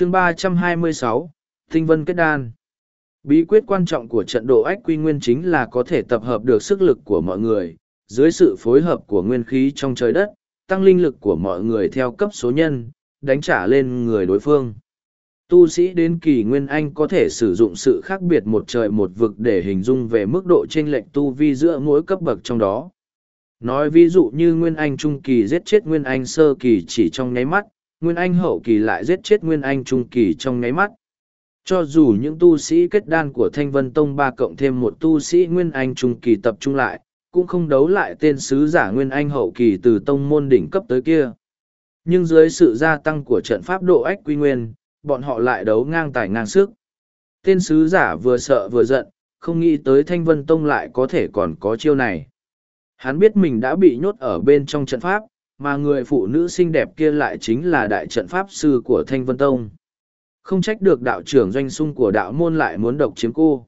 chương ba trăm hai mươi sáu Tinh Vân Kết Đan Bí quyết quan trọng của trận độ ách quy nguyên chính là có thể tập hợp được sức lực của mọi người, dưới sự phối hợp của nguyên khí trong trời đất, tăng linh lực của mọi người theo cấp số nhân, đánh trả lên người đối phương. Tu sĩ đến kỳ Nguyên Anh có thể sử dụng sự khác biệt một trời một vực để hình dung về mức độ chênh lệch tu vi giữa mỗi cấp bậc trong đó. Nói ví dụ như Nguyên Anh Trung Kỳ giết chết Nguyên Anh Sơ Kỳ chỉ trong nháy mắt, Nguyên Anh Hậu Kỳ lại giết chết Nguyên Anh Trung Kỳ trong nháy mắt. Cho dù những tu sĩ kết đan của Thanh Vân Tông ba cộng thêm một tu sĩ Nguyên Anh Trung Kỳ tập trung lại, cũng không đấu lại tên sứ giả Nguyên Anh Hậu Kỳ từ tông môn đỉnh cấp tới kia. Nhưng dưới sự gia tăng của trận pháp độ ách quy nguyên, bọn họ lại đấu ngang tài ngang sức. Tên sứ giả vừa sợ vừa giận, không nghĩ tới Thanh Vân Tông lại có thể còn có chiêu này. Hắn biết mình đã bị nhốt ở bên trong trận pháp, mà người phụ nữ xinh đẹp kia lại chính là đại trận pháp sư của Thanh Vân Tông. Không trách được đạo trưởng doanh sung của đạo môn lại muốn độc chiếm cô.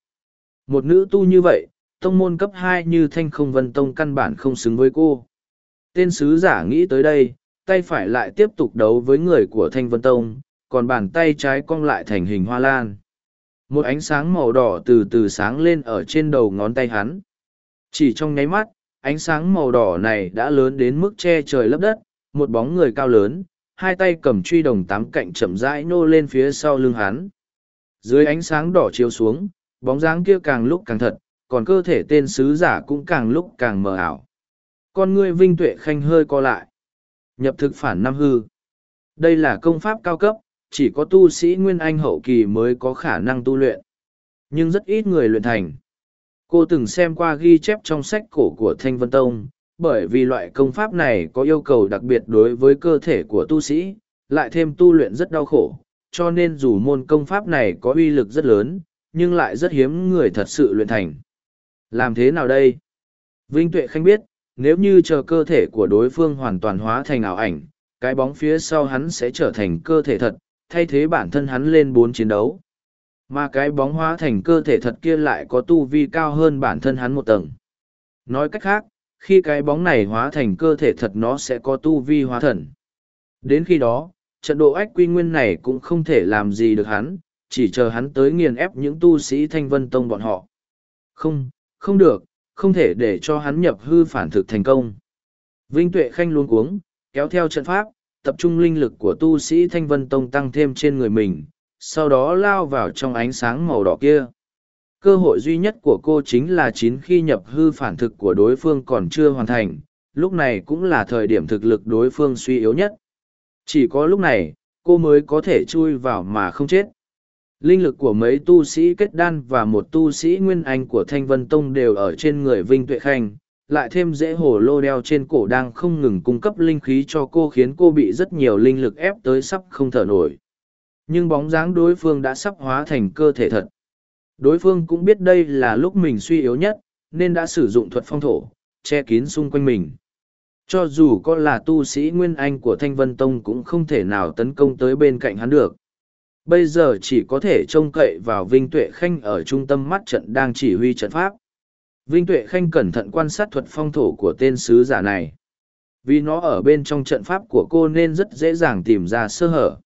Một nữ tu như vậy, tông môn cấp hai như Thanh Không Vân Tông căn bản không xứng với cô. Tên sứ giả nghĩ tới đây, tay phải lại tiếp tục đấu với người của Thanh Vân Tông, còn bàn tay trái cong lại thành hình hoa lan. Một ánh sáng màu đỏ từ từ sáng lên ở trên đầu ngón tay hắn. Chỉ trong nháy mắt, ánh sáng màu đỏ này đã lớn đến mức che trời lấp đất, một bóng người cao lớn, hai tay cầm truy đồng tám cạnh chậm rãi nô lên phía sau lưng hắn. Dưới ánh sáng đỏ chiếu xuống, bóng dáng kia càng lúc càng thật, còn cơ thể tên sứ giả cũng càng lúc càng mờ ảo. Con ngươi vinh tuệ khanh hơi co lại. Nhập thực phản năm hư. Đây là công pháp cao cấp, chỉ có tu sĩ nguyên anh hậu kỳ mới có khả năng tu luyện. Nhưng rất ít người luyện thành. Cô từng xem qua ghi chép trong sách cổ của Thanh Vân Tông, bởi vì loại công pháp này có yêu cầu đặc biệt đối với cơ thể của tu sĩ, lại thêm tu luyện rất đau khổ, cho nên dù môn công pháp này có uy lực rất lớn, nhưng lại rất hiếm người thật sự luyện thành. Làm thế nào đây? Vinh Tuệ Khanh biết, nếu như chờ cơ thể của đối phương hoàn toàn hóa thành ảo ảnh, cái bóng phía sau hắn sẽ trở thành cơ thể thật, thay thế bản thân hắn lên bốn chiến đấu. Mà cái bóng hóa thành cơ thể thật kia lại có tu vi cao hơn bản thân hắn một tầng. Nói cách khác, khi cái bóng này hóa thành cơ thể thật nó sẽ có tu vi hóa thần. Đến khi đó, trận độ ách quy nguyên này cũng không thể làm gì được hắn, chỉ chờ hắn tới nghiền ép những tu sĩ thanh vân tông bọn họ. Không, không được, không thể để cho hắn nhập hư phản thực thành công. Vinh Tuệ Khanh luôn cuống, kéo theo trận pháp, tập trung linh lực của tu sĩ Thanh Vân Tông tăng thêm trên người mình, sau đó lao vào trong ánh sáng màu đỏ kia. Cơ hội duy nhất của cô chính là chín khi nhập hư phản thực của đối phương còn chưa hoàn thành, lúc này cũng là thời điểm thực lực đối phương suy yếu nhất. Chỉ có lúc này, cô mới có thể chui vào mà không chết. Linh lực của mấy tu sĩ kết đan và một tu sĩ nguyên anh của Thanh Vân Tông đều ở trên người Vinh Tuệ Khanh, lại thêm dễ hồ lô đeo trên cổ đang không ngừng cung cấp linh khí cho cô khiến cô bị rất nhiều linh lực ép tới sắp không thở nổi. Nhưng bóng dáng đối phương đã sắp hóa thành cơ thể thật. Đối phương cũng biết đây là lúc mình suy yếu nhất, nên đã sử dụng thuật phong thổ, che kín xung quanh mình. Cho dù có là tu sĩ Nguyên Anh của Thanh Vân Tông cũng không thể nào tấn công tới bên cạnh hắn được. Bây giờ chỉ có thể trông cậy vào Vinh Tuệ Khanh ở trung tâm mắt trận đang chỉ huy trận pháp. Vinh Tuệ Khanh cẩn thận quan sát thuật phong thổ của tên sứ giả này. Vì nó ở bên trong trận pháp của cô nên rất dễ dàng tìm ra sơ hở.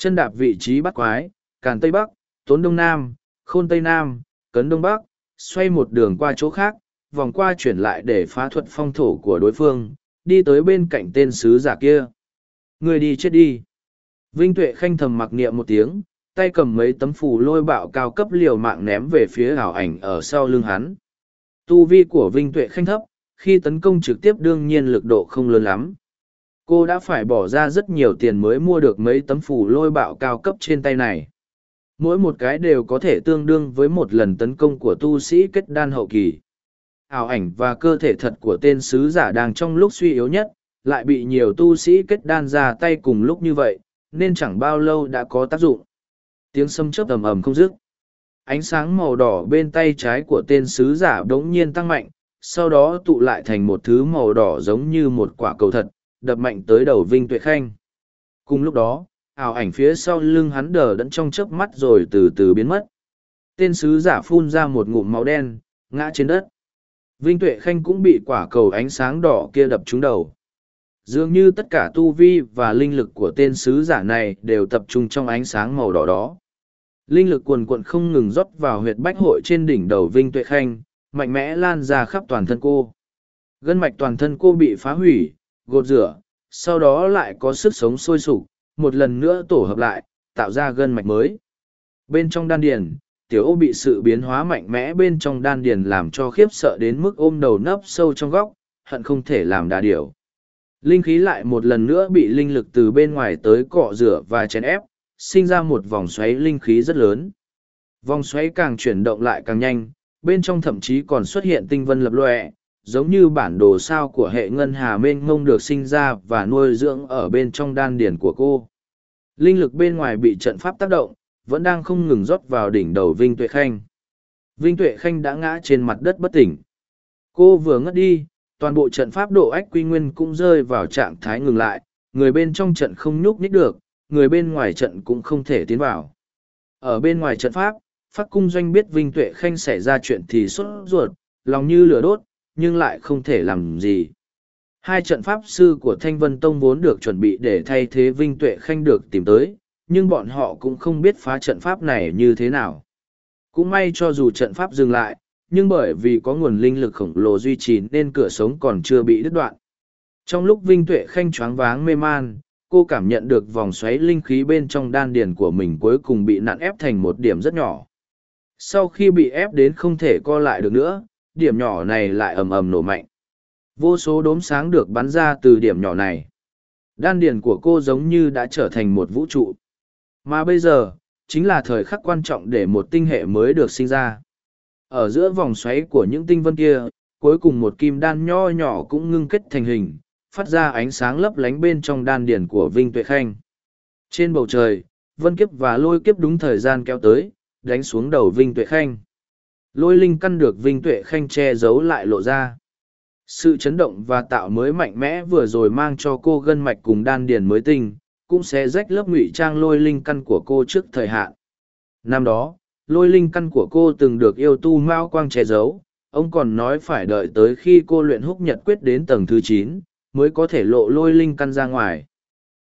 Chân đạp vị trí bắt quái, càn Tây Bắc, tốn Đông Nam, khôn Tây Nam, cấn Đông Bắc, xoay một đường qua chỗ khác, vòng qua chuyển lại để phá thuật phong thổ của đối phương, đi tới bên cạnh tên sứ giả kia. Người đi chết đi. Vinh Tuệ Khanh thầm mặc niệm một tiếng, tay cầm mấy tấm phù lôi bạo cao cấp liều mạng ném về phía ảo ảnh ở sau lưng hắn. Tu vi của Vinh Tuệ Khanh thấp, khi tấn công trực tiếp đương nhiên lực độ không lớn lắm. Cô đã phải bỏ ra rất nhiều tiền mới mua được mấy tấm phủ lôi bạo cao cấp trên tay này. Mỗi một cái đều có thể tương đương với một lần tấn công của tu sĩ kết đan hậu kỳ. Ảo ảnh và cơ thể thật của tên sứ giả đang trong lúc suy yếu nhất, lại bị nhiều tu sĩ kết đan ra tay cùng lúc như vậy, nên chẳng bao lâu đã có tác dụng. Tiếng sâm chớp ầm ầm không dứt. Ánh sáng màu đỏ bên tay trái của tên sứ giả đống nhiên tăng mạnh, sau đó tụ lại thành một thứ màu đỏ giống như một quả cầu thật, đập mạnh tới đầu Vinh Tuệ Khanh. Cùng lúc đó, ảo ảnh phía sau lưng hắn đờ đẫn trong chớp mắt rồi từ từ biến mất. Tên sứ giả phun ra một ngụm máu đen, ngã trên đất. Vinh Tuệ Khanh cũng bị quả cầu ánh sáng đỏ kia đập trúng đầu. Dường như tất cả tu vi và linh lực của tên sứ giả này đều tập trung trong ánh sáng màu đỏ đó. Linh lực cuồn cuộn không ngừng rót vào huyệt bách hội trên đỉnh đầu Vinh Tuệ Khanh, mạnh mẽ lan ra khắp toàn thân cô. Gân mạch toàn thân cô bị phá hủy, gột rửa, sau đó lại có sức sống sôi sục, một lần nữa tổ hợp lại, tạo ra gân mạch mới. Bên trong đan điền, tiểu ô bị sự biến hóa mạnh mẽ bên trong đan điền làm cho khiếp sợ đến mức ôm đầu nấp sâu trong góc, hận không thể làm đà điểu. Linh khí lại một lần nữa bị linh lực từ bên ngoài tới cọ rửa và chèn ép, sinh ra một vòng xoáy linh khí rất lớn. Vòng xoáy càng chuyển động lại càng nhanh, bên trong thậm chí còn xuất hiện tinh vân lập lòe, giống như bản đồ sao của hệ ngân hà mênh mông được sinh ra và nuôi dưỡng ở bên trong đan điền của cô. Linh lực bên ngoài bị trận pháp tác động, vẫn đang không ngừng rót vào đỉnh đầu Vinh Tuệ Khanh. Vinh Tuệ Khanh đã ngã trên mặt đất bất tỉnh. Cô vừa ngất đi, toàn bộ trận pháp độ ách quy nguyên cũng rơi vào trạng thái ngừng lại, người bên trong trận không nhúc nhích được, người bên ngoài trận cũng không thể tiến vào. Ở bên ngoài trận pháp, Phát Cung Doanh biết Vinh Tuệ Khanh xảy ra chuyện thì sốt ruột, lòng như lửa đốt, nhưng lại không thể làm gì. Hai trận pháp sư của Thanh Vân Tông vốn được chuẩn bị để thay thế Vinh Tuệ Khanh được tìm tới, nhưng bọn họ cũng không biết phá trận pháp này như thế nào. Cũng may cho dù trận pháp dừng lại, nhưng bởi vì có nguồn linh lực khổng lồ duy trì nên cửa sống còn chưa bị đứt đoạn. Trong lúc Vinh Tuệ Khanh choáng váng mê man, cô cảm nhận được vòng xoáy linh khí bên trong đan điền của mình cuối cùng bị nặn ép thành một điểm rất nhỏ. Sau khi bị ép đến không thể co lại được nữa, điểm nhỏ này lại ầm ầm nổ mạnh. Vô số đốm sáng được bắn ra từ điểm nhỏ này. Đan điền của cô giống như đã trở thành một vũ trụ. Mà bây giờ, chính là thời khắc quan trọng để một tinh hệ mới được sinh ra. Ở giữa vòng xoáy của những tinh vân kia, cuối cùng một kim đan nho nhỏ cũng ngưng kết thành hình, phát ra ánh sáng lấp lánh bên trong đan điển của Vinh Tuệ Khanh. Trên bầu trời, vân kiếp và lôi kiếp đúng thời gian kéo tới, đánh xuống đầu Vinh Tuệ Khanh. Lôi linh căn được Vinh Tuệ Khanh che giấu lại lộ ra. Sự chấn động và tạo mới mạnh mẽ vừa rồi mang cho cô gân mạch cùng đan điền mới tinh, cũng sẽ rách lớp ngụy trang lôi linh căn của cô trước thời hạn. Năm đó, lôi linh căn của cô từng được yêu tu mao quang che giấu, ông còn nói phải đợi tới khi cô luyện húc nhật quyết đến tầng thứ chín mới có thể lộ lôi linh căn ra ngoài.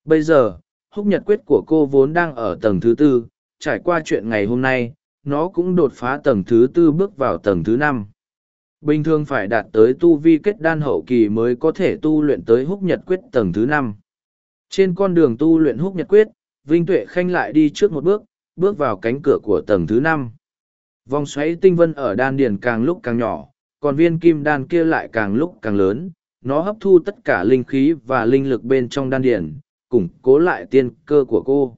Bây giờ, húc nhật quyết của cô vốn đang ở tầng thứ tư, trải qua chuyện ngày hôm nay, nó cũng đột phá tầng thứ tư bước vào tầng thứ năm. Bình thường phải đạt tới tu vi kết đan hậu kỳ mới có thể tu luyện tới húc nhật quyết tầng thứ năm. Trên con đường tu luyện húc nhật quyết, Vinh Tuệ Khanh lại đi trước một bước, bước vào cánh cửa của tầng thứ năm. Vòng xoáy tinh vân ở đan điền càng lúc càng nhỏ, còn viên kim đan kia lại càng lúc càng lớn, nó hấp thu tất cả linh khí và linh lực bên trong đan điền, củng cố lại tiên cơ của cô.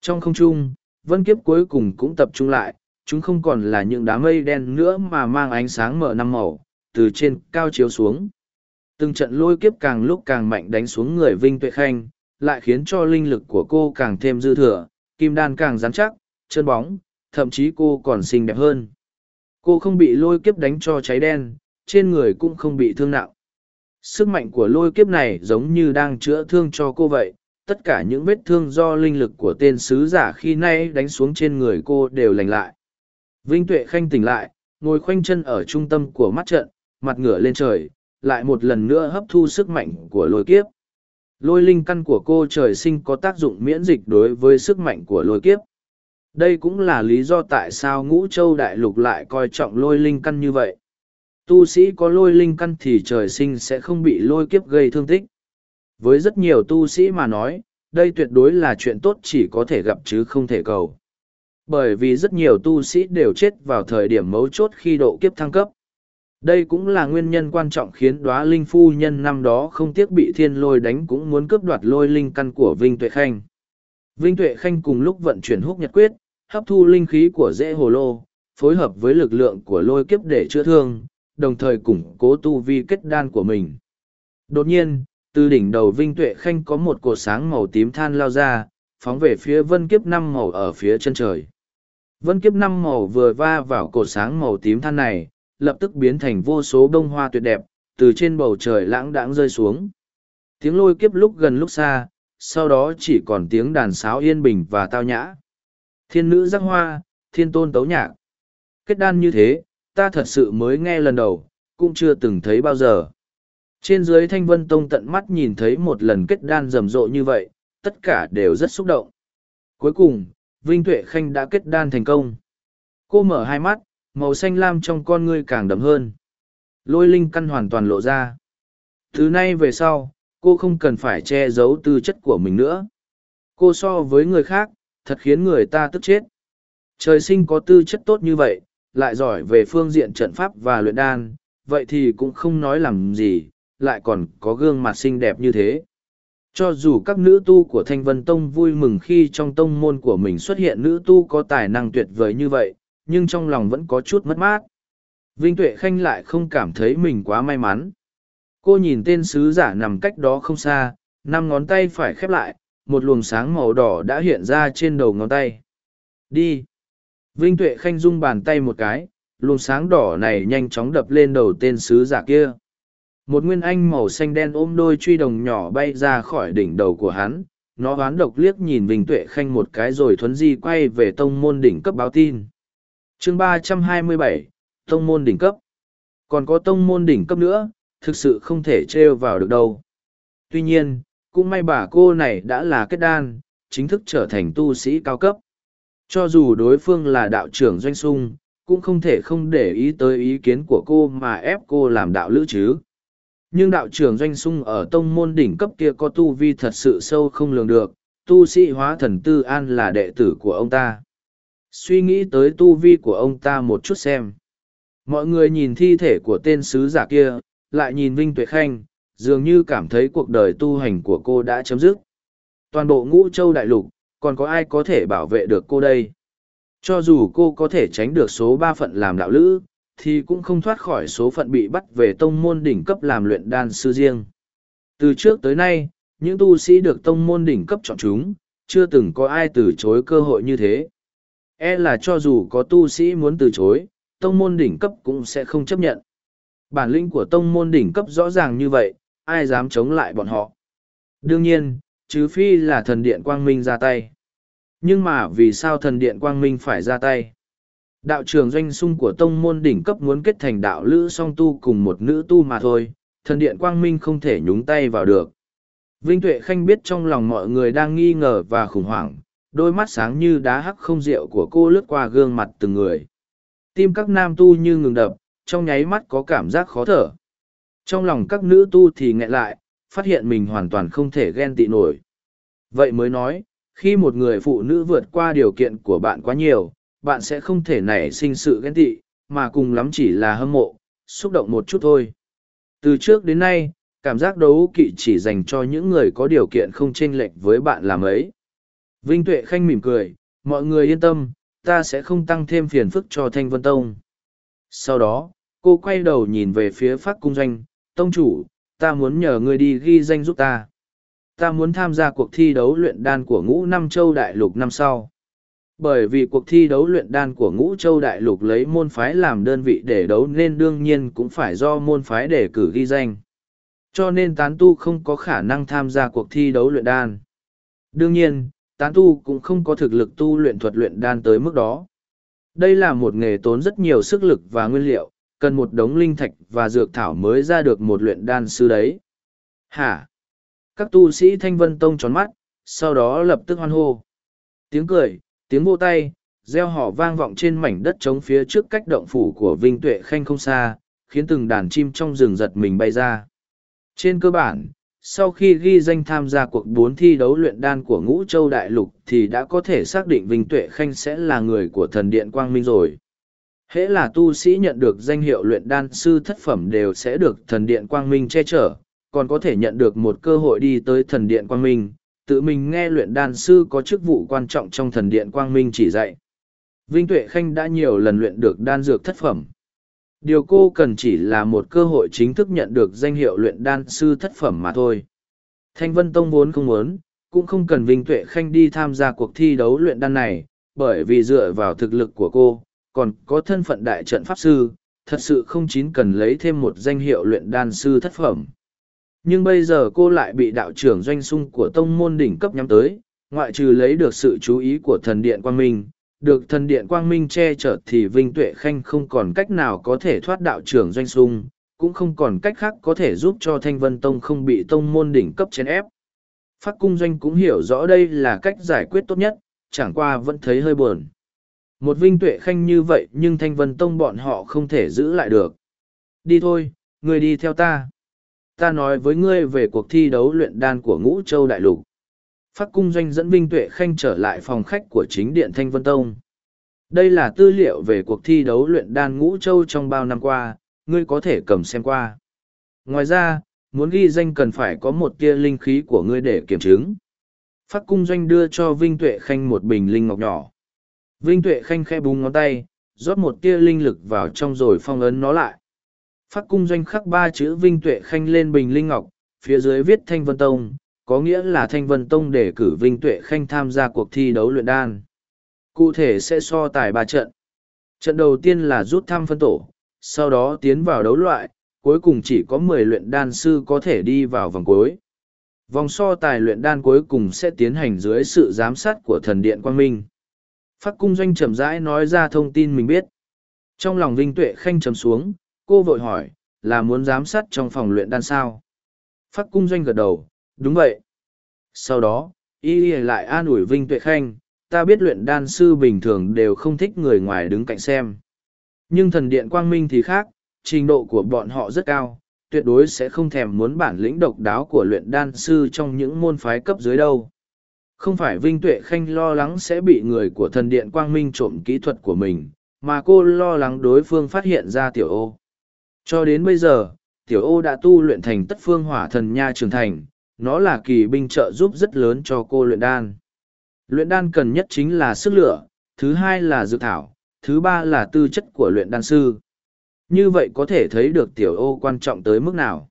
Trong không trung, vân kiếp cuối cùng cũng tập trung lại, chúng không còn là những đám mây đen nữa mà mang ánh sáng mở năm màu, từ trên cao chiếu xuống. Từng trận lôi kiếp càng lúc càng mạnh đánh xuống người Vinh Tuệ Khanh, lại khiến cho linh lực của cô càng thêm dư thừa, kim đan càng rắn chắc, chân bóng, thậm chí cô còn xinh đẹp hơn. Cô không bị lôi kiếp đánh cho cháy đen, trên người cũng không bị thương nặng. Sức mạnh của lôi kiếp này giống như đang chữa thương cho cô vậy, tất cả những vết thương do linh lực của tên sứ giả khi nay đánh xuống trên người cô đều lành lại. Vinh Tuệ Khanh tỉnh lại, ngồi khoanh chân ở trung tâm của mắt trận, mặt ngửa lên trời, lại một lần nữa hấp thu sức mạnh của lôi kiếp. Lôi linh căn của cô trời sinh có tác dụng miễn dịch đối với sức mạnh của lôi kiếp. Đây cũng là lý do tại sao ngũ châu đại lục lại coi trọng lôi linh căn như vậy. Tu sĩ có lôi linh căn thì trời sinh sẽ không bị lôi kiếp gây thương tích. Với rất nhiều tu sĩ mà nói, đây tuyệt đối là chuyện tốt chỉ có thể gặp chứ không thể cầu. Bởi vì rất nhiều tu sĩ đều chết vào thời điểm mấu chốt khi độ kiếp thăng cấp. Đây cũng là nguyên nhân quan trọng khiến đóa linh phu nhân năm đó không tiếc bị thiên lôi đánh cũng muốn cướp đoạt lôi linh căn của Vinh Tuệ Khanh. Vinh Tuệ Khanh cùng lúc vận chuyển húc nhật quyết, hấp thu linh khí của dễ hồ lô, phối hợp với lực lượng của lôi kiếp để chữa thương, đồng thời củng cố tu vi kết đan của mình. Đột nhiên, từ đỉnh đầu Vinh Tuệ Khanh có một cột sáng màu tím than lao ra, phóng về phía vân kiếp năm màu ở phía chân trời. Vân kiếp năm màu vừa va vào cột sáng màu tím than này, lập tức biến thành vô số bông hoa tuyệt đẹp, từ trên bầu trời lãng đãng rơi xuống. Tiếng lôi kiếp lúc gần lúc xa, sau đó chỉ còn tiếng đàn sáo yên bình và tao nhã. Thiên nữ giác hoa, thiên tôn tấu nhạc. Kết đan như thế, ta thật sự mới nghe lần đầu, cũng chưa từng thấy bao giờ. Trên dưới Thanh Vân Tông tận mắt nhìn thấy một lần kết đan rầm rộ như vậy, tất cả đều rất xúc động. Cuối cùng, Vinh Tuệ Khanh đã kết đan thành công. Cô mở hai mắt, màu xanh lam trong con ngươi càng đậm hơn. Lôi linh căn hoàn toàn lộ ra. Từ nay về sau, cô không cần phải che giấu tư chất của mình nữa. Cô so với người khác, thật khiến người ta tức chết. Trời sinh có tư chất tốt như vậy, lại giỏi về phương diện trận pháp và luyện đan, vậy thì cũng không nói làm gì, lại còn có gương mặt xinh đẹp như thế. Cho dù các nữ tu của Thanh Vân Tông vui mừng khi trong tông môn của mình xuất hiện nữ tu có tài năng tuyệt vời như vậy, nhưng trong lòng vẫn có chút mất mát. Vinh Tuệ Khanh lại không cảm thấy mình quá may mắn. Cô nhìn tên sứ giả nằm cách đó không xa, năm ngón tay phải khép lại, một luồng sáng màu đỏ đã hiện ra trên đầu ngón tay. Đi! Vinh Tuệ Khanh rung bàn tay một cái, luồng sáng đỏ này nhanh chóng đập lên đầu tên sứ giả kia. Một nguyên anh màu xanh đen ôm đôi truy đồng nhỏ bay ra khỏi đỉnh đầu của hắn, nó oán độc liếc nhìn Vinh Tuệ Khanh một cái rồi thuấn di quay về tông môn đỉnh cấp báo tin. chương ba trăm hai mươi bảy tông môn đỉnh cấp. Còn có tông môn đỉnh cấp nữa, thực sự không thể trêu vào được đâu. Tuy nhiên, cũng may bà cô này đã là kết đan, chính thức trở thành tu sĩ cao cấp. Cho dù đối phương là đạo trưởng doanh sung, cũng không thể không để ý tới ý kiến của cô mà ép cô làm đạo lữ chứ. Nhưng đạo trưởng doanh sung ở tông môn đỉnh cấp kia có tu vi thật sự sâu không lường được, tu sĩ hóa thần tư an là đệ tử của ông ta. Suy nghĩ tới tu vi của ông ta một chút xem. Mọi người nhìn thi thể của tên sứ giả kia, lại nhìn Vinh Tuệ Khanh, dường như cảm thấy cuộc đời tu hành của cô đã chấm dứt. Toàn bộ ngũ châu đại lục, còn có ai có thể bảo vệ được cô đây? Cho dù cô có thể tránh được số ba phận làm đạo lữ, thì cũng không thoát khỏi số phận bị bắt về tông môn đỉnh cấp làm luyện đan sư riêng. Từ trước tới nay, những tu sĩ được tông môn đỉnh cấp chọn chúng, chưa từng có ai từ chối cơ hội như thế. E là cho dù có tu sĩ muốn từ chối, tông môn đỉnh cấp cũng sẽ không chấp nhận. Bản lĩnh của tông môn đỉnh cấp rõ ràng như vậy, ai dám chống lại bọn họ. Đương nhiên, chứ phi là thần điện quang minh ra tay. Nhưng mà vì sao thần điện quang minh phải ra tay? Đạo trường doanh sung của tông môn đỉnh cấp muốn kết thành đạo lữ song tu cùng một nữ tu mà thôi, thần điện quang minh không thể nhúng tay vào được. Vinh Tuệ Khanh biết trong lòng mọi người đang nghi ngờ và khủng hoảng, đôi mắt sáng như đá hắc không rượu của cô lướt qua gương mặt từng người. Tim các nam tu như ngừng đập, trong nháy mắt có cảm giác khó thở. Trong lòng các nữ tu thì nghẹn lại, phát hiện mình hoàn toàn không thể ghen tị nổi. Vậy mới nói, khi một người phụ nữ vượt qua điều kiện của bạn quá nhiều, bạn sẽ không thể nảy sinh sự ghen tị, mà cùng lắm chỉ là hâm mộ, xúc động một chút thôi. Từ trước đến nay, cảm giác đấu kỵ chỉ dành cho những người có điều kiện không chênh lệch với bạn làm ấy. Vinh Tuệ Khanh mỉm cười, mọi người yên tâm, ta sẽ không tăng thêm phiền phức cho Thanh Vân Tông. Sau đó, cô quay đầu nhìn về phía phát cung doanh, Tông chủ, ta muốn nhờ ngươi đi ghi danh giúp ta. Ta muốn tham gia cuộc thi đấu luyện đan của ngũ năm châu đại lục năm sau. Bởi vì cuộc thi đấu luyện đan của ngũ châu đại lục lấy môn phái làm đơn vị để đấu nên đương nhiên cũng phải do môn phái để cử ghi danh. Cho nên tán tu không có khả năng tham gia cuộc thi đấu luyện đan. Đương nhiên, tán tu cũng không có thực lực tu luyện thuật luyện đan tới mức đó. Đây là một nghề tốn rất nhiều sức lực và nguyên liệu, cần một đống linh thạch và dược thảo mới ra được một luyện đan sư đấy. Hả? Các tu sĩ Thanh Vân Tông tròn mắt, sau đó lập tức hoan hô. Tiếng cười, tiếng vô tay, gieo họ vang vọng trên mảnh đất trống phía trước cách động phủ của Vinh Tuệ Khanh không xa, khiến từng đàn chim trong rừng giật mình bay ra. Trên cơ bản, sau khi ghi danh tham gia cuộc bốn thi đấu luyện đan của ngũ châu đại lục thì đã có thể xác định Vinh Tuệ Khanh sẽ là người của thần điện Quang Minh rồi. Hễ là tu sĩ nhận được danh hiệu luyện đan sư thất phẩm đều sẽ được thần điện Quang Minh che chở, còn có thể nhận được một cơ hội đi tới thần điện Quang Minh, tự mình nghe luyện đan sư có chức vụ quan trọng trong thần điện Quang Minh chỉ dạy. Vinh Tuệ Khanh đã nhiều lần luyện được đan dược thất phẩm. Điều cô cần chỉ là một cơ hội chính thức nhận được danh hiệu luyện đan sư thất phẩm mà thôi. Thanh Vân Tông vốn không muốn, cũng không cần Vinh Tuệ Khanh đi tham gia cuộc thi đấu luyện đan này, bởi vì dựa vào thực lực của cô, còn có thân phận đại trận pháp sư, thật sự không chín cần lấy thêm một danh hiệu luyện đan sư thất phẩm. Nhưng bây giờ cô lại bị đạo trưởng doanh sung của tông môn đỉnh cấp nhắm tới, ngoại trừ lấy được sự chú ý của thần điện Quang Minh, được thần điện Quang Minh che chở thì Vinh Tuệ Khanh không còn cách nào có thể thoát đạo trưởng doanh sung, cũng không còn cách khác có thể giúp cho Thanh Vân Tông không bị tông môn đỉnh cấp chèn ép. Phát cung doanh cũng hiểu rõ đây là cách giải quyết tốt nhất, chẳng qua vẫn thấy hơi buồn. Một vinh tuệ khanh như vậy nhưng Thanh Vân Tông bọn họ không thể giữ lại được. Đi thôi, người đi theo ta. Ta nói với ngươi về cuộc thi đấu luyện đan của Ngũ Châu Đại Lục. Phát cung doanh dẫn Vinh Tuệ Khanh trở lại phòng khách của chính điện Thanh Vân Tông. Đây là tư liệu về cuộc thi đấu luyện đan Ngũ Châu trong bao năm qua, ngươi có thể cầm xem qua. Ngoài ra, muốn ghi danh cần phải có một tia linh khí của ngươi để kiểm chứng. Phát cung doanh đưa cho Vinh Tuệ Khanh một bình linh ngọc nhỏ. Vinh Tuệ Khanh khẽ búng ngón tay, rót một tia linh lực vào trong rồi phong ấn nó lại. Phát cung doanh khắc ba chữ Vinh Tuệ Khanh lên bình linh ngọc, phía dưới viết Thanh Vân Tông, có nghĩa là Thanh Vân Tông để cử Vinh Tuệ Khanh tham gia cuộc thi đấu luyện đan. Cụ thể sẽ so tài ba trận. Trận đầu tiên là rút thăm phân tổ, sau đó tiến vào đấu loại, cuối cùng chỉ có mười luyện đan sư có thể đi vào vòng cuối. Vòng so tài luyện đan cuối cùng sẽ tiến hành dưới sự giám sát của thần điện Quang Minh. Phát cung doanh chậm rãi nói ra thông tin mình biết. Trong lòng Vinh Tuệ Khanh chấm xuống, cô vội hỏi, là muốn giám sát trong phòng luyện đan sao? Phát cung doanh gật đầu, đúng vậy. Sau đó, y lại an ủi Vinh Tuệ Khanh, ta biết luyện đan sư bình thường đều không thích người ngoài đứng cạnh xem. Nhưng thần điện quang minh thì khác, trình độ của bọn họ rất cao, tuyệt đối sẽ không thèm muốn bản lĩnh độc đáo của luyện đan sư trong những môn phái cấp dưới đâu. Không phải Vinh Tuệ Khanh lo lắng sẽ bị người của thần điện quang minh trộm kỹ thuật của mình, mà cô lo lắng đối phương phát hiện ra tiểu ô. Cho đến bây giờ, tiểu ô đã tu luyện thành tất phương hỏa thần nha trường thành, nó là kỳ binh trợ giúp rất lớn cho cô luyện đan. Luyện đan cần nhất chính là sức lửa, thứ hai là dược thảo, thứ ba là tư chất của luyện đan sư. Như vậy có thể thấy được tiểu ô quan trọng tới mức nào.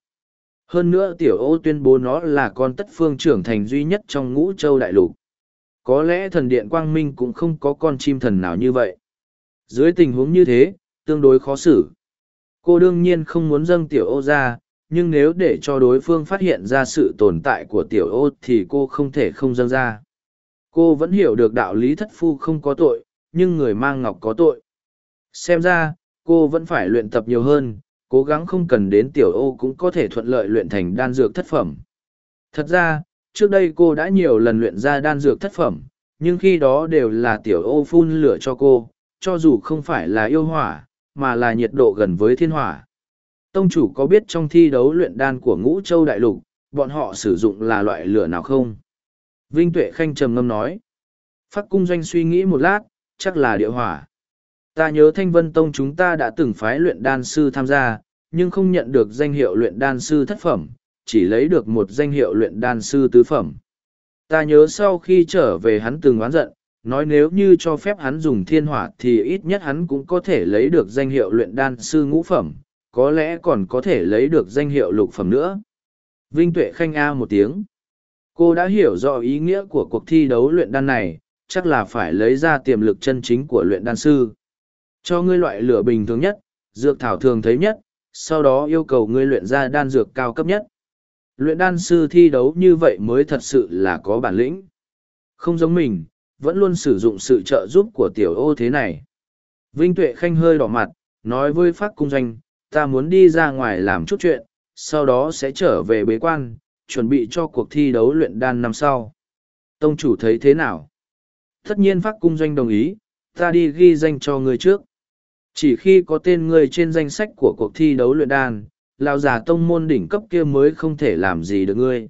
Hơn nữa tiểu ô tuyên bố nó là con tất phương trưởng thành duy nhất trong ngũ châu đại lục. Có lẽ thần điện quang minh cũng không có con chim thần nào như vậy. Dưới tình huống như thế, tương đối khó xử. Cô đương nhiên không muốn dâng tiểu ô ra, nhưng nếu để cho đối phương phát hiện ra sự tồn tại của tiểu ô thì cô không thể không dâng ra. Cô vẫn hiểu được đạo lý thất phu không có tội, nhưng người mang ngọc có tội. Xem ra, cô vẫn phải luyện tập nhiều hơn, cố gắng không cần đến tiểu ô cũng có thể thuận lợi luyện thành đan dược thất phẩm. Thật ra, trước đây cô đã nhiều lần luyện ra đan dược thất phẩm, nhưng khi đó đều là tiểu ô phun lửa cho cô, cho dù không phải là yêu hỏa, mà là nhiệt độ gần với thiên hỏa. Tông chủ có biết trong thi đấu luyện đan của ngũ châu đại lục, bọn họ sử dụng là loại lửa nào không? Vinh Tuệ Khanh trầm ngâm nói. Phát cung doanh suy nghĩ một lát, chắc là địa hỏa. Ta nhớ Thanh Vân Tông chúng ta đã từng phái luyện đan sư tham gia, nhưng không nhận được danh hiệu luyện đan sư thất phẩm, chỉ lấy được một danh hiệu luyện đan sư tứ phẩm. Ta nhớ sau khi trở về hắn từng oán giận, nói nếu như cho phép hắn dùng thiên hỏa thì ít nhất hắn cũng có thể lấy được danh hiệu luyện đan sư ngũ phẩm, có lẽ còn có thể lấy được danh hiệu lục phẩm nữa. Vinh Tuệ Khanh A một tiếng. Cô đã hiểu rõ ý nghĩa của cuộc thi đấu luyện đan này, chắc là phải lấy ra tiềm lực chân chính của luyện đan sư. Cho ngươi loại lửa bình thường nhất, dược thảo thường thấy nhất, sau đó yêu cầu ngươi luyện ra đan dược cao cấp nhất. Luyện đan sư thi đấu như vậy mới thật sự là có bản lĩnh. Không giống mình, vẫn luôn sử dụng sự trợ giúp của tiểu ô thế này. Vinh Tuệ Khanh hơi đỏ mặt, nói với Pháp cung doanh, ta muốn đi ra ngoài làm chút chuyện, sau đó sẽ trở về bế quan, chuẩn bị cho cuộc thi đấu luyện đan năm sau. Tông chủ thấy thế nào? Tất nhiên Pháp cung doanh đồng ý, ta đi ghi danh cho ngươi trước. Chỉ khi có tên ngươi trên danh sách của cuộc thi đấu luyện đan, lão già tông môn đỉnh cấp kia mới không thể làm gì được ngươi.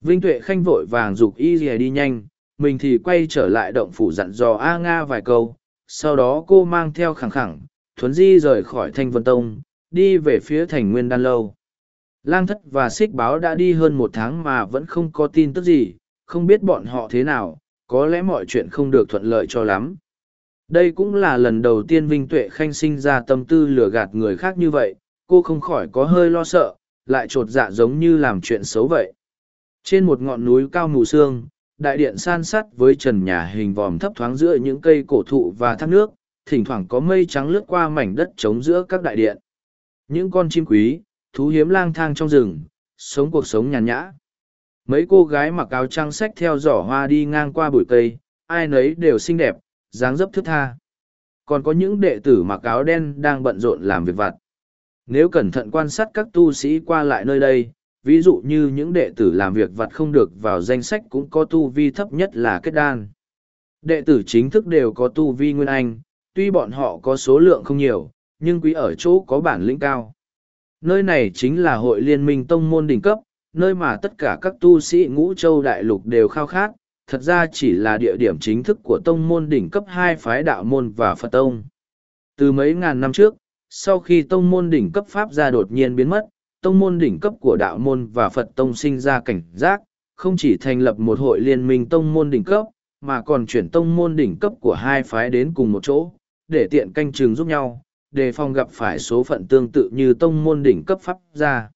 Vinh Tuệ Khanh vội vàng dục y đi nhanh, mình thì quay trở lại động phủ dặn dò A Nga vài câu, sau đó cô mang theo khẳng khẳng, thuấn di rời khỏi thanh vân tông, đi về phía thành nguyên đan lâu. Lang thất và xích báo đã đi hơn một tháng mà vẫn không có tin tức gì, không biết bọn họ thế nào, có lẽ mọi chuyện không được thuận lợi cho lắm. Đây cũng là lần đầu tiên Vinh Tuệ Khanh sinh ra tâm tư lừa gạt người khác như vậy, cô không khỏi có hơi lo sợ, lại trột dạ giống như làm chuyện xấu vậy. Trên một ngọn núi cao mù sương, đại điện san sắt với trần nhà hình vòm thấp thoáng giữa những cây cổ thụ và thác nước, thỉnh thoảng có mây trắng lướt qua mảnh đất trống giữa các đại điện. Những con chim quý, thú hiếm lang thang trong rừng, sống cuộc sống nhàn nhã. Mấy cô gái mặc áo trang sách theo giỏ hoa đi ngang qua bụi cây, ai nấy đều xinh đẹp, dáng dấp thướt tha. Còn có những đệ tử mặc áo đen đang bận rộn làm việc vặt. Nếu cẩn thận quan sát các tu sĩ qua lại nơi đây, ví dụ như những đệ tử làm việc vặt không được vào danh sách cũng có tu vi thấp nhất là kết đan. Đệ tử chính thức đều có tu vi nguyên anh, tuy bọn họ có số lượng không nhiều, nhưng quý ở chỗ có bản lĩnh cao. Nơi này chính là hội liên minh tông môn đỉnh cấp, nơi mà tất cả các tu sĩ ngũ châu đại lục đều khao khát, thật ra chỉ là địa điểm chính thức của tông môn đỉnh cấp hai phái đạo môn và Phật tông. Từ mấy ngàn năm trước, sau khi tông môn đỉnh cấp Pháp gia đột nhiên biến mất, tông môn đỉnh cấp của đạo môn và Phật tông sinh ra cảnh giác, không chỉ thành lập một hội liên minh tông môn đỉnh cấp, mà còn chuyển tông môn đỉnh cấp của hai phái đến cùng một chỗ, để tiện canh chừng giúp nhau, đề phòng gặp phải số phận tương tự như tông môn đỉnh cấp Pháp gia.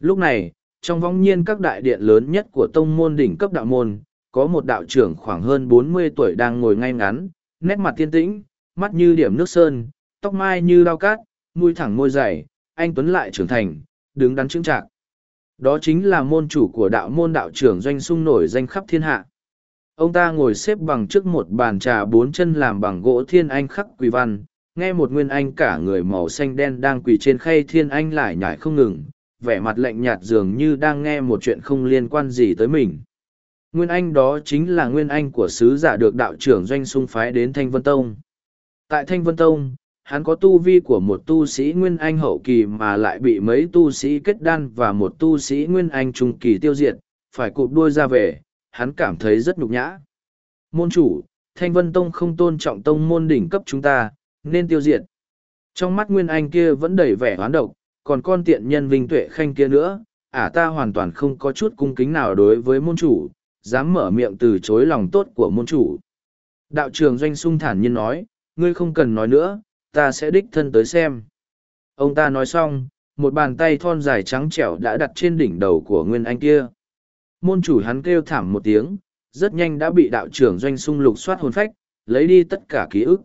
Lúc này, trong vong nhiên các đại điện lớn nhất của tông môn đỉnh cấp đạo môn, có một đạo trưởng khoảng hơn bốn mươi tuổi đang ngồi ngay ngắn, nét mặt tiên tĩnh, mắt như điểm nước sơn, tóc mai như lao cát, mũi thẳng môi dày, anh Tuấn lại trưởng thành, đứng đắn chứng trạc. Đó chính là môn chủ của đạo môn đạo trưởng doanh sung nổi danh khắp thiên hạ. Ông ta ngồi xếp bằng trước một bàn trà bốn chân làm bằng gỗ thiên anh khắc quỳ văn, nghe một nguyên anh cả người màu xanh đen đang quỳ trên khay thiên anh lại nhải không ngừng, vẻ mặt lạnh nhạt dường như đang nghe một chuyện không liên quan gì tới mình. Nguyên Anh đó chính là Nguyên Anh của sứ giả được đạo trưởng doanh sung phái đến Thanh Vân Tông. Tại Thanh Vân Tông, hắn có tu vi của một tu sĩ Nguyên Anh hậu kỳ mà lại bị mấy tu sĩ kết đan và một tu sĩ Nguyên Anh trung kỳ tiêu diệt, phải cụp đuôi ra về, hắn cảm thấy rất nhục nhã. Môn chủ, Thanh Vân Tông không tôn trọng tông môn đỉnh cấp chúng ta, nên tiêu diệt. Trong mắt Nguyên Anh kia vẫn đầy vẻ hoán độc, còn con tiện nhân Vinh Tuệ Khanh kia nữa, ả ta hoàn toàn không có chút cung kính nào đối với môn chủ, dám mở miệng từ chối lòng tốt của môn chủ. Đạo trường doanh sung thản nhiên nói, ngươi không cần nói nữa, ta sẽ đích thân tới xem. Ông ta nói xong, một bàn tay thon dài trắng trẻo đã đặt trên đỉnh đầu của Nguyên Anh kia. Môn chủ hắn kêu thảm một tiếng, rất nhanh đã bị đạo trưởng doanh sung lục soát hồn phách, lấy đi tất cả ký ức.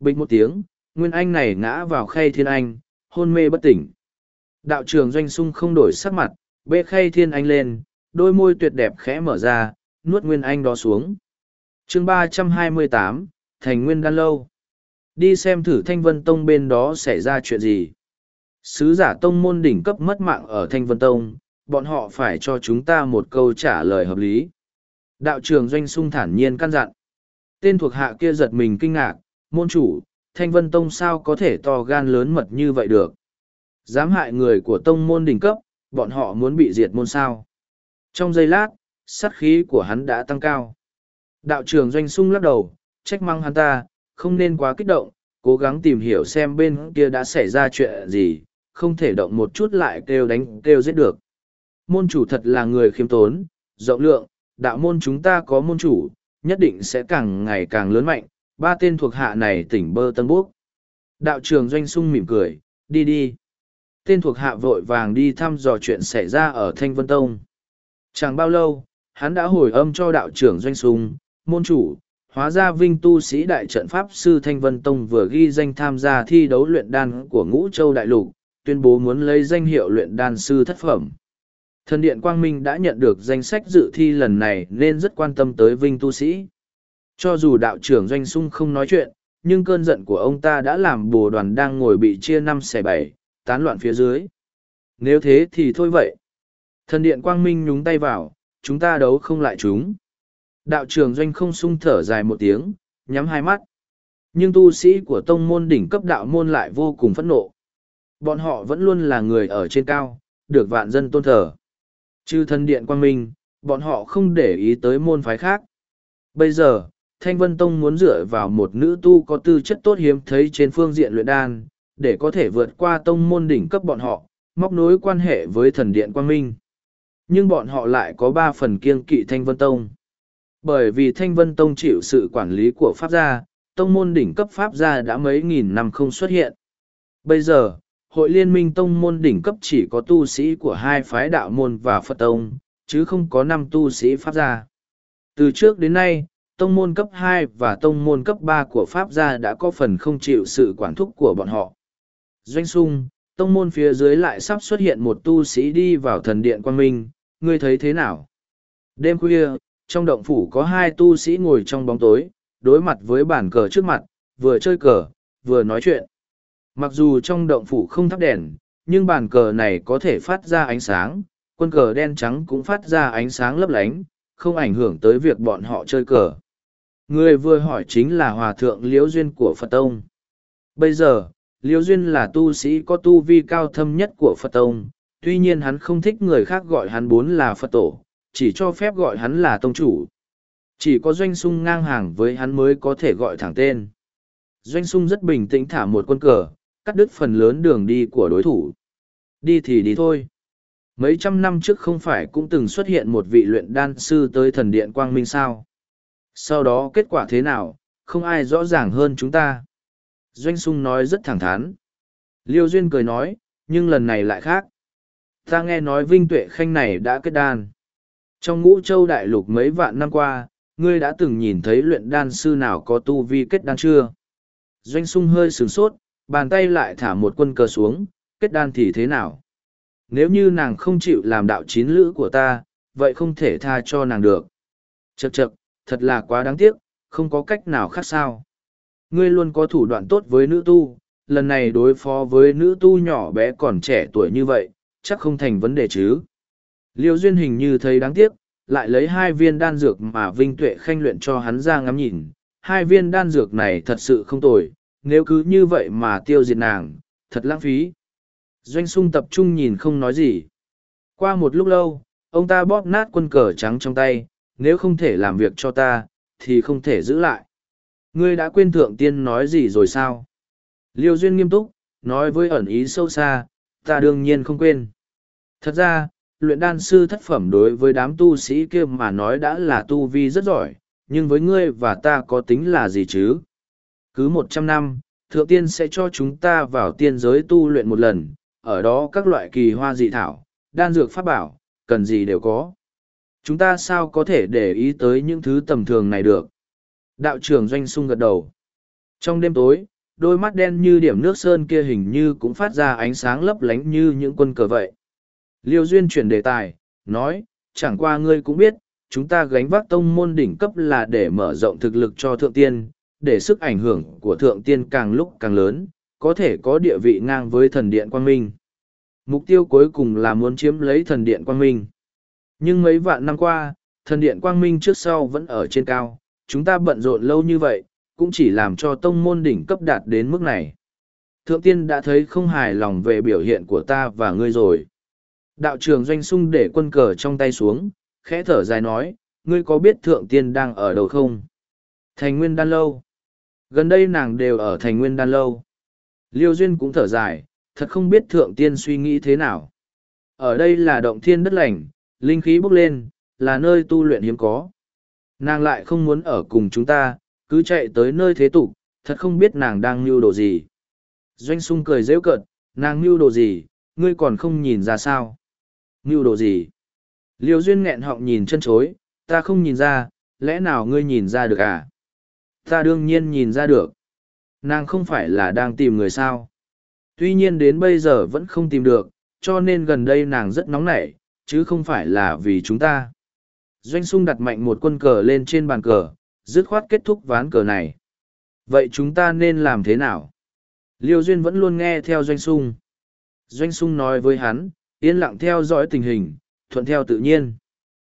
Bình một tiếng, Nguyên Anh này ngã vào khay thiên anh, hôn mê bất tỉnh. Đạo trưởng doanh sung không đổi sắc mặt, bê khay thiên anh lên, đôi môi tuyệt đẹp khẽ mở ra, nuốt Nguyên Anh đó xuống. chương ba trăm hai mươi tám Thành Nguyên Đan Lâu. Đi xem thử Thanh Vân Tông bên đó xảy ra chuyện gì. Sứ giả tông môn đỉnh cấp mất mạng ở Thanh Vân Tông, bọn họ phải cho chúng ta một câu trả lời hợp lý. Đạo trưởng Doanh Sung thản nhiên căn dặn. Tên thuộc hạ kia giật mình kinh ngạc, môn chủ, Thanh Vân Tông sao có thể to gan lớn mật như vậy được. Dám hại người của tông môn đỉnh cấp, bọn họ muốn bị diệt môn sao. Trong giây lát, sát khí của hắn đã tăng cao. Đạo trưởng Doanh Sung lắc đầu, trách măng hắn ta, không nên quá kích động, cố gắng tìm hiểu xem bên kia đã xảy ra chuyện gì, không thể động một chút lại kêu đánh kêu giết được. Môn chủ thật là người khiêm tốn, rộng lượng, đạo môn chúng ta có môn chủ, nhất định sẽ càng ngày càng lớn mạnh, ba tên thuộc hạ này tỉnh bơ tân bốc. Đạo trường doanh sung mỉm cười, đi đi. Tên thuộc hạ vội vàng đi thăm dò chuyện xảy ra ở Thanh Vân Tông. Chẳng bao lâu, hắn đã hồi âm cho đạo trưởng doanh sung, môn chủ, hóa ra vinh tu sĩ đại trận pháp sư Thanh Vân Tông vừa ghi danh tham gia thi đấu luyện đan của ngũ châu đại lục, tuyên bố muốn lấy danh hiệu luyện đan sư thất phẩm. Thần Điện Quang Minh đã nhận được danh sách dự thi lần này nên rất quan tâm tới vinh tu sĩ. Cho dù đạo trưởng doanh sung không nói chuyện, nhưng cơn giận của ông ta đã làm bồ đoàn đang ngồi bị chia năm xẻ bảy, tán loạn phía dưới. Nếu thế thì thôi vậy. Thần Điện Quang Minh nhúng tay vào, chúng ta đấu không lại chúng. Đạo trường doanh không sung thở dài một tiếng, nhắm hai mắt. Nhưng tu sĩ của tông môn đỉnh cấp đạo môn lại vô cùng phẫn nộ. Bọn họ vẫn luôn là người ở trên cao, được vạn dân tôn thờ. Chư thân điện quang minh, bọn họ không để ý tới môn phái khác. Bây giờ, Thanh Vân Tông muốn dựa vào một nữ tu có tư chất tốt hiếm thấy trên phương diện luyện đan, để có thể vượt qua tông môn đỉnh cấp bọn họ, móc nối quan hệ với thần điện quang minh. Nhưng bọn họ lại có ba phần kiêng kỵ Thanh Vân Tông bởi vì Thanh Vân Tông chịu sự quản lý của Pháp gia, tông môn đỉnh cấp Pháp gia đã mấy nghìn năm không xuất hiện. Bây giờ, hội liên minh tông môn đỉnh cấp chỉ có tu sĩ của hai phái đạo môn và Phật Tông, chứ không có năm tu sĩ Pháp gia. Từ trước đến nay, tông môn cấp hai và tông môn cấp ba của Pháp gia đã có phần không chịu sự quản thúc của bọn họ. Doanh sung, tông môn phía dưới lại sắp xuất hiện một tu sĩ đi vào thần điện quang minh, ngươi thấy thế nào? Đêm khuya, trong động phủ có hai tu sĩ ngồi trong bóng tối, đối mặt với bàn cờ trước mặt, vừa chơi cờ, vừa nói chuyện. Mặc dù trong động phủ không thắp đèn, nhưng bàn cờ này có thể phát ra ánh sáng, quân cờ đen trắng cũng phát ra ánh sáng lấp lánh, không ảnh hưởng tới việc bọn họ chơi cờ. Người vừa hỏi chính là Hòa Thượng Liễu Duyên của Phật Tông. Bây giờ, Liễu Duyên là tu sĩ có tu vi cao thâm nhất của Phật Tông, tuy nhiên hắn không thích người khác gọi hắn bốn là Phật Tổ, chỉ cho phép gọi hắn là Tông Chủ. Chỉ có Doanh Sung ngang hàng với hắn mới có thể gọi thẳng tên. Doanh Sung rất bình tĩnh thả một quân cờ, cắt đứt phần lớn đường đi của đối thủ. Đi thì đi thôi. Mấy trăm năm trước không phải cũng từng xuất hiện một vị luyện đan sư tới thần điện Quang Minh sao? Sau đó kết quả thế nào, không ai rõ ràng hơn chúng ta. Doanh Sung nói rất thẳng thắn. Liêu Duyên cười nói, nhưng lần này lại khác. Ta nghe nói Vinh Tuệ Khanh này đã kết đan. Trong ngũ châu đại lục mấy vạn năm qua, ngươi đã từng nhìn thấy luyện đan sư nào có tu vi kết đan chưa? Doanh Sung hơi sửng sốt, bàn tay lại thả một quân cờ xuống, kết đan thì thế nào? Nếu như nàng không chịu làm đạo chín lữ của ta, vậy không thể tha cho nàng được. chật chật thật là quá đáng tiếc, không có cách nào khác sao. Ngươi luôn có thủ đoạn tốt với nữ tu, lần này đối phó với nữ tu nhỏ bé còn trẻ tuổi như vậy, chắc không thành vấn đề chứ. Liêu Duyên hình như thấy đáng tiếc, lại lấy hai viên đan dược mà Vinh Tuệ Khanh luyện cho hắn ra ngắm nhìn. Hai viên đan dược này thật sự không tồi, nếu cứ như vậy mà tiêu diệt nàng, thật lãng phí. Doanh sung tập trung nhìn không nói gì. Qua một lúc lâu, ông ta bóp nát quân cờ trắng trong tay, nếu không thể làm việc cho ta, thì không thể giữ lại. Ngươi đã quên thượng tiên nói gì rồi sao? Liêu Duyên nghiêm túc, nói với ẩn ý sâu xa, ta đương nhiên không quên. Thật ra, luyện đan sư thất phẩm đối với đám tu sĩ kia mà nói đã là tu vi rất giỏi, nhưng với ngươi và ta có tính là gì chứ? Cứ một trăm năm, thượng tiên sẽ cho chúng ta vào tiên giới tu luyện một lần, ở đó các loại kỳ hoa dị thảo, đan dược pháp bảo, cần gì đều có. Chúng ta sao có thể để ý tới những thứ tầm thường này được? Đạo trưởng doanh sung gật đầu. Trong đêm tối, đôi mắt đen như điểm nước sơn kia hình như cũng phát ra ánh sáng lấp lánh như những quân cờ vậy. Liêu Duyên chuyển đề tài, nói, chẳng qua ngươi cũng biết, chúng ta gánh vác tông môn đỉnh cấp là để mở rộng thực lực cho thượng tiên, để sức ảnh hưởng của thượng tiên càng lúc càng lớn, có thể có địa vị ngang với thần điện quang minh. Mục tiêu cuối cùng là muốn chiếm lấy thần điện quang minh. Nhưng mấy vạn năm qua, thần điện quang minh trước sau vẫn ở trên cao, chúng ta bận rộn lâu như vậy, cũng chỉ làm cho tông môn đỉnh cấp đạt đến mức này. Thượng tiên đã thấy không hài lòng về biểu hiện của ta và ngươi rồi. Đạo trưởng doanh sung để quân cờ trong tay xuống, khẽ thở dài nói, ngươi có biết thượng tiên đang ở đâu không? Thành nguyên đan lâu. Gần đây nàng đều ở thành nguyên đan lâu. Liêu Duyên cũng thở dài, thật không biết thượng tiên suy nghĩ thế nào. Ở đây là động thiên đất lành, linh khí bốc lên, là nơi tu luyện hiếm có. Nàng lại không muốn ở cùng chúng ta, cứ chạy tới nơi thế tục, thật không biết nàng đang mưu đồ gì. Doanh sung cười rêu cợt, nàng mưu đồ gì, ngươi còn không nhìn ra sao. Mưu đồ gì? Liêu Duyên nghẹn họng nhìn chân chối, ta không nhìn ra, lẽ nào ngươi nhìn ra được à? Ta đương nhiên nhìn ra được. Nàng không phải là đang tìm người sao. Tuy nhiên đến bây giờ vẫn không tìm được, cho nên gần đây nàng rất nóng nảy, chứ không phải là vì chúng ta. Doanh sung đặt mạnh một quân cờ lên trên bàn cờ, dứt khoát kết thúc ván cờ này. Vậy chúng ta nên làm thế nào? Liêu Duyên vẫn luôn nghe theo Doanh sung. Doanh sung nói với hắn, yên lặng theo dõi tình hình, thuận theo tự nhiên.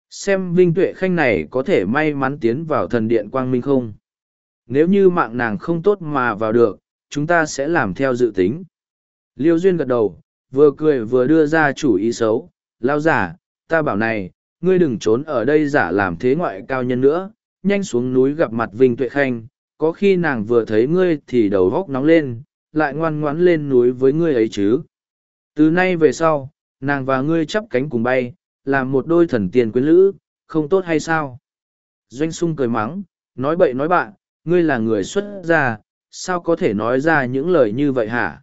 Xem Vinh Tuệ Khanh này có thể may mắn tiến vào thần điện Quang Minh không? Nếu như mạng nàng không tốt mà vào được, chúng ta sẽ làm theo dự tính. Liêu Duyên gật đầu, vừa cười vừa đưa ra chủ ý xấu, lao giả, ta bảo này, ngươi đừng trốn ở đây giả làm thế ngoại cao nhân nữa, nhanh xuống núi gặp mặt Vinh Tuệ Khanh, có khi nàng vừa thấy ngươi thì đầu góc nóng lên, lại ngoan ngoãn lên núi với ngươi ấy chứ. Từ nay về sau, nàng và ngươi chắp cánh cùng bay, làm một đôi thần tiền quyến lữ, không tốt hay sao? Doanh sung cười mắng, nói bậy nói bạn, ngươi là người xuất gia, sao có thể nói ra những lời như vậy hả?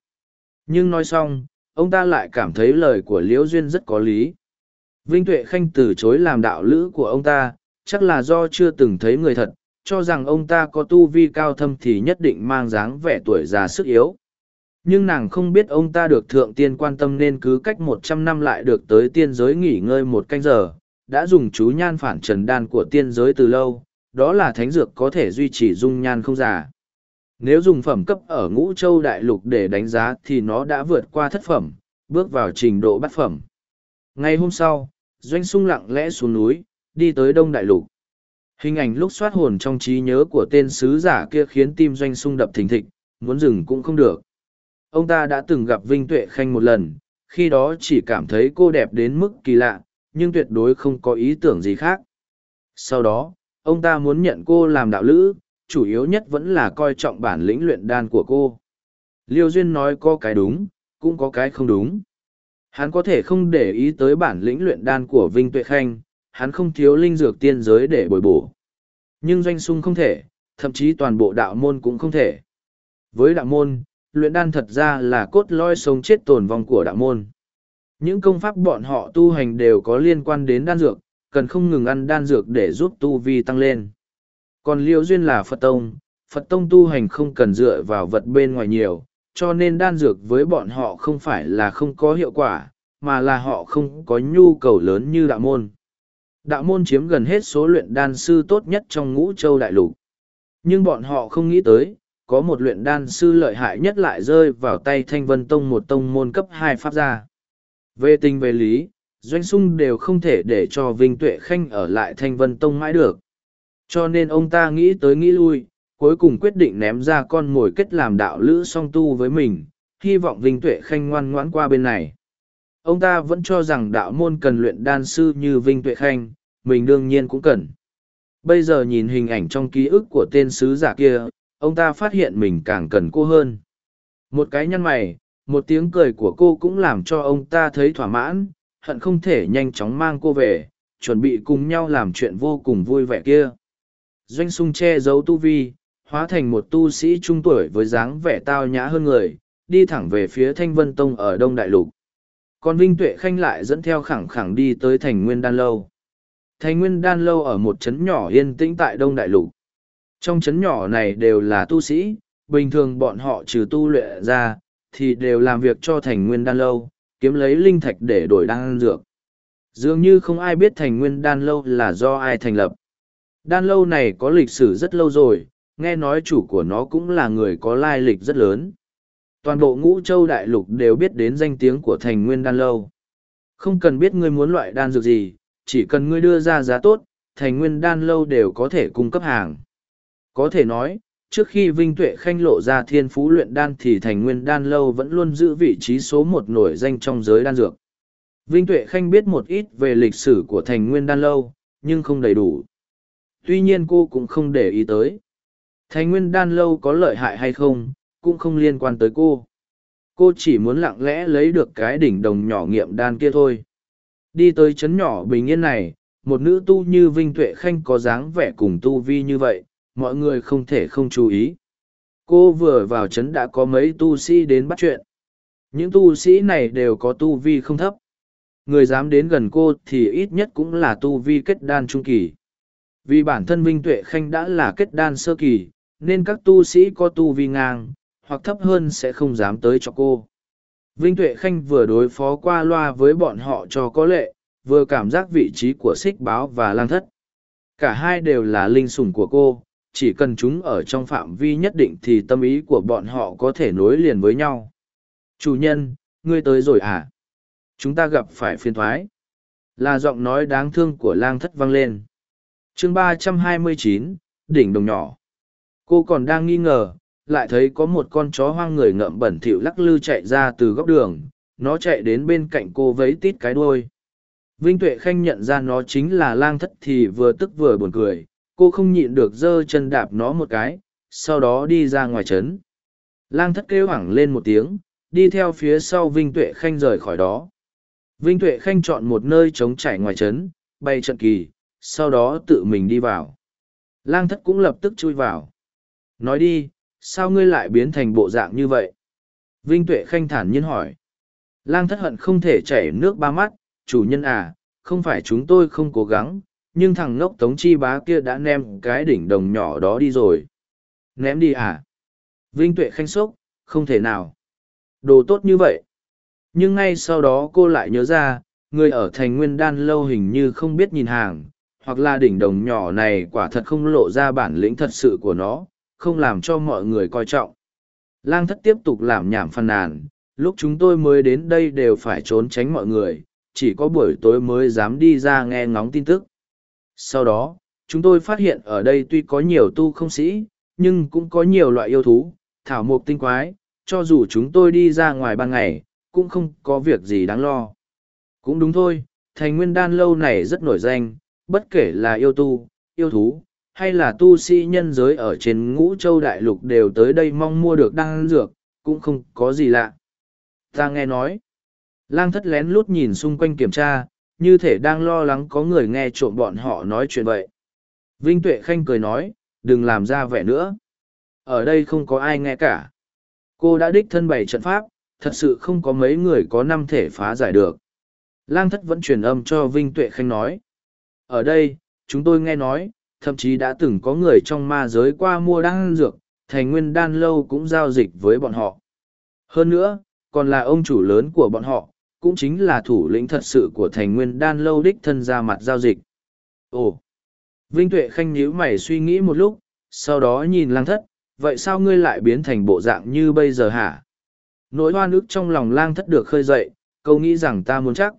Nhưng nói xong, ông ta lại cảm thấy lời của Liễu Duyên rất có lý. Vinh Tuệ Khanh từ chối làm đạo lữ của ông ta, chắc là do chưa từng thấy người thật, cho rằng ông ta có tu vi cao thâm thì nhất định mang dáng vẻ tuổi già sức yếu. Nhưng nàng không biết ông ta được thượng tiên quan tâm nên cứ cách một trăm năm lại được tới tiên giới nghỉ ngơi một canh giờ, đã dùng chú nhan phản trần đan của tiên giới từ lâu, đó là thánh dược có thể duy trì dung nhan không già. Nếu dùng phẩm cấp ở ngũ châu đại lục để đánh giá thì nó đã vượt qua thất phẩm, bước vào trình độ bát phẩm. Ngày hôm sau, Doanh Sung lặng lẽ xuống núi, đi tới Đông Đại Lục. Hình ảnh lúc soát hồn trong trí nhớ của tên sứ giả kia khiến tim Doanh Sung đập thình thịch, muốn dừng cũng không được. Ông ta đã từng gặp Vinh Tuệ Khanh một lần, khi đó chỉ cảm thấy cô đẹp đến mức kỳ lạ, nhưng tuyệt đối không có ý tưởng gì khác. Sau đó, ông ta muốn nhận cô làm đạo lữ, chủ yếu nhất vẫn là coi trọng bản lĩnh luyện đan của cô. Liêu Duyên nói có cái đúng, cũng có cái không đúng. Hắn có thể không để ý tới bản lĩnh luyện đan của Vinh Tuệ Khanh, hắn không thiếu linh dược tiên giới để bồi bổ. Nhưng doanh sung không thể, thậm chí toàn bộ đạo môn cũng không thể. Với đạo môn, luyện đan thật ra là cốt lõi sống chết tồn vong của đạo môn. Những công pháp bọn họ tu hành đều có liên quan đến đan dược, cần không ngừng ăn đan dược để giúp tu vi tăng lên. Còn liễu Duyên là Phật Tông, Phật Tông tu hành không cần dựa vào vật bên ngoài nhiều, cho nên đan dược với bọn họ không phải là không có hiệu quả, mà là họ không có nhu cầu lớn như đạo môn. Đạo môn chiếm gần hết số luyện đan sư tốt nhất trong ngũ châu đại lục. Nhưng bọn họ không nghĩ tới, có một luyện đan sư lợi hại nhất lại rơi vào tay Thanh Vân Tông một tông môn cấp hai pháp gia. Về tình về lý, Doanh Sung đều không thể để cho Vinh Tuệ Khanh ở lại Thanh Vân Tông mãi được. Cho nên ông ta nghĩ tới nghĩ lui, cuối cùng quyết định ném ra con mồi kết làm đạo lữ song tu với mình, hy vọng Vinh Tuệ Khanh ngoan ngoãn qua bên này. Ông ta vẫn cho rằng đạo môn cần luyện đan sư như Vinh Tuệ Khanh, mình đương nhiên cũng cần. Bây giờ nhìn hình ảnh trong ký ức của tên sứ giả kia, ông ta phát hiện mình càng cần cô hơn. Một cái nhăn mày, một tiếng cười của cô cũng làm cho ông ta thấy thỏa mãn, hận không thể nhanh chóng mang cô về, chuẩn bị cùng nhau làm chuyện vô cùng vui vẻ kia. Doanh sung che giấu tu vi, hóa thành một tu sĩ trung tuổi với dáng vẻ tao nhã hơn người, đi thẳng về phía Thanh Vân Tông ở Đông Đại Lục. Còn Vinh Tuệ Khanh lại dẫn theo khẳng khẳng đi tới Thành Nguyên Đan Lâu. Thành Nguyên Đan Lâu ở một trấn nhỏ yên tĩnh tại Đông Đại Lục. Trong chấn nhỏ này đều là tu sĩ, bình thường bọn họ trừ tu luyện ra, thì đều làm việc cho Thành Nguyên Đan Lâu, kiếm lấy linh thạch để đổi đan dược. Dường như không ai biết Thành Nguyên Đan Lâu là do ai thành lập. Đan Lâu này có lịch sử rất lâu rồi, nghe nói chủ của nó cũng là người có lai lịch rất lớn. Toàn bộ ngũ châu đại lục đều biết đến danh tiếng của thành nguyên đan lâu. Không cần biết ngươi muốn loại đan dược gì, chỉ cần ngươi đưa ra giá tốt, thành nguyên đan lâu đều có thể cung cấp hàng. Có thể nói, trước khi Vinh Tuệ Khanh lộ ra thiên phú luyện đan thì thành nguyên đan lâu vẫn luôn giữ vị trí số một nổi danh trong giới đan dược. Vinh Tuệ Khanh biết một ít về lịch sử của thành nguyên đan lâu, nhưng không đầy đủ. Tuy nhiên cô cũng không để ý tới. Thành nguyên đan lâu có lợi hại hay không, cũng không liên quan tới cô. Cô chỉ muốn lặng lẽ lấy được cái đỉnh đồng nhỏ nghiệm đan kia thôi. Đi tới chấn nhỏ bình yên này, một nữ tu như Vinh Tuệ Khanh có dáng vẻ cùng tu vi như vậy, mọi người không thể không chú ý. Cô vừa vào trấn đã có mấy tu sĩ đến bắt chuyện. Những tu sĩ này đều có tu vi không thấp. Người dám đến gần cô thì ít nhất cũng là tu vi kết đan trung kỳ. Vì bản thân Vinh Tuệ Khanh đã là kết đan sơ kỳ, nên các tu sĩ có tu vi ngang, hoặc thấp hơn sẽ không dám tới cho cô. Vinh Tuệ Khanh vừa đối phó qua loa với bọn họ cho có lệ, vừa cảm giác vị trí của xích báo và lang thất. Cả hai đều là linh sủng của cô, chỉ cần chúng ở trong phạm vi nhất định thì tâm ý của bọn họ có thể nối liền với nhau. Chủ nhân, ngươi tới rồi à? Chúng ta gặp phải phiền thoái. Là giọng nói đáng thương của lang thất vang lên. chương ba trăm hai mươi chín, đỉnh đồng nhỏ. Cô còn đang nghi ngờ, lại thấy có một con chó hoang người ngậm bẩn thỉu lắc lư chạy ra từ góc đường, nó chạy đến bên cạnh cô vấy tít cái đuôi. Vinh Tuệ Khanh nhận ra nó chính là lang thất thì vừa tức vừa buồn cười, cô không nhịn được giơ chân đạp nó một cái, sau đó đi ra ngoài trấn. Lang thất kêu hoảng lên một tiếng, đi theo phía sau Vinh Tuệ Khanh rời khỏi đó. Vinh Tuệ Khanh chọn một nơi trống trải ngoài trấn, bay trận kỳ, sau đó tự mình đi vào. Lang thất cũng lập tức chui vào. Nói đi, sao ngươi lại biến thành bộ dạng như vậy? Vinh Tuệ Khanh thản nhiên hỏi. Lang thất hận không thể chảy nước ba mắt, chủ nhân à, không phải chúng tôi không cố gắng, nhưng thằng ngốc tống chi bá kia đã ném cái đỉnh đồng nhỏ đó đi rồi. Ném đi à? Vinh Tuệ Khanh sốc, không thể nào. Đồ tốt như vậy. Nhưng ngay sau đó cô lại nhớ ra, người ở thành nguyên đan lâu hình như không biết nhìn hàng, hoặc là đỉnh đồng nhỏ này quả thật không lộ ra bản lĩnh thật sự của nó, không làm cho mọi người coi trọng. Lang thất tiếp tục làm nhảm phàn nàn, lúc chúng tôi mới đến đây đều phải trốn tránh mọi người, chỉ có buổi tối mới dám đi ra nghe ngóng tin tức. Sau đó, chúng tôi phát hiện ở đây tuy có nhiều tu không sĩ, nhưng cũng có nhiều loại yêu thú, thảo mộc tinh quái, cho dù chúng tôi đi ra ngoài ban ngày, cũng không có việc gì đáng lo. Cũng đúng thôi, thành nguyên đan lâu này rất nổi danh, bất kể là yêu tu, yêu thú, hay là tu sĩ nhân giới ở trên ngũ châu đại lục đều tới đây mong mua được đan dược, cũng không có gì lạ. Ta nghe nói, lang thất lén lút nhìn xung quanh kiểm tra, như thể đang lo lắng có người nghe trộm bọn họ nói chuyện vậy. Vinh Tuệ Khanh cười nói, đừng làm ra vẻ nữa. Ở đây không có ai nghe cả. Cô đã đích thân bày trận pháp, thật sự không có mấy người có năm thể phá giải được. Lang thất vẫn truyền âm cho Vinh Tuệ Khanh nói. Ở đây, chúng tôi nghe nói, thậm chí đã từng có người trong ma giới qua mua đan dược, thành nguyên đan lâu cũng giao dịch với bọn họ. Hơn nữa, còn là ông chủ lớn của bọn họ, cũng chính là thủ lĩnh thật sự của thành nguyên đan lâu đích thân ra mặt giao dịch. Ồ! Vinh Tuệ Khanh nhíu mày suy nghĩ một lúc, sau đó nhìn lang thất, vậy sao ngươi lại biến thành bộ dạng như bây giờ hả? Nỗi hoa nước trong lòng lang thất được khơi dậy, câu nghĩ rằng ta muốn chắc.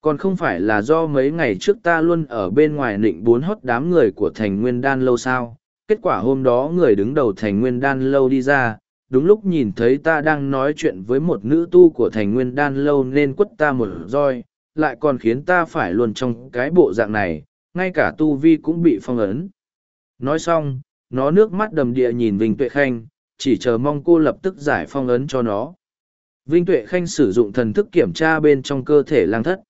Còn không phải là do mấy ngày trước ta luôn ở bên ngoài nịnh bốn hót đám người của thành nguyên đan lâu sao. Kết quả hôm đó người đứng đầu thành nguyên đan lâu đi ra, đúng lúc nhìn thấy ta đang nói chuyện với một nữ tu của thành nguyên đan lâu nên quất ta một roi, lại còn khiến ta phải luôn trong cái bộ dạng này, ngay cả tu vi cũng bị phong ấn. Nói xong, nó nước mắt đầm địa nhìn Vinh Tuệ Khanh, chỉ chờ mong cô lập tức giải phong ấn cho nó. Vinh Tuệ Khanh sử dụng thần thức kiểm tra bên trong cơ thể lang thất.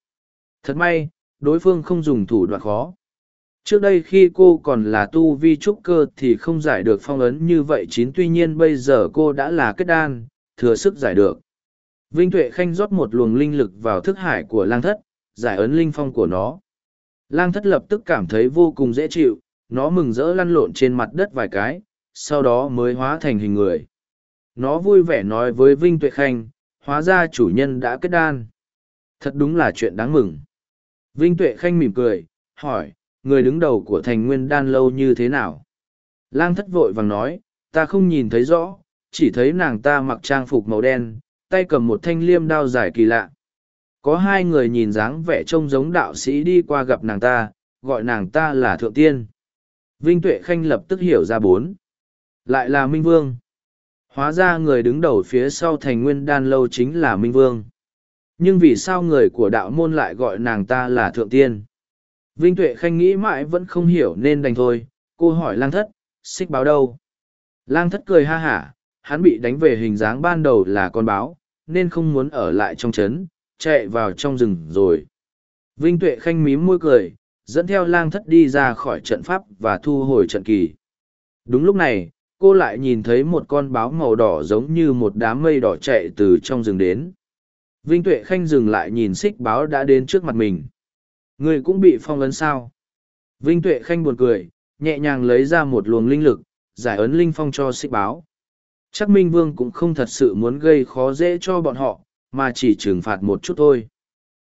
Thật may, đối phương không dùng thủ đoạn khó. Trước đây khi cô còn là tu vi trúc cơ thì không giải được phong ấn như vậy chín tuy nhiên bây giờ cô đã là kết đan, thừa sức giải được. Vinh Tuệ Khanh rót một luồng linh lực vào thức hải của lang thất, giải ấn linh phong của nó. Lang thất lập tức cảm thấy vô cùng dễ chịu, nó mừng rỡ lăn lộn trên mặt đất vài cái, sau đó mới hóa thành hình người. Nó vui vẻ nói với Vinh Tuệ Khanh, hóa ra chủ nhân đã kết đan. Thật đúng là chuyện đáng mừng. Vinh Tuệ Khanh mỉm cười, hỏi, người đứng đầu của thành nguyên đan lâu như thế nào? Lang thất vội vàng nói, ta không nhìn thấy rõ, chỉ thấy nàng ta mặc trang phục màu đen, tay cầm một thanh liêm đao dài kỳ lạ. Có hai người nhìn dáng vẻ trông giống đạo sĩ đi qua gặp nàng ta, gọi nàng ta là Thượng Tiên. Vinh Tuệ Khanh lập tức hiểu ra bốn. Lại là Minh Vương. Hóa ra người đứng đầu phía sau thành nguyên đan lâu chính là Minh Vương. Nhưng vì sao người của đạo môn lại gọi nàng ta là Thượng Tiên? Vinh Tuệ Khanh nghĩ mãi vẫn không hiểu nên đành thôi, cô hỏi lang thất, xích báo đâu? Lang thất cười ha hả, hắn bị đánh về hình dáng ban đầu là con báo, nên không muốn ở lại trong trấn, chạy vào trong rừng rồi. Vinh Tuệ Khanh mím môi cười, dẫn theo lang thất đi ra khỏi trận pháp và thu hồi trận kỳ. Đúng lúc này, cô lại nhìn thấy một con báo màu đỏ giống như một đám mây đỏ chạy từ trong rừng đến. Vinh Tuệ Khanh dừng lại nhìn xích báo đã đến trước mặt mình. Người cũng bị phong ấn sao? Vinh Tuệ Khanh buồn cười, nhẹ nhàng lấy ra một luồng linh lực, giải ấn linh phong cho xích báo. Chắc Minh Vương cũng không thật sự muốn gây khó dễ cho bọn họ, mà chỉ trừng phạt một chút thôi.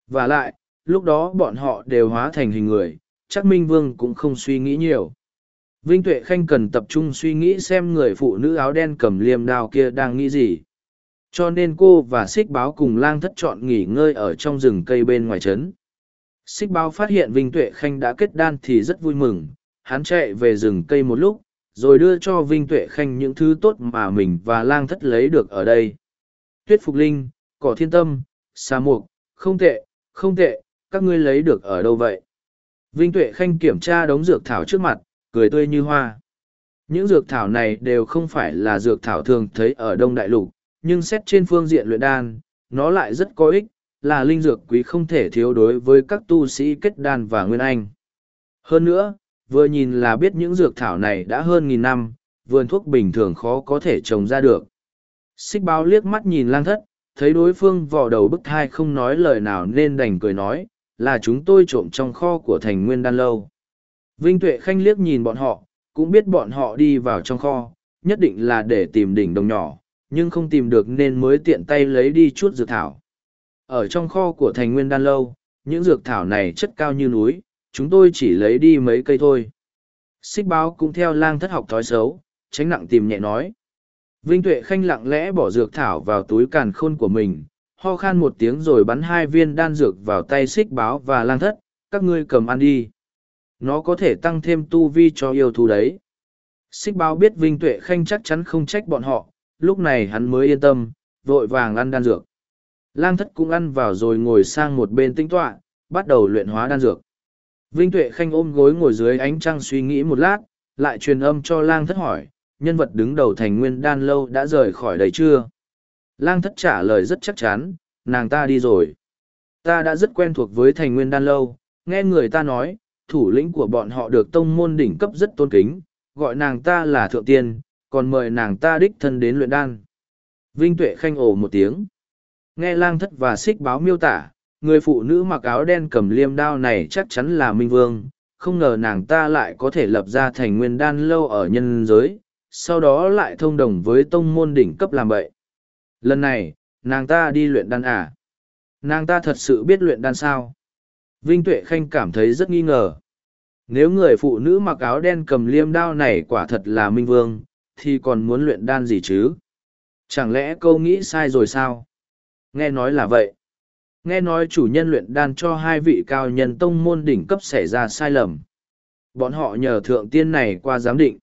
Và lại, lúc đó bọn họ đều hóa thành hình người, chắc Minh Vương cũng không suy nghĩ nhiều. Vinh Tuệ Khanh cần tập trung suy nghĩ xem người phụ nữ áo đen cầm liềm đao kia đang nghĩ gì. Cho nên cô và Xích Báo cùng lang thất chọn nghỉ ngơi ở trong rừng cây bên ngoài trấn. Xích Báo phát hiện Vinh Tuệ Khanh đã kết đan thì rất vui mừng, hắn chạy về rừng cây một lúc, rồi đưa cho Vinh Tuệ Khanh những thứ tốt mà mình và lang thất lấy được ở đây. Tuyết Phục Linh, Cỏ Thiên Tâm, Sa Mục, không tệ, không tệ, các ngươi lấy được ở đâu vậy? Vinh Tuệ Khanh kiểm tra đống dược thảo trước mặt, cười tươi như hoa. Những dược thảo này đều không phải là dược thảo thường thấy ở Đông Đại Lục, nhưng xét trên phương diện luyện đan, nó lại rất có ích, là linh dược quý không thể thiếu đối với các tu sĩ kết đan và nguyên anh. Hơn nữa, vừa nhìn là biết những dược thảo này đã hơn nghìn năm, vườn thuốc bình thường khó có thể trồng ra được. Xích báo liếc mắt nhìn lang thất, thấy đối phương vò đầu bức thai không nói lời nào nên đành cười nói, là chúng tôi trộm trong kho của thành nguyên đan lâu. Vinh Tuệ Khanh liếc nhìn bọn họ, cũng biết bọn họ đi vào trong kho, nhất định là để tìm đỉnh đồng nhỏ, nhưng không tìm được nên mới tiện tay lấy đi chút dược thảo. Ở trong kho của thành nguyên đan lâu, những dược thảo này chất cao như núi, chúng tôi chỉ lấy đi mấy cây thôi. Xích báo cũng theo lang thất học thói xấu, tránh nặng tìm nhẹ nói. Vinh Tuệ Khanh lặng lẽ bỏ dược thảo vào túi càn khôn của mình, ho khan một tiếng rồi bắn hai viên đan dược vào tay xích báo và lang thất, các ngươi cầm ăn đi. Nó có thể tăng thêm tu vi cho yêu thú đấy. Xích báo biết Vinh Tuệ Khanh chắc chắn không trách bọn họ, lúc này hắn mới yên tâm, vội vàng ăn đan dược. Lang thất cũng ăn vào rồi ngồi sang một bên tinh tọa, bắt đầu luyện hóa đan dược. Vinh Tuệ Khanh ôm gối ngồi dưới ánh trăng suy nghĩ một lát, lại truyền âm cho lang thất hỏi, nhân vật đứng đầu thành nguyên đan lâu đã rời khỏi đây chưa? Lang thất trả lời rất chắc chắn, nàng ta đi rồi. Ta đã rất quen thuộc với thành nguyên đan lâu, nghe người ta nói, thủ lĩnh của bọn họ được tông môn đỉnh cấp rất tôn kính, gọi nàng ta là thượng tiên, còn mời nàng ta đích thân đến luyện đan. Vinh Tuệ khanh ồ một tiếng. Nghe lang thất và xích báo miêu tả, người phụ nữ mặc áo đen cầm liêm đao này chắc chắn là Minh Vương, không ngờ nàng ta lại có thể lập ra thành nguyên đan lâu ở nhân giới, sau đó lại thông đồng với tông môn đỉnh cấp làm vậy. Lần này, nàng ta đi luyện đan à? Nàng ta thật sự biết luyện đan sao? Vinh Tuệ Khanh cảm thấy rất nghi ngờ. Nếu người phụ nữ mặc áo đen cầm liêm đao này quả thật là Minh Vương, thì còn muốn luyện đan gì chứ? Chẳng lẽ câu nghĩ sai rồi sao? Nghe nói là vậy. Nghe nói chủ nhân luyện đan cho hai vị cao nhân tông môn đỉnh cấp xảy ra sai lầm. Bọn họ nhờ thượng tiên này qua giám định.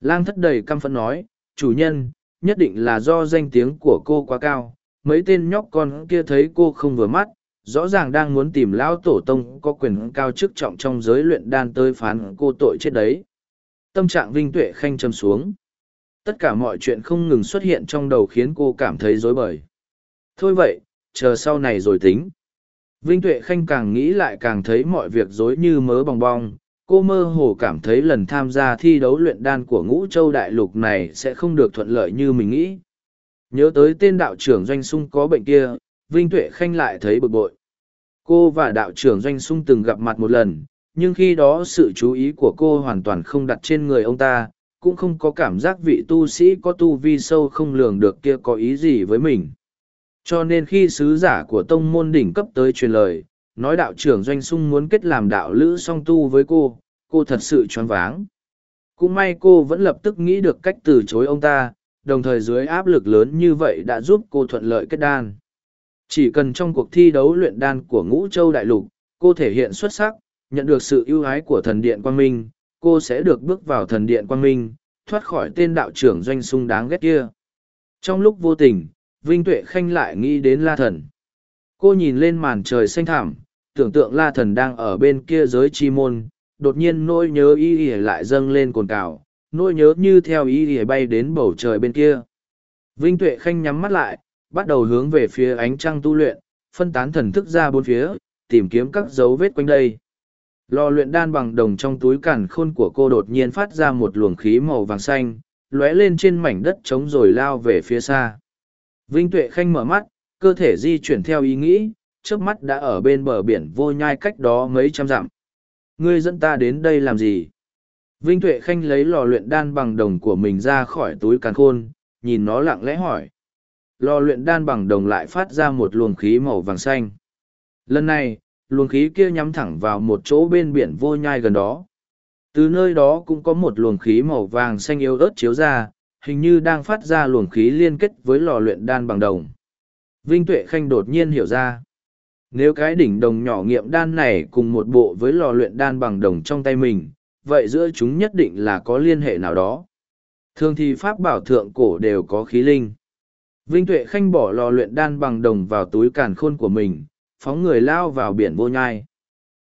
Lang thất đầy căm phẫn nói, chủ nhân, nhất định là do danh tiếng của cô quá cao. Mấy tên nhóc con kia thấy cô không vừa mắt, rõ ràng đang muốn tìm lão tổ tông có quyền cao chức trọng trong giới luyện đan tới phán cô tội chết đấy. Tâm trạng Vinh Tuệ Khanh châm xuống. Tất cả mọi chuyện không ngừng xuất hiện trong đầu khiến cô cảm thấy rối bời. Thôi vậy, chờ sau này rồi tính. Vinh Tuệ Khanh càng nghĩ lại càng thấy mọi việc rối như mớ bong bong. Cô mơ hồ cảm thấy lần tham gia thi đấu luyện đan của ngũ châu đại lục này sẽ không được thuận lợi như mình nghĩ. Nhớ tới tên đạo trưởng Doanh Sung có bệnh kia, Vinh Tuệ Khanh lại thấy bực bội. Cô và đạo trưởng Doanh Sung từng gặp mặt một lần, nhưng khi đó sự chú ý của cô hoàn toàn không đặt trên người ông ta, cũng không có cảm giác vị tu sĩ có tu vi sâu không lường được kia có ý gì với mình. Cho nên khi sứ giả của tông môn đỉnh cấp tới truyền lời, nói đạo trưởng Doanh Sung muốn kết làm đạo lữ song tu với cô, cô thật sự choáng váng. Cũng may cô vẫn lập tức nghĩ được cách từ chối ông ta, đồng thời dưới áp lực lớn như vậy đã giúp cô thuận lợi kết đan. Chỉ cần trong cuộc thi đấu luyện đan của Ngũ Châu Đại Lục, cô thể hiện xuất sắc, nhận được sự ưu ái của thần điện Quang Minh, cô sẽ được bước vào thần điện Quang Minh, thoát khỏi tên đạo trưởng doanh sung đáng ghét kia. Trong lúc vô tình, Vinh Tuệ Khanh lại nghĩ đến La Thần. Cô nhìn lên màn trời xanh thảm, tưởng tượng La Thần đang ở bên kia giới chi môn, đột nhiên nỗi nhớ y y lại dâng lên cồn cào, nỗi nhớ như theo y y bay đến bầu trời bên kia. Vinh Tuệ Khanh nhắm mắt lại, bắt đầu hướng về phía ánh trăng tu luyện, phân tán thần thức ra bốn phía, tìm kiếm các dấu vết quanh đây. Lò luyện đan bằng đồng trong túi cản khôn của cô đột nhiên phát ra một luồng khí màu vàng xanh, lóe lên trên mảnh đất trống rồi lao về phía xa. Vinh Tuệ Khanh mở mắt, cơ thể di chuyển theo ý nghĩ, trước mắt đã ở bên bờ biển vô nhai cách đó mấy trăm dặm. Ngươi dẫn ta đến đây làm gì? Vinh Tuệ Khanh lấy lò luyện đan bằng đồng của mình ra khỏi túi càn khôn, nhìn nó lặng lẽ hỏi. Lò luyện đan bằng đồng lại phát ra một luồng khí màu vàng xanh. Lần này, luồng khí kia nhắm thẳng vào một chỗ bên biển vô nhai gần đó. Từ nơi đó cũng có một luồng khí màu vàng xanh yếu ớt chiếu ra, hình như đang phát ra luồng khí liên kết với lò luyện đan bằng đồng. Vinh Tuệ Khanh đột nhiên hiểu ra. Nếu cái đỉnh đồng nhỏ nghiệm đan này cùng một bộ với lò luyện đan bằng đồng trong tay mình, vậy giữa chúng nhất định là có liên hệ nào đó. Thường thì pháp bảo thượng cổ đều có khí linh. Vinh Tuệ Khanh bỏ lò luyện đan bằng đồng vào túi càn khôn của mình, phóng người lao vào biển vô nhai.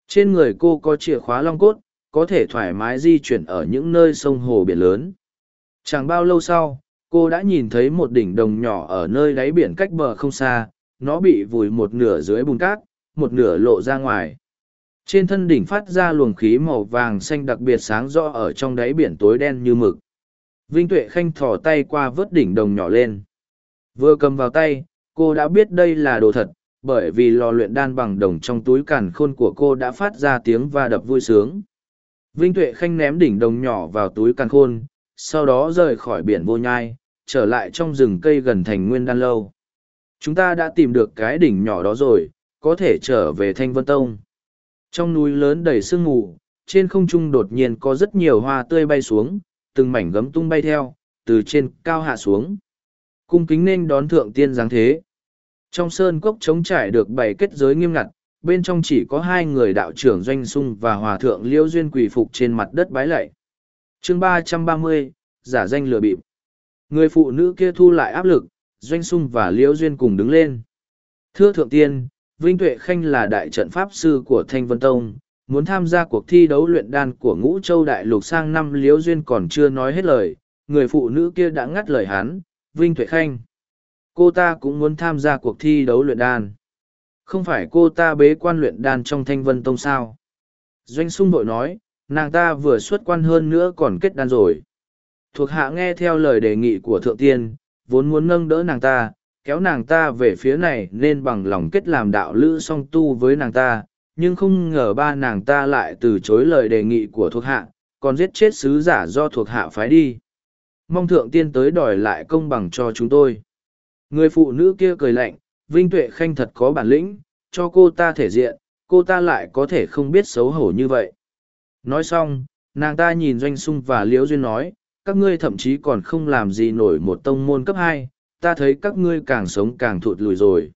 Trên người cô có chìa khóa long cốt, có thể thoải mái di chuyển ở những nơi sông hồ biển lớn. Chẳng bao lâu sau, cô đã nhìn thấy một đỉnh đồng nhỏ ở nơi đáy biển cách bờ không xa, nó bị vùi một nửa dưới bùn cát, một nửa lộ ra ngoài. Trên thân đỉnh phát ra luồng khí màu vàng xanh đặc biệt sáng rõ ở trong đáy biển tối đen như mực. Vinh Tuệ Khanh thỏ tay qua vớt đỉnh đồng nhỏ lên. Vừa cầm vào tay, cô đã biết đây là đồ thật, bởi vì lò luyện đan bằng đồng trong túi càn khôn của cô đã phát ra tiếng va đập vui sướng. Vinh Tuệ Khanh ném đỉnh đồng nhỏ vào túi càn khôn, sau đó rời khỏi biển vô nhai, trở lại trong rừng cây gần thành nguyên đan lâu. Chúng ta đã tìm được cái đỉnh nhỏ đó rồi, có thể trở về Thanh Vân Tông. Trong núi lớn đầy sương mù, trên không trung đột nhiên có rất nhiều hoa tươi bay xuống, từng mảnh gấm tung bay theo, từ trên cao hạ xuống. Cung kính nên đón thượng tiên giáng thế. Trong sơn cốc trống trải được bày kết giới nghiêm ngặt, bên trong chỉ có hai người đạo trưởng Doanh Sung và Hòa Thượng Liêu Duyên quỳ phục trên mặt đất bái lạy chương ba trăm ba mươi giả danh lừa bịp. Người phụ nữ kia thu lại áp lực, Doanh Sung và Liễu Duyên cùng đứng lên. Thưa Thượng Tiên, Vinh Tuệ Khanh là đại trận pháp sư của Thanh Vân Tông, muốn tham gia cuộc thi đấu luyện đan của Ngũ Châu Đại Lục sang năm Liễu Duyên còn chưa nói hết lời, người phụ nữ kia đã ngắt lời hắn, Vinh Tuệ Khanh. Cô ta cũng muốn tham gia cuộc thi đấu luyện đan. Không phải cô ta bế quan luyện đan trong thanh vân tông sao? Doanh sung bội nói, nàng ta vừa xuất quan hơn nữa còn kết đan rồi. Thuộc hạ nghe theo lời đề nghị của thượng tiên, vốn muốn nâng đỡ nàng ta, kéo nàng ta về phía này nên bằng lòng kết làm đạo lữ song tu với nàng ta, nhưng không ngờ ba nàng ta lại từ chối lời đề nghị của thuộc hạ, còn giết chết sứ giả do thuộc hạ phái đi. Mong thượng tiên tới đòi lại công bằng cho chúng tôi. Người phụ nữ kia cười lạnh, Vinh Tuệ Khanh thật có bản lĩnh, cho cô ta thể diện, cô ta lại có thể không biết xấu hổ như vậy. Nói xong, nàng ta nhìn Doanh Sung và Liễu Duyên nói, các ngươi thậm chí còn không làm gì nổi một tông môn cấp hai, ta thấy các ngươi càng sống càng thụt lùi rồi.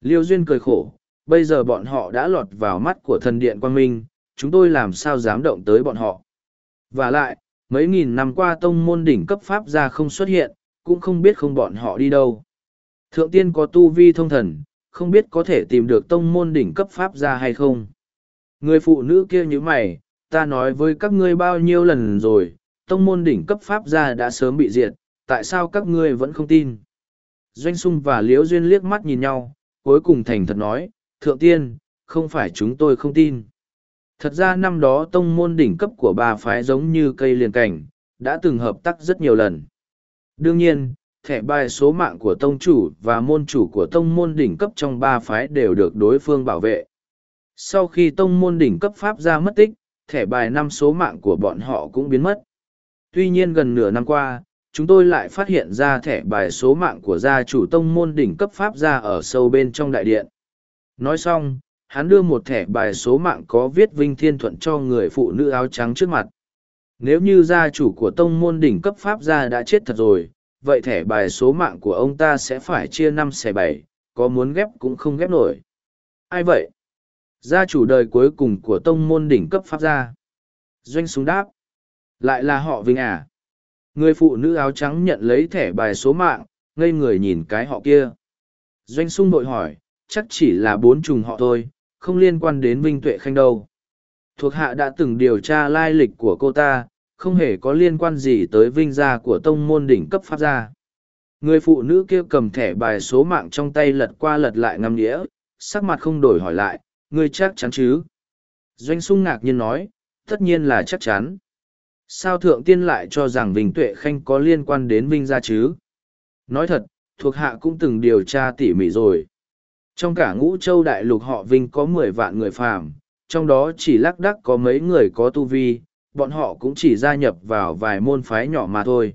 liễu Duyên cười khổ, bây giờ bọn họ đã lọt vào mắt của thần điện quang minh, chúng tôi làm sao dám động tới bọn họ. Và lại, mấy nghìn năm qua tông môn đỉnh cấp pháp gia không xuất hiện, cũng không biết không bọn họ đi đâu. Thượng tiên có tu vi thông thần, không biết có thể tìm được tông môn đỉnh cấp pháp ra hay không. Người phụ nữ kia như mày, ta nói với các ngươi bao nhiêu lần rồi, tông môn đỉnh cấp pháp gia đã sớm bị diệt, tại sao các ngươi vẫn không tin? Doanh sung và Liễu Duyên liếc mắt nhìn nhau, cuối cùng thành thật nói, thượng tiên, không phải chúng tôi không tin. Thật ra năm đó tông môn đỉnh cấp của bà phái giống như cây liền cảnh, đã từng hợp tác rất nhiều lần. Đương nhiên, thẻ bài số mạng của tông chủ và môn chủ của tông môn đỉnh cấp trong ba phái đều được đối phương bảo vệ. Sau khi tông môn đỉnh cấp pháp ra mất tích, thẻ bài năm số mạng của bọn họ cũng biến mất. Tuy nhiên gần nửa năm qua, chúng tôi lại phát hiện ra thẻ bài số mạng của gia chủ tông môn đỉnh cấp pháp ra ở sâu bên trong đại điện. Nói xong, hắn đưa một thẻ bài số mạng có viết Vinh Thiên Thuận cho người phụ nữ áo trắng trước mặt. Nếu như gia chủ của tông môn đỉnh cấp pháp gia đã chết thật rồi, vậy thẻ bài số mạng của ông ta sẽ phải chia năm xẻ bảy có muốn ghép cũng không ghép nổi ai vậy gia chủ đời cuối cùng của tông môn đỉnh cấp pháp gia. Doanh súng đáp lại là họ vinh à? Người phụ nữ áo trắng nhận lấy thẻ bài số mạng ngây người nhìn cái họ kia. Doanh sung đội hỏi chắc chỉ là bốn trùng họ thôi không liên quan đến vinh tuệ khanh đâu. Thuộc hạ đã từng điều tra lai lịch của cô ta không hề có liên quan gì tới vinh gia của tông môn đỉnh cấp pháp gia. Người phụ nữ kia cầm thẻ bài số mạng trong tay lật qua lật lại ngắm đĩa, sắc mặt không đổi hỏi lại, ngươi chắc chắn chứ? Doanh sung ngạc nhiên nói, tất nhiên là chắc chắn. Sao thượng tiên lại cho rằng Vinh Tuệ Khanh có liên quan đến Vinh gia chứ? Nói thật, thuộc hạ cũng từng điều tra tỉ mỉ rồi. Trong cả ngũ châu đại lục họ Vinh có mười vạn người phàm, trong đó chỉ lác đắc có mấy người có tu vi, bọn họ cũng chỉ gia nhập vào vài môn phái nhỏ mà thôi.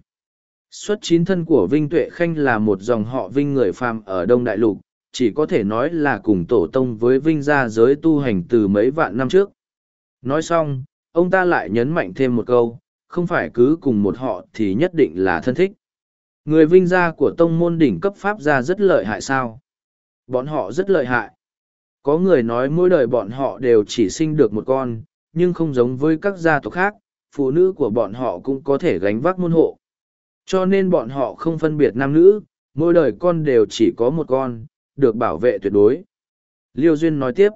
Xuất chín thân của Vinh Tuệ Khanh là một dòng họ Vinh người phàm ở Đông Đại Lục, chỉ có thể nói là cùng tổ tông với Vinh gia giới tu hành từ mấy vạn năm trước. Nói xong, ông ta lại nhấn mạnh thêm một câu, không phải cứ cùng một họ thì nhất định là thân thích. Người Vinh gia của tông môn đỉnh cấp Pháp gia rất lợi hại sao? Bọn họ rất lợi hại. Có người nói mỗi đời bọn họ đều chỉ sinh được một con, nhưng không giống với các gia tộc khác, phụ nữ của bọn họ cũng có thể gánh vác môn hộ. Cho nên bọn họ không phân biệt nam nữ, mỗi đời con đều chỉ có một con, được bảo vệ tuyệt đối. Liêu Duyên nói tiếp,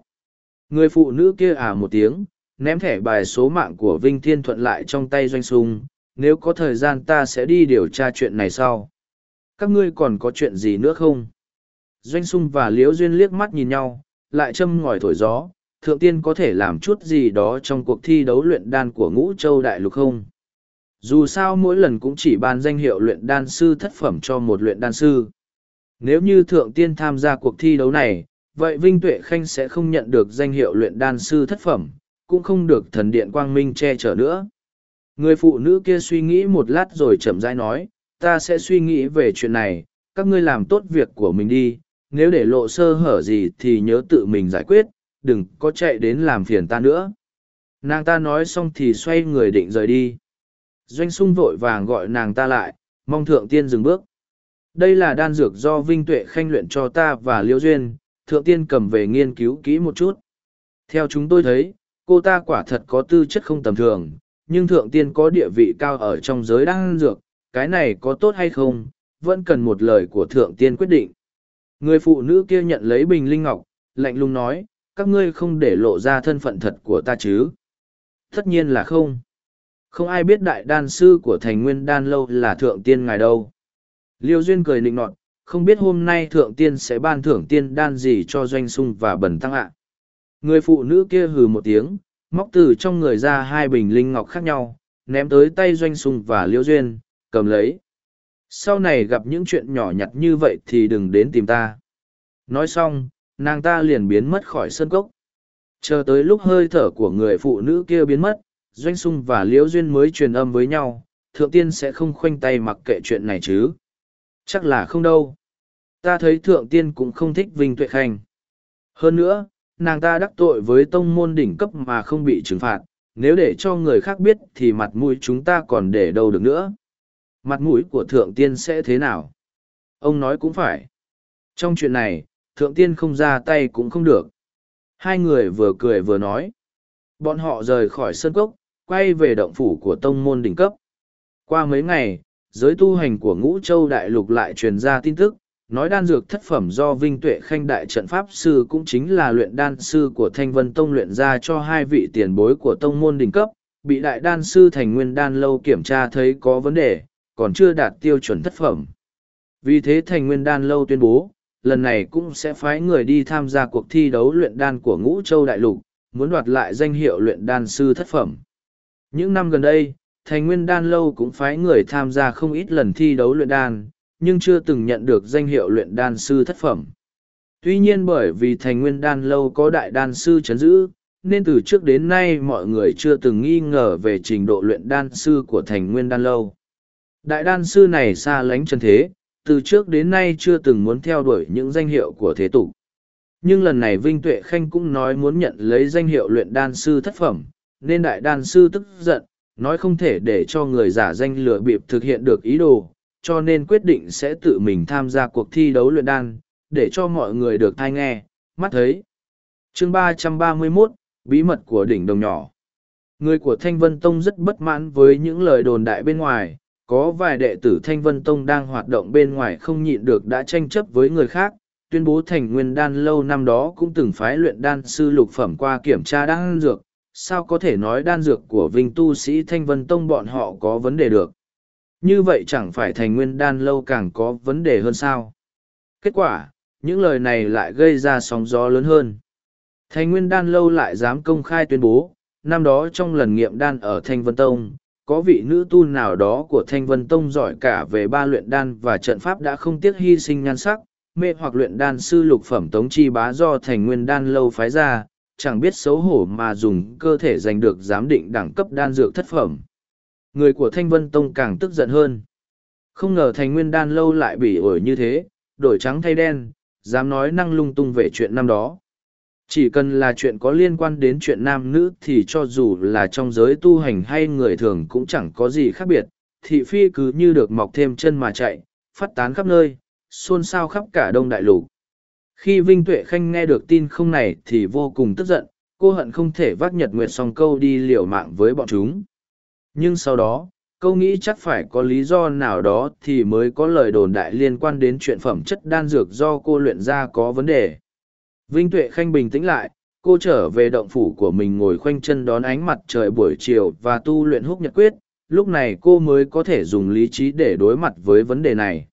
người phụ nữ kia à một tiếng, ném thẻ bài số mạng của Vinh Thiên Thuận lại trong tay doanh sung, nếu có thời gian ta sẽ đi điều tra chuyện này sau. Các ngươi còn có chuyện gì nữa không? Doanh sung và Liễu Duyên liếc mắt nhìn nhau, lại châm ngòi thổi gió, thượng tiên có thể làm chút gì đó trong cuộc thi đấu luyện đan của ngũ châu đại lục không dù sao mỗi lần cũng chỉ ban danh hiệu luyện đan sư thất phẩm cho một luyện đan sư nếu như thượng tiên tham gia cuộc thi đấu này, vậy vinh tuệ khanh sẽ không nhận được danh hiệu luyện đan sư thất phẩm, cũng không được thần điện quang minh che chở nữa. Người phụ nữ kia suy nghĩ một lát rồi chậm rãi nói, ta sẽ suy nghĩ về chuyện này, các ngươi làm tốt việc của mình đi, nếu để lộ sơ hở gì thì nhớ tự mình giải quyết, đừng có chạy đến làm phiền ta nữa. Nàng ta nói xong thì xoay người định rời đi. Doanh sung vội vàng gọi nàng ta lại, mong thượng tiên dừng bước. Đây là đan dược do Vinh Tuệ khanh luyện cho ta và Liễu Duyên, thượng tiên cầm về nghiên cứu kỹ một chút. Theo chúng tôi thấy, cô ta quả thật có tư chất không tầm thường, nhưng thượng tiên có địa vị cao ở trong giới đan dược, cái này có tốt hay không, vẫn cần một lời của thượng tiên quyết định. Người phụ nữ kia nhận lấy bình linh ngọc, lạnh lùng nói, các ngươi không để lộ ra thân phận thật của ta chứ. Tất nhiên là không. Không ai biết đại đan sư của thành nguyên đan lâu là thượng tiên ngài đâu. Liêu Duyên cười nịnh nọt, không biết hôm nay thượng tiên sẽ ban thưởng tiên đan gì cho doanh sung và bần tăng ạ. Người phụ nữ kia hừ một tiếng, móc từ trong người ra hai bình linh ngọc khác nhau, ném tới tay doanh sung và Liêu Duyên, cầm lấy. Sau này gặp những chuyện nhỏ nhặt như vậy thì đừng đến tìm ta. Nói xong, nàng ta liền biến mất khỏi sân cốc. Chờ tới lúc hơi thở của người phụ nữ kia biến mất, Doanh Sung và Liễu Duyên mới truyền âm với nhau, thượng tiên sẽ không khoanh tay mặc kệ chuyện này chứ. Chắc là không đâu. Ta thấy thượng tiên cũng không thích Vinh Tuệ Khanh. Hơn nữa, nàng ta đắc tội với tông môn đỉnh cấp mà không bị trừng phạt, nếu để cho người khác biết thì mặt mũi chúng ta còn để đâu được nữa. Mặt mũi của thượng tiên sẽ thế nào? Ông nói cũng phải. Trong chuyện này, thượng tiên không ra tay cũng không được. Hai người vừa cười vừa nói. Bọn họ rời khỏi sân cốc, quay về động phủ của tông môn đỉnh cấp. Qua mấy ngày, giới tu hành của ngũ châu đại lục lại truyền ra tin tức, nói đan dược thất phẩm do Vinh Tuệ Khanh Đại Trận Pháp Sư cũng chính là luyện đan sư của Thanh Vân Tông luyện ra cho hai vị tiền bối của tông môn đỉnh cấp, bị đại đan sư thành nguyên đan lâu kiểm tra thấy có vấn đề, còn chưa đạt tiêu chuẩn thất phẩm. Vì thế thành nguyên đan lâu tuyên bố, lần này cũng sẽ phái người đi tham gia cuộc thi đấu luyện đan của ngũ châu đại lục, muốn đoạt lại danh hiệu luyện đan sư thất phẩm. Những năm gần đây, thành nguyên đan lâu cũng phái người tham gia không ít lần thi đấu luyện đan, nhưng chưa từng nhận được danh hiệu luyện đan sư thất phẩm. Tuy nhiên bởi vì thành nguyên đan lâu có đại đan sư chấn giữ, nên từ trước đến nay mọi người chưa từng nghi ngờ về trình độ luyện đan sư của thành nguyên đan lâu. Đại đan sư này xa lánh chân thế, từ trước đến nay chưa từng muốn theo đuổi những danh hiệu của thế tục. Nhưng lần này Vinh Tuệ Khanh cũng nói muốn nhận lấy danh hiệu luyện đan sư thất phẩm, nên đại đan sư tức giận, nói không thể để cho người giả danh lừa bịp thực hiện được ý đồ, cho nên quyết định sẽ tự mình tham gia cuộc thi đấu luyện đan, để cho mọi người được thai nghe, mắt thấy. chương 331, Bí mật của đỉnh đồng nhỏ. Người của Thanh Vân Tông rất bất mãn với những lời đồn đại bên ngoài, có vài đệ tử Thanh Vân Tông đang hoạt động bên ngoài không nhịn được đã tranh chấp với người khác, tuyên bố thành nguyên đan lâu năm đó cũng từng phái luyện đan sư lục phẩm qua kiểm tra đan dược, sao có thể nói đan dược của vinh tu sĩ Thanh Vân Tông bọn họ có vấn đề được. Như vậy chẳng phải thành nguyên đan lâu càng có vấn đề hơn sao. Kết quả, những lời này lại gây ra sóng gió lớn hơn. Thành nguyên đan lâu lại dám công khai tuyên bố, năm đó trong lần nghiệm đan ở Thanh Vân Tông, có vị nữ tu nào đó của Thanh Vân Tông giỏi cả về ba luyện đan và trận pháp đã không tiếc hy sinh nhan sắc, mê hoặc luyện đan sư lục phẩm tống chi bá do thành nguyên đan lâu phái ra, chẳng biết xấu hổ mà dùng cơ thể giành được giám định đẳng cấp đan dược thất phẩm. Người của Thanh Vân Tông càng tức giận hơn. Không ngờ thành nguyên đan lâu lại bị ổi như thế, đổi trắng thay đen, dám nói năng lung tung về chuyện năm đó. Chỉ cần là chuyện có liên quan đến chuyện nam nữ thì cho dù là trong giới tu hành hay người thường cũng chẳng có gì khác biệt, thị phi cứ như được mọc thêm chân mà chạy, phát tán khắp nơi, xôn xao khắp cả đông đại lục. Khi Vinh Tuệ Khanh nghe được tin không này thì vô cùng tức giận, cô hận không thể vác nhật nguyệt song câu đi liều mạng với bọn chúng. Nhưng sau đó, câu nghĩ chắc phải có lý do nào đó thì mới có lời đồn đại liên quan đến chuyện phẩm chất đan dược do cô luyện ra có vấn đề. Vinh Tuệ Khanh bình tĩnh lại, cô trở về động phủ của mình ngồi khoanh chân đón ánh mặt trời buổi chiều và tu luyện húc nhật quyết, lúc này cô mới có thể dùng lý trí để đối mặt với vấn đề này.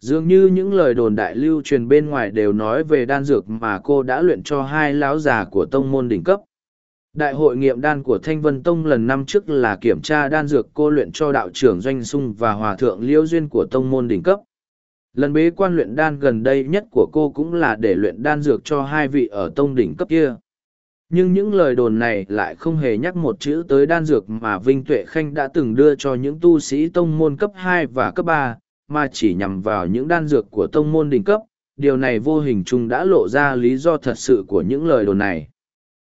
Dường như những lời đồn đại lưu truyền bên ngoài đều nói về đan dược mà cô đã luyện cho hai lão già của tông môn đỉnh cấp. Đại hội nghiệm đan của Thanh Vân Tông lần năm trước là kiểm tra đan dược cô luyện cho đạo trưởng Doanh Sung và Hòa Thượng Liêu Duyên của tông môn đỉnh cấp. Lần bế quan luyện đan gần đây nhất của cô cũng là để luyện đan dược cho hai vị ở tông đỉnh cấp kia. Nhưng những lời đồn này lại không hề nhắc một chữ tới đan dược mà Vinh Tuệ Khanh đã từng đưa cho những tu sĩ tông môn cấp hai và cấp ba, mà chỉ nhằm vào những đan dược của tông môn đỉnh cấp. Điều này vô hình chung đã lộ ra lý do thật sự của những lời đồn này.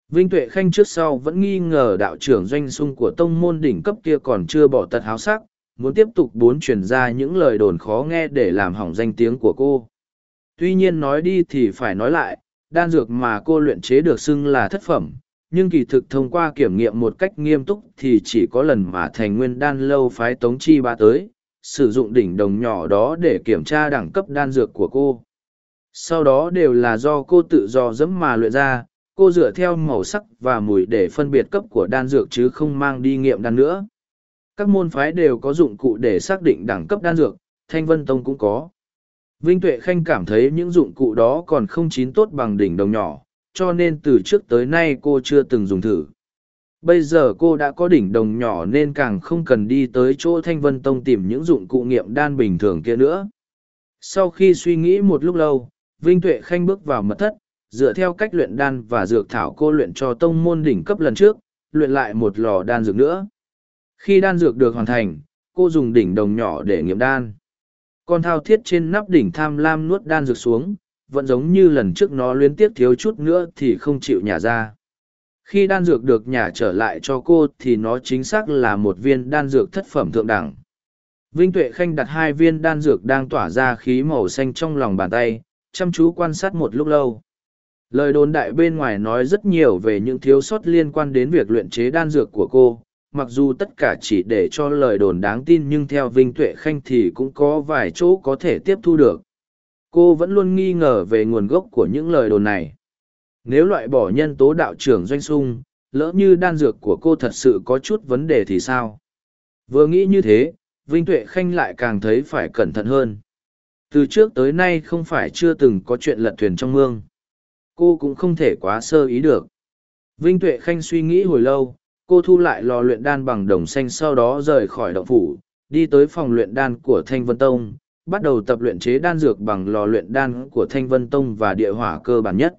Vinh Tuệ Khanh trước sau vẫn nghi ngờ đạo trưởng doanh sung của tông môn đỉnh cấp kia còn chưa bỏ tật háo sắc, muốn tiếp tục bốn truyền ra những lời đồn khó nghe để làm hỏng danh tiếng của cô. Tuy nhiên nói đi thì phải nói lại, đan dược mà cô luyện chế được xưng là thất phẩm, nhưng kỳ thực thông qua kiểm nghiệm một cách nghiêm túc thì chỉ có lần mà thành nguyên đan lâu phái tống chi ba tới, sử dụng đỉnh đồng nhỏ đó để kiểm tra đẳng cấp đan dược của cô. Sau đó đều là do cô tự do dẫm mà luyện ra, cô dựa theo màu sắc và mùi để phân biệt cấp của đan dược chứ không mang đi nghiệm đan nữa. Các môn phái đều có dụng cụ để xác định đẳng cấp đan dược, Thanh Vân Tông cũng có. Vinh Tuệ Khanh cảm thấy những dụng cụ đó còn không chín tốt bằng đỉnh đồng nhỏ, cho nên từ trước tới nay cô chưa từng dùng thử. Bây giờ cô đã có đỉnh đồng nhỏ nên càng không cần đi tới chỗ Thanh Vân Tông tìm những dụng cụ nghiệm đan bình thường kia nữa. Sau khi suy nghĩ một lúc lâu, Vinh Tuệ Khanh bước vào mật thất, dựa theo cách luyện đan và dược thảo cô luyện cho tông môn đỉnh cấp lần trước, luyện lại một lò đan dược nữa. Khi đan dược được hoàn thành, cô dùng đỉnh đồng nhỏ để nghiệm đan. Con thao thiết trên nắp đỉnh tham lam nuốt đan dược xuống, vẫn giống như lần trước nó liên tiếp thiếu chút nữa thì không chịu nhả ra. Khi đan dược được nhả trở lại cho cô thì nó chính xác là một viên đan dược thất phẩm thượng đẳng. Vinh Tuệ Khanh đặt hai viên đan dược đang tỏa ra khí màu xanh trong lòng bàn tay, chăm chú quan sát một lúc lâu. Lời đồn đại bên ngoài nói rất nhiều về những thiếu sót liên quan đến việc luyện chế đan dược của cô, mặc dù tất cả chỉ để cho lời đồn đáng tin nhưng theo Vinh Tuệ Khanh thì cũng có vài chỗ có thể tiếp thu được. Cô vẫn luôn nghi ngờ về nguồn gốc của những lời đồn này. Nếu loại bỏ nhân tố đạo trưởng doanh sung, lỡ như đan dược của cô thật sự có chút vấn đề thì sao? Vừa nghĩ như thế, Vinh Tuệ Khanh lại càng thấy phải cẩn thận hơn. Từ trước tới nay không phải chưa từng có chuyện lật thuyền trong mương. Cô cũng không thể quá sơ ý được. Vinh Tuệ Khanh suy nghĩ hồi lâu, cô thu lại lò luyện đan bằng đồng xanh sau đó rời khỏi động phủ, đi tới phòng luyện đan của Thanh Vân Tông, bắt đầu tập luyện chế đan dược bằng lò luyện đan của Thanh Vân Tông và địa hỏa cơ bản nhất.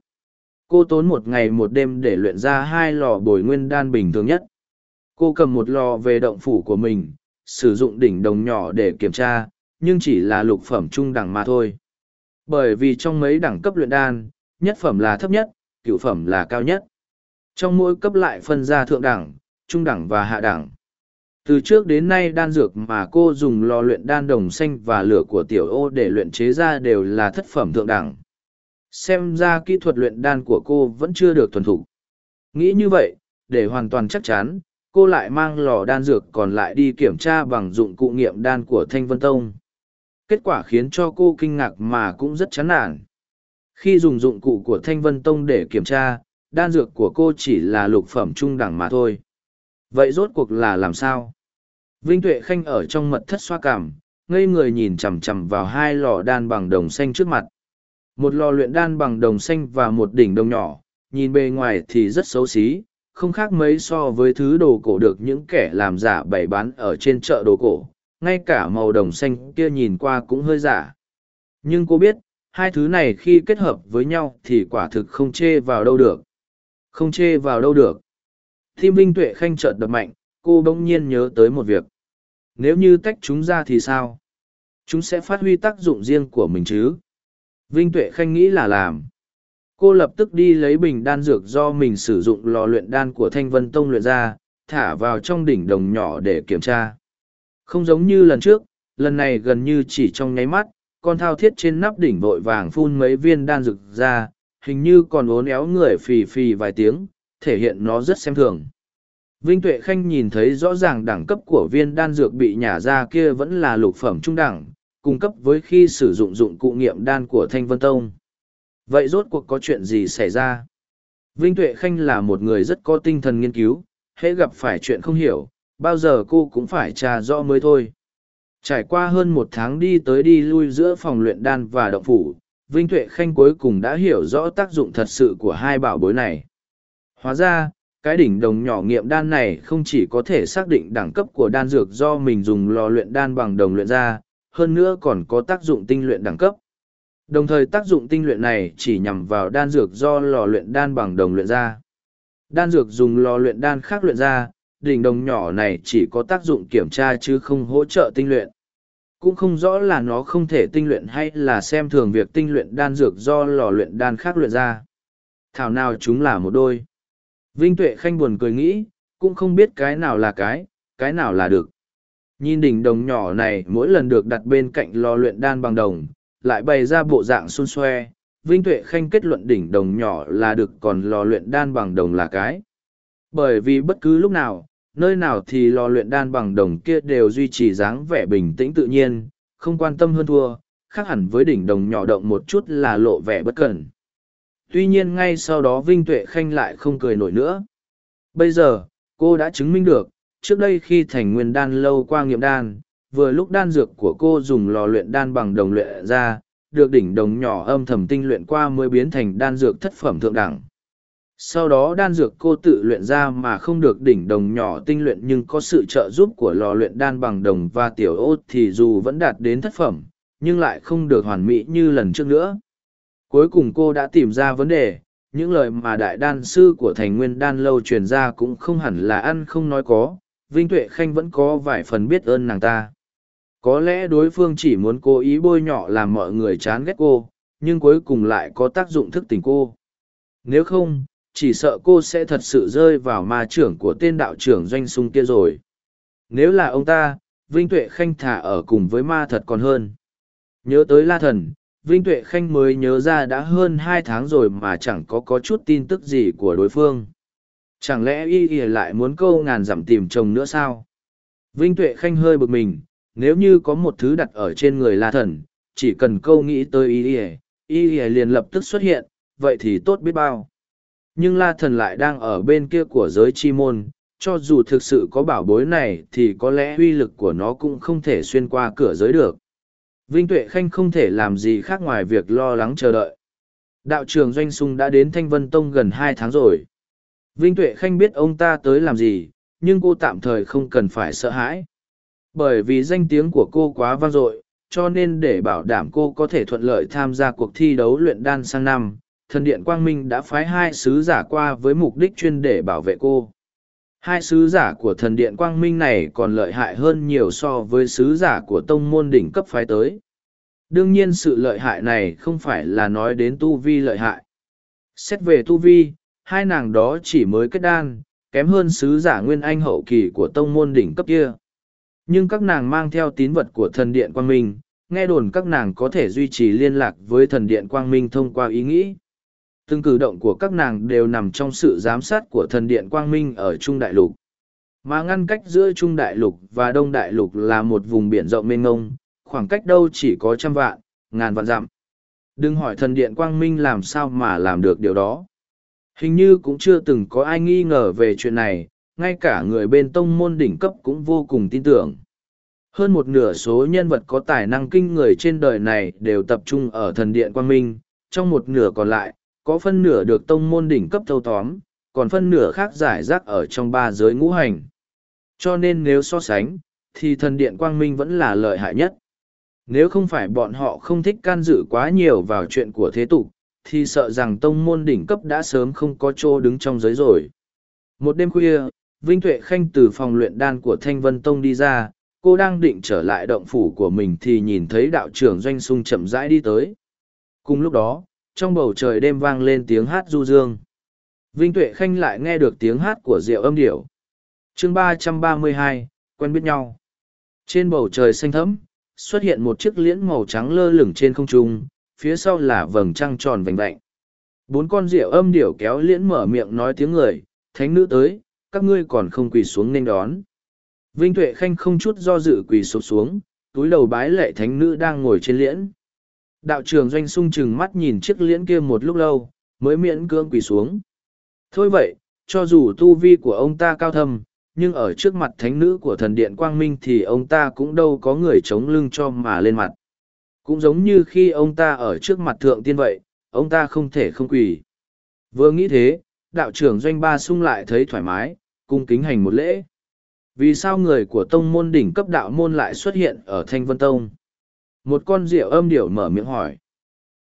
Cô tốn một ngày một đêm để luyện ra hai lò bồi nguyên đan bình thường nhất. Cô cầm một lò về động phủ của mình, sử dụng đỉnh đồng nhỏ để kiểm tra, nhưng chỉ là lục phẩm trung đẳng mà thôi. Bởi vì trong mấy đẳng cấp luyện đan, nhất phẩm là thấp nhất, cựu phẩm là cao nhất. Trong mỗi cấp lại phân ra thượng đẳng, trung đẳng và hạ đẳng. Từ trước đến nay đan dược mà cô dùng lò luyện đan đồng xanh và lửa của tiểu ô để luyện chế ra đều là thất phẩm thượng đẳng. Xem ra kỹ thuật luyện đan của cô vẫn chưa được thuần thục. Nghĩ như vậy, để hoàn toàn chắc chắn, cô lại mang lò đan dược còn lại đi kiểm tra bằng dụng cụ nghiệm đan của Thanh Vân Tông. Kết quả khiến cho cô kinh ngạc mà cũng rất chán nản. Khi dùng dụng cụ của Thanh Vân Tông để kiểm tra, đan dược của cô chỉ là lục phẩm trung đẳng mà thôi. Vậy rốt cuộc là làm sao? Vinh Tuệ Khanh ở trong mật thất xoa cảm, ngây người nhìn chằm chằm vào hai lò đan bằng đồng xanh trước mặt. Một lò luyện đan bằng đồng xanh và một đỉnh đồng nhỏ, nhìn bề ngoài thì rất xấu xí, không khác mấy so với thứ đồ cổ được những kẻ làm giả bày bán ở trên chợ đồ cổ, ngay cả màu đồng xanh kia nhìn qua cũng hơi giả. Nhưng cô biết, hai thứ này khi kết hợp với nhau thì quả thực không chê vào đâu được. Không chê vào đâu được. Tim Vinh Tuệ Khanh chợt đập mạnh, cô bỗng nhiên nhớ tới một việc. Nếu như tách chúng ra thì sao? Chúng sẽ phát huy tác dụng riêng của mình chứ? Vinh Tuệ Khanh nghĩ là làm. Cô lập tức đi lấy bình đan dược do mình sử dụng lò luyện đan của Thanh Vân Tông luyện ra, thả vào trong đỉnh đồng nhỏ để kiểm tra. Không giống như lần trước, lần này gần như chỉ trong nháy mắt, con thao thiết trên nắp đỉnh vội vàng phun mấy viên đan dược ra, hình như còn uốn éo người phì phì vài tiếng, thể hiện nó rất xem thường. Vinh Tuệ Khanh nhìn thấy rõ ràng đẳng cấp của viên đan dược bị nhả ra kia vẫn là lục phẩm trung đẳng, cung cấp với khi sử dụng dụng cụ nghiệm đan của Thanh Vân Tông. Vậy rốt cuộc có chuyện gì xảy ra? Vinh Tuệ Khanh là một người rất có tinh thần nghiên cứu, hễ gặp phải chuyện không hiểu, bao giờ cô cũng phải trà rõ mới thôi. Trải qua hơn một tháng đi tới đi lui giữa phòng luyện đan và động phủ, Vinh Tuệ Khanh cuối cùng đã hiểu rõ tác dụng thật sự của hai bảo bối này. Hóa ra, cái đỉnh đồng nhỏ nghiệm đan này không chỉ có thể xác định đẳng cấp của đan dược do mình dùng lò luyện đan bằng đồng luyện ra, hơn nữa còn có tác dụng tinh luyện đẳng cấp. Đồng thời tác dụng tinh luyện này chỉ nhằm vào đan dược do lò luyện đan bằng đồng luyện ra. Đan dược dùng lò luyện đan khác luyện ra, đỉnh đồng nhỏ này chỉ có tác dụng kiểm tra chứ không hỗ trợ tinh luyện. Cũng không rõ là nó không thể tinh luyện hay là xem thường việc tinh luyện đan dược do lò luyện đan khác luyện ra. Thảo nào chúng là một đôi. Vinh Tuệ Khanh buồn cười nghĩ, cũng không biết cái nào là cái, cái nào là được. Nhìn đỉnh đồng nhỏ này mỗi lần được đặt bên cạnh lò luyện đan bằng đồng, lại bày ra bộ dạng xun xoe, Vinh Tuệ Khanh kết luận đỉnh đồng nhỏ là được còn lò luyện đan bằng đồng là cái. Bởi vì bất cứ lúc nào, nơi nào thì lò luyện đan bằng đồng kia đều duy trì dáng vẻ bình tĩnh tự nhiên, không quan tâm hơn thua, khác hẳn với đỉnh đồng nhỏ động một chút là lộ vẻ bất cẩn. Tuy nhiên ngay sau đó Vinh Tuệ Khanh lại không cười nổi nữa. Bây giờ, cô đã chứng minh được, trước đây khi thành nguyên đan lâu qua nghiệm đan, vừa lúc đan dược của cô dùng lò luyện đan bằng đồng luyện ra, được đỉnh đồng nhỏ âm thầm tinh luyện qua mới biến thành đan dược thất phẩm thượng đẳng. Sau đó đan dược cô tự luyện ra mà không được đỉnh đồng nhỏ tinh luyện nhưng có sự trợ giúp của lò luyện đan bằng đồng và tiểu ô thì dù vẫn đạt đến thất phẩm, nhưng lại không được hoàn mỹ như lần trước nữa. Cuối cùng cô đã tìm ra vấn đề, những lời mà đại đan sư của thành nguyên đan lâu truyền ra cũng không hẳn là ăn không nói có, Vinh Tuệ Khanh vẫn có vài phần biết ơn nàng ta. Có lẽ đối phương chỉ muốn cố ý bôi nhọ làm mọi người chán ghét cô, nhưng cuối cùng lại có tác dụng thức tỉnh cô. Nếu không, chỉ sợ cô sẽ thật sự rơi vào ma trưởng của tên đạo trưởng doanh sung kia rồi. Nếu là ông ta, Vinh Tuệ Khanh thả ở cùng với ma thật còn hơn. Nhớ tới La Thần, Vinh Tuệ Khanh mới nhớ ra đã hơn hai tháng rồi mà chẳng có có chút tin tức gì của đối phương. Chẳng lẽ y y lại muốn câu ngàn dặm tìm chồng nữa sao? Vinh Tuệ Khanh hơi bực mình, nếu như có một thứ đặt ở trên người La Thần, chỉ cần câu nghĩ tới y y, y y liền lập tức xuất hiện, vậy thì tốt biết bao. Nhưng La Thần lại đang ở bên kia của giới chi môn, cho dù thực sự có bảo bối này thì có lẽ uy lực của nó cũng không thể xuyên qua cửa giới được. Vinh Tuệ Khanh không thể làm gì khác ngoài việc lo lắng chờ đợi. Đạo trường Doanh Sung đã đến Thanh Vân Tông gần hai tháng rồi. Vinh Tuệ Khanh biết ông ta tới làm gì, nhưng cô tạm thời không cần phải sợ hãi. Bởi vì danh tiếng của cô quá vang dội, cho nên để bảo đảm cô có thể thuận lợi tham gia cuộc thi đấu luyện đan sang năm, thần điện Quang Minh đã phái hai sứ giả qua với mục đích chuyên để bảo vệ cô. Hai sứ giả của thần điện Quang Minh này còn lợi hại hơn nhiều so với sứ giả của tông môn đỉnh cấp phái tới. Đương nhiên sự lợi hại này không phải là nói đến tu vi lợi hại. Xét về tu vi, hai nàng đó chỉ mới kết đan, kém hơn sứ giả nguyên anh hậu kỳ của tông môn đỉnh cấp kia. Nhưng các nàng mang theo tín vật của thần điện Quang Minh, nghe đồn các nàng có thể duy trì liên lạc với thần điện Quang Minh thông qua ý nghĩ. Từng cử động của các nàng đều nằm trong sự giám sát của thần điện Quang Minh ở Trung Đại Lục. Mà ngăn cách giữa Trung Đại Lục và Đông Đại Lục là một vùng biển rộng mênh ngông, khoảng cách đâu chỉ có trăm vạn, ngàn vạn dặm. Đừng hỏi thần điện Quang Minh làm sao mà làm được điều đó. Hình như cũng chưa từng có ai nghi ngờ về chuyện này, ngay cả người bên tông môn đỉnh cấp cũng vô cùng tin tưởng. Hơn một nửa số nhân vật có tài năng kinh người trên đời này đều tập trung ở thần điện Quang Minh, trong một nửa còn lại, có phân nửa được tông môn đỉnh cấp thâu tóm, còn phân nửa khác giải rác ở trong ba giới ngũ hành. Cho nên nếu so sánh, thì thần điện quang minh vẫn là lợi hại nhất. Nếu không phải bọn họ không thích can dự quá nhiều vào chuyện của thế tục, thì sợ rằng tông môn đỉnh cấp đã sớm không có chỗ đứng trong giới rồi. Một đêm khuya, Vinh Tuệ Khanh từ phòng luyện đan của Thanh Vân Tông đi ra, cô đang định trở lại động phủ của mình thì nhìn thấy đạo trưởng Doanh Sung chậm rãi đi tới. Cùng lúc đó, trong bầu trời đêm vang lên tiếng hát du dương. Vinh Tuệ Khanh lại nghe được tiếng hát của Diệu âm điểu. chương ba trăm ba mươi hai quen biết nhau. Trên bầu trời xanh thẫm, xuất hiện một chiếc liễn màu trắng lơ lửng trên không trung, phía sau là vầng trăng tròn vành vạnh. Bốn con rượu âm điểu kéo liễn mở miệng nói tiếng người, thánh nữ tới, các ngươi còn không quỳ xuống nên đón. Vinh Tuệ Khanh không chút do dự quỳ sụp xuống, túi đầu bái lệ thánh nữ đang ngồi trên liễn. Đạo trường doanh sung chừng mắt nhìn chiếc liễn kia một lúc lâu, mới miễn cưỡng quỳ xuống. Thôi vậy, cho dù tu vi của ông ta cao thâm, nhưng ở trước mặt thánh nữ của thần điện Quang Minh thì ông ta cũng đâu có người chống lưng cho mà lên mặt. Cũng giống như khi ông ta ở trước mặt thượng tiên vậy, ông ta không thể không quỳ. Vừa nghĩ thế, đạo trưởng doanh ba sung lại thấy thoải mái, cung kính hành một lễ. Vì sao người của tông môn đỉnh cấp đạo môn lại xuất hiện ở Thanh Vân Tông? Một con rượu âm điểu mở miệng hỏi.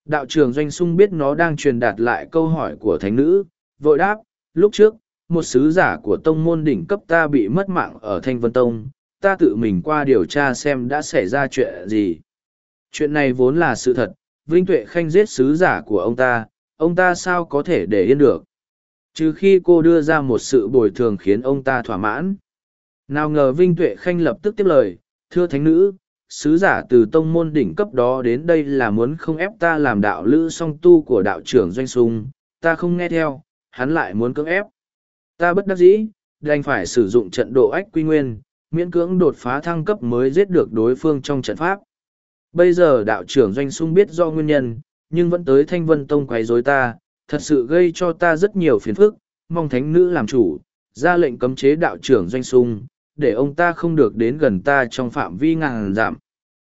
Đạo trưởng Doanh Sung biết nó đang truyền đạt lại câu hỏi của thánh nữ, vội đáp, lúc trước, một sứ giả của tông môn đỉnh cấp ta bị mất mạng ở Thanh Vân Tông, ta tự mình qua điều tra xem đã xảy ra chuyện gì. Chuyện này vốn là sự thật, Vinh Tuệ Khanh giết sứ giả của ông ta, ông ta sao có thể để yên được. Trừ khi cô đưa ra một sự bồi thường khiến ông ta thỏa mãn. Nào ngờ Vinh Tuệ Khanh lập tức tiếp lời, Thưa thánh nữ, sứ giả từ tông môn đỉnh cấp đó đến đây là muốn không ép ta làm đạo lữ song tu của đạo trưởng doanh sung, ta không nghe theo, hắn lại muốn cưỡng ép. Ta bất đắc dĩ, đành phải sử dụng trận độ ách quy nguyên, miễn cưỡng đột phá thăng cấp mới giết được đối phương trong trận pháp. Bây giờ đạo trưởng doanh sung biết do nguyên nhân, nhưng vẫn tới thanh vân tông quấy rối ta, thật sự gây cho ta rất nhiều phiền phức, mong thánh nữ làm chủ, ra lệnh cấm chế đạo trưởng doanh sung, để ông ta không được đến gần ta trong phạm vi ngàn giảm.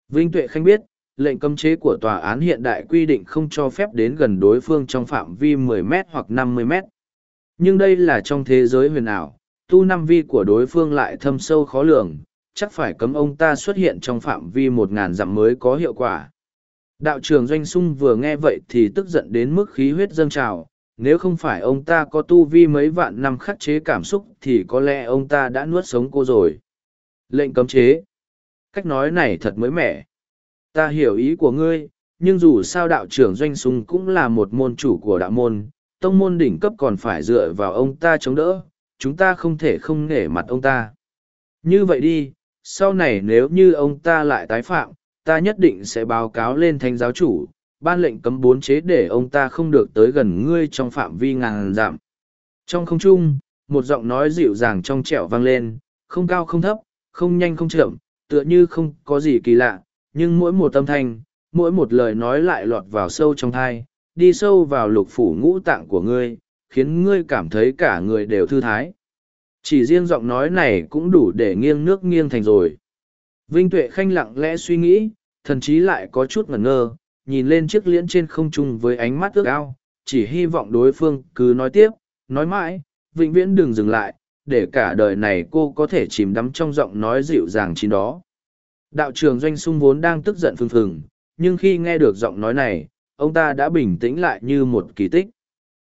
Vinh Tuệ Khanh biết, lệnh cấm chế của tòa án hiện đại quy định không cho phép đến gần đối phương trong phạm vi 10 mét hoặc 50 mét. Nhưng đây là trong thế giới huyền ảo, tu năm vi của đối phương lại thâm sâu khó lường, chắc phải cấm ông ta xuất hiện trong phạm vi một ngàn dặm mới có hiệu quả. Đạo trưởng Doanh Sung vừa nghe vậy thì tức giận đến mức khí huyết dâng trào, nếu không phải ông ta có tu vi mấy vạn năm khắc chế cảm xúc thì có lẽ ông ta đã nuốt sống cô rồi. Lệnh cấm chế. Cách nói này thật mới mẻ. Ta hiểu ý của ngươi, nhưng dù sao đạo trưởng Doanh Sung cũng là một môn chủ của đạo môn, tông môn đỉnh cấp còn phải dựa vào ông ta chống đỡ, chúng ta không thể không nể mặt ông ta. Như vậy đi, sau này nếu như ông ta lại tái phạm, ta nhất định sẽ báo cáo lên thánh giáo chủ, ban lệnh cấm bốn chế để ông ta không được tới gần ngươi trong phạm vi ngàn giảm. Trong không trung, một giọng nói dịu dàng trong trẻo vang lên, không cao không thấp, không nhanh không chậm, tựa như không có gì kỳ lạ, nhưng mỗi một âm thanh, mỗi một lời nói lại lọt vào sâu trong thai, đi sâu vào lục phủ ngũ tạng của ngươi, khiến ngươi cảm thấy cả người đều thư thái. Chỉ riêng giọng nói này cũng đủ để nghiêng nước nghiêng thành rồi. Vinh Tuệ Khanh lặng lẽ suy nghĩ, thần chí lại có chút ngẩn ngơ, nhìn lên chiếc liễn trên không trung với ánh mắt ước ao, chỉ hy vọng đối phương cứ nói tiếp, nói mãi, vĩnh viễn đừng dừng lại, để cả đời này cô có thể chìm đắm trong giọng nói dịu dàng chín đó. Đạo trường Doanh Sung vốn đang tức giận phừng phừng, nhưng khi nghe được giọng nói này, ông ta đã bình tĩnh lại như một kỳ tích.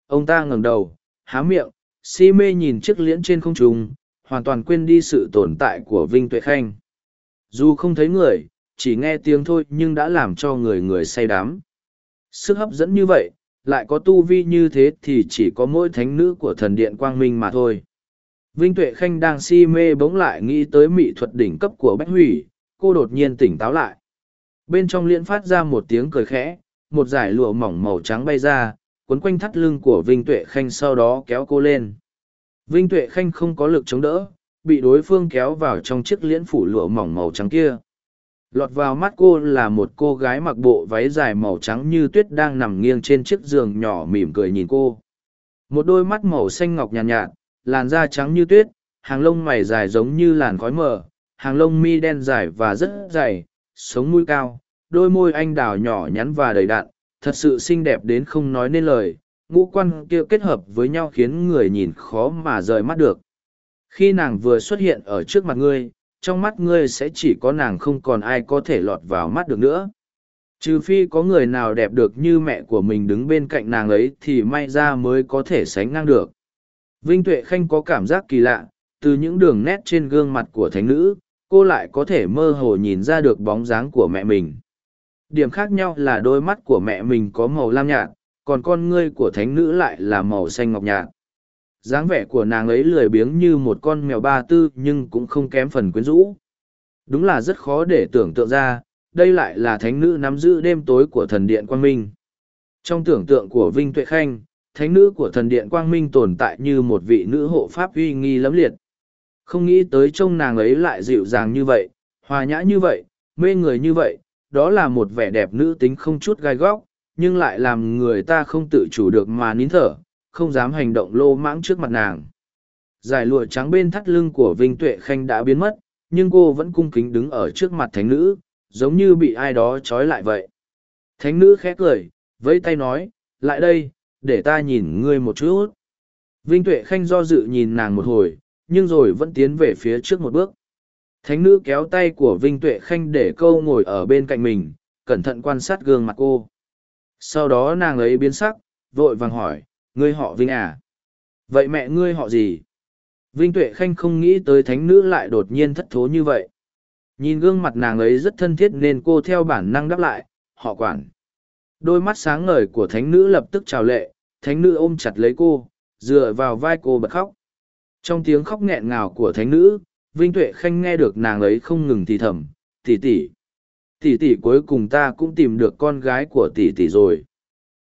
Ông ta ngẩng đầu, há miệng, si mê nhìn chiếc liễn trên không trung, hoàn toàn quên đi sự tồn tại của Vinh Tuệ Khanh. Dù không thấy người, chỉ nghe tiếng thôi nhưng đã làm cho người người say đắm. Sức hấp dẫn như vậy, lại có tu vi như thế thì chỉ có mỗi thánh nữ của thần điện quang minh mà thôi. Vinh Tuệ Khanh đang si mê bỗng lại nghĩ tới mỹ thuật đỉnh cấp của Bách Hủy, cô đột nhiên tỉnh táo lại. Bên trong liễn phát ra một tiếng cười khẽ, một dải lụa mỏng màu trắng bay ra, quấn quanh thắt lưng của Vinh Tuệ Khanh sau đó kéo cô lên. Vinh Tuệ Khanh không có lực chống đỡ, bị đối phương kéo vào trong chiếc liễn phủ lụa mỏng màu trắng kia. Lọt vào mắt cô là một cô gái mặc bộ váy dài màu trắng như tuyết đang nằm nghiêng trên chiếc giường nhỏ mỉm cười nhìn cô. Một đôi mắt màu xanh ngọc nhàn nhạt, nhạt, làn da trắng như tuyết, hàng lông mày dài giống như làn khói mờ, hàng lông mi đen dài và rất dày, sống mũi cao, đôi môi anh đào nhỏ nhắn và đầy đặn, thật sự xinh đẹp đến không nói nên lời, ngũ quan kia kết hợp với nhau khiến người nhìn khó mà rời mắt được. Khi nàng vừa xuất hiện ở trước mặt ngươi, trong mắt ngươi sẽ chỉ có nàng không còn ai có thể lọt vào mắt được nữa. Trừ phi có người nào đẹp được như mẹ của mình đứng bên cạnh nàng ấy thì may ra mới có thể sánh ngang được. Vinh Tuệ Khanh có cảm giác kỳ lạ, từ những đường nét trên gương mặt của thánh nữ, cô lại có thể mơ hồ nhìn ra được bóng dáng của mẹ mình. Điểm khác nhau là đôi mắt của mẹ mình có màu lam nhạt, còn con ngươi của thánh nữ lại là màu xanh ngọc nhạt. dáng vẻ của nàng ấy lười biếng như một con mèo ba tư nhưng cũng không kém phần quyến rũ. Đúng là rất khó để tưởng tượng ra, đây lại là thánh nữ nắm giữ đêm tối của thần điện Quang Minh. Trong tưởng tượng của Vinh Tuệ Khanh, thánh nữ của thần điện Quang Minh tồn tại như một vị nữ hộ pháp uy nghi lẫm liệt. Không nghĩ tới trông nàng ấy lại dịu dàng như vậy, hòa nhã như vậy, mê người như vậy, đó là một vẻ đẹp nữ tính không chút gai góc, nhưng lại làm người ta không tự chủ được mà nín thở, không dám hành động lô mãng trước mặt nàng. Giải lụa trắng bên thắt lưng của Vinh Tuệ Khanh đã biến mất, nhưng cô vẫn cung kính đứng ở trước mặt thánh nữ, giống như bị ai đó trói lại vậy. Thánh nữ khẽ cười, vẫy tay nói, lại đây, để ta nhìn ngươi một chút. Vinh Tuệ Khanh do dự nhìn nàng một hồi, nhưng rồi vẫn tiến về phía trước một bước. Thánh nữ kéo tay của Vinh Tuệ Khanh để câu ngồi ở bên cạnh mình, cẩn thận quan sát gương mặt cô. Sau đó nàng ấy biến sắc, vội vàng hỏi, ngươi họ Vinh à? Vậy mẹ ngươi họ gì? Vinh Tuệ Khanh không nghĩ tới thánh nữ lại đột nhiên thất thố như vậy. Nhìn gương mặt nàng ấy rất thân thiết nên cô theo bản năng đáp lại, họ quản. Đôi mắt sáng ngời của thánh nữ lập tức trào lệ, thánh nữ ôm chặt lấy cô, dựa vào vai cô bật khóc. Trong tiếng khóc nghẹn ngào của thánh nữ, Vinh Tuệ Khanh nghe được nàng ấy không ngừng thì thầm, tỷ tỷ. Tỷ tỷ cuối cùng ta cũng tìm được con gái của tỷ tỷ rồi.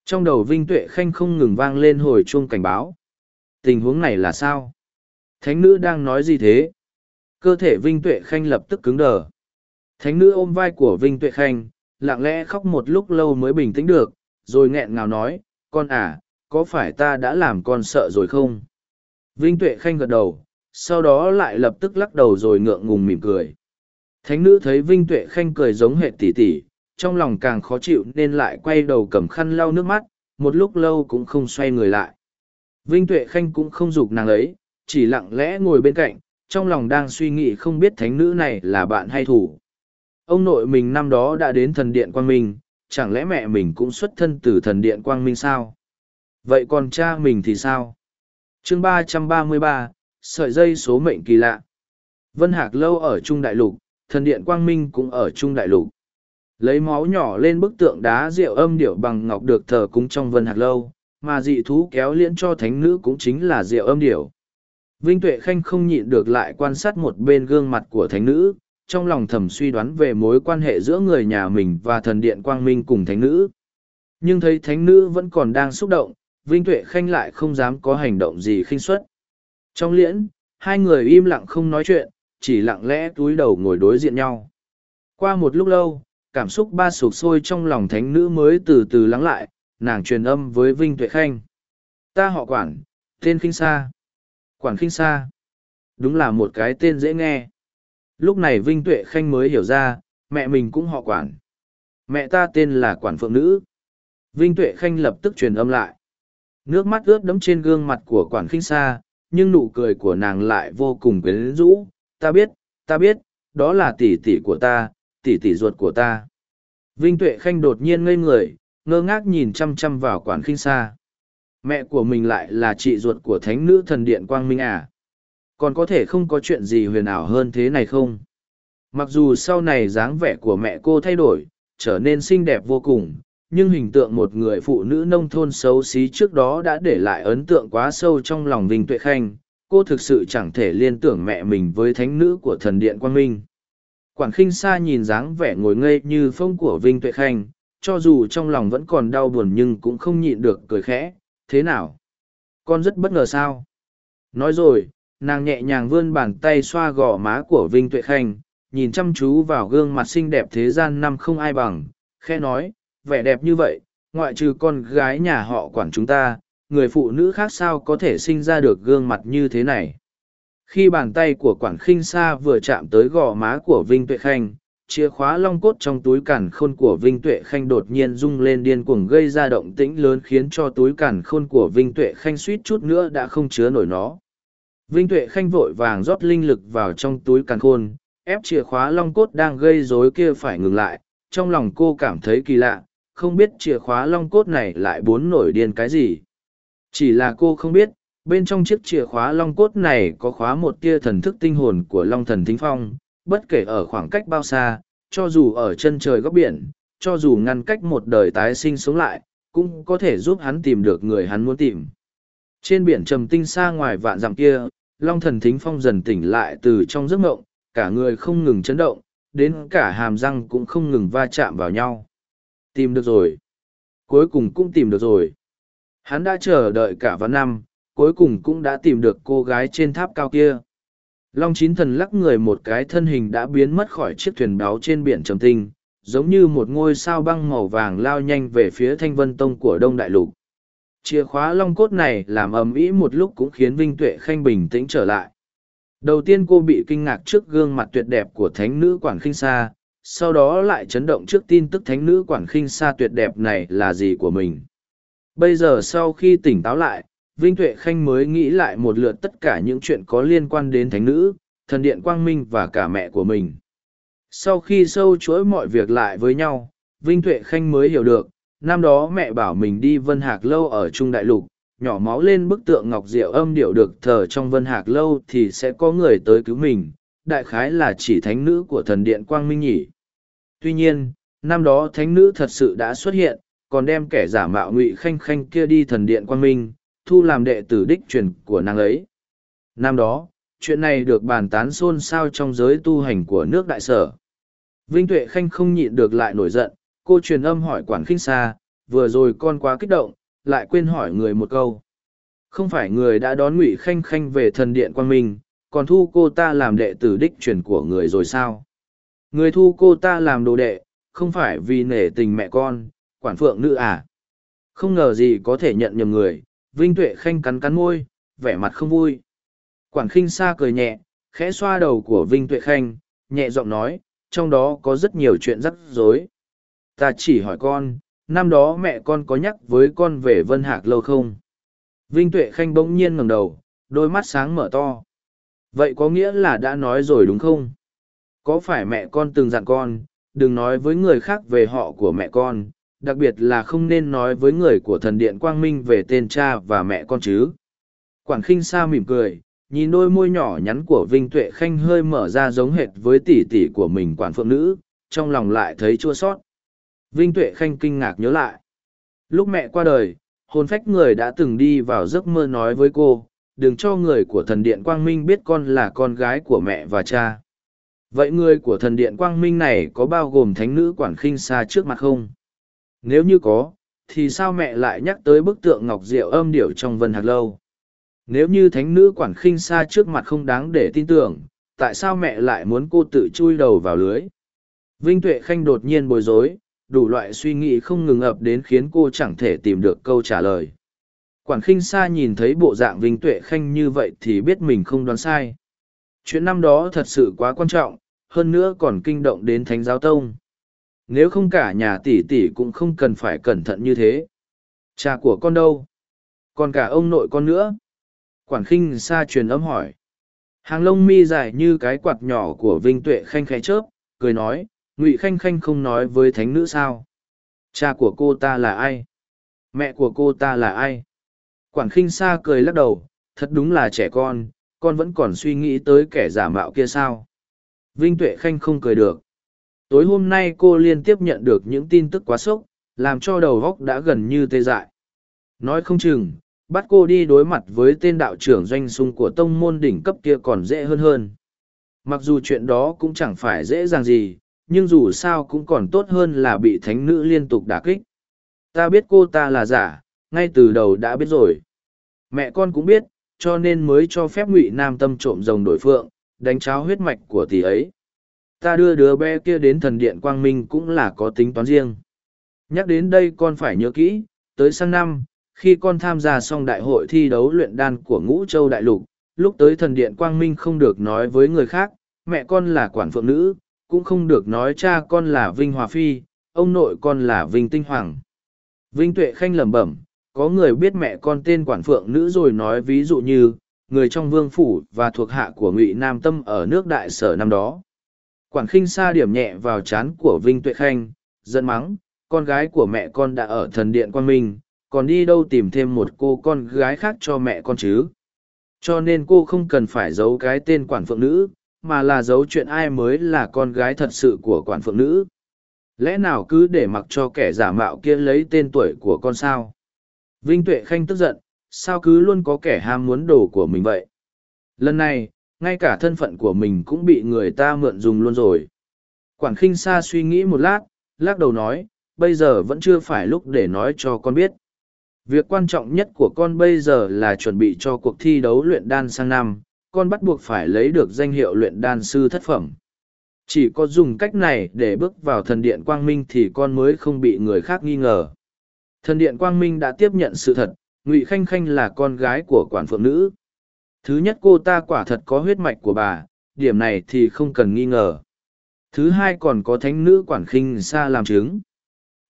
Trong đầu Vinh Tuệ Khanh không ngừng vang lên hồi chuông cảnh báo. Tình huống này là sao? Thánh nữ đang nói gì thế? Cơ thể Vinh Tuệ Khanh lập tức cứng đờ. Thánh nữ ôm vai của Vinh Tuệ Khanh, lặng lẽ khóc một lúc lâu mới bình tĩnh được, rồi nghẹn ngào nói, con à, có phải ta đã làm con sợ rồi không? Vinh Tuệ Khanh gật đầu, sau đó lại lập tức lắc đầu rồi ngượng ngùng mỉm cười. Thánh nữ thấy Vinh Tuệ Khanh cười giống hệ tỷ tỷ, trong lòng càng khó chịu nên lại quay đầu cầm khăn lau nước mắt, một lúc lâu cũng không xoay người lại. Vinh Tuệ Khanh cũng không dục nàng ấy, chỉ lặng lẽ ngồi bên cạnh, trong lòng đang suy nghĩ không biết thánh nữ này là bạn hay thủ. Ông nội mình năm đó đã đến thần điện Quang Minh, chẳng lẽ mẹ mình cũng xuất thân từ thần điện Quang Minh sao? Vậy còn cha mình thì sao? chương ba trăm ba mươi ba sợi dây số mệnh kỳ lạ. Vân Hạc Lâu ở Trung Đại Lục, thần điện Quang Minh cũng ở Trung Đại Lục. Lấy máu nhỏ lên bức tượng đá rượu âm điệu bằng ngọc được thờ cúng trong Vân Hạc Lâu, mà dị thú kéo liễn cho thánh nữ cũng chính là rượu âm điệu. Vinh Tuệ Khanh không nhịn được lại quan sát một bên gương mặt của thánh nữ, trong lòng thầm suy đoán về mối quan hệ giữa người nhà mình và thần điện quang minh cùng thánh nữ. Nhưng thấy thánh nữ vẫn còn đang xúc động, Vinh Tuệ Khanh lại không dám có hành động gì khinh suất. Trong liễn, hai người im lặng không nói chuyện, chỉ lặng lẽ túi đầu ngồi đối diện nhau. Qua một lúc lâu, cảm xúc ba sụp sôi trong lòng thánh nữ mới từ từ lắng lại, nàng truyền âm với Vinh Tuệ Khanh. Ta họ quản, tên khinh sa, Quản khinh sa, Đúng là một cái tên dễ nghe. Lúc này Vinh Tuệ Khanh mới hiểu ra, mẹ mình cũng họ quản. Mẹ ta tên là quản phượng nữ. Vinh Tuệ Khanh lập tức truyền âm lại. Nước mắt ướt đẫm trên gương mặt của quản khinh sa nhưng nụ cười của nàng lại vô cùng quyến rũ. Ta biết, ta biết, đó là tỷ tỷ của ta, tỷ tỷ ruột của ta. Vinh Tuệ Khanh đột nhiên ngây người, ngơ ngác nhìn chăm chăm vào quản khinh xa. Mẹ của mình lại là chị ruột của thánh nữ thần điện Quang Minh à? Còn có thể không có chuyện gì huyền ảo hơn thế này không? Mặc dù sau này dáng vẻ của mẹ cô thay đổi, trở nên xinh đẹp vô cùng, nhưng hình tượng một người phụ nữ nông thôn xấu xí trước đó đã để lại ấn tượng quá sâu trong lòng Vinh Tuệ Khanh. Cô thực sự chẳng thể liên tưởng mẹ mình với thánh nữ của thần điện Quang Minh. Quản khinh xa nhìn dáng vẻ ngồi ngây như phong của Vinh Tuệ Khanh, cho dù trong lòng vẫn còn đau buồn nhưng cũng không nhịn được cười khẽ, thế nào? Con rất bất ngờ sao? Nói rồi, nàng nhẹ nhàng vươn bàn tay xoa gò má của Vinh Tuệ Khanh, nhìn chăm chú vào gương mặt xinh đẹp thế gian năm không ai bằng, khe nói, vẻ đẹp như vậy, ngoại trừ con gái nhà họ quản chúng ta, người phụ nữ khác sao có thể sinh ra được gương mặt như thế này. Khi bàn tay của quản khinh sa vừa chạm tới gò má của Vinh Tuệ Khanh, chìa khóa long cốt trong túi cản khôn của Vinh Tuệ Khanh đột nhiên rung lên điên cuồng gây ra động tĩnh lớn khiến cho túi cản khôn của Vinh Tuệ Khanh suýt chút nữa đã không chứa nổi nó. Vinh Tuệ Khanh vội vàng rót linh lực vào trong túi cản khôn, ép chìa khóa long cốt đang gây rối kia phải ngừng lại, trong lòng cô cảm thấy kỳ lạ, không biết chìa khóa long cốt này lại bốn nổi điên cái gì. Chỉ là cô không biết, bên trong chiếc chìa khóa long cốt này có khóa một tia thần thức tinh hồn của long thần thính phong, bất kể ở khoảng cách bao xa, cho dù ở chân trời góc biển, cho dù ngăn cách một đời tái sinh sống lại, cũng có thể giúp hắn tìm được người hắn muốn tìm. Trên biển trầm tinh xa ngoài vạn dặm kia, Long thần thính phong dần tỉnh lại từ trong giấc mộng, cả người không ngừng chấn động, đến cả hàm răng cũng không ngừng va chạm vào nhau. Tìm được rồi. Cuối cùng cũng tìm được rồi. Hắn đã chờ đợi cả vạn năm, cuối cùng cũng đã tìm được cô gái trên tháp cao kia. Long chín thần lắc người một cái thân hình đã biến mất khỏi chiếc thuyền báo trên biển trầm tinh, giống như một ngôi sao băng màu vàng lao nhanh về phía thanh vân tông của đông đại lục. Chìa khóa long cốt này làm ầm ĩ một lúc cũng khiến Vinh Tuệ Khanh bình tĩnh trở lại. Đầu tiên cô bị kinh ngạc trước gương mặt tuyệt đẹp của thánh nữ quản Kinh sa, sau đó lại chấn động trước tin tức thánh nữ quản khinh sa tuyệt đẹp này là gì của mình. Bây giờ sau khi tỉnh táo lại, Vinh Tuệ Khanh mới nghĩ lại một lượt tất cả những chuyện có liên quan đến thánh nữ, thần điện quang minh và cả mẹ của mình. Sau khi sâu chuỗi mọi việc lại với nhau, Vinh Tuệ Khanh mới hiểu được, năm đó mẹ bảo mình đi Vân Hạc Lâu ở Trung Đại Lục, nhỏ máu lên bức tượng ngọc diệu âm điệu được thờ trong Vân Hạc Lâu thì sẽ có người tới cứu mình, đại khái là chỉ thánh nữ của thần điện Quang Minh nhỉ. Tuy nhiên, năm đó thánh nữ thật sự đã xuất hiện, còn đem kẻ giả mạo ngụy khanh khanh kia đi thần điện Quang Minh, thu làm đệ tử đích truyền của nàng ấy. Năm đó, chuyện này được bàn tán xôn xao trong giới tu hành của nước đại sở. Vinh Tuệ Khanh không nhịn được lại nổi giận, cô truyền âm hỏi quản khinh xa, vừa rồi con quá kích động, lại quên hỏi người một câu. Không phải người đã đón Ngụy Khanh Khanh về thần điện quang minh, còn thu cô ta làm đệ tử đích truyền của người rồi sao? Người thu cô ta làm đồ đệ, không phải vì nể tình mẹ con, quản phượng nữ à? Không ngờ gì có thể nhận nhầm người, Vinh Tuệ Khanh cắn cắn môi, vẻ mặt không vui. Quản khinh xa cười nhẹ, khẽ xoa đầu của Vinh Tuệ Khanh, nhẹ giọng nói, trong đó có rất nhiều chuyện rắc rối. Ta chỉ hỏi con, năm đó mẹ con có nhắc với con về Vân Hạc lâu không? Vinh Tuệ Khanh bỗng nhiên ngẩng đầu, đôi mắt sáng mở to. Vậy có nghĩa là đã nói rồi đúng không? Có phải mẹ con từng dặn con, đừng nói với người khác về họ của mẹ con, đặc biệt là không nên nói với người của thần điện Quang Minh về tên cha và mẹ con chứ? Quản khinh sa mỉm cười, nhìn đôi môi nhỏ nhắn của Vinh Tuệ Khanh hơi mở ra giống hệt với tỷ tỷ của mình quản phượng nữ, trong lòng lại thấy chua sót. Vinh Tuệ Khanh kinh ngạc nhớ lại. Lúc mẹ qua đời, hồn phách người đã từng đi vào giấc mơ nói với cô, đừng cho người của thần điện Quang Minh biết con là con gái của mẹ và cha. Vậy người của thần điện Quang Minh này có bao gồm thánh nữ quản khinh xa trước mặt không? Nếu như có, thì sao mẹ lại nhắc tới bức tượng ngọc diệu âm điệu trong vân hạc lâu? Nếu như thánh nữ quản khinh xa trước mặt không đáng để tin tưởng, tại sao mẹ lại muốn cô tự chui đầu vào lưới? Vinh Tuệ Khanh đột nhiên bối rối, đủ loại suy nghĩ không ngừng ập đến khiến cô chẳng thể tìm được câu trả lời. Quản khinh xa nhìn thấy bộ dạng Vinh Tuệ Khanh như vậy thì biết mình không đoán sai. Chuyện năm đó thật sự quá quan trọng, hơn nữa còn kinh động đến Thánh Giáo Tông. Nếu không cả nhà tỷ tỷ cũng không cần phải cẩn thận như thế. Cha của con đâu? Còn cả ông nội con nữa? Quản khinh xa truyền âm hỏi. Hàng lông mi dài như cái quạt nhỏ của Vinh Tuệ Khanh khẽ chớp, cười nói, Ngụy Khanh Khanh không nói với thánh nữ sao? Cha của cô ta là ai? Mẹ của cô ta là ai? Quản khinh Sa cười lắc đầu, thật đúng là trẻ con, con vẫn còn suy nghĩ tới kẻ giả mạo kia sao? Vinh Tuệ Khanh không cười được. Tối hôm nay cô liên tiếp nhận được những tin tức quá sốc, làm cho đầu góc đã gần như tê dại. Nói không chừng, bắt cô đi đối mặt với tên đạo trưởng doanh sung của tông môn đỉnh cấp kia còn dễ hơn hơn. Mặc dù chuyện đó cũng chẳng phải dễ dàng gì, nhưng dù sao cũng còn tốt hơn là bị thánh nữ liên tục đả kích. Ta biết cô ta là giả, ngay từ đầu đã biết rồi. Mẹ con cũng biết, cho nên mới cho phép ngụy nam tâm trộm rồng đổi phượng, đánh cháo huyết mạch của tỷ ấy. Ta đưa đứa bé kia đến thần điện quang minh cũng là có tính toán riêng. Nhắc đến đây con phải nhớ kỹ, tới sang năm, khi con tham gia xong đại hội thi đấu luyện đan của ngũ châu đại lục, lúc tới thần điện quang minh không được nói với người khác, mẹ con là quản phượng nữ, cũng không được nói cha con là Vinh Hòa Phi, ông nội con là Vinh Tinh Hoàng. Vinh Tuệ Khanh lẩm bẩm, có người biết mẹ con tên quản phượng nữ rồi nói ví dụ như, người trong vương phủ và thuộc hạ của ngụy Nam Tâm ở nước đại sở năm đó. Quản khinh xa điểm nhẹ vào chán của Vinh Tuệ Khanh, giận mắng, con gái của mẹ con đã ở thần điện quan minh, còn đi đâu tìm thêm một cô con gái khác cho mẹ con chứ. Cho nên cô không cần phải giấu cái tên quản phượng nữ, mà là giấu chuyện ai mới là con gái thật sự của quản phượng nữ. Lẽ nào cứ để mặc cho kẻ giả mạo kia lấy tên tuổi của con sao? Vinh Tuệ Khanh tức giận, sao cứ luôn có kẻ ham muốn đồ của mình vậy? Lần này, ngay cả thân phận của mình cũng bị người ta mượn dùng luôn rồi. Quản khinh sa suy nghĩ một lát, lắc đầu nói, bây giờ vẫn chưa phải lúc để nói cho con biết. Việc quan trọng nhất của con bây giờ là chuẩn bị cho cuộc thi đấu luyện đan sang năm, con bắt buộc phải lấy được danh hiệu luyện đan sư thất phẩm. Chỉ có dùng cách này để bước vào thần điện quang minh thì con mới không bị người khác nghi ngờ. Thần điện quang minh đã tiếp nhận sự thật, Ngụy Khanh Khanh là con gái của quản phượng nữ. Thứ nhất cô ta quả thật có huyết mạch của bà, điểm này thì không cần nghi ngờ. Thứ hai còn có thánh nữ quản khinh xa làm chứng.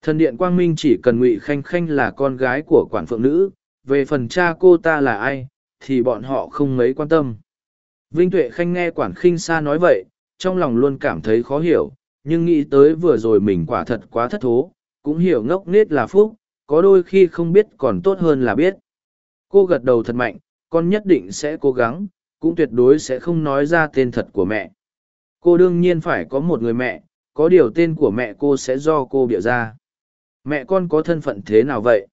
Thần điện quang minh chỉ cần Ngụy Khanh Khanh là con gái của quản phượng nữ, về phần cha cô ta là ai, thì bọn họ không mấy quan tâm. Vinh Tuệ Khanh nghe quản khinh xa nói vậy, trong lòng luôn cảm thấy khó hiểu, nhưng nghĩ tới vừa rồi mình quả thật quá thất thố, cũng hiểu ngốc nết là phúc, có đôi khi không biết còn tốt hơn là biết. Cô gật đầu thật mạnh, con nhất định sẽ cố gắng, cũng tuyệt đối sẽ không nói ra tên thật của mẹ. Cô đương nhiên phải có một người mẹ, có điều tên của mẹ cô sẽ do cô biểu ra. Mẹ con có thân phận thế nào vậy?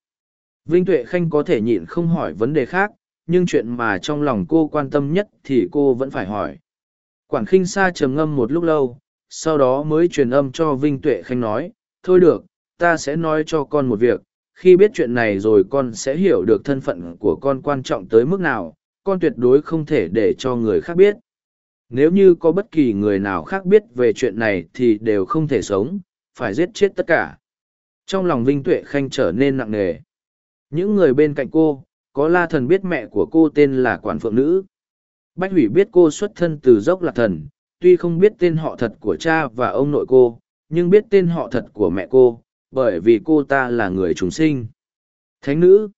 Vinh Tuệ Khanh có thể nhịn không hỏi vấn đề khác, nhưng chuyện mà trong lòng cô quan tâm nhất thì cô vẫn phải hỏi quản khinh sa trầm ngâm một lúc lâu sau đó mới truyền âm cho vinh tuệ khanh nói thôi được ta sẽ nói cho con một việc khi biết chuyện này rồi con sẽ hiểu được thân phận của con quan trọng tới mức nào, con tuyệt đối không thể để cho người khác biết. Nếu như có bất kỳ người nào khác biết về chuyện này thì đều không thể sống, phải giết chết tất cả. Trong lòng vinh tuệ khanh trở nên nặng nề. Những người bên cạnh cô, có la thần biết mẹ của cô tên là quản phượng nữ. Bách hủy biết cô xuất thân từ dốc lạc thần, tuy không biết tên họ thật của cha và ông nội cô, nhưng biết tên họ thật của mẹ cô bởi vì cô ta là người trùng sinh. Thánh nữ,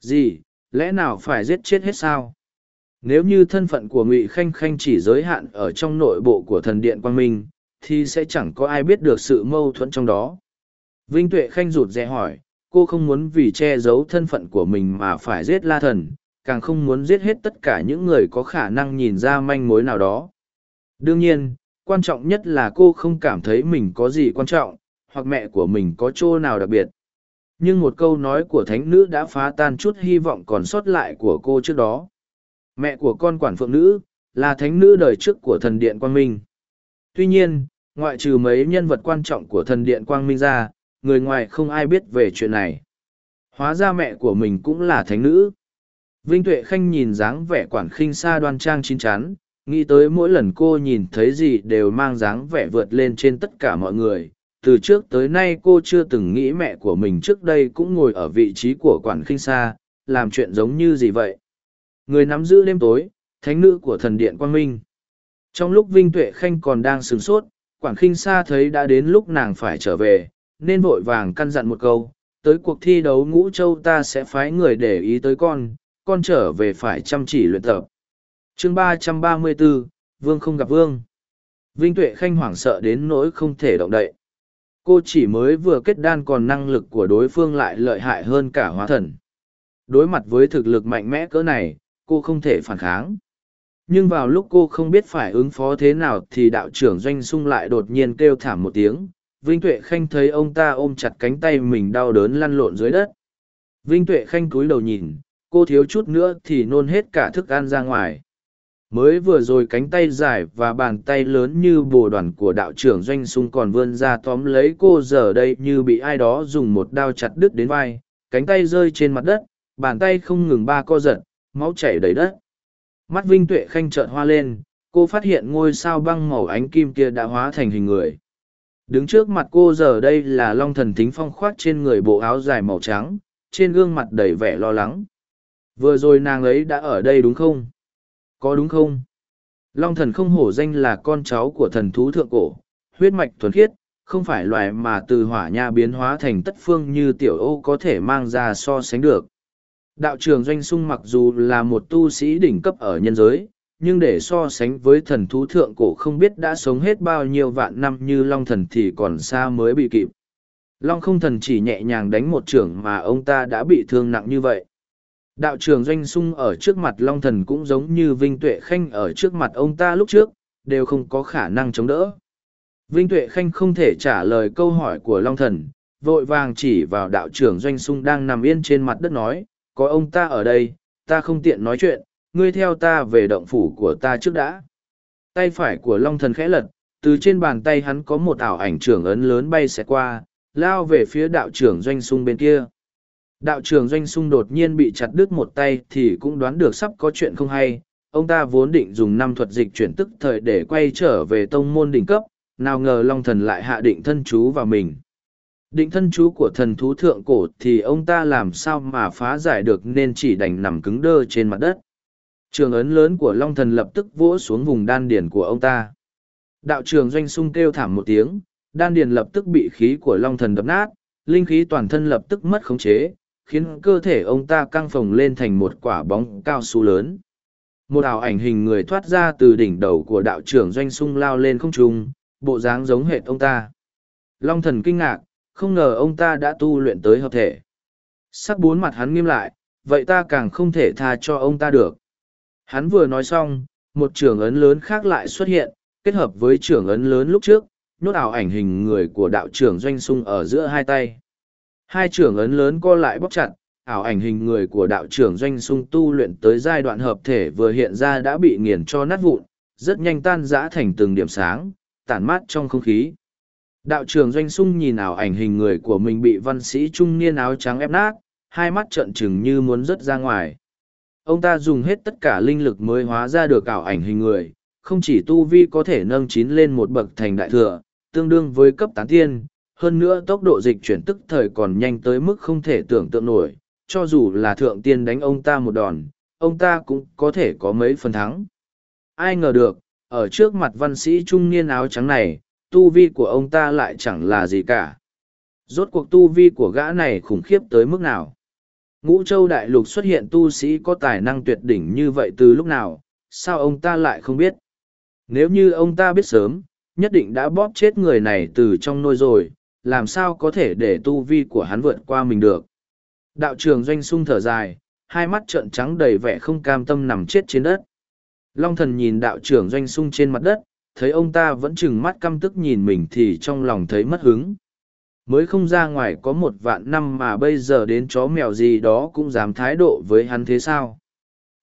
gì, lẽ nào phải giết chết hết sao? Nếu như thân phận của ngụy khanh khanh chỉ giới hạn ở trong nội bộ của thần điện quang minh, thì sẽ chẳng có ai biết được sự mâu thuẫn trong đó. Vinh tuệ khanh rụt rè hỏi, cô không muốn vì che giấu thân phận của mình mà phải giết la thần, càng không muốn giết hết tất cả những người có khả năng nhìn ra manh mối nào đó. Đương nhiên, quan trọng nhất là cô không cảm thấy mình có gì quan trọng hoặc mẹ của mình có chỗ nào đặc biệt. Nhưng một câu nói của thánh nữ đã phá tan chút hy vọng còn sót lại của cô trước đó. Mẹ của con quản phượng nữ là thánh nữ đời trước của thần điện quang minh. Tuy nhiên, ngoại trừ mấy nhân vật quan trọng của thần điện quang minh ra, người ngoài không ai biết về chuyện này. Hóa ra mẹ của mình cũng là thánh nữ. Vinh tuệ khanh nhìn dáng vẻ quản khinh xa đoan trang chín chắn, nghĩ tới mỗi lần cô nhìn thấy gì đều mang dáng vẻ vượt lên trên tất cả mọi người từ trước tới nay cô chưa từng nghĩ mẹ của mình trước đây cũng ngồi ở vị trí của quản khinh sa, làm chuyện giống như gì vậy? Người nắm giữ đêm tối thánh nữ của thần điện quang minh. Trong lúc vinh tuệ khanh còn đang sửng sốt quản khinh sa thấy đã đến lúc nàng phải trở về nên vội vàng căn dặn một câu tới cuộc thi đấu ngũ châu ta sẽ phái người để ý tới con con trở về phải chăm chỉ luyện tập. Chương ba trăm ba mươi bốn vương không gặp vương. Vinh tuệ khanh hoảng sợ đến nỗi không thể động đậy cô chỉ mới vừa kết đan còn năng lực của đối phương lại lợi hại hơn cả hóa thần. Đối mặt với thực lực mạnh mẽ cỡ này, cô không thể phản kháng. Nhưng vào lúc cô không biết phải ứng phó thế nào thì đạo trưởng doanh sung lại đột nhiên kêu thảm một tiếng. Vinh tuệ khanh thấy ông ta ôm chặt cánh tay mình đau đớn lăn lộn dưới đất. Vinh tuệ khanh cúi đầu nhìn, cô thiếu chút nữa thì nôn hết cả thức ăn ra ngoài mới vừa rồi cánh tay dài và bàn tay lớn như bồ đoàn của đạo trưởng doanh sung còn vươn ra tóm lấy cô giờ đây như bị ai đó dùng một đao chặt đứt đến vai, cánh tay rơi trên mặt đất, bàn tay không ngừng ba co giật, máu chảy đầy đất. Mắt vinh tuệ khanh trợn hoa lên, cô phát hiện ngôi sao băng màu ánh kim kia đã hóa thành hình người. Đứng trước mặt cô giờ đây là long thần thính phong khoác trên người bộ áo dài màu trắng, trên gương mặt đầy vẻ lo lắng. Vừa rồi nàng ấy đã ở đây đúng không? Có đúng không? Long thần không hổ danh là con cháu của thần thú thượng cổ, huyết mạch thuần khiết, không phải loài mà từ hỏa nha biến hóa thành tất phương như tiểu ô có thể mang ra so sánh được. Đạo trường doanh sung mặc dù là một tu sĩ đỉnh cấp ở nhân giới, nhưng để so sánh với thần thú thượng cổ không biết đã sống hết bao nhiêu vạn năm như long thần thì còn xa mới bị kịp. Long không thần chỉ nhẹ nhàng đánh một trưởng mà ông ta đã bị thương nặng như vậy đạo trưởng doanh sung ở trước mặt long thần cũng giống như vinh tuệ khanh ở trước mặt ông ta lúc trước đều không có khả năng chống đỡ vinh tuệ khanh không thể trả lời câu hỏi của long thần vội vàng chỉ vào đạo trưởng doanh sung đang nằm yên trên mặt đất nói có ông ta ở đây ta không tiện nói chuyện ngươi theo ta về động phủ của ta trước đã. Tay phải của Long Thần khẽ lật, từ trên bàn tay hắn có một ảo ảnh trưởng ấn lớn bay xẹt qua, lao về phía đạo trưởng doanh sung bên kia. Đạo trưởng doanh sung đột nhiên bị chặt đứt một tay thì cũng đoán được sắp có chuyện không hay. Ông ta vốn định dùng năm thuật dịch chuyển tức thời để quay trở về tông môn đỉnh cấp, nào ngờ Long Thần lại hạ định thân chú vào mình. Định thân chú của thần thú thượng cổ thì ông ta làm sao mà phá giải được nên chỉ đành nằm cứng đơ trên mặt đất. Trường ấn lớn của Long Thần lập tức vỗ xuống vùng đan điền của ông ta. Đạo trường doanh sung kêu thảm một tiếng, đan điền lập tức bị khí của Long Thần đập nát, linh khí toàn thân lập tức mất khống chế, khiến cơ thể ông ta căng phồng lên thành một quả bóng cao su lớn. Một ảo ảnh hình người thoát ra từ đỉnh đầu của đạo trưởng doanh sung lao lên không trung, bộ dáng giống hệt ông ta. Long thần kinh ngạc, không ngờ ông ta đã tu luyện tới hợp thể. Sắc bốn mặt hắn nghiêm lại, vậy ta càng không thể tha cho ông ta được. Hắn vừa nói xong, một trưởng ấn lớn khác lại xuất hiện, kết hợp với trưởng ấn lớn lúc trước, nhốt ảo ảnh hình người của đạo trưởng doanh sung ở giữa hai tay. Hai trưởng ấn lớn co lại bóc chặt, ảo ảnh hình người của đạo trưởng doanh sung tu luyện tới giai đoạn hợp thể vừa hiện ra đã bị nghiền cho nát vụn, rất nhanh tan rã thành từng điểm sáng, tản mát trong không khí. Đạo trưởng doanh sung nhìn ảo ảnh hình người của mình bị văn sĩ trung niên áo trắng ép nát, hai mắt trợn trừng như muốn rớt ra ngoài. Ông ta dùng hết tất cả linh lực mới hóa ra được ảo ảnh hình người, không chỉ tu vi có thể nâng chín lên một bậc thành đại thừa, tương đương với cấp tán tiên, hơn nữa tốc độ dịch chuyển tức thời còn nhanh tới mức không thể tưởng tượng nổi, cho dù là thượng tiên đánh ông ta một đòn, ông ta cũng có thể có mấy phần thắng. Ai ngờ được, ở trước mặt văn sĩ trung niên áo trắng này, tu vi của ông ta lại chẳng là gì cả. Rốt cuộc tu vi của gã này khủng khiếp tới mức nào? Ngũ châu đại lục xuất hiện tu sĩ có tài năng tuyệt đỉnh như vậy từ lúc nào, sao ông ta lại không biết? Nếu như ông ta biết sớm, nhất định đã bóp chết người này từ trong nôi rồi, làm sao có thể để tu vi của hắn vượt qua mình được. Đạo trường doanh sung thở dài, hai mắt trợn trắng đầy vẻ không cam tâm nằm chết trên đất. Long thần nhìn đạo trưởng doanh sung trên mặt đất, thấy ông ta vẫn chừng mắt căm tức nhìn mình thì trong lòng thấy mất hứng. Mới không ra ngoài có một vạn năm mà bây giờ đến chó mèo gì đó cũng dám thái độ với hắn thế sao.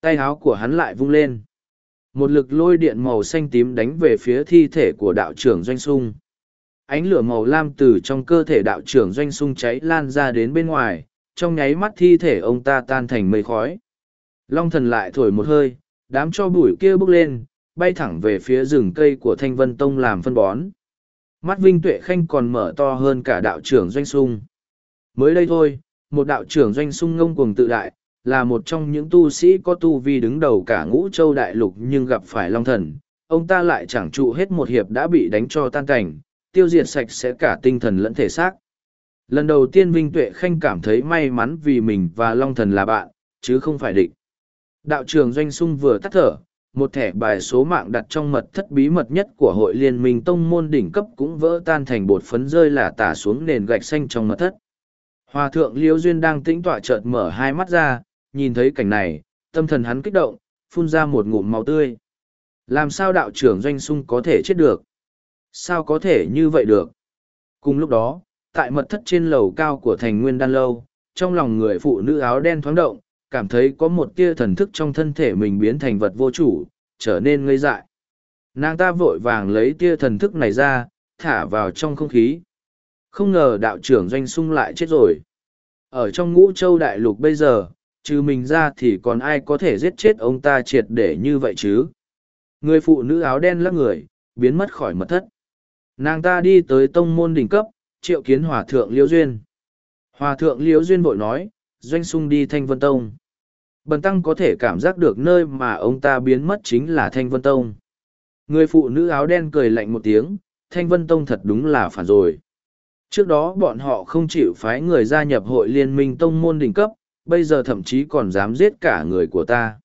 Tay áo của hắn lại vung lên. Một lực lôi điện màu xanh tím đánh về phía thi thể của đạo trưởng doanh sung. Ánh lửa màu lam từ trong cơ thể đạo trưởng doanh sung cháy lan ra đến bên ngoài, trong nháy mắt thi thể ông ta tan thành mây khói. Long thần lại thổi một hơi, đám cho bụi kia bốc lên, bay thẳng về phía rừng cây của Thanh Vân Tông làm phân bón. Mắt Vinh Tuệ Khanh còn mở to hơn cả đạo trưởng Doanh Sung. Mới đây thôi, một đạo trưởng Doanh Sung ngông cuồng tự đại, là một trong những tu sĩ có tu vi đứng đầu cả ngũ châu đại lục nhưng gặp phải Long Thần. Ông ta lại chẳng trụ hết một hiệp đã bị đánh cho tan cảnh, tiêu diệt sạch sẽ cả tinh thần lẫn thể xác. Lần đầu tiên Vinh Tuệ Khanh cảm thấy may mắn vì mình và Long Thần là bạn, chứ không phải địch. Đạo trưởng Doanh Sung vừa tắt thở, một thẻ bài số mạng đặt trong mật thất bí mật nhất của hội liên minh tông môn đỉnh cấp cũng vỡ tan thành bột phấn rơi là tả xuống nền gạch xanh trong mật thất. Hòa thượng Liêu Duyên đang tĩnh tọa chợt mở hai mắt ra, nhìn thấy cảnh này, tâm thần hắn kích động, phun ra một ngụm máu tươi. Làm sao đạo trưởng Doanh Sung có thể chết được? Sao có thể như vậy được? Cùng lúc đó, tại mật thất trên lầu cao của thành nguyên đan lâu, trong lòng người phụ nữ áo đen thoáng động, cảm thấy có một tia thần thức trong thân thể mình biến thành vật vô chủ, trở nên ngây dại. Nàng ta vội vàng lấy tia thần thức này ra, thả vào trong không khí. Không ngờ đạo trưởng doanh sung lại chết rồi. Ở trong ngũ châu đại lục bây giờ, trừ mình ra thì còn ai có thể giết chết ông ta triệt để như vậy chứ? Người phụ nữ áo đen lắc người, biến mất khỏi mật thất. Nàng ta đi tới tông môn đỉnh cấp, triệu kiến hòa thượng liễu duyên. Hòa thượng liễu duyên vội nói doanh sung đi thanh vân tông. Bần tăng có thể cảm giác được nơi mà ông ta biến mất chính là thanh vân tông. Người phụ nữ áo đen cười lạnh một tiếng thanh vân tông thật đúng là phản rồi. Trước đó bọn họ không chịu phái người gia nhập hội liên minh tông môn đỉnh cấp bây giờ thậm chí còn dám giết cả người của ta.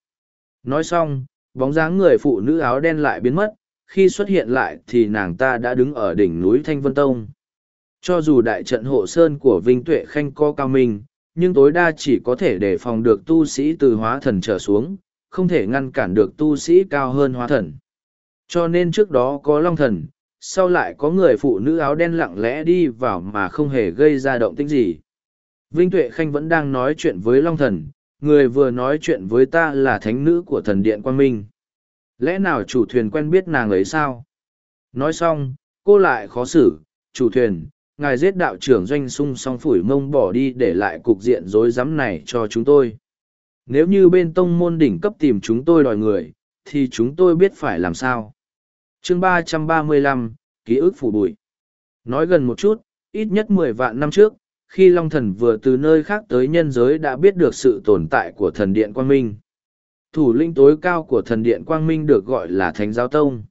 Nói xong bóng dáng người phụ nữ áo đen lại biến mất khi xuất hiện lại thì nàng ta đã đứng ở đỉnh núi thanh vân tông cho dù đại trận hộ sơn của Vinh Tuệ Khanh có cao minh, nhưng tối đa chỉ có thể đề phòng được tu sĩ từ hóa thần trở xuống, không thể ngăn cản được tu sĩ cao hơn hóa thần. Cho nên trước đó có long thần, sau lại có người phụ nữ áo đen lặng lẽ đi vào mà không hề gây ra động tĩnh gì. Vinh Tuệ Khanh vẫn đang nói chuyện với long thần, người vừa nói chuyện với ta là thánh nữ của thần điện Quang Minh. Lẽ nào chủ thuyền quen biết nàng ấy sao? Nói xong, cô lại khó xử, chủ thuyền, ngài giết đạo trưởng doanh sung song phủi mông bỏ đi để lại cục diện rối rắm này cho chúng tôi. Nếu như bên tông môn đỉnh cấp tìm chúng tôi đòi người thì chúng tôi biết phải làm sao. Chương ba trăm ba mươi lăm ký ức phủ bụi. Nói gần một chút ít nhất mười vạn năm trước khi long thần vừa từ nơi khác tới nhân giới đã biết được sự tồn tại của thần điện quang minh thủ lĩnh tối cao của thần điện quang minh được gọi là thánh giáo tông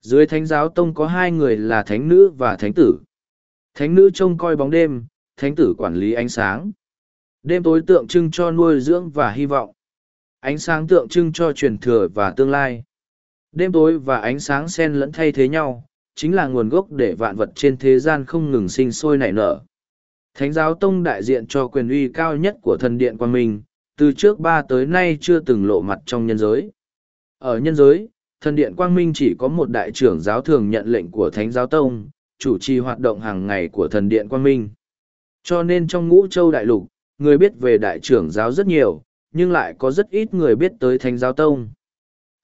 dưới thánh giáo tông có hai người là thánh nữ và thánh tử Thánh nữ trông coi bóng đêm, thánh tử quản lý ánh sáng. Đêm tối tượng trưng cho nuôi dưỡng và hy vọng. Ánh sáng tượng trưng cho truyền thừa và tương lai. Đêm tối và ánh sáng xen lẫn thay thế nhau, chính là nguồn gốc để vạn vật trên thế gian không ngừng sinh sôi nảy nở. Thánh giáo tông đại diện cho quyền uy cao nhất của thần điện quan minh, từ trước ba tới nay chưa từng lộ mặt trong nhân giới. Ở nhân giới, thần điện quang minh chỉ có một đại trưởng giáo thường nhận lệnh của thánh giáo tông, chủ trì hoạt động hàng ngày của thần điện quang minh. Cho nên trong ngũ châu đại lục, người biết về đại trưởng giáo rất nhiều, nhưng lại có rất ít người biết tới thánh giáo tông.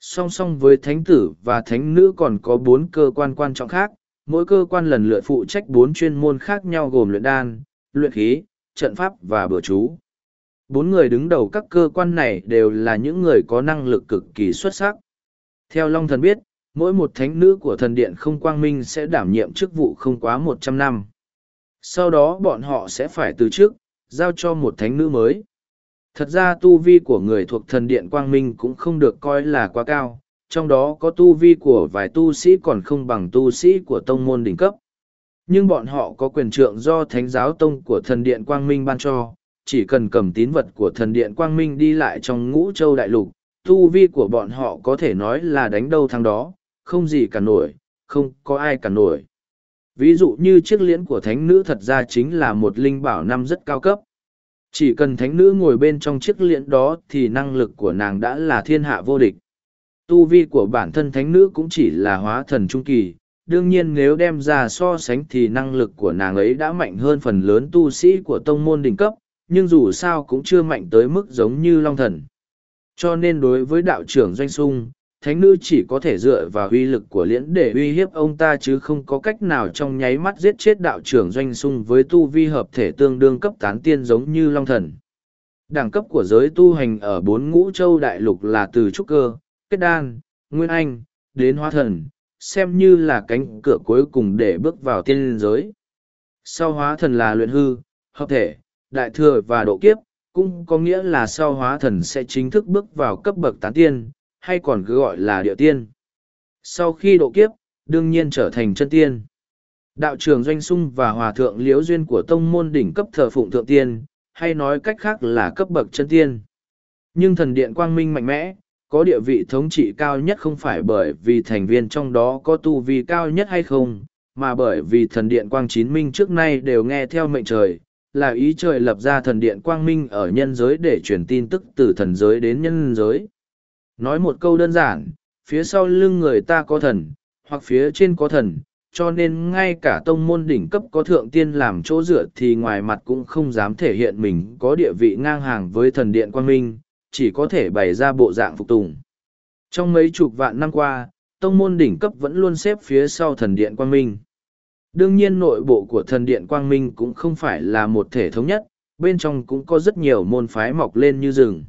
Song song với thánh tử và thánh nữ còn có bốn cơ quan quan trọng khác, mỗi cơ quan lần lượt phụ trách bốn chuyên môn khác nhau gồm luyện đan, luyện khí, trận pháp và bừa chú. Bốn người đứng đầu các cơ quan này đều là những người có năng lực cực kỳ xuất sắc. Theo Long Thần biết, mỗi một thánh nữ của thần điện không quang minh sẽ đảm nhiệm chức vụ không quá một trăm năm. Sau đó bọn họ sẽ phải từ chức, giao cho một thánh nữ mới. Thật ra tu vi của người thuộc thần điện quang minh cũng không được coi là quá cao, trong đó có tu vi của vài tu sĩ còn không bằng tu sĩ của tông môn đỉnh cấp. Nhưng bọn họ có quyền trượng do thánh giáo tông của thần điện quang minh ban cho, chỉ cần cầm tín vật của thần điện quang minh đi lại trong ngũ châu đại lục, tu vi của bọn họ có thể nói là đánh đâu thắng đó, không gì cả nổi, không có ai cả nổi. Ví dụ như chiếc liễn của thánh nữ thật ra chính là một linh bảo năm rất cao cấp. Chỉ cần thánh nữ ngồi bên trong chiếc liễn đó thì năng lực của nàng đã là thiên hạ vô địch. Tu vi của bản thân thánh nữ cũng chỉ là hóa thần trung kỳ, đương nhiên nếu đem ra so sánh thì năng lực của nàng ấy đã mạnh hơn phần lớn tu sĩ của tông môn đỉnh cấp, nhưng dù sao cũng chưa mạnh tới mức giống như long thần. Cho nên đối với đạo trưởng Doanh Sung, thánh nữ chỉ có thể dựa vào uy lực của liễn để uy hiếp ông ta chứ không có cách nào trong nháy mắt giết chết đạo trưởng Doanh Sung với tu vi hợp thể tương đương cấp tán tiên giống như long thần. Đẳng cấp của giới tu hành ở bốn ngũ châu đại lục là từ trúc cơ, kết đan, nguyên anh, đến hóa thần, xem như là cánh cửa cuối cùng để bước vào tiên giới. Sau hóa thần là luyện hư, hợp thể, đại thừa và độ kiếp, cũng có nghĩa là sau hóa thần sẽ chính thức bước vào cấp bậc tán tiên, hay còn cứ gọi là địa tiên. Sau khi độ kiếp, đương nhiên trở thành chân tiên. Đạo trường Doanh Sung và Hòa Thượng Liễu Duyên của tông môn đỉnh cấp thờ phụng thượng tiên, hay nói cách khác là cấp bậc chân tiên. Nhưng thần điện quang minh mạnh mẽ, có địa vị thống trị cao nhất không phải bởi vì thành viên trong đó có tu vi cao nhất hay không, mà bởi vì thần điện quang chín minh trước nay đều nghe theo mệnh trời, là ý trời lập ra thần điện quang minh ở nhân giới để truyền tin tức từ thần giới đến nhân giới. Nói một câu đơn giản, phía sau lưng người ta có thần, hoặc phía trên có thần, cho nên ngay cả tông môn đỉnh cấp có thượng tiên làm chỗ dựa thì ngoài mặt cũng không dám thể hiện mình có địa vị ngang hàng với thần điện quang minh, chỉ có thể bày ra bộ dạng phục tùng. Trong mấy chục vạn năm qua, tông môn đỉnh cấp vẫn luôn xếp phía sau thần điện quang minh. Đương nhiên nội bộ của thần điện quang minh cũng không phải là một thể thống nhất, bên trong cũng có rất nhiều môn phái mọc lên như rừng.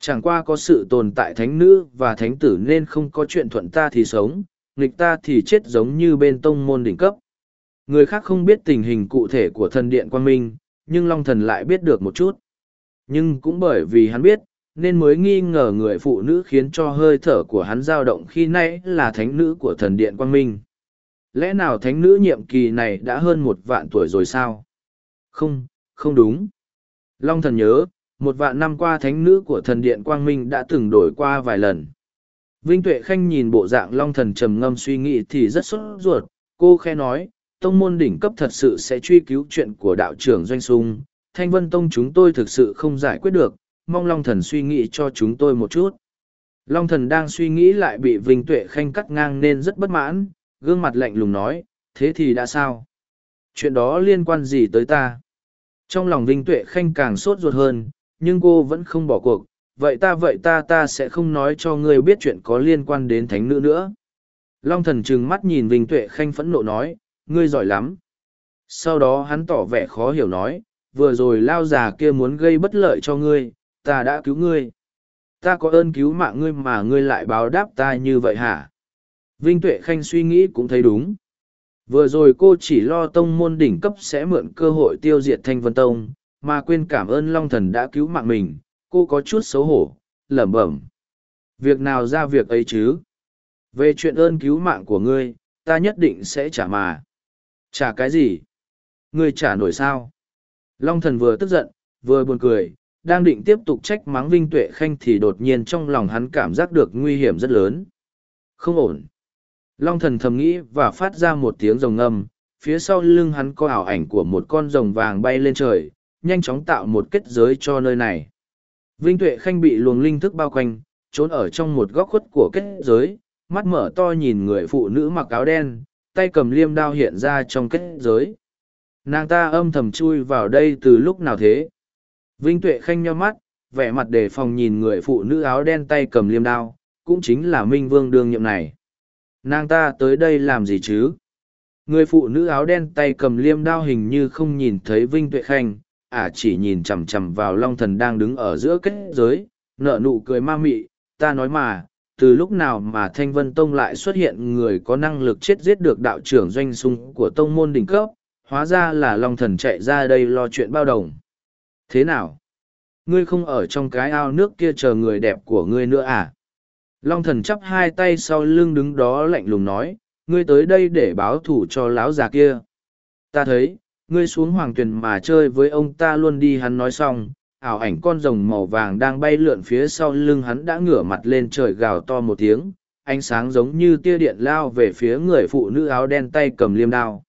Chẳng qua có sự tồn tại thánh nữ và thánh tử nên không có chuyện thuận ta thì sống, nghịch ta thì chết giống như bên tông môn đỉnh cấp. Người khác không biết tình hình cụ thể của thần điện quang minh, nhưng Long Thần lại biết được một chút. Nhưng cũng bởi vì hắn biết, nên mới nghi ngờ người phụ nữ khiến cho hơi thở của hắn dao động khi nãy là thánh nữ của thần điện quang minh. Lẽ nào thánh nữ nhiệm kỳ này đã hơn một vạn tuổi rồi sao? Không, không đúng. Long thần nhớ, một vạn năm qua thánh nữ của thần điện quang minh đã từng đổi qua vài lần. Vinh Tuệ Khanh nhìn bộ dạng long thần trầm ngâm suy nghĩ thì rất sốt ruột, cô khe nói, tông môn đỉnh cấp thật sự sẽ truy cứu chuyện của đạo trưởng Doanh Sung, Thanh Vân Tông chúng tôi thực sự không giải quyết được, mong Long Thần suy nghĩ cho chúng tôi một chút. Long Thần đang suy nghĩ lại bị Vinh Tuệ Khanh cắt ngang nên rất bất mãn, gương mặt lạnh lùng nói, thế thì đã sao? Chuyện đó liên quan gì tới ta? Trong lòng Vinh Tuệ Khanh càng sốt ruột hơn, nhưng cô vẫn không bỏ cuộc, vậy ta vậy ta ta sẽ không nói cho ngươi biết chuyện có liên quan đến thánh nữ nữa. Long thần trừng mắt nhìn Vinh Tuệ Khanh phẫn nộ nói, ngươi giỏi lắm. Sau đó hắn tỏ vẻ khó hiểu nói, vừa rồi lao già kia muốn gây bất lợi cho ngươi, ta đã cứu ngươi. Ta có ơn cứu mạng ngươi mà ngươi lại báo đáp ta như vậy hả? Vinh Tuệ Khanh suy nghĩ cũng thấy đúng. Vừa rồi cô chỉ lo tông môn đỉnh cấp sẽ mượn cơ hội tiêu diệt Thanh Vân Tông, mà quên cảm ơn Long Thần đã cứu mạng mình, cô có chút xấu hổ, lẩm bẩm. Việc nào ra việc ấy chứ? Về chuyện ơn cứu mạng của ngươi, ta nhất định sẽ trả mà. Trả cái gì? Ngươi trả nổi sao? Long Thần vừa tức giận, vừa buồn cười, đang định tiếp tục trách mắng Vinh Tuệ Khanh thì đột nhiên trong lòng hắn cảm giác được nguy hiểm rất lớn. Không ổn. Long thần thầm nghĩ và phát ra một tiếng rồng ngâm, phía sau lưng hắn có ảo ảnh của một con rồng vàng bay lên trời, nhanh chóng tạo một kết giới cho nơi này. Vinh Tuệ Khanh bị luồng linh thức bao quanh, trốn ở trong một góc khuất của kết giới, mắt mở to nhìn người phụ nữ mặc áo đen, tay cầm liêm đao hiện ra trong kết giới. Nàng ta âm thầm chui vào đây từ lúc nào thế? Vinh Tuệ Khanh nhau mắt, vẻ mặt đề phòng nhìn người phụ nữ áo đen tay cầm liêm đao, cũng chính là Minh Vương đương nhiệm này. Nàng ta tới đây làm gì chứ? Người phụ nữ áo đen tay cầm liêm đao hình như không nhìn thấy Vinh Tuệ Khanh, ả à chỉ nhìn chằm chằm vào Long Thần đang đứng ở giữa kết giới, nở nụ cười ma mị, ta nói mà, từ lúc nào mà Thanh Vân Tông lại xuất hiện người có năng lực chết giết được đạo trưởng doanh sung của tông môn đỉnh cấp, hóa ra là Long Thần chạy ra đây lo chuyện bao đồng. Thế nào? Ngươi không ở trong cái ao nước kia chờ người đẹp của ngươi nữa à? Long Thần chắp hai tay sau lưng đứng đó lạnh lùng nói, ngươi tới đây để báo thủ cho lão già kia. Ta thấy, ngươi xuống hoàng tuyền mà chơi với ông ta luôn đi hắn nói xong, ảo ảnh con rồng màu vàng đang bay lượn phía sau lưng hắn đã ngửa mặt lên trời gào to một tiếng, ánh sáng giống như tia điện lao về phía người phụ nữ áo đen tay cầm liêm đao.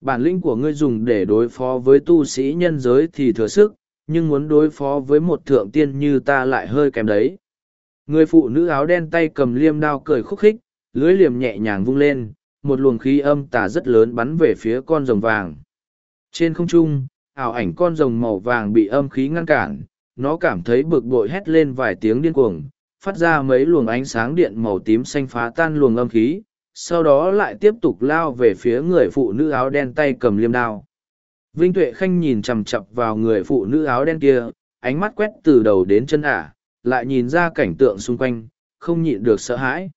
Bản lĩnh của ngươi dùng để đối phó với tu sĩ nhân giới thì thừa sức, nhưng muốn đối phó với một thượng tiên như ta lại hơi kém đấy. Người phụ nữ áo đen tay cầm liêm đao cười khúc khích, lưới liềm nhẹ nhàng vung lên, một luồng khí âm tà rất lớn bắn về phía con rồng vàng. Trên không trung, ảo ảnh con rồng màu vàng bị âm khí ngăn cản, nó cảm thấy bực bội hét lên vài tiếng điên cuồng, phát ra mấy luồng ánh sáng điện màu tím xanh phá tan luồng âm khí, sau đó lại tiếp tục lao về phía người phụ nữ áo đen tay cầm liêm đao. Vinh Tuệ Khanh nhìn chằm chặp vào người phụ nữ áo đen kia, ánh mắt quét từ đầu đến chân ả, lại nhìn ra cảnh tượng xung quanh, không nhịn được sợ hãi.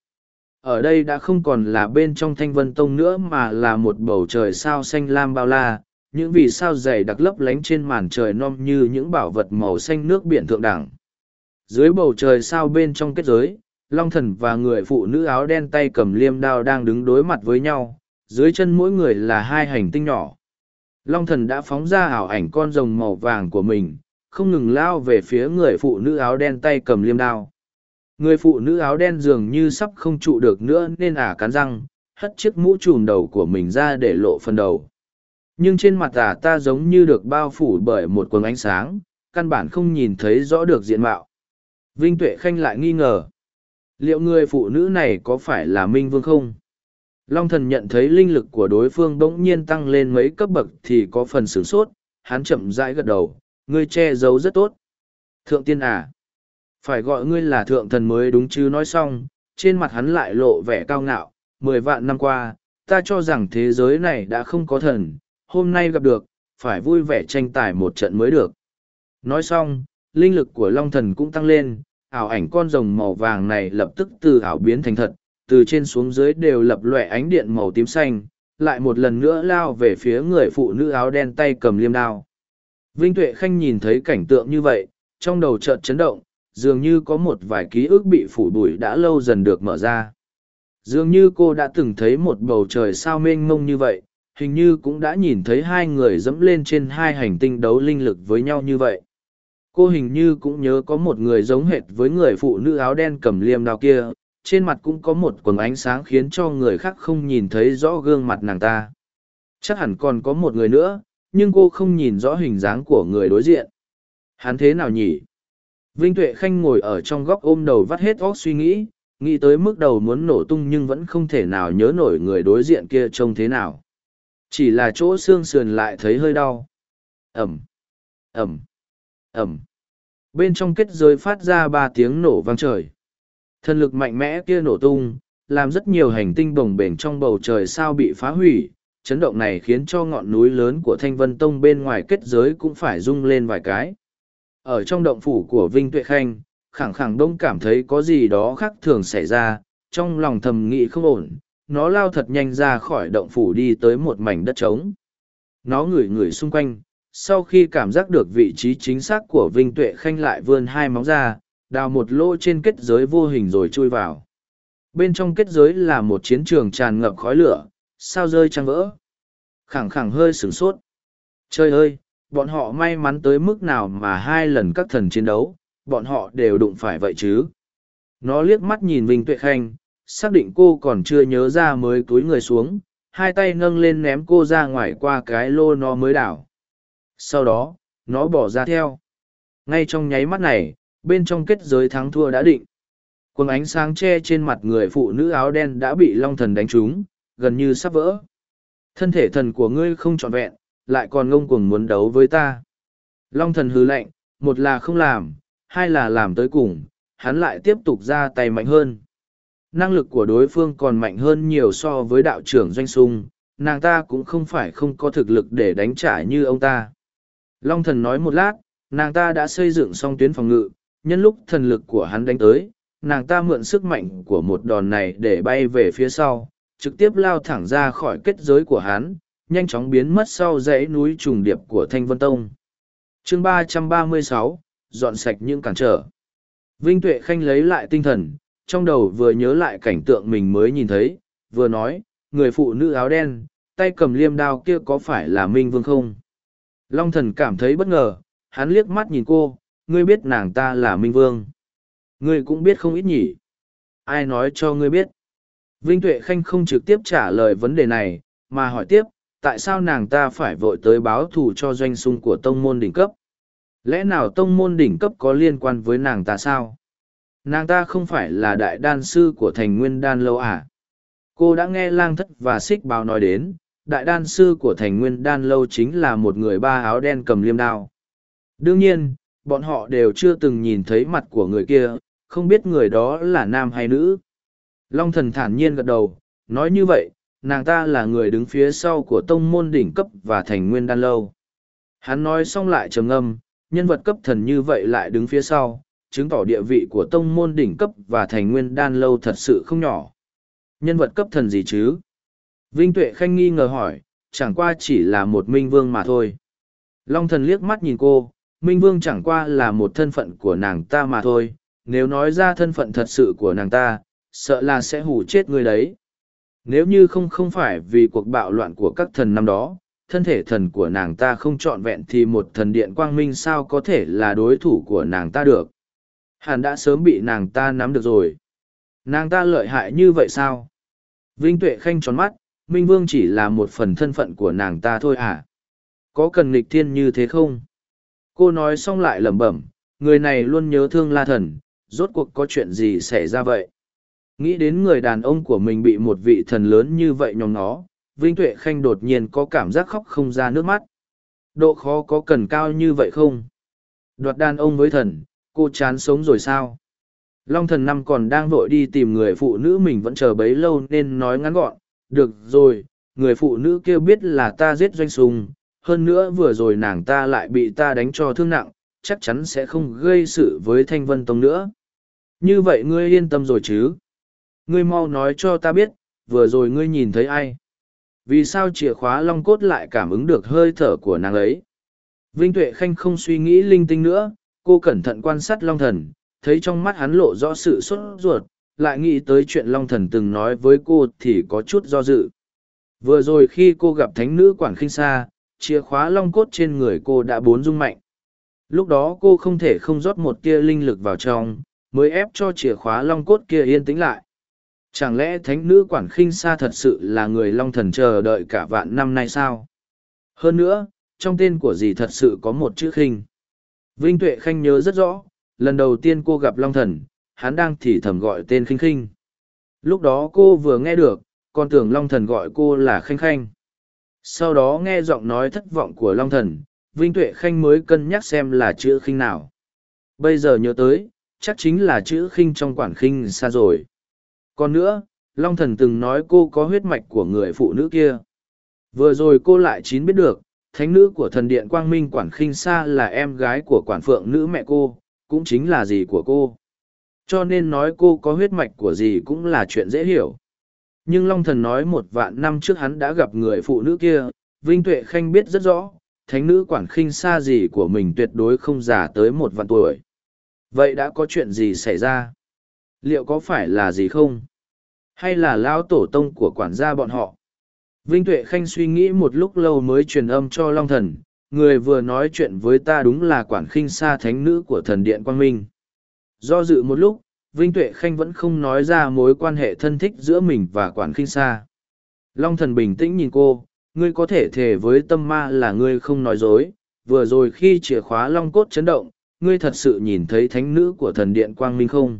Ở đây đã không còn là bên trong thanh vân tông nữa mà là một bầu trời sao xanh lam bao la, những vì sao dày đặc lấp lánh trên màn trời non như những bảo vật màu xanh nước biển thượng đẳng. Dưới bầu trời sao bên trong kết giới, Long thần và người phụ nữ áo đen tay cầm liêm đao đang đứng đối mặt với nhau, dưới chân mỗi người là hai hành tinh nhỏ. Long thần đã phóng ra ảo ảnh con rồng màu vàng của mình, không ngừng lao về phía người phụ nữ áo đen tay cầm liêm đao. Người phụ nữ áo đen dường như sắp không trụ được nữa nên ả cắn răng, hất chiếc mũ trùm đầu của mình ra để lộ phần đầu. Nhưng trên mặt ả ta giống như được bao phủ bởi một quần ánh sáng, căn bản không nhìn thấy rõ được diện mạo. Vinh Tuệ Khanh lại nghi ngờ. Liệu người phụ nữ này có phải là Minh Vương không? Long thần nhận thấy linh lực của đối phương bỗng nhiên tăng lên mấy cấp bậc thì có phần sửng sốt, hắn chậm rãi gật đầu, ngươi che giấu rất tốt. Thượng tiên à? Phải gọi ngươi là thượng thần mới đúng chứ nói xong, trên mặt hắn lại lộ vẻ cao ngạo, mười vạn năm qua, ta cho rằng thế giới này đã không có thần, hôm nay gặp được, phải vui vẻ tranh tài một trận mới được. Nói xong, linh lực của Long thần cũng tăng lên, ảo ảnh con rồng màu vàng này lập tức từ ảo biến thành thật, từ trên xuống dưới đều lập lòe ánh điện màu tím xanh, lại một lần nữa lao về phía người phụ nữ áo đen tay cầm liêm đao. Vinh Tuệ Khanh nhìn thấy cảnh tượng như vậy, trong đầu chợt chấn động, dường như có một vài ký ức bị phủ bụi đã lâu dần được mở ra. Dường như cô đã từng thấy một bầu trời sao mênh mông như vậy, hình như cũng đã nhìn thấy hai người dẫm lên trên hai hành tinh đấu linh lực với nhau như vậy. Cô hình như cũng nhớ có một người giống hệt với người phụ nữ áo đen cầm liềm đào kia, trên mặt cũng có một quần ánh sáng khiến cho người khác không nhìn thấy rõ gương mặt nàng ta. Chắc hẳn còn có một người nữa, nhưng cô không nhìn rõ hình dáng của người đối diện. Hắn thế nào nhỉ? Vinh Tuệ Khanh ngồi ở trong góc ôm đầu vắt hết óc suy nghĩ, nghĩ tới mức đầu muốn nổ tung nhưng vẫn không thể nào nhớ nổi người đối diện kia trông thế nào. Chỉ là chỗ xương sườn lại thấy hơi đau. Ẩm, Ẩm, Ẩm. Bên trong kết giới phát ra ba tiếng nổ vang trời. Thần lực mạnh mẽ kia nổ tung, làm rất nhiều hành tinh bồng bềnh trong bầu trời sao bị phá hủy. Chấn động này khiến cho ngọn núi lớn của Thanh Vân Tông bên ngoài kết giới cũng phải rung lên vài cái. Ở trong động phủ của Vinh Tuệ Khanh, khẳng khẳng đông cảm thấy có gì đó khác thường xảy ra, trong lòng thầm nghĩ không ổn, nó lao thật nhanh ra khỏi động phủ đi tới một mảnh đất trống. Nó ngửi ngửi xung quanh, sau khi cảm giác được vị trí chính xác của Vinh Tuệ Khanh lại vươn hai móng ra, đào một lỗ trên kết giới vô hình rồi chui vào. Bên trong kết giới là một chiến trường tràn ngập khói lửa, sao rơi trăng vỡ. Khẳng khẳng hơi sửng sốt. Trời ơi, bọn họ may mắn tới mức nào mà hai lần các thần chiến đấu, bọn họ đều đụng phải vậy chứ. Nó liếc mắt nhìn Vinh Tuệ Khanh, xác định cô còn chưa nhớ ra mới túi người xuống, hai tay nâng lên ném cô ra ngoài qua cái lô nó mới đảo. Sau đó, nó bỏ ra theo. Ngay trong nháy mắt này, bên trong kết giới thắng thua đã định. Quần ánh sáng che trên mặt người phụ nữ áo đen đã bị long thần đánh trúng, gần như sắp vỡ. Thân thể thần của ngươi không trọn vẹn, lại còn ngông cuồng muốn đấu với ta. Long thần hứ lạnh, một là không làm, hai là làm tới cùng, hắn lại tiếp tục ra tay mạnh hơn. Năng lực của đối phương còn mạnh hơn nhiều so với đạo trưởng Doanh Sung, nàng ta cũng không phải không có thực lực để đánh trả như ông ta. Long thần nói một lát, nàng ta đã xây dựng xong tuyến phòng ngự, nhân lúc thần lực của hắn đánh tới, nàng ta mượn sức mạnh của một đòn này để bay về phía sau, trực tiếp lao thẳng ra khỏi kết giới của hắn, nhanh chóng biến mất sau dãy núi trùng điệp của Thanh Vân Tông. chương ba trăm ba mươi sáu dọn sạch những cản trở. Vinh Tuệ Khanh lấy lại tinh thần, trong đầu vừa nhớ lại cảnh tượng mình mới nhìn thấy, vừa nói, người phụ nữ áo đen, tay cầm liêm đao kia có phải là Minh Vương không? Long thần cảm thấy bất ngờ, hắn liếc mắt nhìn cô, ngươi biết nàng ta là Minh Vương. Ngươi cũng biết không ít nhỉ. Ai nói cho ngươi biết? Vinh Tuệ Khanh không trực tiếp trả lời vấn đề này, mà hỏi tiếp, tại sao nàng ta phải vội tới báo thù cho doanh sung của tông môn đỉnh cấp? Lẽ nào tông môn đỉnh cấp có liên quan với nàng ta sao? Nàng ta không phải là đại đan sư của thành nguyên đan lâu à? Cô đã nghe lang thất và xích báo nói đến, đại đan sư của thành nguyên đan lâu chính là một người ba áo đen cầm liêm đao. Đương nhiên, bọn họ đều chưa từng nhìn thấy mặt của người kia, không biết người đó là nam hay nữ. Long thần thản nhiên gật đầu, nói như vậy, nàng ta là người đứng phía sau của tông môn đỉnh cấp và thành nguyên đan lâu. Hắn nói xong lại trầm ngâm, nhân vật cấp thần như vậy lại đứng phía sau, chứng tỏ địa vị của tông môn đỉnh cấp và thành nguyên đan lâu thật sự không nhỏ. Nhân vật cấp thần gì chứ? Vinh Tuệ Khanh nghi ngờ hỏi, chẳng qua chỉ là một minh vương mà thôi. Long thần liếc mắt nhìn cô, minh vương chẳng qua là một thân phận của nàng ta mà thôi, nếu nói ra thân phận thật sự của nàng ta, sợ là sẽ hủ chết người đấy. Nếu như không không phải vì cuộc bạo loạn của các thần năm đó, thân thể thần của nàng ta không trọn vẹn thì một thần điện quang minh sao có thể là đối thủ của nàng ta được. Hàn đã sớm bị nàng ta nắm được rồi. Nàng ta lợi hại như vậy sao? Vinh Tuệ Khanh tròn mắt, Minh Vương chỉ là một phần thân phận của nàng ta thôi à? Có cần nghịch thiên như thế không? Cô nói xong lại lẩm bẩm, người này luôn nhớ thương la thần, rốt cuộc có chuyện gì xảy ra vậy? Nghĩ đến người đàn ông của mình bị một vị thần lớn như vậy nhóm nó, Vinh Tuệ Khanh đột nhiên có cảm giác khóc không ra nước mắt. Độ khó có cần cao như vậy không? Đoạt đàn ông với thần, cô chán sống rồi sao? Long thần năm còn đang vội đi tìm người phụ nữ mình vẫn chờ bấy lâu nên nói ngắn gọn. Được rồi, người phụ nữ kêu biết là ta giết doanh sùng, hơn nữa vừa rồi nàng ta lại bị ta đánh cho thương nặng, chắc chắn sẽ không gây sự với Thanh Vân Tông nữa. Như vậy ngươi yên tâm rồi chứ? Ngươi mau nói cho ta biết, vừa rồi ngươi nhìn thấy ai? Vì sao chìa khóa long cốt lại cảm ứng được hơi thở của nàng ấy? Vinh Tuệ Khanh không suy nghĩ linh tinh nữa, cô cẩn thận quan sát long thần, thấy trong mắt hắn lộ rõ sự sốt ruột, lại nghĩ tới chuyện long thần từng nói với cô thì có chút do dự. Vừa rồi khi cô gặp thánh nữ quản khinh xa, chìa khóa long cốt trên người cô đã bốn rung mạnh. Lúc đó cô không thể không rót một tia linh lực vào trong, mới ép cho chìa khóa long cốt kia yên tĩnh lại. Chẳng lẽ thánh nữ quản khinh xa thật sự là người long thần chờ đợi cả vạn năm nay sao? Hơn nữa, trong tên của dì thật sự có một chữ khinh. Vinh Tuệ Khanh nhớ rất rõ, lần đầu tiên cô gặp long thần, hắn đang thì thầm gọi tên khinh khinh. Lúc đó cô vừa nghe được, còn tưởng long thần gọi cô là khanh khanh. Sau đó nghe giọng nói thất vọng của long thần, Vinh Tuệ Khanh mới cân nhắc xem là chữ khinh nào. Bây giờ nhớ tới, chắc chính là chữ khinh trong quản khinh xa rồi. Còn nữa, Long Thần từng nói cô có huyết mạch của người phụ nữ kia. Vừa rồi cô lại chín biết được, thánh nữ của thần điện Quang Minh Quản Khinh Sa là em gái của quản phượng nữ mẹ cô, cũng chính là dì của cô. Cho nên nói cô có huyết mạch của dì cũng là chuyện dễ hiểu. Nhưng Long Thần nói một vạn năm trước hắn đã gặp người phụ nữ kia, Vinh Tuệ Khanh biết rất rõ, thánh nữ quản khinh xa gì của mình tuyệt đối không già tới một vạn tuổi. Vậy đã có chuyện gì xảy ra? Liệu có phải là gì không? Hay là lão tổ tông của quản gia bọn họ? Vinh Tuệ Khanh suy nghĩ một lúc lâu mới truyền âm cho Long Thần, người vừa nói chuyện với ta đúng là quản khinh sa thánh nữ của thần điện Quang Minh. Do dự một lúc, Vinh Tuệ Khanh vẫn không nói ra mối quan hệ thân thích giữa mình và quản khinh sa. Long Thần bình tĩnh nhìn cô, ngươi có thể thề với tâm ma là ngươi không nói dối, vừa rồi khi chìa khóa Long Cốt chấn động, ngươi thật sự nhìn thấy thánh nữ của thần điện Quang Minh không?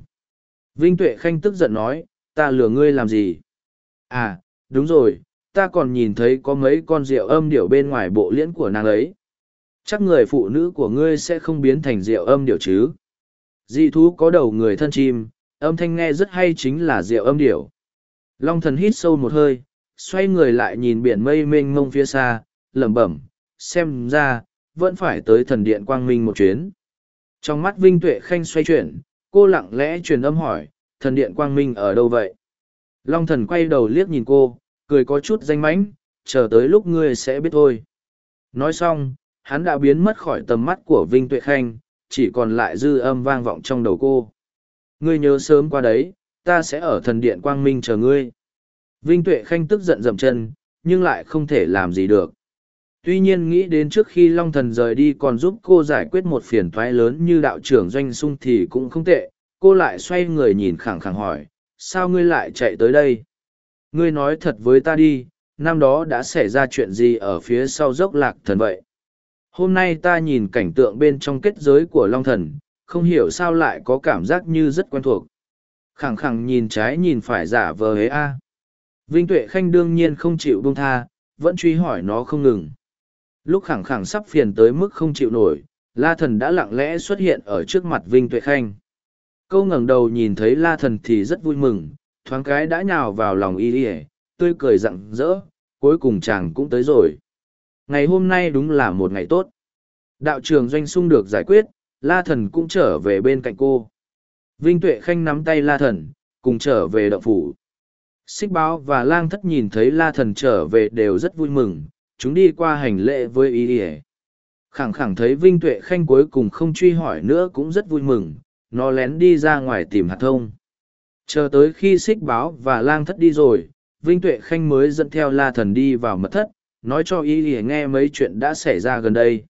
Vinh Tuệ Khanh tức giận nói, ta lừa ngươi làm gì? À, đúng rồi, ta còn nhìn thấy có mấy con rượu âm điệu bên ngoài bộ liễn của nàng ấy. Chắc người phụ nữ của ngươi sẽ không biến thành rượu âm điệu chứ. Dị thú có đầu người thân chim, âm thanh nghe rất hay chính là rượu âm điệu. Long thần hít sâu một hơi, xoay người lại nhìn biển mây mênh mông phía xa, lẩm bẩm, xem ra, vẫn phải tới thần điện quang minh một chuyến. Trong mắt Vinh Tuệ Khanh xoay chuyển, cô lặng lẽ truyền âm hỏi, thần điện quang minh ở đâu vậy? Long thần quay đầu liếc nhìn cô, cười có chút danh mãnh, chờ tới lúc ngươi sẽ biết thôi. Nói xong, hắn đã biến mất khỏi tầm mắt của Vinh Tuệ Khanh, chỉ còn lại dư âm vang vọng trong đầu cô. Ngươi nhớ sớm qua đấy, ta sẽ ở thần điện quang minh chờ ngươi. Vinh Tuệ Khanh tức giận dậm chân, nhưng lại không thể làm gì được. Tuy nhiên nghĩ đến trước khi Long Thần rời đi còn giúp cô giải quyết một phiền toái lớn như đạo trưởng doanh sung thì cũng không tệ, cô lại xoay người nhìn khẳng khẳng hỏi, sao ngươi lại chạy tới đây? Ngươi nói thật với ta đi, năm đó đã xảy ra chuyện gì ở phía sau dốc lạc thần vậy? Hôm nay ta nhìn cảnh tượng bên trong kết giới của Long Thần, không hiểu sao lại có cảm giác như rất quen thuộc. Khẳng khẳng nhìn trái nhìn phải giả vờ hế a. Vinh Tuệ Khanh đương nhiên không chịu buông tha, vẫn truy hỏi nó không ngừng. Lúc khẳng khẳng sắp phiền tới mức không chịu nổi, La Thần đã lặng lẽ xuất hiện ở trước mặt Vinh Tuệ Khanh. Câu ngẩng đầu nhìn thấy La Thần thì rất vui mừng, thoáng cái đã nhào vào lòng y y, tươi cười rặng rỡ, cuối cùng chàng cũng tới rồi. Ngày hôm nay đúng là một ngày tốt. Đạo trường doanh sung được giải quyết, La Thần cũng trở về bên cạnh cô. Vinh Tuệ Khanh nắm tay La Thần, cùng trở về động phủ. Xích báo và lang thất nhìn thấy La Thần trở về đều rất vui mừng, chúng đi qua hành lễ với ý ỉa. Khẳng khẳng thấy vinh tuệ khanh cuối cùng không truy hỏi nữa cũng rất vui mừng, nó lén đi ra ngoài tìm hạt thông. Chờ tới khi xích báo và lang thất đi rồi, vinh tuệ khanh mới dẫn theo la thần đi vào mật thất, nói cho ý ỉa nghe mấy chuyện đã xảy ra gần đây.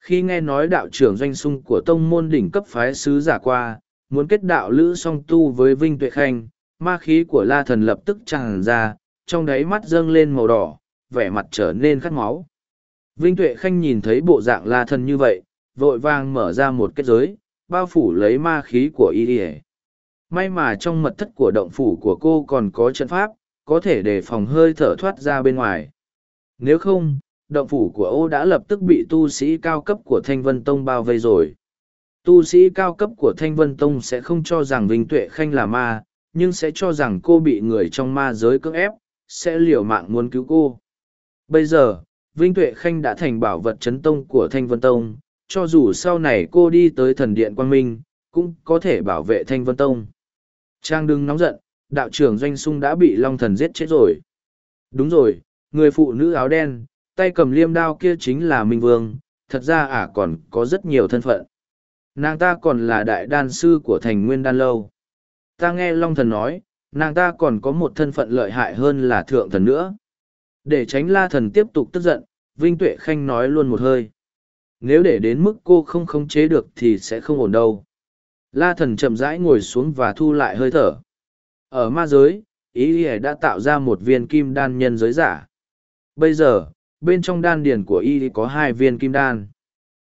Khi nghe nói đạo trưởng doanh sung của tông môn đỉnh cấp phái sứ giả qua, muốn kết đạo lữ song tu với vinh tuệ khanh, ma khí của la thần lập tức tràn ra, trong đáy mắt dâng lên màu đỏ vẻ mặt trở nên khát máu. Vinh Tuệ Khanh nhìn thấy bộ dạng la thần như vậy, vội vàng mở ra một kết giới, bao phủ lấy ma khí của y May mà trong mật thất của động phủ của cô còn có trận pháp, có thể để phòng hơi thở thoát ra bên ngoài. Nếu không, động phủ của ô đã lập tức bị tu sĩ cao cấp của Thanh Vân Tông bao vây rồi. Tu sĩ cao cấp của Thanh Vân Tông sẽ không cho rằng Vinh Tuệ Khanh là ma, nhưng sẽ cho rằng cô bị người trong ma giới cưỡng ép, sẽ liều mạng muốn cứu cô. Bây giờ, Vinh Tuệ Khanh đã thành bảo vật chấn tông của Thanh Vân Tông, cho dù sau này cô đi tới thần điện Quang Minh, cũng có thể bảo vệ Thanh Vân Tông. Trang đừng nóng giận, đạo trưởng Doanh Sung đã bị Long Thần giết chết rồi. Đúng rồi, người phụ nữ áo đen, tay cầm liêm đao kia chính là Minh Vương, thật ra ả à còn có rất nhiều thân phận. Nàng ta còn là đại đan sư của thành nguyên đan lâu. Ta nghe Long Thần nói, nàng ta còn có một thân phận lợi hại hơn là thượng thần nữa. Để tránh la thần tiếp tục tức giận, Vinh Tuệ Khanh nói luôn một hơi. Nếu để đến mức cô không khống chế được thì sẽ không ổn đâu. La thần chậm rãi ngồi xuống và thu lại hơi thở. Ở ma giới, ý y đã tạo ra một viên kim đan nhân giới giả. Bây giờ, bên trong đan điền của y có hai viên kim đan.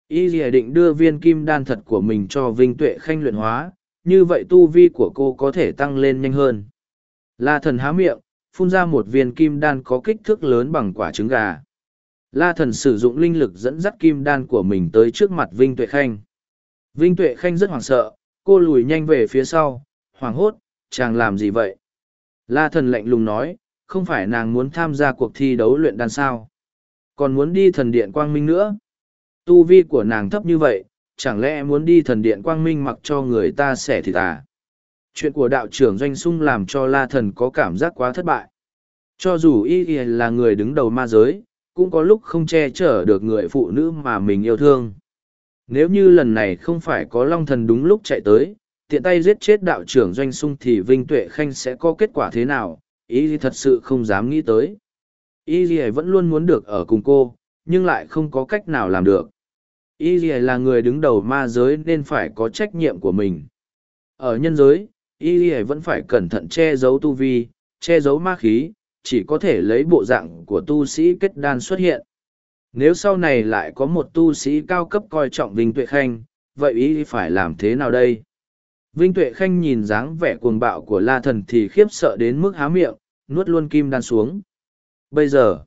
Y định đưa viên kim đan thật của mình cho Vinh Tuệ Khanh luyện hóa, như vậy tu vi của cô có thể tăng lên nhanh hơn. La thần há miệng, phun ra một viên kim đan có kích thước lớn bằng quả trứng gà. La thần sử dụng linh lực dẫn dắt kim đan của mình tới trước mặt Vinh Tuệ Khanh. Vinh Tuệ Khanh rất hoảng sợ, cô lùi nhanh về phía sau, hoảng hốt, chàng làm gì vậy? La thần lạnh lùng nói, không phải nàng muốn tham gia cuộc thi đấu luyện đan sao? Còn muốn đi thần điện quang minh nữa? Tu vi của nàng thấp như vậy, chẳng lẽ muốn đi thần điện quang minh mặc cho người ta xẻ thịt à? Chuyện của đạo trưởng doanh sung làm cho la thần có cảm giác quá thất bại. Cho dù y y là người đứng đầu ma giới, cũng có lúc không che chở được người phụ nữ mà mình yêu thương. Nếu như lần này không phải có long thần đúng lúc chạy tới, tiện tay giết chết đạo trưởng doanh sung thì vinh tuệ khanh sẽ có kết quả thế nào, y y thật sự không dám nghĩ tới. Y y vẫn luôn muốn được ở cùng cô, nhưng lại không có cách nào làm được. Y y là người đứng đầu ma giới nên phải có trách nhiệm của mình. Ở nhân giới y y vẫn phải cẩn thận che giấu tu vi che giấu ma khí chỉ có thể lấy bộ dạng của tu sĩ kết đan xuất hiện. Nếu sau này lại có một tu sĩ cao cấp coi trọng vinh tuệ khanh vậy y phải làm thế nào đây? Vinh tuệ khanh nhìn dáng vẻ cuồng bạo của la thần thì khiếp sợ đến mức há miệng nuốt luôn kim đan xuống. Bây giờ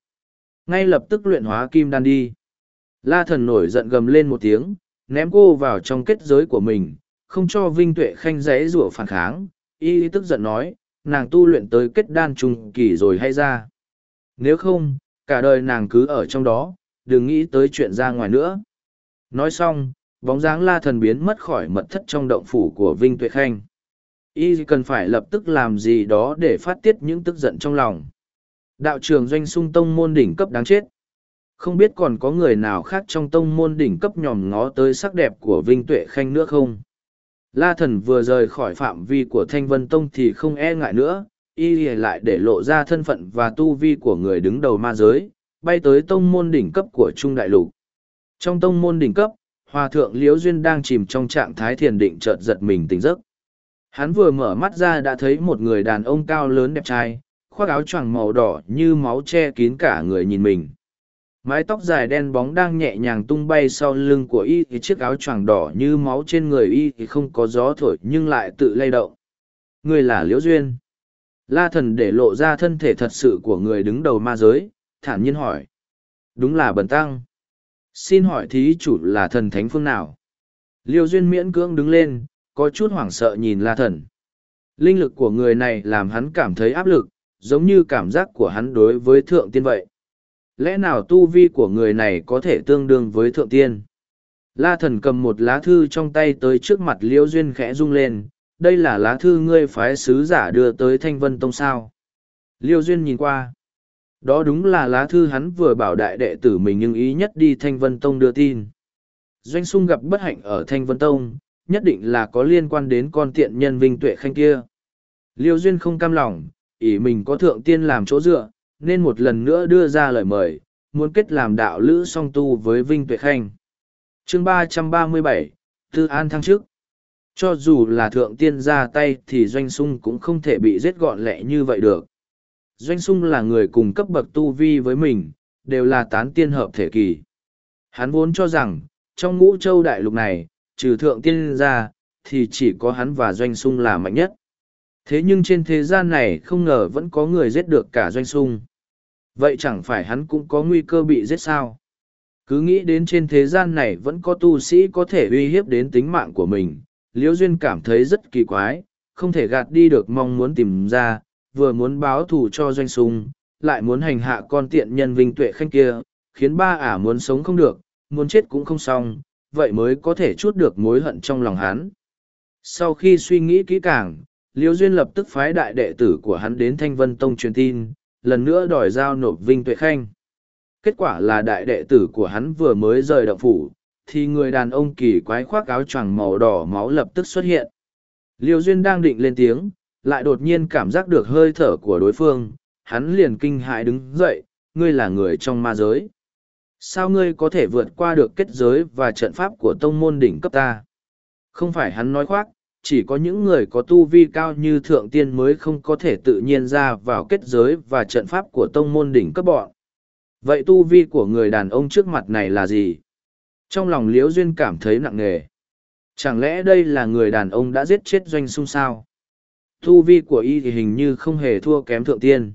ngay lập tức luyện hóa kim đan đi. La thần nổi giận gầm lên một tiếng, ném cô vào trong kết giới của mình, không cho Vinh Tuệ Khanh giấy rủa phản kháng, y tức giận nói, nàng tu luyện tới kết đan trùng kỳ rồi hay ra. Nếu không, cả đời nàng cứ ở trong đó, đừng nghĩ tới chuyện ra ngoài nữa. Nói xong, bóng dáng la thần biến mất khỏi mật thất trong động phủ của Vinh Tuệ Khanh. Y cần phải lập tức làm gì đó để phát tiết những tức giận trong lòng. Đạo trường doanh sung tông môn đỉnh cấp đáng chết. Không biết còn có người nào khác trong tông môn đỉnh cấp nhòm ngó tới sắc đẹp của Vinh Tuệ Khanh nữa không? La thần vừa rời khỏi phạm vi của Thanh Vân Tông thì không e ngại nữa, y lại để lộ ra thân phận và tu vi của người đứng đầu ma giới, bay tới tông môn đỉnh cấp của Trung Đại Lục. Trong tông môn đỉnh cấp, Hòa thượng Liễu Duyên đang chìm trong trạng thái thiền định chợt giật mình tỉnh giấc. Hắn vừa mở mắt ra đã thấy một người đàn ông cao lớn đẹp trai, khoác áo choàng màu đỏ như máu che kín cả người nhìn mình. Mái tóc dài đen bóng đang nhẹ nhàng tung bay sau lưng của y thì chiếc áo choàng đỏ như máu trên người y thì không có gió thổi nhưng lại tự lay động. Người là Liễu Duyên. La thần để lộ ra thân thể thật sự của người đứng đầu ma giới, thản nhiên hỏi. Đúng là bần tăng. Xin hỏi thí chủ là thần thánh phương nào? Liêu Duyên miễn cưỡng đứng lên, có chút hoảng sợ nhìn La thần. Linh lực của người này làm hắn cảm thấy áp lực, giống như cảm giác của hắn đối với thượng tiên vậy. Lẽ nào tu vi của người này có thể tương đương với thượng tiên? La thần cầm một lá thư trong tay tới trước mặt Liêu Duyên khẽ rung lên, đây là lá thư ngươi phái sứ giả đưa tới Thanh Vân Tông sao. Liêu Duyên nhìn qua. Đó đúng là lá thư hắn vừa bảo đại đệ tử mình nhưng ý nhất đi Thanh Vân Tông đưa tin. Doanh sung gặp bất hạnh ở Thanh Vân Tông, nhất định là có liên quan đến con tiện nhân Vinh Tuệ Khanh kia. Liêu Duyên không cam lòng, ỷ mình có thượng tiên làm chỗ dựa, nên một lần nữa đưa ra lời mời, muốn kết làm đạo lữ song tu với Vinh Tuệ Khanh. chương ba trăm ba mươi bảy Tư An thăng trước. Cho dù là thượng tiên ra tay thì Doanh Sung cũng không thể bị giết gọn lẹ như vậy được. Doanh Sung là người cùng cấp bậc tu vi với mình, đều là tán tiên hợp thể kỳ. Hắn vốn cho rằng, trong ngũ châu đại lục này, trừ thượng tiên ra, thì chỉ có hắn và Doanh Sung là mạnh nhất. Thế nhưng trên thế gian này không ngờ vẫn có người giết được cả Doanh Sung. Vậy chẳng phải hắn cũng có nguy cơ bị giết sao? Cứ nghĩ đến trên thế gian này vẫn có tu sĩ có thể uy hiếp đến tính mạng của mình, Liễu Duyên cảm thấy rất kỳ quái, không thể gạt đi được mong muốn tìm ra, vừa muốn báo thù cho doanh sung, lại muốn hành hạ con tiện nhân vinh tuệ khanh kia, khiến ba ả muốn sống không được, muốn chết cũng không xong, vậy mới có thể chút được mối hận trong lòng hắn. Sau khi suy nghĩ kỹ càng, Liễu Duyên lập tức phái đại đệ tử của hắn đến Thanh Vân Tông truyền tin, lần nữa đòi giao nộp Vinh Tuệ Khanh. Kết quả là đại đệ tử của hắn vừa mới rời động phủ, thì người đàn ông kỳ quái khoác áo choàng màu đỏ máu lập tức xuất hiện. Liêu Duyên đang định lên tiếng, lại đột nhiên cảm giác được hơi thở của đối phương, hắn liền kinh hãi đứng dậy, ngươi là người trong ma giới. Sao ngươi có thể vượt qua được kết giới và trận pháp của tông môn đỉnh cấp ta? Không phải hắn nói khoác, chỉ có những người có tu vi cao như thượng tiên mới không có thể tự nhiên ra vào kết giới và trận pháp của tông môn đỉnh cấp bọn. Vậy tu vi của người đàn ông trước mặt này là gì? Trong lòng Liễu Duyên cảm thấy nặng nề. Chẳng lẽ đây là người đàn ông đã giết chết doanh sung sao? tu vi của y thì hình như không hề thua kém thượng tiên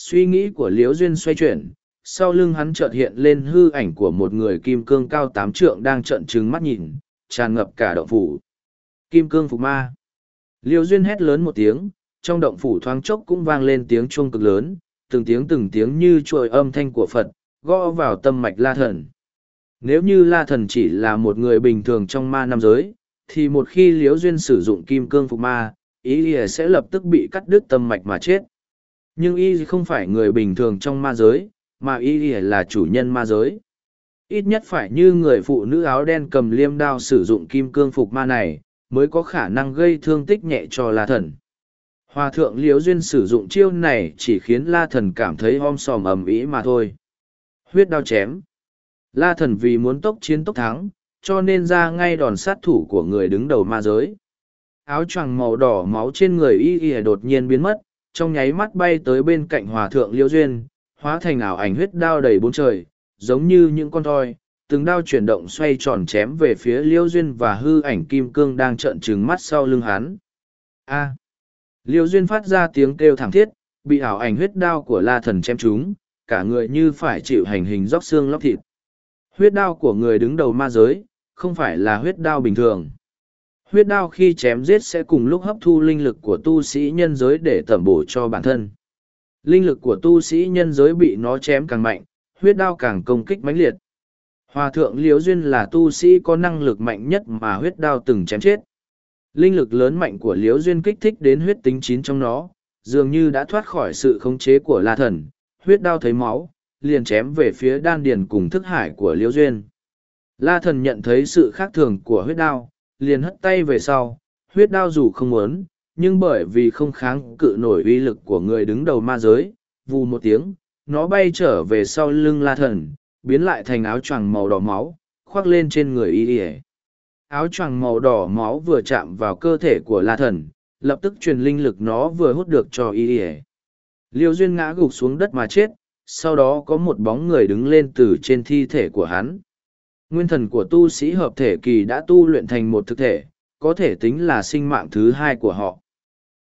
suy nghĩ của liễu duyên xoay chuyển, sau lưng hắn chợt hiện lên hư ảnh của một người kim cương cao tám trượng đang trợn trừng mắt nhìn, tràn ngập cả động phủ kim cương phục ma. Liễu duyên hét lớn một tiếng, trong động phủ thoáng chốc cũng vang lên tiếng chuông cực lớn, từng tiếng từng tiếng như trội âm thanh của phật, gõ vào tâm mạch la thần. Nếu như la thần chỉ là một người bình thường trong ma nam giới, thì một khi liễu duyên sử dụng kim cương phục ma y ỉa sẽ lập tức bị cắt đứt tâm mạch mà chết. Nhưng y không phải người bình thường trong ma giới, mà y ỉa là chủ nhân ma giới. Ít nhất phải như người phụ nữ áo đen cầm liêm đao sử dụng kim cương phục ma này mới có khả năng gây thương tích nhẹ cho la thần. Hòa thượng liễu duyên sử dụng chiêu này chỉ khiến la thần cảm thấy om sòm ầm ĩ mà thôi. Huyết đao chém. La thần vì muốn tốc chiến tốc thắng, cho nên ra ngay đòn sát thủ của người đứng đầu ma giới. Áo choàng màu đỏ máu trên người y y đột nhiên biến mất, trong nháy mắt bay tới bên cạnh hòa thượng liễu duyên, hóa thành ảo ảnh huyết đao đầy bốn trời, giống như những con thoi từng đao chuyển động xoay tròn chém về phía Liêu duyên và hư ảnh kim cương đang trợn trừng mắt sau lưng hắn a Liêu duyên phát ra tiếng kêu thảm thiết bị ảo ảnh huyết đao của la thần chém trúng cả người như phải chịu hành hình róc xương lóc thịt Huyết đao của người đứng đầu ma giới, không phải là huyết đao bình thường. Huyết đao khi chém giết sẽ cùng lúc hấp thu linh lực của tu sĩ nhân giới để tẩm bổ cho bản thân. Linh lực của tu sĩ nhân giới bị nó chém càng mạnh, huyết đao càng công kích mãnh liệt. Hòa thượng Liễu Duyên là tu sĩ có năng lực mạnh nhất mà huyết đao từng chém chết. Linh lực lớn mạnh của Liễu Duyên kích thích đến huyết tính chín trong nó, dường như đã thoát khỏi sự khống chế của La Thần. Huyết đao thấy máu, liền chém về phía đan điền cùng thức hải của Liễu Duyên. La Thần nhận thấy sự khác thường của huyết đao, liền hất tay về sau. Huyết đao dù không muốn, nhưng bởi vì không kháng cự nổi uy lực của người đứng đầu ma giới, vù một tiếng, nó bay trở về sau lưng La Thần, biến lại thành áo choàng màu đỏ máu, khoác lên trên người y ỉa áo choàng màu đỏ máu vừa chạm vào cơ thể của la thần lập tức truyền linh lực nó vừa hút được cho y ỉa liêu duyên ngã gục xuống đất mà chết sau đó có một bóng người đứng lên từ trên thi thể của hắn. Nguyên thần của tu sĩ hợp thể kỳ đã tu luyện thành một thực thể có thể tính là sinh mạng thứ hai của họ.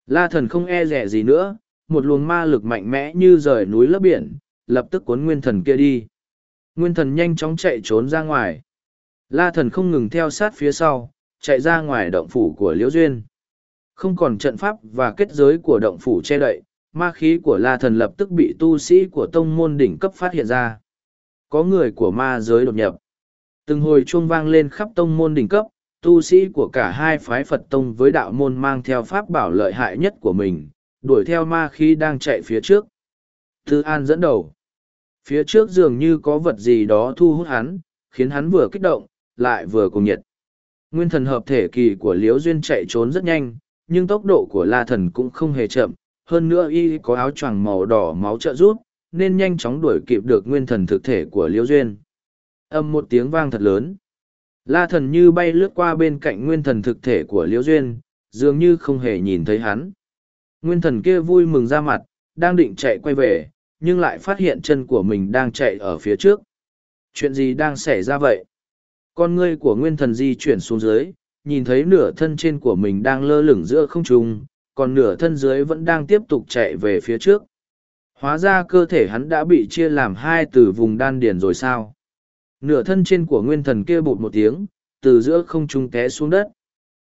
La thần không e rẻ gì nữa một luồng ma lực mạnh mẽ như rời núi lấp biển lập tức cuốn nguyên thần kia đi. Nguyên thần nhanh chóng chạy trốn ra ngoài. La thần không ngừng theo sát phía sau, chạy ra ngoài động phủ của Liễu Duyên. Không còn trận pháp và kết giới của động phủ che đậy, ma khí của La thần lập tức bị tu sĩ của tông môn đỉnh cấp phát hiện ra. Có người của ma giới đột nhập. Từng hồi chuông vang lên khắp tông môn đỉnh cấp, tu sĩ của cả hai phái Phật tông với đạo môn mang theo pháp bảo lợi hại nhất của mình, đuổi theo ma khí đang chạy phía trước. Thư An dẫn đầu phía trước dường như có vật gì đó thu hút hắn, khiến hắn vừa kích động, lại vừa cùng nhiệt. Nguyên thần hợp thể kỳ của liễu duyên chạy trốn rất nhanh, nhưng tốc độ của la thần cũng không hề chậm, hơn nữa y có áo choàng màu đỏ máu trợ rút nên nhanh chóng đuổi kịp được nguyên thần thực thể của liễu duyên. Âm một tiếng vang thật lớn. La thần như bay lướt qua bên cạnh nguyên thần thực thể của liễu duyên, dường như không hề nhìn thấy hắn. Nguyên thần kia vui mừng ra mặt, đang định chạy quay về nhưng lại phát hiện chân của mình đang chạy ở phía trước. Chuyện gì đang xảy ra vậy? Con ngươi của nguyên thần di chuyển xuống dưới, nhìn thấy nửa thân trên của mình đang lơ lửng giữa không trung, còn nửa thân dưới vẫn đang tiếp tục chạy về phía trước. Hóa ra cơ thể hắn đã bị chia làm hai từ vùng đan điền rồi sao? Nửa thân trên của nguyên thần kia bụt một tiếng, từ giữa không trung té xuống đất.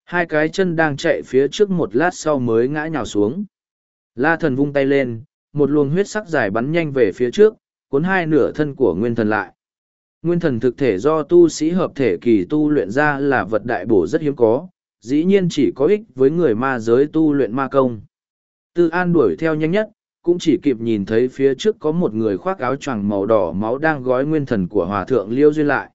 Hai cái chân đang chạy phía trước một lát sau mới ngã nhào xuống. La thần vung tay lên, một luồng huyết sắc dài bắn nhanh về phía trước, cuốn hai nửa thân của nguyên thần lại. Nguyên thần thực thể do tu sĩ hợp thể kỳ tu luyện ra là vật đại bổ rất hiếm có, dĩ nhiên chỉ có ích với người ma giới tu luyện ma công. Tư An đuổi theo nhanh nhất, cũng chỉ kịp nhìn thấy phía trước có một người khoác áo choàng màu đỏ máu đang gói nguyên thần của hòa thượng liêu duyên lại.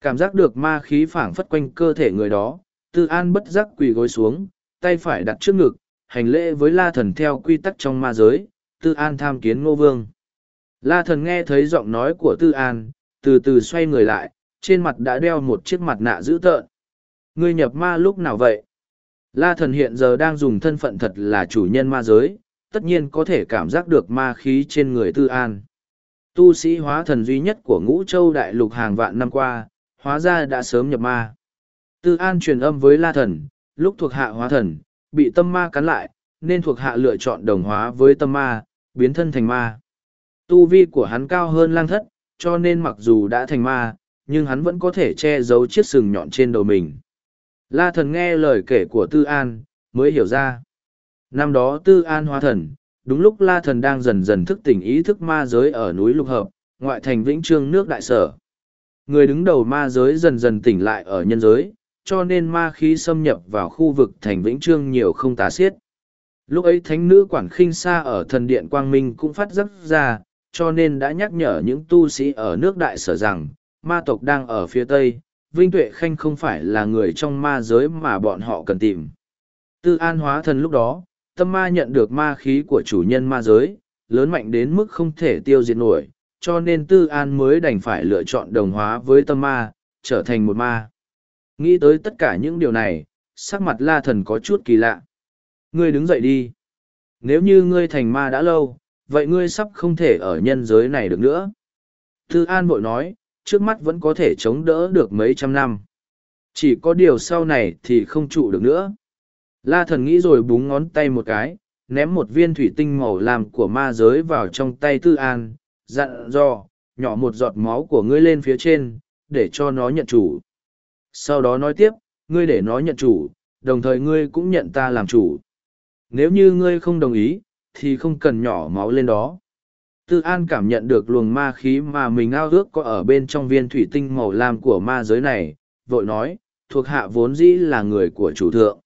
Cảm giác được ma khí phảng phất quanh cơ thể người đó, Tư An bất giác quỳ gối xuống, tay phải đặt trước ngực, hành lễ với la thần theo quy tắc trong ma giới, Tư An tham kiến ngô vương. La thần nghe thấy giọng nói của Tư An, từ từ xoay người lại, trên mặt đã đeo một chiếc mặt nạ dữ tợn. Ngươi nhập ma lúc nào vậy? La thần hiện giờ đang dùng thân phận thật là chủ nhân ma giới, tất nhiên có thể cảm giác được ma khí trên người Tư An. Tu sĩ hóa thần duy nhất của ngũ châu đại lục hàng vạn năm qua, hóa ra đã sớm nhập ma. Tư An truyền âm với La thần, lúc thuộc hạ hóa thần, bị tâm ma cắn lại, nên thuộc hạ lựa chọn đồng hóa với tâm ma, biến thân thành ma. Tu vi của hắn cao hơn lang thất, cho nên mặc dù đã thành ma, nhưng hắn vẫn có thể che giấu chiếc sừng nhọn trên đầu mình. La thần nghe lời kể của Tư An, mới hiểu ra. Năm đó Tư An hóa thần, đúng lúc La thần đang dần dần thức tỉnh ý thức ma giới ở núi Lục Hợp, ngoại thành Vĩnh Trương nước đại sở. Người đứng đầu ma giới dần dần tỉnh lại ở nhân giới, cho nên ma khí xâm nhập vào khu vực thành Vĩnh Trương nhiều không tá xiết. Lúc ấy thánh nữ quản khinh xa ở thần điện Quang Minh cũng phát giấc ra, cho nên đã nhắc nhở những tu sĩ ở nước đại sở rằng, ma tộc đang ở phía tây, Vinh Tuệ Khanh không phải là người trong ma giới mà bọn họ cần tìm. Tư an hóa thần lúc đó, tâm ma nhận được ma khí của chủ nhân ma giới, lớn mạnh đến mức không thể tiêu diệt nổi, cho nên tư an mới đành phải lựa chọn đồng hóa với tâm ma, trở thành một ma. Nghĩ tới tất cả những điều này, sắc mặt la thần có chút kỳ lạ. Ngươi đứng dậy đi. Nếu như ngươi thành ma đã lâu, vậy ngươi sắp không thể ở nhân giới này được nữa. Tư An bội nói, trước mắt vẫn có thể chống đỡ được mấy trăm năm. Chỉ có điều sau này thì không trụ được nữa. La thần nghĩ rồi búng ngón tay một cái, ném một viên thủy tinh màu làm của ma giới vào trong tay Tư An, dặn dò, nhỏ một giọt máu của ngươi lên phía trên, để cho nó nhận chủ. Sau đó nói tiếp, ngươi để nó nhận chủ, đồng thời ngươi cũng nhận ta làm chủ. Nếu như ngươi không đồng ý, thì không cần nhỏ máu lên đó. Tư An cảm nhận được luồng ma khí mà mình ao ước có ở bên trong viên thủy tinh màu lam của ma giới này, vội nói, thuộc hạ vốn dĩ là người của chủ thượng.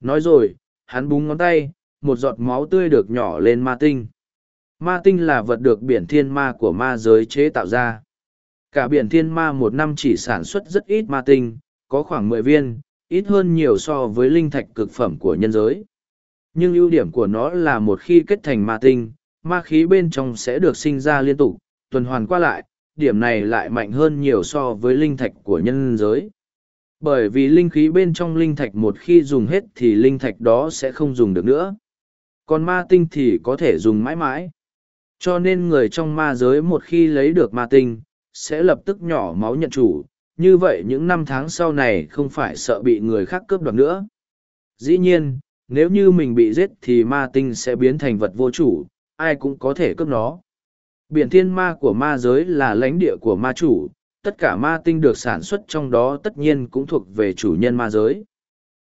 Nói rồi, hắn búng ngón tay, một giọt máu tươi được nhỏ lên ma tinh. Ma tinh là vật được biển thiên ma của ma giới chế tạo ra. Cả biển thiên ma một năm chỉ sản xuất rất ít ma tinh, có khoảng mười viên, ít hơn nhiều so với linh thạch cực phẩm của nhân giới. Nhưng ưu điểm của nó là một khi kết thành ma tinh, ma khí bên trong sẽ được sinh ra liên tục, tuần hoàn qua lại, điểm này lại mạnh hơn nhiều so với linh thạch của nhân giới. Bởi vì linh khí bên trong linh thạch một khi dùng hết thì linh thạch đó sẽ không dùng được nữa. Còn ma tinh thì có thể dùng mãi mãi. Cho nên người trong ma giới một khi lấy được ma tinh, sẽ lập tức nhỏ máu nhận chủ, như vậy những năm tháng sau này không phải sợ bị người khác cướp đoạt nữa. Dĩ nhiên, nếu như mình bị giết thì ma tinh sẽ biến thành vật vô chủ, ai cũng có thể cướp nó. Biển thiên ma của ma giới là lãnh địa của ma chủ, tất cả ma tinh được sản xuất trong đó tất nhiên cũng thuộc về chủ nhân ma giới.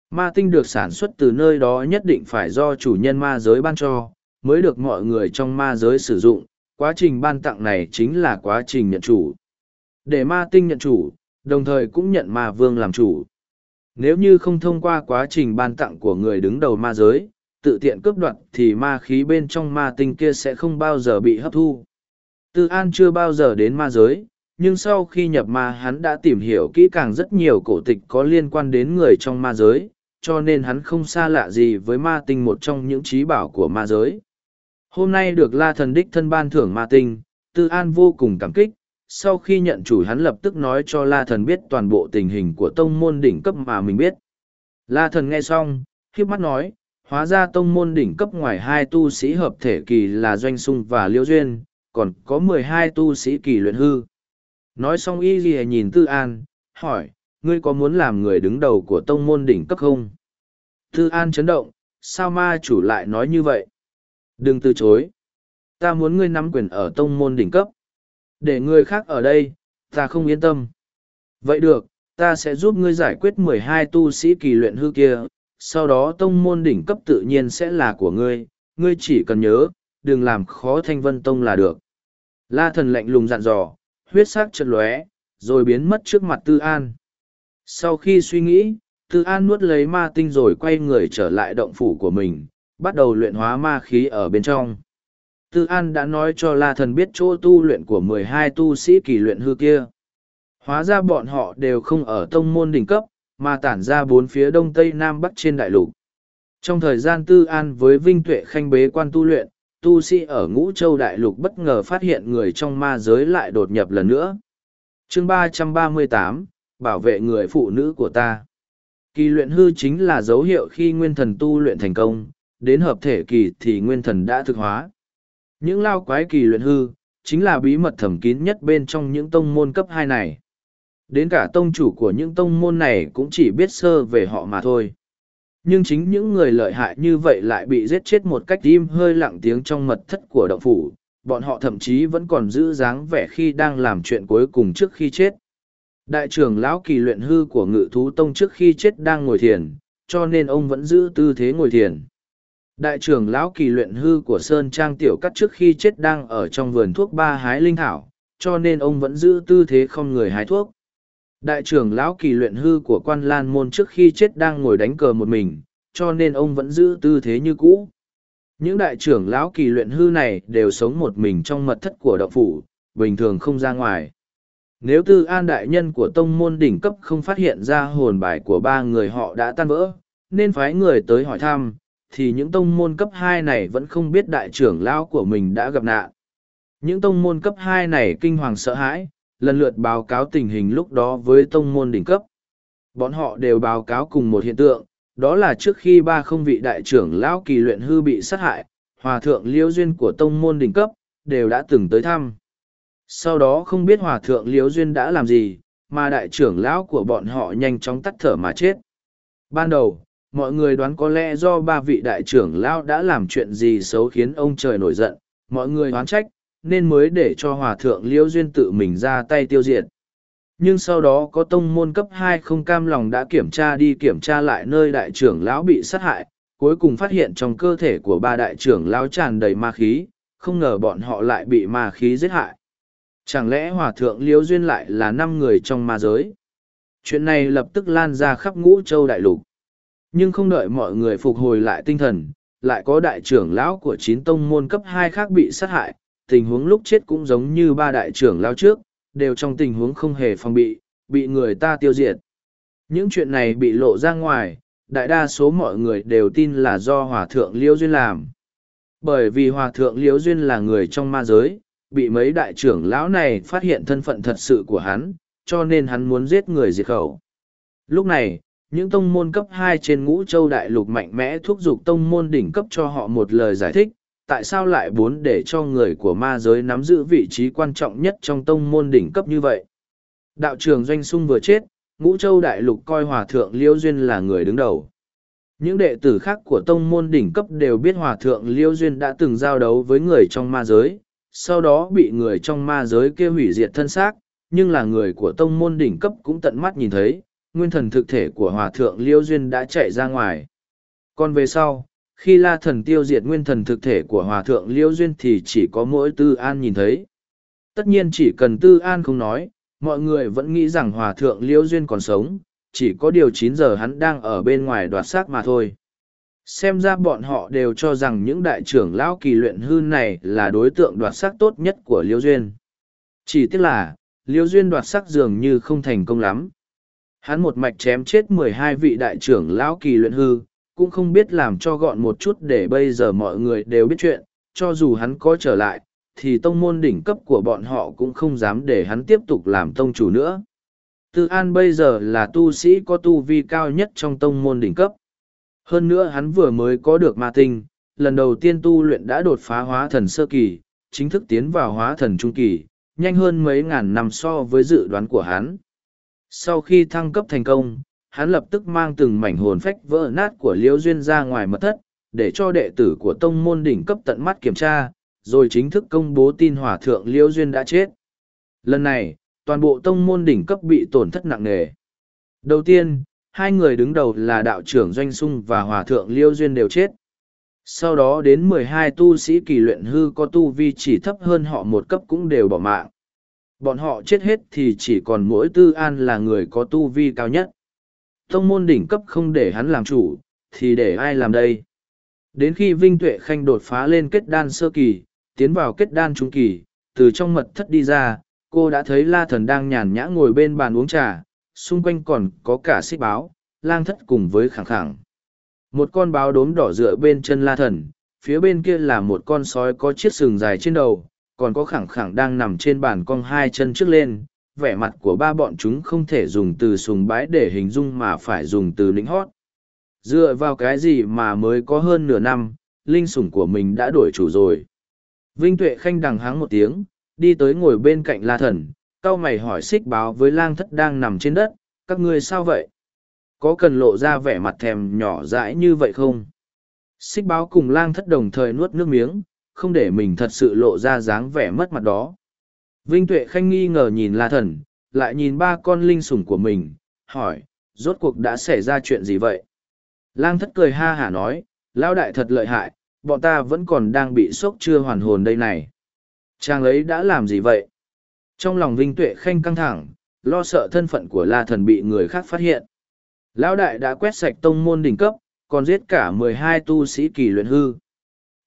Ma tinh được sản xuất từ nơi đó nhất định phải do chủ nhân ma giới ban cho, mới được mọi người trong ma giới sử dụng, quá trình ban tặng này chính là quá trình nhận chủ. Để ma tinh nhận chủ, đồng thời cũng nhận ma vương làm chủ. Nếu như không thông qua quá trình ban tặng của người đứng đầu ma giới, tự tiện cướp đoạt thì ma khí bên trong ma tinh kia sẽ không bao giờ bị hấp thu. Tư An chưa bao giờ đến ma giới, nhưng sau khi nhập ma hắn đã tìm hiểu kỹ càng rất nhiều cổ tịch có liên quan đến người trong ma giới, cho nên hắn không xa lạ gì với ma tinh một trong những trí bảo của ma giới. Hôm nay được La Thần Đích thân ban thưởng ma tinh, Tư An vô cùng cảm kích, sau khi nhận chủ hắn lập tức nói cho La Thần biết toàn bộ tình hình của tông môn đỉnh cấp mà mình biết. La Thần nghe xong, khiếp mắt nói, hóa ra tông môn đỉnh cấp ngoài hai tu sĩ hợp thể kỳ là Doanh Sung và Liễu Duyên, còn có mười hai tu sĩ kỳ luyện hư. Nói xong y ghi nhìn Tư An, hỏi, ngươi có muốn làm người đứng đầu của tông môn đỉnh cấp không? Tư An chấn động, sao ma chủ lại nói như vậy? Đừng từ chối. Ta muốn ngươi nắm quyền ở tông môn đỉnh cấp. Để người khác ở đây, ta không yên tâm. Vậy được, ta sẽ giúp ngươi giải quyết mười hai tu sĩ kỳ luyện hư kia, sau đó tông môn đỉnh cấp tự nhiên sẽ là của ngươi, ngươi chỉ cần nhớ, đừng làm khó thanh vân tông là được. La thần lạnh lùng dặn dò, huyết sắc chật lóe, rồi biến mất trước mặt Tư An. Sau khi suy nghĩ, Tư An nuốt lấy ma tinh rồi quay người trở lại động phủ của mình, bắt đầu luyện hóa ma khí ở bên trong. Tư An đã nói cho La Thần biết chỗ tu luyện của mười hai tu sĩ kỳ luyện hư kia. Hóa ra bọn họ đều không ở tông môn đỉnh cấp, mà tản ra bốn phía đông tây nam bắc trên đại lục. Trong thời gian Tư An với Vinh Tuệ Khanh bế quan tu luyện, tu sĩ ở ngũ châu đại lục bất ngờ phát hiện người trong ma giới lại đột nhập lần nữa. chương ba trăm ba mươi tám bảo vệ người phụ nữ của ta. Kỳ luyện hư chính là dấu hiệu khi nguyên thần tu luyện thành công, đến hợp thể kỳ thì nguyên thần đã thực hóa. Những lao quái kỳ luyện hư, chính là bí mật thẩm kín nhất bên trong những tông môn cấp hai này. Đến cả tông chủ của những tông môn này cũng chỉ biết sơ về họ mà thôi. Nhưng chính những người lợi hại như vậy lại bị giết chết một cách im hơi lặng tiếng trong mật thất của động phủ, bọn họ thậm chí vẫn còn giữ dáng vẻ khi đang làm chuyện cuối cùng trước khi chết. Đại trưởng lão kỳ luyện hư của ngự thú tông trước khi chết đang ngồi thiền, cho nên ông vẫn giữ tư thế ngồi thiền. Đại trưởng lão kỳ luyện hư của Sơn Trang Tiểu Cắt trước khi chết đang ở trong vườn thuốc ba hái linh thảo, cho nên ông vẫn giữ tư thế không người hái thuốc. Đại trưởng lão kỳ luyện hư của quan lan môn trước khi chết đang ngồi đánh cờ một mình, cho nên ông vẫn giữ tư thế như cũ. Những đại trưởng lão kỳ luyện hư này đều sống một mình trong mật thất của đậu phủ, bình thường không ra ngoài. Nếu tư an đại nhân của tông môn đỉnh cấp không phát hiện ra hồn bài của ba người họ đã tan vỡ, nên phái người tới hỏi thăm, thì những tông môn cấp hai này vẫn không biết đại trưởng lão của mình đã gặp nạn. Những tông môn cấp hai này kinh hoàng sợ hãi, lần lượt báo cáo tình hình lúc đó với tông môn đỉnh cấp. Bọn họ đều báo cáo cùng một hiện tượng, đó là trước khi ba không vị đại trưởng lão kỳ luyện hư bị sát hại, hòa thượng liễu duyên của tông môn đỉnh cấp, đều đã từng tới thăm. Sau đó không biết hòa thượng liễu duyên đã làm gì, mà đại trưởng lão của bọn họ nhanh chóng tắt thở mà chết. Ban đầu, mọi người đoán có lẽ do ba vị đại trưởng lão đã làm chuyện gì xấu khiến ông trời nổi giận, mọi người đoán trách, nên mới để cho hòa thượng liễu duyên tự mình ra tay tiêu diệt. Nhưng sau đó có tông môn cấp hai không cam lòng đã kiểm tra đi kiểm tra lại nơi đại trưởng lão bị sát hại cuối cùng phát hiện trong cơ thể của ba đại trưởng lão tràn đầy ma khí không ngờ bọn họ lại bị ma khí giết hại. Chẳng lẽ hòa thượng liễu duyên lại là năm người trong ma giới? Chuyện này lập tức lan ra khắp ngũ châu đại lục nhưng không đợi mọi người phục hồi lại tinh thần, lại có đại trưởng lão của chín tông môn cấp hai khác bị sát hại, tình huống lúc chết cũng giống như ba đại trưởng lão trước, đều trong tình huống không hề phòng bị bị người ta tiêu diệt. Những chuyện này bị lộ ra ngoài, đại đa số mọi người đều tin là do hòa thượng liễu duyên làm. Bởi vì hòa thượng liễu duyên là người trong ma giới, bị mấy đại trưởng lão này phát hiện thân phận thật sự của hắn, cho nên hắn muốn giết người diệt khẩu. Lúc này những tông môn cấp hai trên ngũ châu đại lục mạnh mẽ thúc giục tông môn đỉnh cấp cho họ một lời giải thích, tại sao lại muốn để cho người của ma giới nắm giữ vị trí quan trọng nhất trong tông môn đỉnh cấp như vậy? Đạo trường doanh sung vừa chết, ngũ châu đại lục coi hòa thượng liêu duyên là người đứng đầu. Những đệ tử khác của tông môn đỉnh cấp đều biết hòa thượng liêu duyên đã từng giao đấu với người trong ma giới, sau đó bị người trong ma giới kia hủy diệt thân xác, nhưng là người của tông môn đỉnh cấp cũng tận mắt nhìn thấy nguyên thần thực thể của hòa thượng liêu duyên đã chạy ra ngoài. Còn về sau, khi la thần tiêu diệt nguyên thần thực thể của hòa thượng liêu duyên thì chỉ có mỗi tư an nhìn thấy. Tất nhiên chỉ cần tư an không nói, mọi người vẫn nghĩ rằng hòa thượng liêu duyên còn sống, chỉ có điều chín giờ hắn đang ở bên ngoài đoạt xác mà thôi. Xem ra bọn họ đều cho rằng những đại trưởng lão kỳ luyện hư này là đối tượng đoạt sắc tốt nhất của liêu duyên. Chỉ tiếc là, liêu duyên đoạt sắc dường như không thành công lắm hắn một mạch chém chết mười hai vị đại trưởng lão kỳ luyện hư cũng không biết làm cho gọn một chút để bây giờ mọi người đều biết chuyện cho dù hắn có trở lại thì tông môn đỉnh cấp của bọn họ cũng không dám để hắn tiếp tục làm tông chủ nữa tư an bây giờ là tu sĩ có tu vi cao nhất trong tông môn đỉnh cấp hơn nữa hắn vừa mới có được ma tinh, lần đầu tiên tu luyện đã đột phá hóa thần sơ kỳ, chính thức tiến vào hóa thần trung kỳ, nhanh hơn mấy ngàn năm so với dự đoán của hắn. Sau khi thăng cấp thành công, hắn lập tức mang từng mảnh hồn phách vỡ nát của Liễu Duyên ra ngoài mật thất, để cho đệ tử của tông môn đỉnh cấp tận mắt kiểm tra, rồi chính thức công bố tin hỏa thượng Liễu Duyên đã chết. Lần này, toàn bộ tông môn đỉnh cấp bị tổn thất nặng nề. Đầu tiên, hai người đứng đầu là đạo trưởng Doanh Sung và Hòa Thượng Liêu Duyên đều chết. Sau đó đến mười hai tu sĩ kỳ luyện hư có tu vi chỉ thấp hơn họ một cấp cũng đều bỏ mạng. Bọn họ chết hết thì chỉ còn mỗi tư an là người có tu vi cao nhất. Tông môn đỉnh cấp không để hắn làm chủ, thì để ai làm đây? Đến khi Vinh Tuệ Khanh đột phá lên kết đan sơ kỳ, tiến vào kết đan trung kỳ, từ trong mật thất đi ra, cô đã thấy La Thần đang nhàn nhã ngồi bên bàn uống trà, xung quanh còn có cả xích báo, lang thất cùng với khẳng khẳng. Một con báo đốm đỏ dựa bên chân la thần, phía bên kia là một con sói có chiếc sừng dài trên đầu, còn có khẳng khẳng đang nằm trên bàn cong hai chân trước lên. Vẻ mặt của ba bọn chúng không thể dùng từ sùng bái để hình dung mà phải dùng từ lĩnh hót. Dựa vào cái gì mà mới có hơn nửa năm, linh sủng của mình đã đổi chủ rồi. Vinh Tuệ Khanh đằng háng một tiếng, đi tới ngồi bên cạnh la thần, Cao mày hỏi xích báo với lang thất đang nằm trên đất, các ngươi sao vậy? Có cần lộ ra vẻ mặt thèm nhỏ dãi như vậy không? Xích báo cùng lang thất đồng thời nuốt nước miếng, không để mình thật sự lộ ra dáng vẻ mất mặt đó. Vinh Tuệ Khanh nghi ngờ nhìn La Thần, lại nhìn ba con linh sủng của mình, hỏi, rốt cuộc đã xảy ra chuyện gì vậy? Lang thất cười ha hả nói, lão đại thật lợi hại, bọn ta vẫn còn đang bị sốc chưa hoàn hồn đây này. Chàng ấy đã làm gì vậy? Trong lòng Vinh Tuệ Khanh căng thẳng, lo sợ thân phận của La Thần bị người khác phát hiện. Lão đại đã quét sạch tông môn đỉnh cấp, còn giết cả mười hai tu sĩ kỳ luyện hư.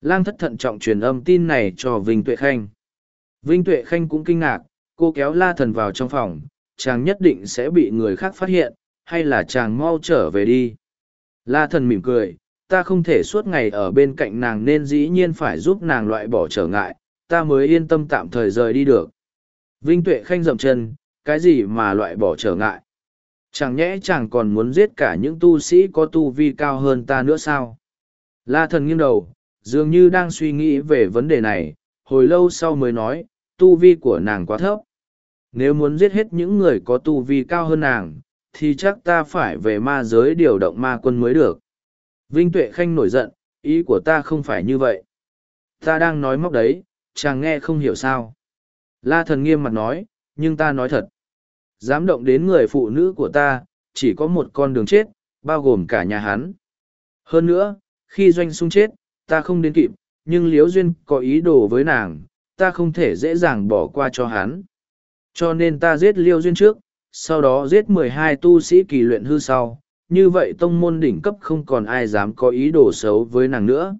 Lang thất thận trọng truyền âm tin này cho Vinh Tuệ Khanh. Vinh Tuệ Khanh cũng kinh ngạc, cô kéo La Thần vào trong phòng, chàng nhất định sẽ bị người khác phát hiện, hay là chàng mau trở về đi. La Thần mỉm cười, ta không thể suốt ngày ở bên cạnh nàng nên dĩ nhiên phải giúp nàng loại bỏ trở ngại, ta mới yên tâm tạm thời rời đi được. Vinh Tuệ Khanh dậm chân, cái gì mà loại bỏ trở ngại. Chẳng nhẽ chàng còn muốn giết cả những tu sĩ có tu vi cao hơn ta nữa sao? La thần nghiêng đầu, dường như đang suy nghĩ về vấn đề này, hồi lâu sau mới nói, tu vi của nàng quá thấp. Nếu muốn giết hết những người có tu vi cao hơn nàng, thì chắc ta phải về ma giới điều động ma quân mới được. Vinh Tuệ Khanh nổi giận, ý của ta không phải như vậy. Ta đang nói móc đấy, chàng nghe không hiểu sao. La thần nghiêm mặt nói, nhưng ta nói thật. Dám động đến người phụ nữ của ta, chỉ có một con đường chết, bao gồm cả nhà hắn. Hơn nữa, khi doanh sung chết, ta không đến kịp, nhưng Liễu Duyên có ý đồ với nàng, ta không thể dễ dàng bỏ qua cho hắn. Cho nên ta giết Liễu Duyên trước, sau đó giết mười hai tu sĩ kỳ luyện hư sau, như vậy tông môn đỉnh cấp không còn ai dám có ý đồ xấu với nàng nữa.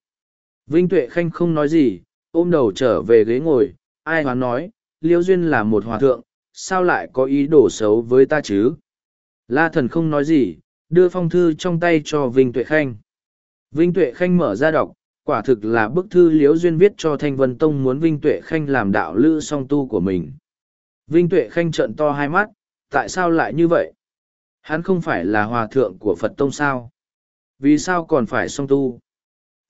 Vinh Tuệ Khanh không nói gì, ôm đầu trở về ghế ngồi, ai hoán nói, Liễu Duyên là một hòa thượng, sao lại có ý đồ xấu với ta chứ? La thần không nói gì, đưa phong thư trong tay cho Vinh Tuệ Khanh. Vinh Tuệ Khanh mở ra đọc, quả thực là bức thư Liễu Duyên viết cho Thanh Vân Tông muốn Vinh Tuệ Khanh làm đạo lữ song tu của mình. Vinh Tuệ Khanh trợn to hai mắt, tại sao lại như vậy? Hắn không phải là hòa thượng của Phật Tông sao? Vì sao còn phải song tu?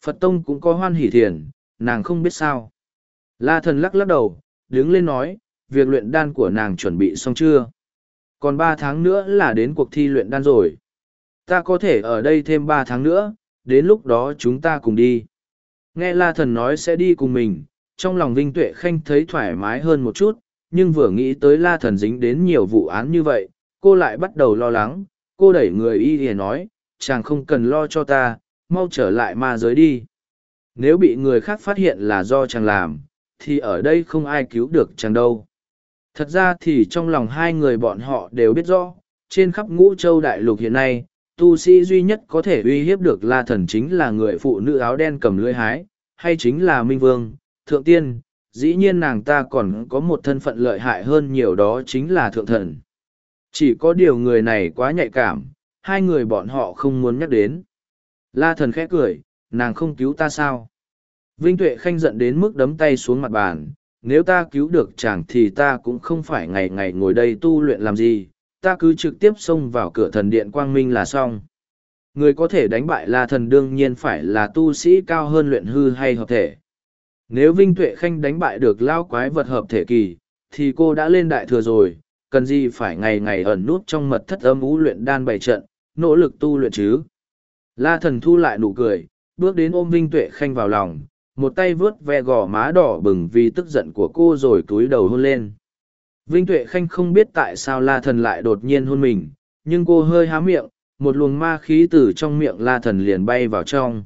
Phật Tông cũng có hoan hỷ thiền, nàng không biết sao. La thần lắc lắc đầu, đứng lên nói, việc luyện đan của nàng chuẩn bị xong chưa? Còn ba tháng nữa là đến cuộc thi luyện đan rồi. Ta có thể ở đây thêm ba tháng nữa, đến lúc đó chúng ta cùng đi. Nghe La thần nói sẽ đi cùng mình, trong lòng Vinh Tuệ Khanh thấy thoải mái hơn một chút, nhưng vừa nghĩ tới La thần dính đến nhiều vụ án như vậy, cô lại bắt đầu lo lắng, cô đẩy người y thì nói, chàng không cần lo cho ta, mau trở lại ma giới đi. Nếu bị người khác phát hiện là do chàng làm, thì ở đây không ai cứu được chàng đâu. Thật ra thì trong lòng hai người bọn họ đều biết rõ, trên khắp ngũ châu đại lục hiện nay, tu sĩ duy nhất có thể uy hiếp được la thần chính là người phụ nữ áo đen cầm lưỡi hái, hay chính là Minh Vương, Thượng Tiên, dĩ nhiên nàng ta còn có một thân phận lợi hại hơn nhiều đó chính là Thượng Thần. Chỉ có điều người này quá nhạy cảm, hai người bọn họ không muốn nhắc đến. La thần khẽ cười, nàng không cứu ta sao? Vinh Tuệ Khanh giận đến mức đấm tay xuống mặt bàn, nếu ta cứu được chàng thì ta cũng không phải ngày ngày ngồi đây tu luyện làm gì, ta cứ trực tiếp xông vào cửa thần điện quang minh là xong. Người có thể đánh bại la thần đương nhiên phải là tu sĩ cao hơn luyện hư hay hợp thể. Nếu Vinh Tuệ Khanh đánh bại được lao quái vật hợp thể kỳ, thì cô đã lên đại thừa rồi, cần gì phải ngày ngày ẩn nút trong mật thất âm ú luyện đan bày trận, nỗ lực tu luyện chứ. La thần thu lại nụ cười, bước đến ôm Vinh Tuệ Khanh vào lòng, một tay vớt ve gò má đỏ bừng vì tức giận của cô rồi túi đầu hôn lên. Vinh Tuệ Khanh không biết tại sao La thần lại đột nhiên hôn mình, nhưng cô hơi há miệng, một luồng ma khí từ trong miệng La thần liền bay vào trong.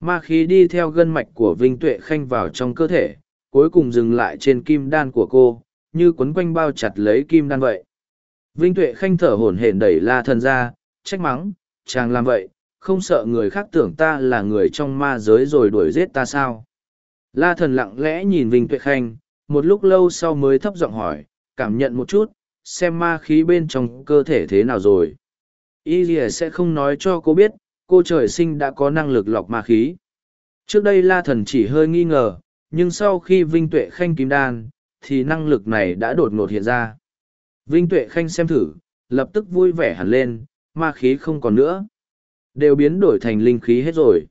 Ma khí đi theo gân mạch của Vinh Tuệ Khanh vào trong cơ thể, cuối cùng dừng lại trên kim đan của cô, như quấn quanh bao chặt lấy kim đan vậy. Vinh Tuệ Khanh thở hổn hển đẩy La thần ra, trách mắng, chàng làm vậy, không sợ người khác tưởng ta là người trong ma giới rồi đuổi giết ta sao. La thần lặng lẽ nhìn Vinh Tuệ Khanh, một lúc lâu sau mới thấp giọng hỏi, cảm nhận một chút, xem ma khí bên trong cơ thể thế nào rồi. Y Lìa sẽ không nói cho cô biết, cô trời sinh đã có năng lực lọc ma khí. Trước đây La thần chỉ hơi nghi ngờ, nhưng sau khi Vinh Tuệ Khanh kim đan, thì năng lực này đã đột ngột hiện ra. Vinh Tuệ Khanh xem thử, lập tức vui vẻ hẳn lên, ma khí không còn nữa. Đều biến đổi thành linh khí hết rồi.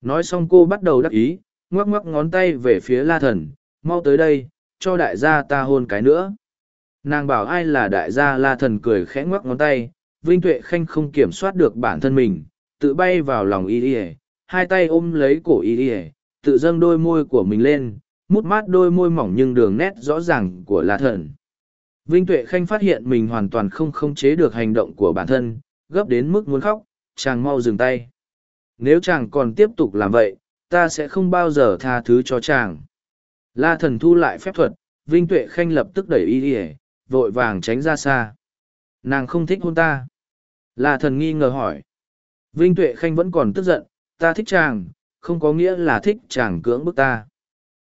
Nói xong cô bắt đầu đắc ý, ngoắc ngoắc ngón tay về phía la thần, mau tới đây, cho đại gia ta hôn cái nữa. Nàng bảo ai là đại gia la thần cười khẽ ngoắc ngón tay, Vinh Tuệ Khanh không kiểm soát được bản thân mình, tự bay vào lòng y y hai tay ôm lấy cổ y y tự dâng đôi môi của mình lên, mút mát đôi môi mỏng nhưng đường nét rõ ràng của la thần. Vinh Tuệ Khanh phát hiện mình hoàn toàn không khống chế được hành động của bản thân, gấp đến mức muốn khóc, chàng mau dừng tay. Nếu chàng còn tiếp tục làm vậy, ta sẽ không bao giờ tha thứ cho chàng. La thần thu lại phép thuật, Vinh Tuệ Khanh lập tức đẩy y y, vội vàng tránh ra xa. Nàng không thích hôn ta. La thần nghi ngờ hỏi. Vinh Tuệ Khanh vẫn còn tức giận, ta thích chàng, không có nghĩa là thích chàng cưỡng bức ta.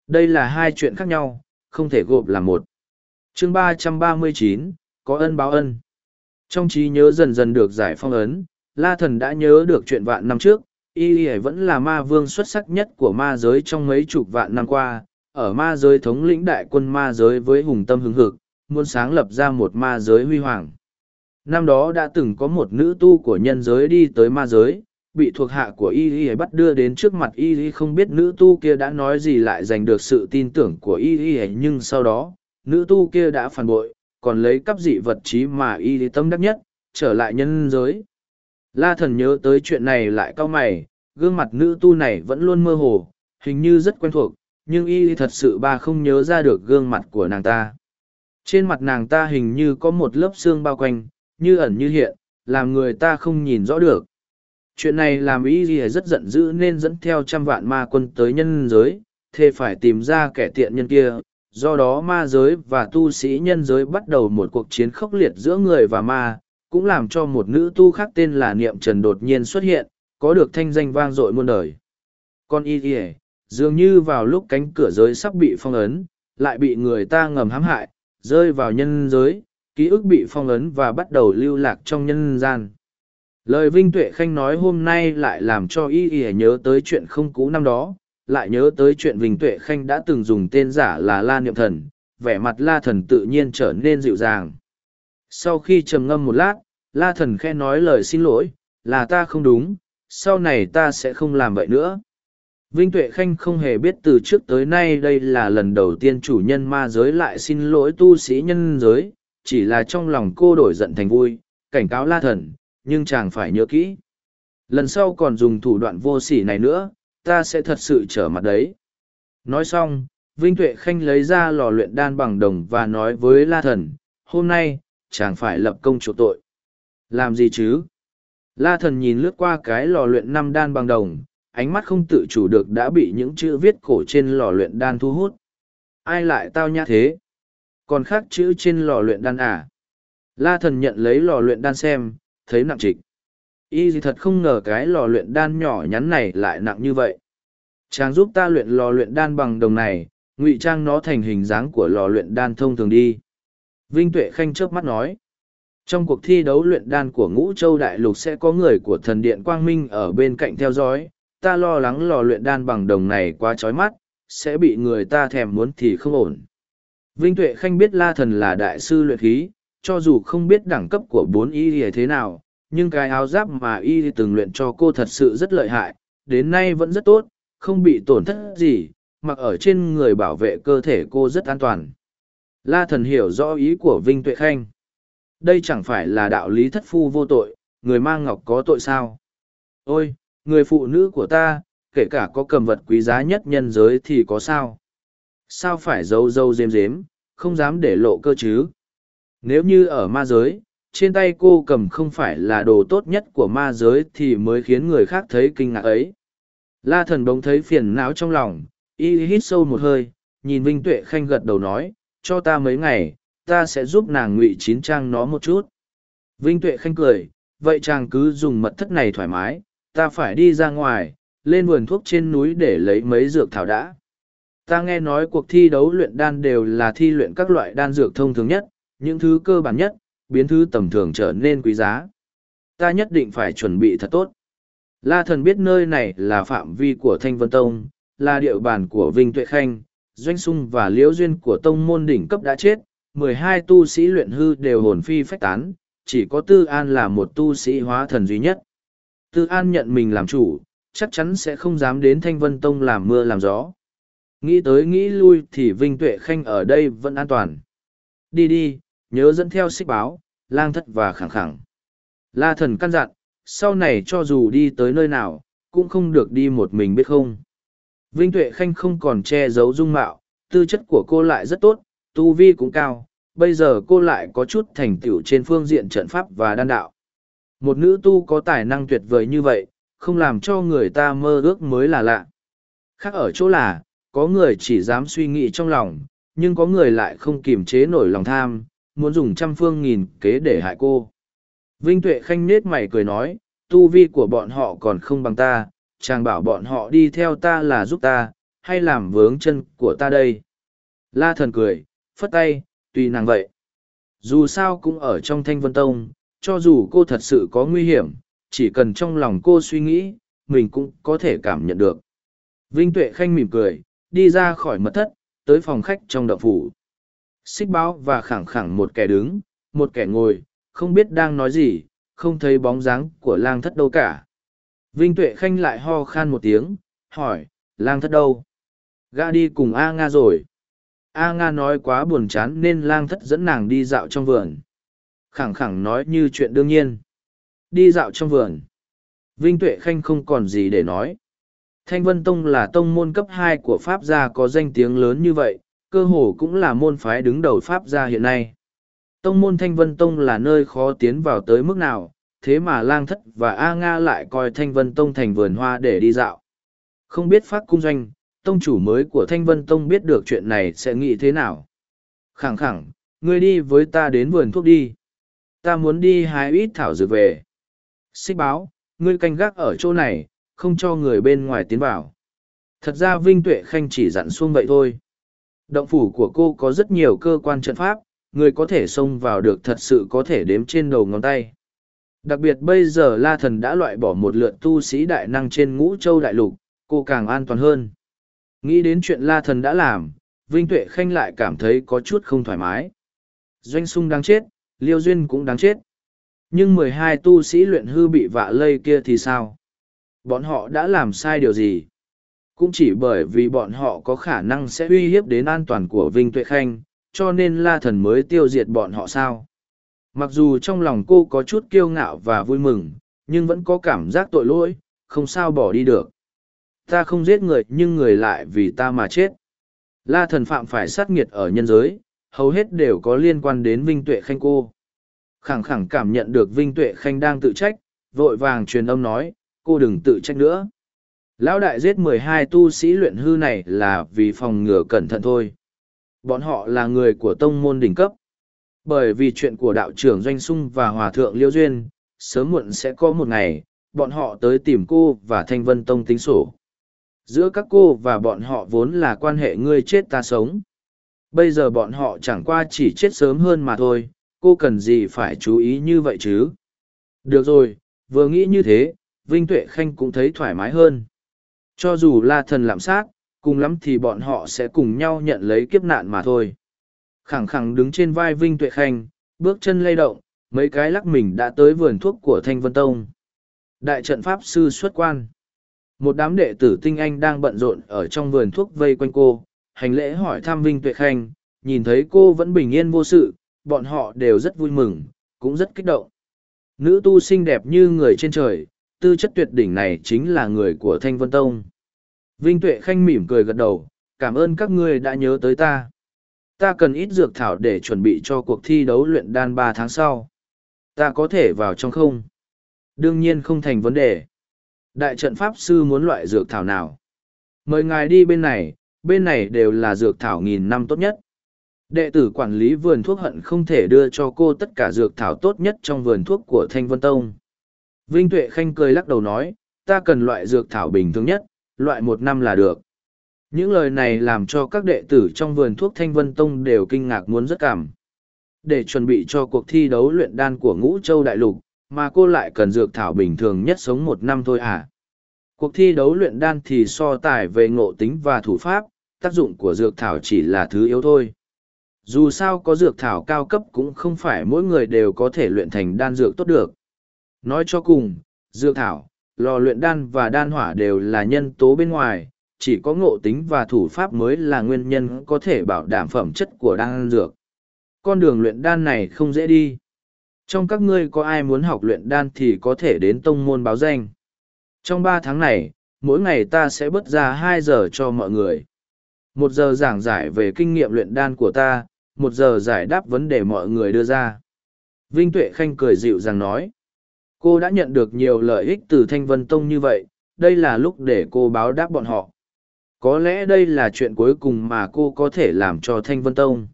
Đây là hai chuyện khác nhau, không thể gộp là một. chương ba trăm ba mươi chín có ân báo ân. Trong trí nhớ dần dần được giải phong ấn, La Thần đã nhớ được chuyện vạn năm trước, y y vẫn là ma vương xuất sắc nhất của ma giới trong mấy chục vạn năm qua, ở ma giới thống lĩnh đại quân ma giới với hùng tâm hứng hực, muốn sáng lập ra một ma giới huy hoàng. Năm đó đã từng có một nữ tu của nhân giới đi tới ma giới, bị thuộc hạ của y y bắt đưa đến trước mặt y y không biết nữ tu kia đã nói gì lại giành được sự tin tưởng của y y nhưng sau đó, nữ tu kia đã phản bội, còn lấy cắp dị vật trí mà y y tâm đắc nhất, trở lại nhân giới La thần nhớ tới chuyện này lại cau mày, gương mặt nữ tu này vẫn luôn mơ hồ, hình như rất quen thuộc, nhưng y thật sự ba không nhớ ra được gương mặt của nàng ta. Trên mặt nàng ta hình như có một lớp xương bao quanh, như ẩn như hiện, làm người ta không nhìn rõ được. Chuyện này làm ý gì rất giận dữ nên dẫn theo trăm vạn ma quân tới nhân giới, thề phải tìm ra kẻ tiện nhân kia. Do đó ma giới và tu sĩ nhân giới bắt đầu một cuộc chiến khốc liệt giữa người và ma, cũng làm cho một nữ tu khác tên là Niệm Trần đột nhiên xuất hiện, có được thanh danh vang dội muôn đời. Con y kìa, dường như vào lúc cánh cửa giới sắp bị phong ấn, lại bị người ta ngầm hãm hại, rơi vào nhân giới, ký ức bị phong ấn và bắt đầu lưu lạc trong nhân gian. Lời Vinh Tuệ Khanh nói hôm nay lại làm cho y y nhớ tới chuyện không cũ năm đó, lại nhớ tới chuyện Vinh Tuệ Khanh đã từng dùng tên giả là La Niệm Thần, vẻ mặt La Thần tự nhiên trở nên dịu dàng. Sau khi trầm ngâm một lát, La Thần khe nói lời xin lỗi, là ta không đúng, sau này ta sẽ không làm vậy nữa. Vinh Tuệ Khanh không hề biết từ trước tới nay đây là lần đầu tiên chủ nhân ma giới lại xin lỗi tu sĩ nhân giới, chỉ là trong lòng cô đổi giận thành vui, cảnh cáo la thần, nhưng chàng phải nhớ kỹ. Lần sau còn dùng thủ đoạn vô sỉ này nữa, ta sẽ thật sự trở mặt đấy. Nói xong, Vinh Tuệ Khanh lấy ra lò luyện đan bằng đồng và nói với la thần, hôm nay, chàng phải lập công chỗ tội. Làm gì chứ? La thần nhìn lướt qua cái lò luyện năm đan bằng đồng, ánh mắt không tự chủ được đã bị những chữ viết cổ trên lò luyện đan thu hút. Ai lại tao nhã thế? Còn khác chữ trên lò luyện đan à? La thần nhận lấy lò luyện đan xem, thấy nặng trịch. Y gì thật không ngờ cái lò luyện đan nhỏ nhắn này lại nặng như vậy. Chàng giúp ta luyện lò luyện đan bằng đồng này, ngụy trang nó thành hình dáng của lò luyện đan thông thường đi. Vinh Tuệ Khanh chớp mắt nói. Trong cuộc thi đấu luyện đan của Ngũ Châu Đại Lục sẽ có người của thần điện Quang Minh ở bên cạnh theo dõi, ta lo lắng lò luyện đan bằng đồng này quá trói mắt, sẽ bị người ta thèm muốn thì không ổn. Vinh Tuệ Khanh biết La Thần là đại sư luyện khí, cho dù không biết đẳng cấp của bốn y thì thế nào, nhưng cái áo giáp mà y từng luyện cho cô thật sự rất lợi hại, đến nay vẫn rất tốt, không bị tổn thất gì, mặc ở trên người bảo vệ cơ thể cô rất an toàn. La Thần hiểu rõ ý của Vinh Tuệ Khanh. Đây chẳng phải là đạo lý thất phu vô tội, người mang ngọc có tội sao? Ôi, Người phụ nữ của ta, kể cả có cầm vật quý giá nhất nhân giới thì có sao? Sao phải giấu giấu dêm dếm, không dám để lộ cơ chứ? Nếu như ở ma giới, trên tay cô cầm không phải là đồ tốt nhất của ma giới thì mới khiến người khác thấy kinh ngạc ấy. La thần bỗng thấy phiền não trong lòng, y hít sâu một hơi, nhìn Vinh Tuệ Khanh gật đầu nói, cho ta mấy ngày, ta sẽ giúp nàng ngụy chín trang nó một chút. Vinh Tuệ Khanh cười, vậy chàng cứ dùng mật thất này thoải mái, ta phải đi ra ngoài, lên vườn thuốc trên núi để lấy mấy dược thảo đã. Ta nghe nói cuộc thi đấu luyện đan đều là thi luyện các loại đan dược thông thường nhất, những thứ cơ bản nhất, biến thứ tầm thường trở nên quý giá. Ta nhất định phải chuẩn bị thật tốt. La thần biết nơi này là phạm vi của Thanh Vân Tông, là địa bàn của Vinh Tuệ Khanh, Doanh Sung và Liễu Duyên của Tông môn đỉnh cấp đã chết, mười hai tu sĩ luyện hư đều hồn phi phách tán, chỉ có Tư An là một tu sĩ hóa thần duy nhất. Tư An nhận mình làm chủ, chắc chắn sẽ không dám đến Thanh Vân Tông làm mưa làm gió. Nghĩ tới nghĩ lui thì Vinh Tuệ Khanh ở đây vẫn an toàn. Đi đi, nhớ dẫn theo xích báo, lang thất và khẳng khẳng. La thần căn dặn, sau này cho dù đi tới nơi nào, cũng không được đi một mình biết không. Vinh Tuệ Khanh không còn che giấu dung mạo, tư chất của cô lại rất tốt, tu vi cũng cao, bây giờ cô lại có chút thành tựu trên phương diện trận pháp và đan đạo. Một nữ tu có tài năng tuyệt vời như vậy, không làm cho người ta mơ ước mới là lạ. Khác ở chỗ là, có người chỉ dám suy nghĩ trong lòng, nhưng có người lại không kiềm chế nổi lòng tham, muốn dùng trăm phương nghìn kế để hại cô. Vinh Tuệ Khanh nết mày cười nói, tu vi của bọn họ còn không bằng ta, chàng bảo bọn họ đi theo ta là giúp ta, hay làm vướng chân của ta đây. La thần cười, phất tay, tùy nàng vậy. Dù sao cũng ở trong thanh vân tông, cho dù cô thật sự có nguy hiểm, chỉ cần trong lòng cô suy nghĩ, mình cũng có thể cảm nhận được. Vinh Tuệ Khanh mỉm cười, đi ra khỏi mật thất, tới phòng khách trong đậu phủ. Xích báo và khẳng khẳng một kẻ đứng, một kẻ ngồi, không biết đang nói gì, không thấy bóng dáng của lang thất đâu cả. Vinh Tuệ Khanh lại ho khan một tiếng, hỏi, lang thất đâu? Gã đi cùng A Nga rồi. A Nga nói quá buồn chán nên lang thất dẫn nàng đi dạo trong vườn khẳng khẳng nói như chuyện đương nhiên đi dạo trong vườn vinh tuệ khanh không còn gì để nói thanh vân tông là tông môn cấp hai của pháp gia có danh tiếng lớn như vậy cơ hồ cũng là môn phái đứng đầu Pháp gia hiện nay. Tông môn Thanh Vân Tông là nơi khó tiến vào tới mức nào, thế mà lang thất và A Nga lại coi Thanh Vân Tông thành vườn hoa để đi dạo. Không biết phát cung doanh, tông chủ mới của Thanh Vân Tông biết được chuyện này sẽ nghĩ thế nào. Khẳng khẳng, ngươi đi với ta đến vườn thuốc đi. Ta muốn đi hái ít thảo dược về. Xích báo, ngươi canh gác ở chỗ này, không cho người bên ngoài tiến vào. Thật ra Vinh Tuệ Khanh chỉ dặn xuông vậy thôi. Động phủ của cô có rất nhiều cơ quan trận pháp, người có thể xông vào được thật sự có thể đếm trên đầu ngón tay. Đặc biệt bây giờ La Thần đã loại bỏ một lượt tu sĩ đại năng trên ngũ châu đại lục, cô càng an toàn hơn. Nghĩ đến chuyện La Thần đã làm, Vinh Tuệ Khanh lại cảm thấy có chút không thoải mái. Doanh sung đang chết, Liêu Duyên cũng đáng chết. Nhưng mười hai tu sĩ luyện hư bị vạ lây kia thì sao? Bọn họ đã làm sai điều gì? Cũng chỉ bởi vì bọn họ có khả năng sẽ uy hiếp đến an toàn của Vinh Tuệ Khanh, cho nên La Thần mới tiêu diệt bọn họ sao? Mặc dù trong lòng cô có chút kiêu ngạo và vui mừng, nhưng vẫn có cảm giác tội lỗi, không sao bỏ đi được. Ta không giết người nhưng người lại vì ta mà chết. La thần phạm phải sát nghiệt ở nhân giới, hầu hết đều có liên quan đến Vinh Tuệ Khanh cô. Khẳng khẳng cảm nhận được Vinh Tuệ Khanh đang tự trách, vội vàng truyền âm nói, cô đừng tự trách nữa. Lão đại giết mười hai tu sĩ luyện hư này là vì phòng ngừa cẩn thận thôi. Bọn họ là người của tông môn đỉnh cấp. Bởi vì chuyện của đạo trưởng Doanh Sung và Hòa Thượng Liêu Duyên, sớm muộn sẽ có một ngày, bọn họ tới tìm cô và Thanh Vân Tông tính sổ. Giữa các cô và bọn họ vốn là quan hệ ngươi chết ta sống. Bây giờ bọn họ chẳng qua chỉ chết sớm hơn mà thôi, cô cần gì phải chú ý như vậy chứ? Được rồi, vừa nghĩ như thế, Vinh Tuệ Khanh cũng thấy thoải mái hơn. Cho dù là thần lạm sát, cùng lắm thì bọn họ sẽ cùng nhau nhận lấy kiếp nạn mà thôi khẳng khẳng đứng trên vai Vinh Tuệ Khanh, bước chân lay động, mấy cái lắc mình đã tới vườn thuốc của Thanh Vân Tông. Đại trận Pháp Sư xuất quan. Một đám đệ tử tinh anh đang bận rộn ở trong vườn thuốc vây quanh cô, hành lễ hỏi thăm Vinh Tuệ Khanh, nhìn thấy cô vẫn bình yên vô sự, bọn họ đều rất vui mừng, cũng rất kích động. Nữ tu xinh đẹp như người trên trời, tư chất tuyệt đỉnh này chính là người của Thanh Vân Tông. Vinh Tuệ Khanh mỉm cười gật đầu, cảm ơn các ngươi đã nhớ tới ta. Ta cần ít dược thảo để chuẩn bị cho cuộc thi đấu luyện đan ba tháng sau. Ta có thể vào trong không? Đương nhiên không thành vấn đề. Đại trận pháp sư muốn loại dược thảo nào? Mời ngài đi bên này bên này đều là dược thảo nghìn năm tốt nhất đệ tử quản lý vườn thuốc hận không thể đưa cho cô tất cả dược thảo tốt nhất trong vườn thuốc của thanh vân tông vinh tuệ khanh cười lắc đầu nói ta cần loại dược thảo bình thường nhất loại một năm là được những lời này làm cho các đệ tử trong vườn thuốc Thanh Vân Tông đều kinh ngạc muốn rất cảm. Để chuẩn bị cho cuộc thi đấu luyện đan của Ngũ Châu Đại Lục, mà cô lại cần dược thảo bình thường nhất sống một năm thôi à? Cuộc thi đấu luyện đan thì so tài về ngộ tính và thủ pháp, tác dụng của dược thảo chỉ là thứ yếu thôi. Dù sao có dược thảo cao cấp cũng không phải mỗi người đều có thể luyện thành đan dược tốt được. Nói cho cùng, dược thảo, lò luyện đan và đan hỏa đều là nhân tố bên ngoài, chỉ có ngộ tính và thủ pháp mới là nguyên nhân có thể bảo đảm phẩm chất của đan dược. Con đường luyện đan này không dễ đi. Trong các ngươi có ai muốn học luyện đan thì có thể đến tông môn báo danh. Trong ba tháng này, mỗi ngày ta sẽ bớt ra hai giờ cho mọi người. Một giờ giảng giải về kinh nghiệm luyện đan của ta, một giờ giải đáp vấn đề mọi người đưa ra. Vinh Tuệ Khanh cười dịu dàng nói. Cô đã nhận được nhiều lợi ích từ Thanh Vân Tông như vậy, đây là lúc để cô báo đáp bọn họ. Có lẽ đây là chuyện cuối cùng mà cô có thể làm cho Thanh Vân Tông.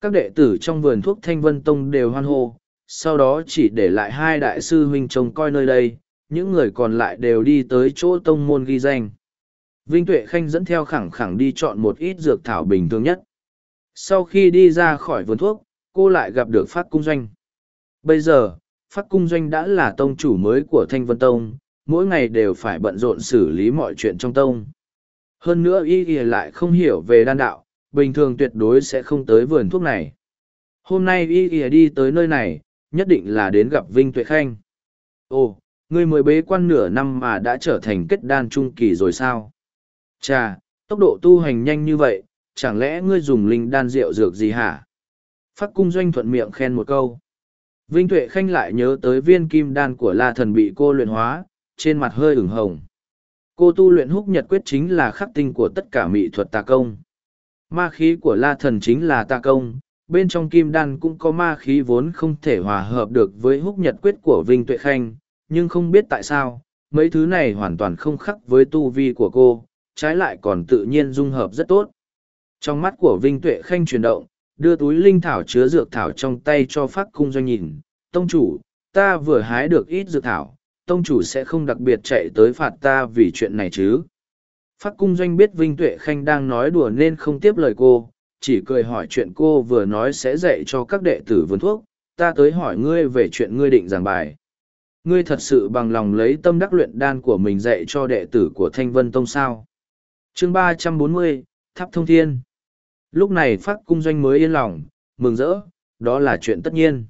Các đệ tử trong vườn thuốc Thanh Vân Tông đều hoan hô, sau đó chỉ để lại hai đại sư huynh trông coi nơi đây, những người còn lại đều đi tới chỗ tông môn ghi danh. Vinh Tuệ Khanh dẫn theo khẳng khẳng đi chọn một ít dược thảo bình thường nhất. Sau khi đi ra khỏi vườn thuốc, cô lại gặp được Phát Cung Doanh. Bây giờ, Phát Cung Doanh đã là tông chủ mới của Thanh Vân Tông, mỗi ngày đều phải bận rộn xử lý mọi chuyện trong tông. Hơn nữa y y lại không hiểu về đan đạo, bình thường tuyệt đối sẽ không tới vườn thuốc này. Hôm nay y y đi tới nơi này, nhất định là đến gặp Vinh Tuệ Khanh. Ồ, người mới bế quan nửa năm mà đã trở thành kết đan trung kỳ rồi sao? Chà, tốc độ tu hành nhanh như vậy, chẳng lẽ ngươi dùng linh đan rượu dược gì hả? Phát cung doanh thuận miệng khen một câu. Vinh Tuệ Khanh lại nhớ tới viên kim đan của La Thần bị cô luyện hóa, trên mặt hơi ửng hồng cô tu luyện húc nhật quyết chính là khắc tinh của tất cả mỹ thuật tà công Ma khí của la thần chính là tà công, bên trong kim đan cũng có ma khí vốn không thể hòa hợp được với húc nhật quyết của Vinh Tuệ Khanh, nhưng không biết tại sao, mấy thứ này hoàn toàn không khắc với tu vi của cô, trái lại còn tự nhiên dung hợp rất tốt. Trong mắt của Vinh Tuệ Khanh chuyển động, đưa túi linh thảo chứa dược thảo trong tay cho phát cung doanh nhìn. Tông chủ, ta vừa hái được ít dược thảo, tông chủ sẽ không đặc biệt chạy tới phạt ta vì chuyện này chứ. Phát cung doanh biết Vinh Tuệ Khanh đang nói đùa nên không tiếp lời cô, chỉ cười hỏi chuyện cô vừa nói sẽ dạy cho các đệ tử vườn thuốc, ta tới hỏi ngươi về chuyện ngươi định giảng bài. Ngươi thật sự bằng lòng lấy tâm đắc luyện đan của mình dạy cho đệ tử của Thanh Vân Tông sao chương ba trăm bốn mươi Tháp Thông Thiên Lúc này phát cung doanh mới yên lòng, mừng rỡ, đó là chuyện tất nhiên.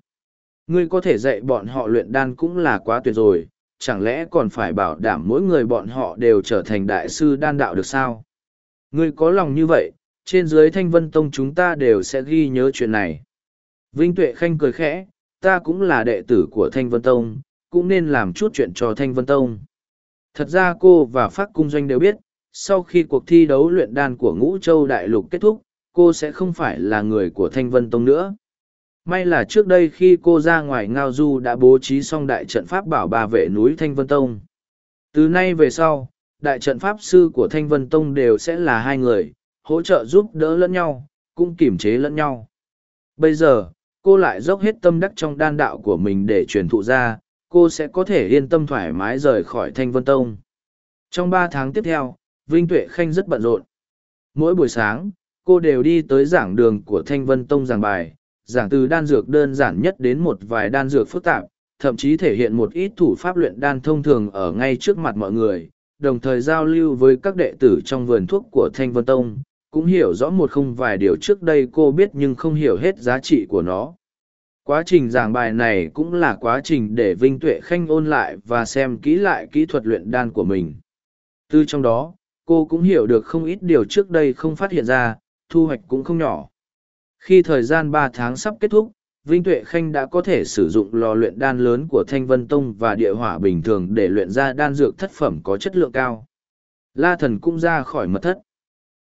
Ngươi có thể dạy bọn họ luyện đan cũng là quá tuyệt rồi, chẳng lẽ còn phải bảo đảm mỗi người bọn họ đều trở thành đại sư đan đạo được sao? Ngươi có lòng như vậy, trên dưới thanh vân tông chúng ta đều sẽ ghi nhớ chuyện này. Vinh Tuệ Khanh cười khẽ, ta cũng là đệ tử của thanh vân tông, cũng nên làm chút chuyện cho thanh vân tông. Thật ra cô và Phát Cung Doanh đều biết, sau khi cuộc thi đấu luyện đan của Ngũ Châu Đại Lục kết thúc, cô sẽ không phải là người của Thanh Vân Tông nữa. May là trước đây khi cô ra ngoài Ngao Du đã bố trí xong đại trận pháp bảo bà vệ núi Thanh Vân Tông. Từ nay về sau, đại trận pháp sư của Thanh Vân Tông đều sẽ là hai người, hỗ trợ giúp đỡ lẫn nhau, cũng kiểm chế lẫn nhau. Bây giờ, cô lại dốc hết tâm đắc trong đan đạo của mình để truyền thụ ra, cô sẽ có thể yên tâm thoải mái rời khỏi Thanh Vân Tông. Trong ba tháng tiếp theo, Vinh Tuệ Khanh rất bận rộn. Mỗi buổi sáng, cô đều đi tới giảng đường của Thanh Vân Tông giảng bài, giảng từ đan dược đơn giản nhất đến một vài đan dược phức tạp, thậm chí thể hiện một ít thủ pháp luyện đan thông thường ở ngay trước mặt mọi người, đồng thời giao lưu với các đệ tử trong vườn thuốc của Thanh Vân Tông, cũng hiểu rõ một không vài điều trước đây cô biết nhưng không hiểu hết giá trị của nó. Quá trình giảng bài này cũng là quá trình để Vinh Tuệ Khanh ôn lại và xem kỹ lại kỹ thuật luyện đan của mình. Từ trong đó, cô cũng hiểu được không ít điều trước đây không phát hiện ra, thu hoạch cũng không nhỏ. Khi thời gian ba tháng sắp kết thúc, Vinh Tuệ Khanh đã có thể sử dụng lò luyện đan lớn của Thanh Vân Tông và địa hỏa bình thường để luyện ra đan dược thất phẩm có chất lượng cao. La thần cũng ra khỏi mật thất.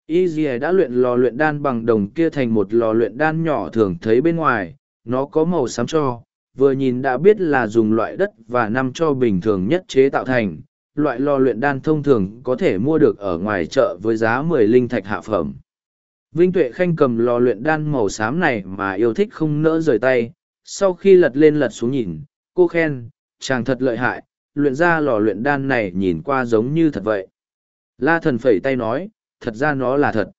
Y Dì đã luyện lò luyện đan bằng đồng kia thành một lò luyện đan nhỏ thường thấy bên ngoài, nó có màu xám cho, vừa nhìn đã biết là dùng loại đất và năm cho bình thường nhất chế tạo thành. Loại lò luyện đan thông thường có thể mua được ở ngoài chợ với giá mười linh thạch hạ phẩm. Vinh Tuệ Khanh cầm lò luyện đan màu xám này mà yêu thích không nỡ rời tay, sau khi lật lên lật xuống nhìn, cô khen, chàng thật lợi hại, luyện ra lò luyện đan này nhìn qua giống như thật vậy. La thần phẩy tay nói, thật ra nó là thật.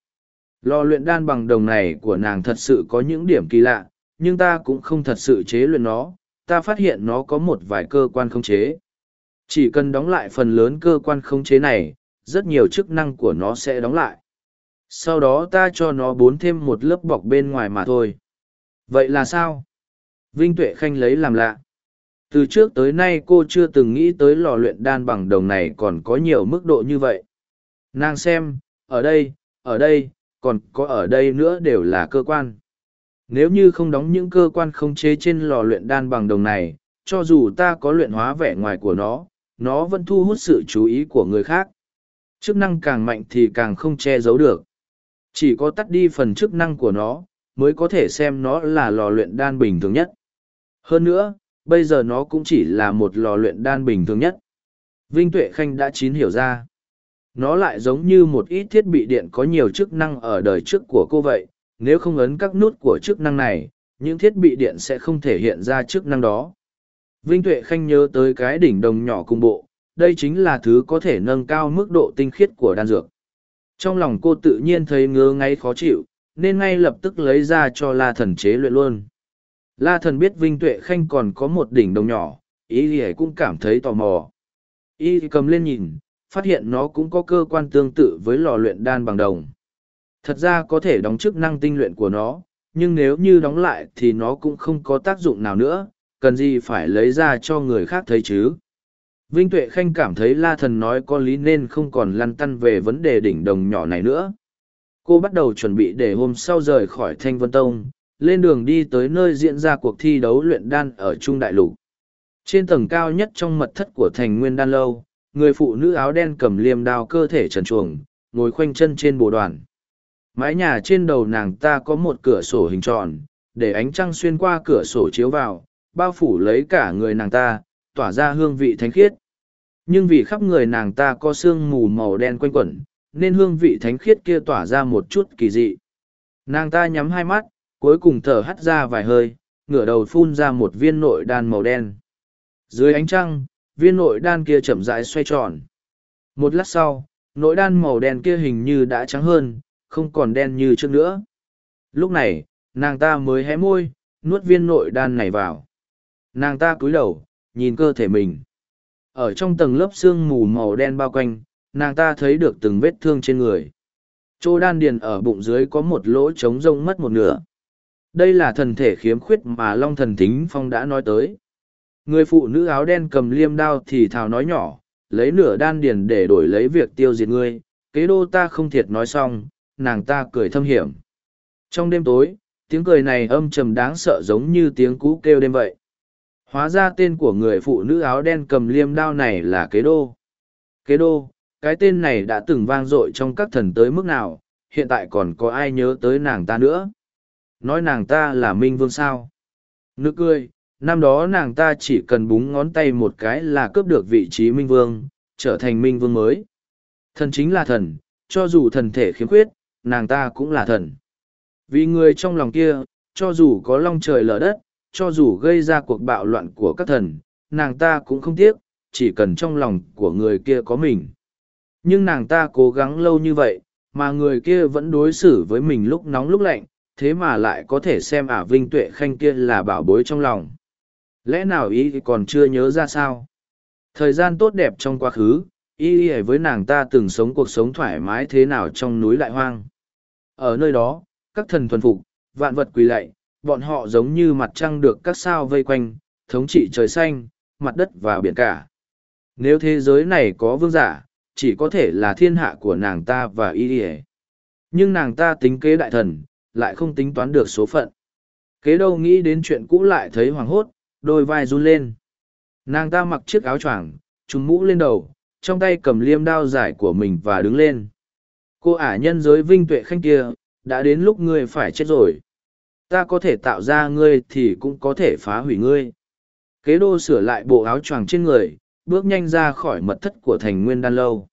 Lò luyện đan bằng đồng này của nàng thật sự có những điểm kỳ lạ, nhưng ta cũng không thật sự chế luyện nó, ta phát hiện nó có một vài cơ quan không chế. Chỉ cần đóng lại phần lớn cơ quan khống chế này, rất nhiều chức năng của nó sẽ đóng lại. Sau đó ta cho nó bốn thêm một lớp bọc bên ngoài mà thôi. Vậy là sao? Vinh tuệ khanh lấy làm lạ. Từ trước tới nay cô chưa từng nghĩ tới lò luyện đan bằng đồng này còn có nhiều mức độ như vậy. Nàng xem ở đây ở đây còn có ở đây nữa đều là cơ quan. Nếu như không đóng những cơ quan không chế trên lò luyện đan bằng đồng này cho dù ta có luyện hóa vẻ ngoài của nó nó vẫn thu hút sự chú ý của người khác chức năng càng mạnh thì càng không che giấu được chỉ có tắt đi phần chức năng của nó, mới có thể xem nó là lò luyện đan bình thường nhất. Hơn nữa, bây giờ nó cũng chỉ là một lò luyện đan bình thường nhất. Vinh Tuệ Khanh đã chín hiểu ra. Nó lại giống như một ít thiết bị điện có nhiều chức năng ở đời trước của cô vậy. Nếu không ấn các nút của chức năng này, những thiết bị điện sẽ không thể hiện ra chức năng đó. Vinh Tuệ Khanh nhớ tới cái đỉnh đồng nhỏ cung bộ, đây chính là thứ có thể nâng cao mức độ tinh khiết của đan dược. Trong lòng cô tự nhiên thấy ngứa ngáy khó chịu, nên ngay lập tức lấy ra cho la thần chế luyện luôn. La thần biết Vinh Tuệ Khanh còn có một đỉnh đồng nhỏ, ý thì cũng cảm thấy tò mò. Y cầm lên nhìn, phát hiện nó cũng có cơ quan tương tự với lò luyện đan bằng đồng. Thật ra có thể đóng chức năng tinh luyện của nó, nhưng nếu như đóng lại thì nó cũng không có tác dụng nào nữa, cần gì phải lấy ra cho người khác thấy chứ. Vinh Tuệ Khanh cảm thấy La Thần nói có lý nên không còn lăn tăn về vấn đề đỉnh đồng nhỏ này nữa. Cô bắt đầu chuẩn bị để hôm sau rời khỏi Thanh Vân Tông, lên đường đi tới nơi diễn ra cuộc thi đấu luyện đan ở Trung Đại Lục. Trên tầng cao nhất trong mật thất của Thành Nguyên Đan Lâu, người phụ nữ áo đen cầm liềm đao cơ thể trần chuồng, ngồi khoanh chân trên bồ đoàn. Mái nhà trên đầu nàng ta có một cửa sổ hình tròn, để ánh trăng xuyên qua cửa sổ chiếu vào, bao phủ lấy cả người nàng ta, tỏa ra hương vị thánh khiết. Nhưng vì khắp người nàng ta có sương mù màu đen quanh quẩn, nên hương vị thánh khiết kia tỏa ra một chút kỳ dị. Nàng ta nhắm hai mắt, cuối cùng thở hắt ra vài hơi, ngửa đầu phun ra một viên nội đan màu đen. Dưới ánh trăng, viên nội đan kia chậm rãi xoay tròn. Một lát sau, nội đan màu đen kia hình như đã trắng hơn, không còn đen như trước nữa. Lúc này, nàng ta mới hé môi, nuốt viên nội đan này vào. Nàng ta cúi đầu, nhìn cơ thể mình. Ở trong tầng lớp xương mù màu đen bao quanh, nàng ta thấy được từng vết thương trên người. Chỗ đan điền ở bụng dưới có một lỗ trống rông mất một nửa. Đây là thần thể khiếm khuyết mà Long Thần Thính Phong đã nói tới. Người phụ nữ áo đen cầm liêm đao thì thào nói nhỏ, lấy nửa đan điền để đổi lấy việc tiêu diệt ngươi, kế đô ta không thiệt nói xong, nàng ta cười thâm hiểm. Trong đêm tối, tiếng cười này âm trầm đáng sợ giống như tiếng cú kêu đêm vậy. Hóa ra tên của người phụ nữ áo đen cầm liêm đao này là kế đô. Kế đô, cái tên này đã từng vang dội trong các thần tới mức nào, hiện tại còn có ai nhớ tới nàng ta nữa. Nói nàng ta là Minh Vương sao. Nước cười, năm đó nàng ta chỉ cần búng ngón tay một cái là cướp được vị trí Minh Vương, trở thành Minh Vương mới. Thần chính là thần, cho dù thần thể khiếm khuyết, nàng ta cũng là thần. Vì người trong lòng kia, cho dù có long trời lở đất, cho dù gây ra cuộc bạo loạn của các thần, nàng ta cũng không tiếc, chỉ cần trong lòng của người kia có mình. Nhưng nàng ta cố gắng lâu như vậy, mà người kia vẫn đối xử với mình lúc nóng lúc lạnh, thế mà lại có thể xem ả Vinh Tuệ Khanh kia là bảo bối trong lòng. Lẽ nào ý còn chưa nhớ ra sao? Thời gian tốt đẹp trong quá khứ, y y với nàng ta từng sống cuộc sống thoải mái thế nào trong núi lại hoang. Ở nơi đó, các thần thuần phục, vạn vật quỳ lạy, bọn họ giống như mặt trăng được các sao vây quanh, thống trị trời xanh, mặt đất và biển cả. Nếu thế giới này có vương giả, chỉ có thể là thiên hạ của nàng ta và y Nhưng nàng ta tính kế đại thần, lại không tính toán được số phận. Kế đâu nghĩ đến chuyện cũ lại thấy hoàng hốt, đôi vai run lên. Nàng ta mặc chiếc áo choàng, trùng mũ lên đầu, trong tay cầm liêm đao dài của mình và đứng lên. Cô ả nhân giới vinh tuệ khanh kia, đã đến lúc ngươi phải chết rồi. Ta có thể tạo ra ngươi thì cũng có thể phá hủy ngươi. Kế đô sửa lại bộ áo choàng trên người, bước nhanh ra khỏi mật thất của thành nguyên đan lâu.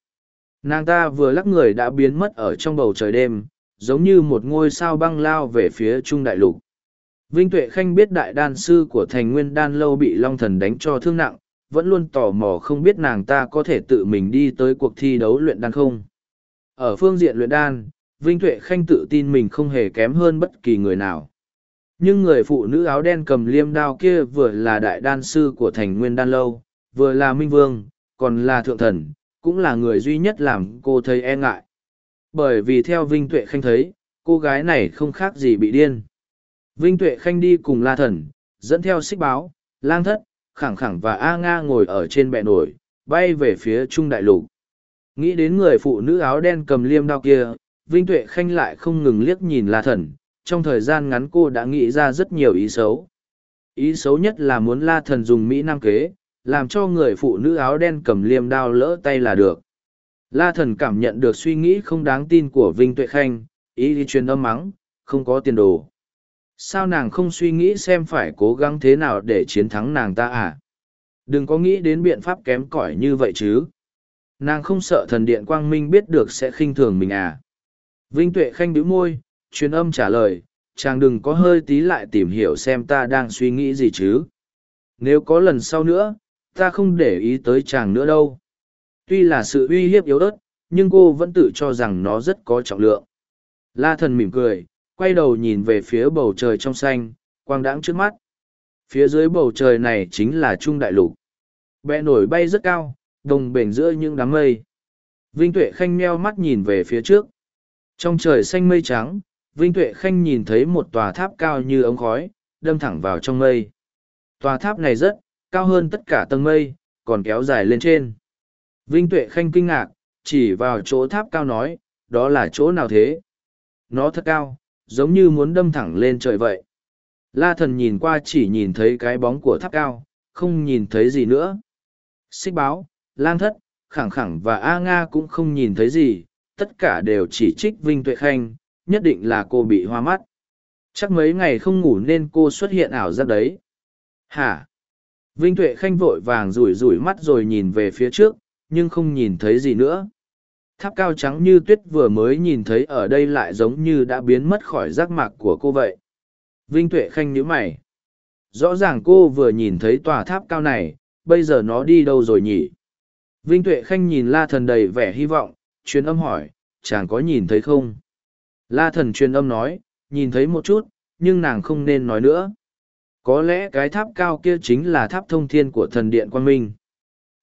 Nàng ta vừa lắc người đã biến mất ở trong bầu trời đêm, giống như một ngôi sao băng lao về phía trung đại lục. Vinh Tuệ Khanh biết đại đan sư của thành nguyên đan lâu bị Long Thần đánh cho thương nặng, vẫn luôn tò mò không biết nàng ta có thể tự mình đi tới cuộc thi đấu luyện đan không. Ở phương diện luyện đan, Vinh Tuệ Khanh tự tin mình không hề kém hơn bất kỳ người nào. Nhưng người phụ nữ áo đen cầm liêm đao kia vừa là đại đan sư của thành nguyên đan lâu, vừa là minh vương, còn là thượng thần, cũng là người duy nhất làm cô thấy e ngại. Bởi vì theo Vinh Tuệ Khanh thấy, cô gái này không khác gì bị điên. Vinh Tuệ Khanh đi cùng La Thần, dẫn theo xích báo, lang thất, khẳng khẳng và A Nga ngồi ở trên bệ nổi, bay về phía Trung Đại Lục. Nghĩ đến người phụ nữ áo đen cầm liêm đao kia, Vinh Tuệ Khanh lại không ngừng liếc nhìn La Thần, trong thời gian ngắn cô đã nghĩ ra rất nhiều ý xấu. Ý xấu nhất là muốn La Thần dùng Mỹ Nam kế, làm cho người phụ nữ áo đen cầm liềm đao lỡ tay là được. La Thần cảm nhận được suy nghĩ không đáng tin của Vinh Tuệ Khanh, ý đi truyền âm mắng, không có tiền đồ. Sao nàng không suy nghĩ xem phải cố gắng thế nào để chiến thắng nàng ta à? Đừng có nghĩ đến biện pháp kém cỏi như vậy chứ. Nàng không sợ thần điện quang minh biết được sẽ khinh thường mình à? Vinh Tuệ Khanh bĩu môi, truyền âm trả lời, chàng đừng có hơi tí lại tìm hiểu xem ta đang suy nghĩ gì chứ. Nếu có lần sau nữa, ta không để ý tới chàng nữa đâu. Tuy là sự uy hiếp yếu ớt, nhưng cô vẫn tự cho rằng nó rất có trọng lượng. La thần mỉm cười, quay đầu nhìn về phía bầu trời trong xanh, quang đãng trước mắt. Phía dưới bầu trời này chính là Trung Đại Lục. Bẹ nổi bay rất cao, đồng bền giữa những đám mây. Vinh Tuệ Khanh meo mắt nhìn về phía trước. Trong trời xanh mây trắng, Vinh Tuệ Khanh nhìn thấy một tòa tháp cao như ống khói, đâm thẳng vào trong mây. Tòa tháp này rất, cao hơn tất cả tầng mây, còn kéo dài lên trên. Vinh Tuệ Khanh kinh ngạc, chỉ vào chỗ tháp cao nói, đó là chỗ nào thế? Nó thật cao, giống như muốn đâm thẳng lên trời vậy. La thần nhìn qua chỉ nhìn thấy cái bóng của tháp cao, không nhìn thấy gì nữa. Xích báo, lang thất, khẳng khẳng và A Nga cũng không nhìn thấy gì, tất cả đều chỉ trích Vinh Tuệ Khanh, nhất định là cô bị hoa mắt. Chắc mấy ngày không ngủ nên cô xuất hiện ảo giác đấy. Hả? Vinh Tuệ Khanh vội vàng rủi rủi mắt rồi nhìn về phía trước, nhưng không nhìn thấy gì nữa. Tháp cao trắng như tuyết vừa mới nhìn thấy ở đây lại giống như đã biến mất khỏi giác mạc của cô vậy. Vinh Tuệ Khanh nhíu mày. Rõ ràng cô vừa nhìn thấy tòa tháp cao này, bây giờ nó đi đâu rồi nhỉ? Vinh Tuệ Khanh nhìn La Thần đầy vẻ hy vọng, truyền âm hỏi, chàng có nhìn thấy không? La Thần truyền âm nói, nhìn thấy một chút, nhưng nàng không nên nói nữa. Có lẽ cái tháp cao kia chính là tháp thông thiên của thần điện Quang Minh.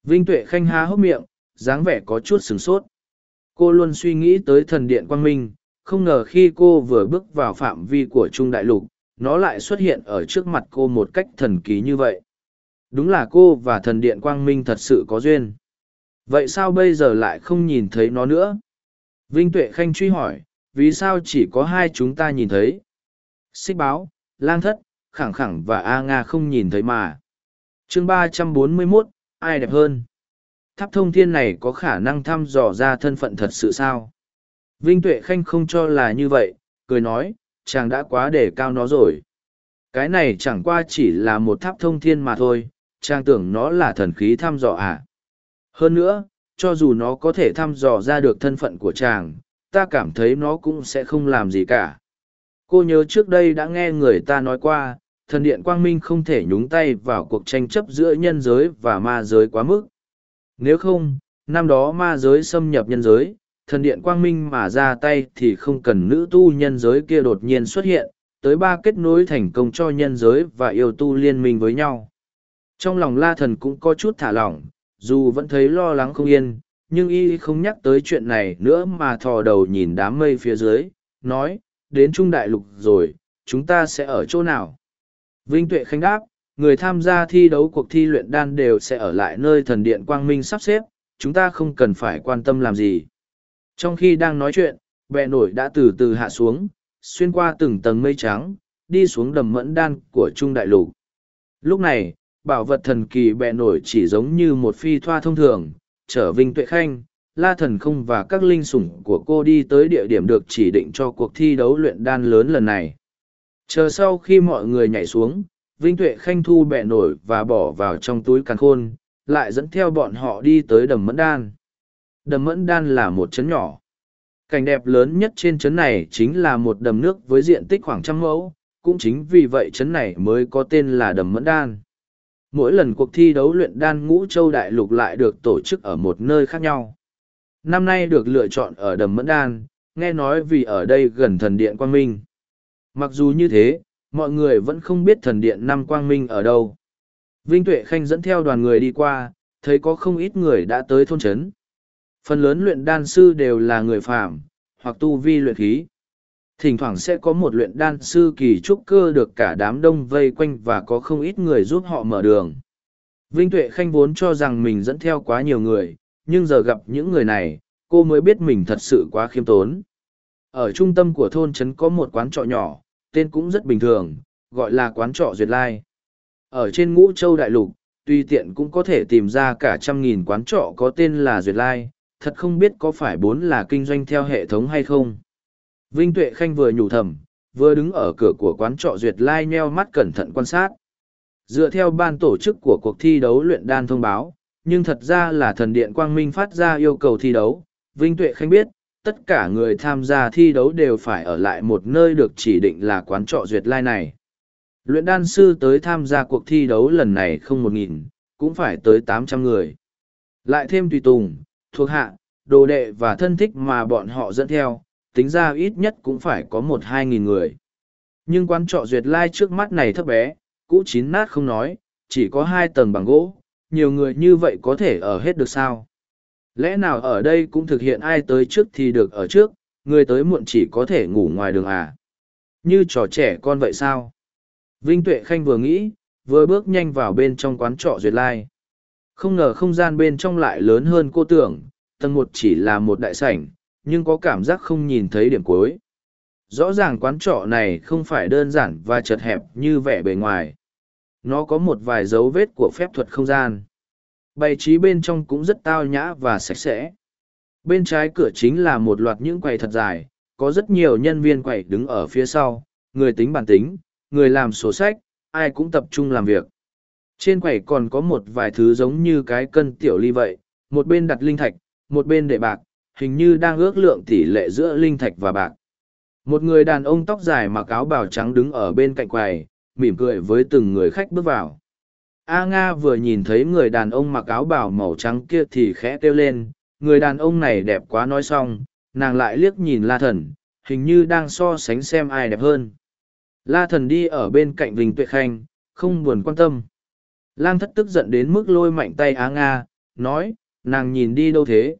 Vinh Tuệ Khanh há hốc miệng, dáng vẻ có chút sửng sốt. Cô luôn suy nghĩ tới thần điện Quang Minh, không ngờ khi cô vừa bước vào phạm vi của Trung Đại Lục, nó lại xuất hiện ở trước mặt cô một cách thần kỳ như vậy. Đúng là cô và thần điện Quang Minh thật sự có duyên. Vậy sao bây giờ lại không nhìn thấy nó nữa? Vinh Tuệ Khanh truy hỏi, vì sao chỉ có hai chúng ta nhìn thấy? Xích báo, lang thất, khẳng khẳng và A Nga không nhìn thấy mà. chương ba trăm bốn mươi mốt ai đẹp hơn? Tháp thông thiên này có khả năng thăm dò ra thân phận thật sự sao? Vinh Tuệ Khanh không cho là như vậy, cười nói, chàng đã quá để cao nó rồi. Cái này chẳng qua chỉ là một tháp thông thiên mà thôi, chàng tưởng nó là thần khí thăm dò à. Hơn nữa, cho dù nó có thể thăm dò ra được thân phận của chàng, ta cảm thấy nó cũng sẽ không làm gì cả. Cô nhớ trước đây đã nghe người ta nói qua, thần điện quang minh không thể nhúng tay vào cuộc tranh chấp giữa nhân giới và ma giới quá mức. Nếu không, năm đó ma giới xâm nhập nhân giới, thần điện quang minh mà ra tay thì không cần nữ tu nhân giới kia đột nhiên xuất hiện, tới ba kết nối thành công cho nhân giới và yêu tu liên minh với nhau. Trong lòng la thần cũng có chút thả lỏng, dù vẫn thấy lo lắng không yên, nhưng y không nhắc tới chuyện này nữa mà thò đầu nhìn đám mây phía dưới, nói, đến Trung Đại Lục rồi, chúng ta sẽ ở chỗ nào? Vinh Tuệ Khánh đáp, người tham gia thi đấu cuộc thi luyện đan đều sẽ ở lại nơi thần điện Quang Minh sắp xếp, chúng ta không cần phải quan tâm làm gì. Trong khi đang nói chuyện, bẹ nổi đã từ từ hạ xuống, xuyên qua từng tầng mây trắng, đi xuống đầm mẫn đan của Trung Đại Lục. Lúc này, bảo vật thần kỳ bẹ nổi chỉ giống như một phi thoa thông thường, trở Vinh Tuệ Khanh, La Thần Không và các linh sủng của cô đi tới địa điểm được chỉ định cho cuộc thi đấu luyện đan lớn lần này. Chờ sau khi mọi người nhảy xuống, Vinh Tuệ Khanh thu bẹ nổi và bỏ vào trong túi càn khôn, lại dẫn theo bọn họ đi tới đầm mẫn đan. Đầm mẫn đan là một trấn nhỏ. Cảnh đẹp lớn nhất trên trấn này chính là một đầm nước với diện tích khoảng trăm mẫu, cũng chính vì vậy trấn này mới có tên là đầm mẫn đan. Mỗi lần cuộc thi đấu luyện đan ngũ châu đại lục lại được tổ chức ở một nơi khác nhau. Năm nay được lựa chọn ở đầm mẫn đan, nghe nói vì ở đây gần thần điện Quang Minh. Mặc dù như thế, mọi người vẫn không biết thần điện năm Quang Minh ở đâu. Vinh Tuệ Khanh dẫn theo đoàn người đi qua, thấy có không ít người đã tới thôn trấn. Phần lớn luyện đan sư đều là người phạm, hoặc tu vi luyện khí. Thỉnh thoảng sẽ có một luyện đan sư kỳ trúc cơ được cả đám đông vây quanh và có không ít người giúp họ mở đường. Vinh Tuệ Khanh vốn cho rằng mình dẫn theo quá nhiều người, nhưng giờ gặp những người này, cô mới biết mình thật sự quá khiêm tốn. Ở trung tâm của thôn trấn có một quán trọ nhỏ, tên cũng rất bình thường, gọi là quán trọ Duyệt Lai. Ở trên ngũ châu đại lục, tuy tiện cũng có thể tìm ra cả trăm nghìn quán trọ có tên là Duyệt Lai, thật không biết có phải bốn là kinh doanh theo hệ thống hay không. Vinh Tuệ Khanh vừa nhủ thầm, vừa đứng ở cửa của quán trọ Duyệt Lai nheo mắt cẩn thận quan sát. Dựa theo ban tổ chức của cuộc thi đấu luyện đan thông báo, nhưng thật ra là thần điện Quang Minh phát ra yêu cầu thi đấu. Vinh Tuệ Khanh biết, tất cả người tham gia thi đấu đều phải ở lại một nơi được chỉ định là quán trọ Duyệt Lai này. Luyện đan sư tới tham gia cuộc thi đấu lần này không một nghìn, cũng phải tới tám trăm người. Lại thêm tùy tùng, thuộc hạ, đồ đệ và thân thích mà bọn họ dẫn theo, tính ra ít nhất cũng phải có một hai nghìn người. Nhưng quán trọ Duyệt Lai trước mắt này thấp bé, cũ chín nát không nói, chỉ có hai tầng bằng gỗ, nhiều người như vậy có thể ở hết được sao? Lẽ nào ở đây cũng thực hiện ai tới trước thì được ở trước, người tới muộn chỉ có thể ngủ ngoài đường à? Như trò trẻ con vậy sao? Vinh Tuệ Khanh vừa nghĩ, vừa bước nhanh vào bên trong quán trọ Duyệt Lai. Không ngờ không gian bên trong lại lớn hơn cô tưởng, tầng một chỉ là một đại sảnh, nhưng có cảm giác không nhìn thấy điểm cuối. Rõ ràng quán trọ này không phải đơn giản và chật hẹp như vẻ bề ngoài. Nó có một vài dấu vết của phép thuật không gian. Bày trí bên trong cũng rất tao nhã và sạch sẽ. Bên trái cửa chính là một loạt những quầy thật dài, có rất nhiều nhân viên quầy đứng ở phía sau, người tính bản tính, người làm sổ sách, ai cũng tập trung làm việc. Trên quầy còn có một vài thứ giống như cái cân tiểu ly vậy, một bên đặt linh thạch, một bên để bạc, hình như đang ước lượng tỷ lệ giữa linh thạch và bạc. Một người đàn ông tóc dài mặc áo bào trắng đứng ở bên cạnh quầy, mỉm cười với từng người khách bước vào. A Nga vừa nhìn thấy người đàn ông mặc áo bào màu trắng kia thì khẽ kêu lên, người đàn ông này đẹp quá nói xong, nàng lại liếc nhìn La Thần, hình như đang so sánh xem ai đẹp hơn. La Thần đi ở bên cạnh Vinh Tuệ Khanh, không buồn quan tâm. Lang thất tức giận đến mức lôi mạnh tay Á Nga, nói, nàng nhìn đi đâu thế?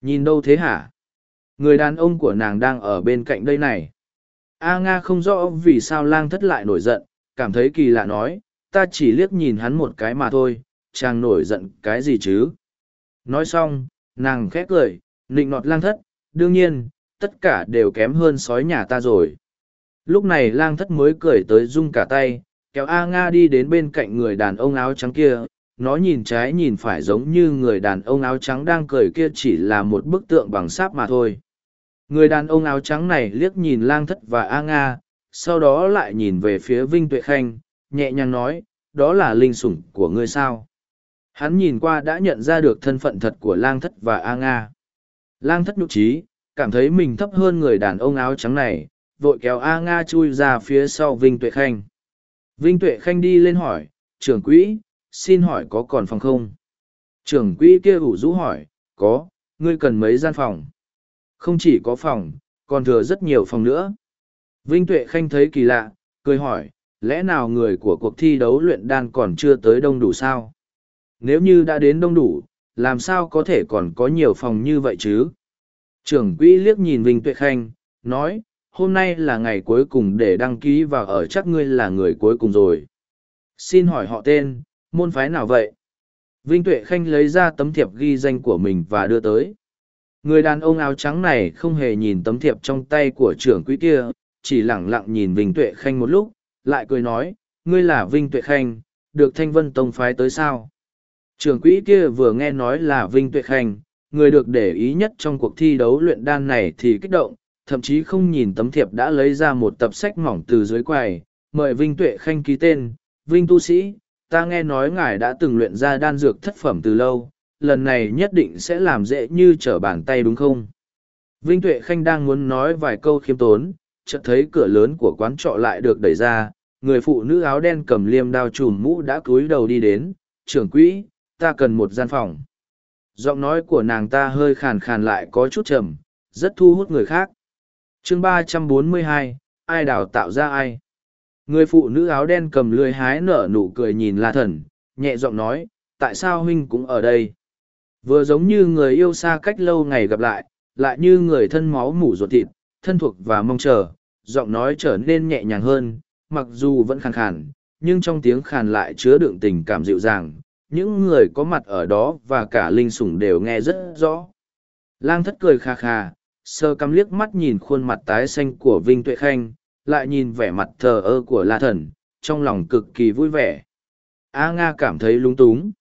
Nhìn đâu thế hả? Người đàn ông của nàng đang ở bên cạnh đây này. A Nga không rõ vì sao lang thất lại nổi giận, cảm thấy kỳ lạ nói, ta chỉ liếc nhìn hắn một cái mà thôi, chàng nổi giận cái gì chứ? Nói xong, nàng khét cười, nịnh nọt lang thất, đương nhiên, tất cả đều kém hơn sói nhà ta rồi. Lúc này lang thất mới cười tới rung cả tay, kéo A Nga đi đến bên cạnh người đàn ông áo trắng kia, nó nhìn trái nhìn phải giống như người đàn ông áo trắng đang cười kia chỉ là một bức tượng bằng sáp mà thôi. Người đàn ông áo trắng này liếc nhìn lang thất và A Nga, sau đó lại nhìn về phía Vinh Tuệ Khanh, nhẹ nhàng nói, đó là linh sủng của ngươi sao. Hắn nhìn qua đã nhận ra được thân phận thật của lang thất và A Nga. Lang thất nhục trí, cảm thấy mình thấp hơn người đàn ông áo trắng này, vội kéo A Nga chui ra phía sau Vinh Tuệ Khanh. Vinh Tuệ Khanh đi lên hỏi, trưởng quỹ, xin hỏi có còn phòng không? Trưởng quỹ kia ủ rũ hỏi, có, ngươi cần mấy gian phòng? Không chỉ có phòng, còn thừa rất nhiều phòng nữa. Vinh Tuệ Khanh thấy kỳ lạ, cười hỏi, lẽ nào người của cuộc thi đấu luyện đan còn chưa tới đông đủ sao? Nếu như đã đến đông đủ, làm sao có thể còn có nhiều phòng như vậy chứ? Trưởng quỹ liếc nhìn Vinh Tuệ Khanh, nói, hôm nay là ngày cuối cùng để đăng ký và ở chắc ngươi là người cuối cùng rồi. Xin hỏi họ tên, môn phái nào vậy? Vinh Tuệ Khanh lấy ra tấm thiệp ghi danh của mình và đưa tới. Người đàn ông áo trắng này không hề nhìn tấm thiệp trong tay của trưởng quỹ kia, chỉ lẳng lặng nhìn Vinh Tuệ Khanh một lúc, lại cười nói, ngươi là Vinh Tuệ Khanh, được Thanh Vân Tông phái tới sao? Trưởng quỹ kia vừa nghe nói là Vinh Tuệ Khanh, người được để ý nhất trong cuộc thi đấu luyện đan này thì kích động, thậm chí không nhìn tấm thiệp đã lấy ra một tập sách mỏng từ dưới quầy, mời Vinh Tuệ Khanh ký tên, Vinh Tu Sĩ, ta nghe nói ngài đã từng luyện ra đan dược thất phẩm từ lâu, lần này nhất định sẽ làm dễ như trở bàn tay đúng không? Vinh Tuệ Khanh đang muốn nói vài câu khiêm tốn, chợt thấy cửa lớn của quán trọ lại được đẩy ra, người phụ nữ áo đen cầm liêm đao trùm mũ đã cúi đầu đi đến, trưởng quỹ, ta cần một gian phòng. Giọng nói của nàng ta hơi khàn khàn lại có chút trầm, rất thu hút người khác. chương ba trăm bốn mươi hai, ai đào tạo ra ai? Người phụ nữ áo đen cầm lưới hái nở nụ cười nhìn La Thần, nhẹ giọng nói, tại sao huynh cũng ở đây? Vừa giống như người yêu xa cách lâu ngày gặp lại, lại như người thân máu mủ ruột thịt, thân thuộc và mong chờ, giọng nói trở nên nhẹ nhàng hơn, mặc dù vẫn khàn khàn, nhưng trong tiếng khàn lại chứa đựng tình cảm dịu dàng. Những người có mặt ở đó và cả linh sủng đều nghe rất rõ. Lang thất cười kha kha, sơ căm liếc mắt nhìn khuôn mặt tái xanh của Vinh Tuệ Khanh, lại nhìn vẻ mặt thờ ơ của La Thần, trong lòng cực kỳ vui vẻ. A Nga cảm thấy lung túng.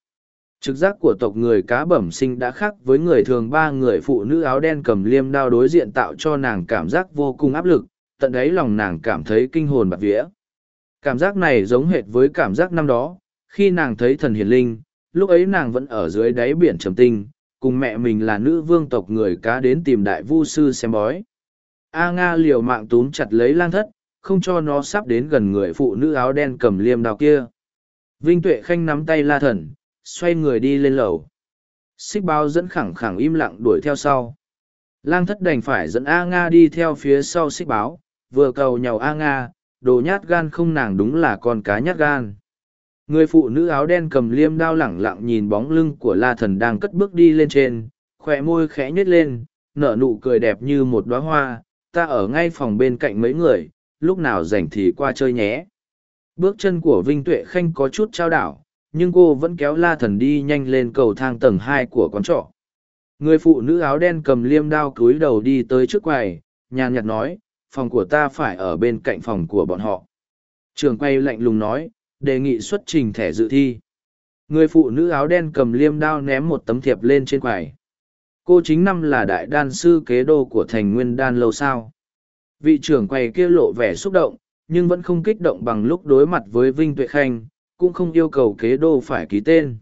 Trực giác của tộc người cá bẩm sinh đã khác với người thường ba người phụ nữ áo đen cầm liêm đao đối diện tạo cho nàng cảm giác vô cùng áp lực, tận đấy lòng nàng cảm thấy kinh hồn bạc vía. Cảm giác này giống hệt với cảm giác năm đó, khi nàng thấy thần hiền linh, lúc ấy nàng vẫn ở dưới đáy biển trầm tinh, cùng mẹ mình là nữ vương tộc người cá đến tìm đại vu sư xem bói. A Nga liều mạng túm chặt lấy lang thất, không cho nó sắp đến gần người phụ nữ áo đen cầm liêm đào kia. Vinh Tuệ Khanh nắm tay la thần, xoay người đi lên lầu. Xích bao dẫn khẳng khẳng im lặng đuổi theo sau. Lang thất đành phải dẫn A Nga đi theo phía sau xích báo, vừa cầu nhàu A Nga, đồ nhát gan không nàng đúng là con cá nhát gan. Người phụ nữ áo đen cầm liêm đao lẳng lặng nhìn bóng lưng của la thần đang cất bước đi lên trên, khỏe môi khẽ nhếch lên, nở nụ cười đẹp như một đóa hoa, ta ở ngay phòng bên cạnh mấy người, lúc nào rảnh thì qua chơi nhé. Bước chân của Vinh Tuệ Khanh có chút trao đảo, nhưng cô vẫn kéo la thần đi nhanh lên cầu thang tầng hai của quán trọ. Người phụ nữ áo đen cầm liêm đao cúi đầu đi tới trước quầy, nhàn nhạt nói, phòng của ta phải ở bên cạnh phòng của bọn họ. Trường quay lạnh lùng nói, đề nghị xuất trình thẻ dự thi. Người phụ nữ áo đen cầm liêm đao ném một tấm thiệp lên trên quầy. Cô chính năm là đại đan sư kế đô của thành nguyên đan lâu sao. Vị trưởng quầy kia lộ vẻ xúc động, nhưng vẫn không kích động bằng lúc đối mặt với Vinh Tuệ Khanh, cũng không yêu cầu kế đô phải ký tên.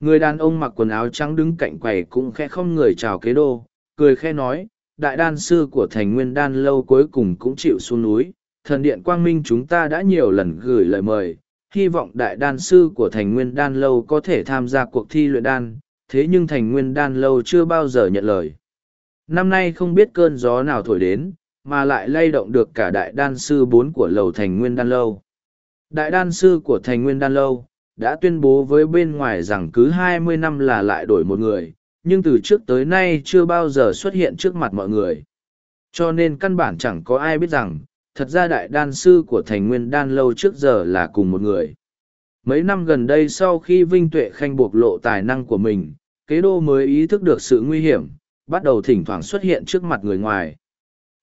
Người đàn ông mặc quần áo trắng đứng cạnh quầy cũng khẽ không người chào kế đô, cười khẽ nói, đại đan sư của thành nguyên đan lâu cuối cùng cũng chịu xuống núi, thần điện quang minh chúng ta đã nhiều lần gửi lời mời, hy vọng đại đan sư của thành nguyên đan lâu có thể tham gia cuộc thi luyện đan, thế nhưng thành nguyên đan lâu chưa bao giờ nhận lời. Năm nay không biết cơn gió nào thổi đến, mà lại lay động được cả đại đan sư bốn của lầu thành nguyên đan lâu. Đại đan sư của thành nguyên đan lâu, đã tuyên bố với bên ngoài rằng cứ hai mươi năm là lại đổi một người, nhưng từ trước tới nay chưa bao giờ xuất hiện trước mặt mọi người. Cho nên căn bản chẳng có ai biết rằng, thật ra đại đan sư của thành nguyên đan lâu trước giờ là cùng một người. Mấy năm gần đây sau khi Vinh Tuệ Khanh bộc lộ tài năng của mình, kế đô mới ý thức được sự nguy hiểm, bắt đầu thỉnh thoảng xuất hiện trước mặt người ngoài.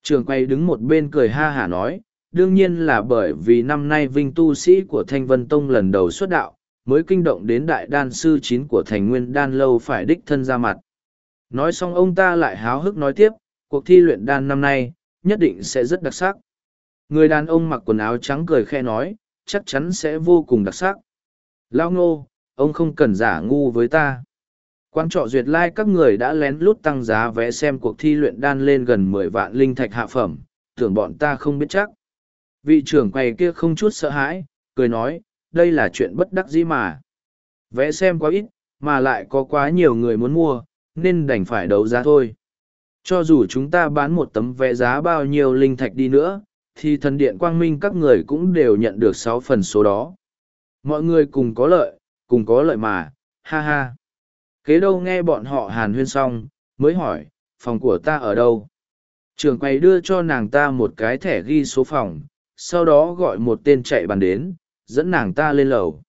Trường quay đứng một bên cười ha hả nói, đương nhiên là bởi vì năm nay Vinh tu sĩ của Thanh Vân Tông lần đầu xuất đạo, mới kinh động đến đại đan sư chín của thành nguyên đan lâu phải đích thân ra mặt. Nói xong ông ta lại háo hức nói tiếp, cuộc thi luyện đan năm nay, nhất định sẽ rất đặc sắc. Người đàn ông mặc quần áo trắng cười khe nói, chắc chắn sẽ vô cùng đặc sắc. Lao ngô, ông không cần giả ngu với ta. Quan trọ duyệt lai like các người đã lén lút tăng giá vé xem cuộc thi luyện đan lên gần mười vạn linh thạch hạ phẩm, tưởng bọn ta không biết chắc. Vị trưởng quầy kia không chút sợ hãi, cười nói, đây là chuyện bất đắc dĩ mà. Vé xem quá ít, mà lại có quá nhiều người muốn mua, nên đành phải đấu giá thôi. Cho dù chúng ta bán một tấm vé giá bao nhiêu linh thạch đi nữa, thì thần điện quang minh các người cũng đều nhận được sáu phần số đó. Mọi người cùng có lợi, cùng có lợi mà, ha ha. Kế đâu nghe bọn họ hàn huyên xong, mới hỏi, phòng của ta ở đâu? Trường quầy đưa cho nàng ta một cái thẻ ghi số phòng, sau đó gọi một tên chạy bàn đến, dẫn nàng ta lên lầu.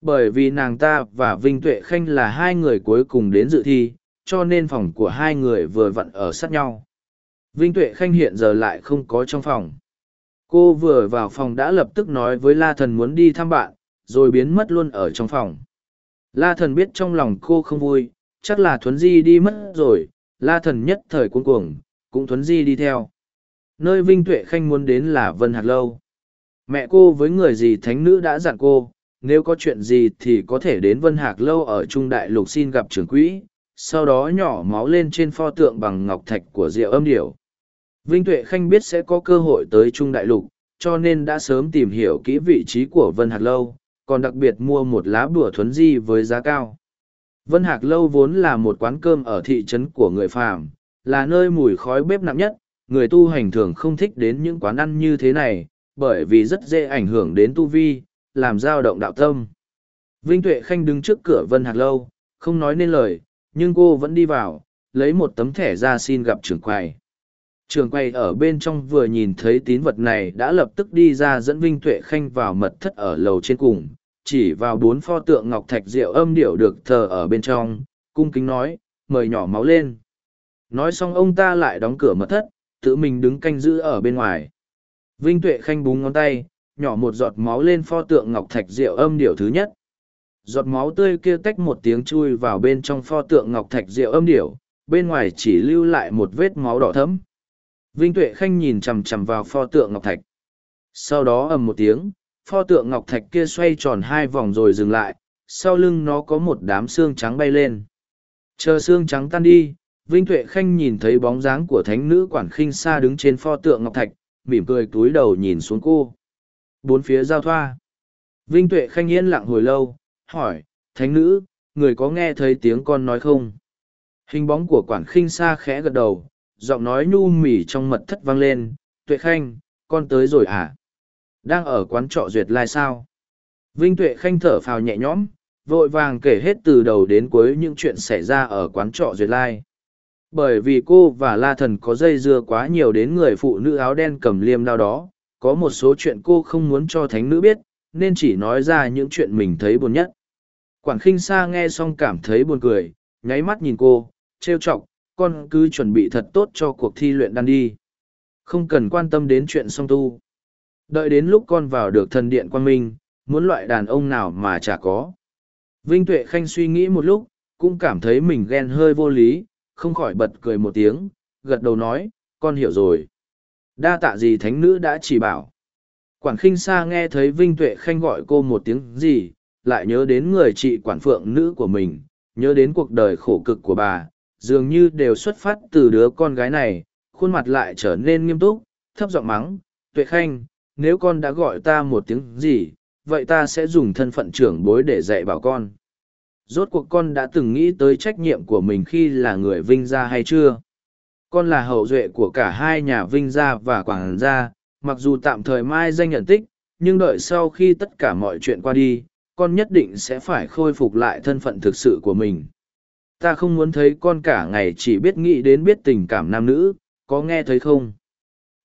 Bởi vì nàng ta và Vinh Tuệ Khanh là hai người cuối cùng đến dự thi, cho nên phòng của hai người vừa vặn ở sát nhau. Vinh Tuệ Khanh hiện giờ lại không có trong phòng. Cô vừa vào phòng đã lập tức nói với La Thần muốn đi thăm bạn, rồi biến mất luôn ở trong phòng. La Thần biết trong lòng cô không vui, chắc là Thuấn Di đi mất rồi, La Thần nhất thời cuống cuồng, cũng Thuấn Di đi theo. Nơi Vinh Tuệ Khanh muốn đến là Vân Hạc Lâu. Mẹ cô với người gì thánh nữ đã dặn cô, nếu có chuyện gì thì có thể đến Vân Hạc Lâu ở Trung Đại Lục xin gặp trưởng quỹ, sau đó nhỏ máu lên trên pho tượng bằng ngọc thạch của Diệu âm điểu. Vinh Tuệ Khanh biết sẽ có cơ hội tới Trung Đại Lục, cho nên đã sớm tìm hiểu kỹ vị trí của Vân Hạc Lâu, còn đặc biệt mua một lá bùa thuấn di với giá cao. Vân Hạc Lâu vốn là một quán cơm ở thị trấn của người phàm, là nơi mùi khói bếp nặng nhất, người tu hành thường không thích đến những quán ăn như thế này, bởi vì rất dễ ảnh hưởng đến tu vi, làm dao động đạo tâm. Vinh Tuệ Khanh đứng trước cửa Vân Hạc Lâu, không nói nên lời, nhưng cô vẫn đi vào, lấy một tấm thẻ ra xin gặp trưởng quầy trường quay ở bên trong vừa nhìn thấy tín vật này đã lập tức đi ra dẫn Vinh Tuệ Khanh vào mật thất ở lầu trên cùng, chỉ vào bốn pho tượng ngọc thạch rượu âm điệu được thờ ở bên trong, cung kính nói, mời nhỏ máu lên. Nói xong ông ta lại đóng cửa mật thất, tự mình đứng canh giữ ở bên ngoài. Vinh Tuệ Khanh búng ngón tay, nhỏ một giọt máu lên pho tượng ngọc thạch rượu âm điệu thứ nhất. Giọt máu tươi kia tách một tiếng chui vào bên trong pho tượng ngọc thạch rượu âm điệu, bên ngoài chỉ lưu lại một vết máu đỏ thẫm. Vinh Tuệ Khanh nhìn chằm chằm vào pho tượng ngọc thạch. Sau đó ầm một tiếng, pho tượng ngọc thạch kia xoay tròn hai vòng rồi dừng lại, sau lưng nó có một đám xương trắng bay lên. Chờ xương trắng tan đi, Vinh Tuệ Khanh nhìn thấy bóng dáng của thánh nữ quản khinh Sa đứng trên pho tượng ngọc thạch, mỉm cười túi đầu nhìn xuống cô. Bốn phía giao thoa. Vinh Tuệ Khanh yên lặng hồi lâu, hỏi, thánh nữ, người có nghe thấy tiếng con nói không? Hình bóng của quản khinh Sa khẽ gật đầu, giọng nói nhu mỉ trong mật thất vang lên, Tuệ Khanh, con tới rồi à? Đang ở quán trọ duyệt lai sao? Vinh Tuệ Khanh thở phào nhẹ nhõm, vội vàng kể hết từ đầu đến cuối những chuyện xảy ra ở quán trọ duyệt lai bởi vì cô và la thần có dây dưa quá nhiều đến người phụ nữ áo đen cầm liêm đao đó có một số chuyện cô không muốn cho thánh nữ biết nên chỉ nói ra những chuyện mình thấy buồn nhất quản khinh sa nghe xong cảm thấy buồn cười nháy mắt nhìn cô trêu chọc con cứ chuẩn bị thật tốt cho cuộc thi luyện đan đi không cần quan tâm đến chuyện song tu đợi đến lúc con vào được thần điện quan minh muốn loại đàn ông nào mà chả có vinh tuệ khanh suy nghĩ một lúc cũng cảm thấy mình ghen hơi vô lý không khỏi bật cười một tiếng, gật đầu nói, con hiểu rồi. Đa tạ gì thánh nữ đã chỉ bảo. Quản khinh sa nghe thấy Vinh Tuệ Khanh gọi cô một tiếng gì, lại nhớ đến người chị quản phượng nữ của mình, nhớ đến cuộc đời khổ cực của bà, dường như đều xuất phát từ đứa con gái này, khuôn mặt lại trở nên nghiêm túc, thấp giọng mắng, Tuệ Khanh, nếu con đã gọi ta một tiếng gì, vậy ta sẽ dùng thân phận trưởng bối để dạy bảo con. Rốt cuộc con đã từng nghĩ tới trách nhiệm của mình khi là người Vinh Gia hay chưa? Con là hậu duệ của cả hai nhà Vinh Gia và Quảng Gia, mặc dù tạm thời mai danh nhận tích, nhưng đợi sau khi tất cả mọi chuyện qua đi, con nhất định sẽ phải khôi phục lại thân phận thực sự của mình. Ta không muốn thấy con cả ngày chỉ biết nghĩ đến biết tình cảm nam nữ, có nghe thấy không?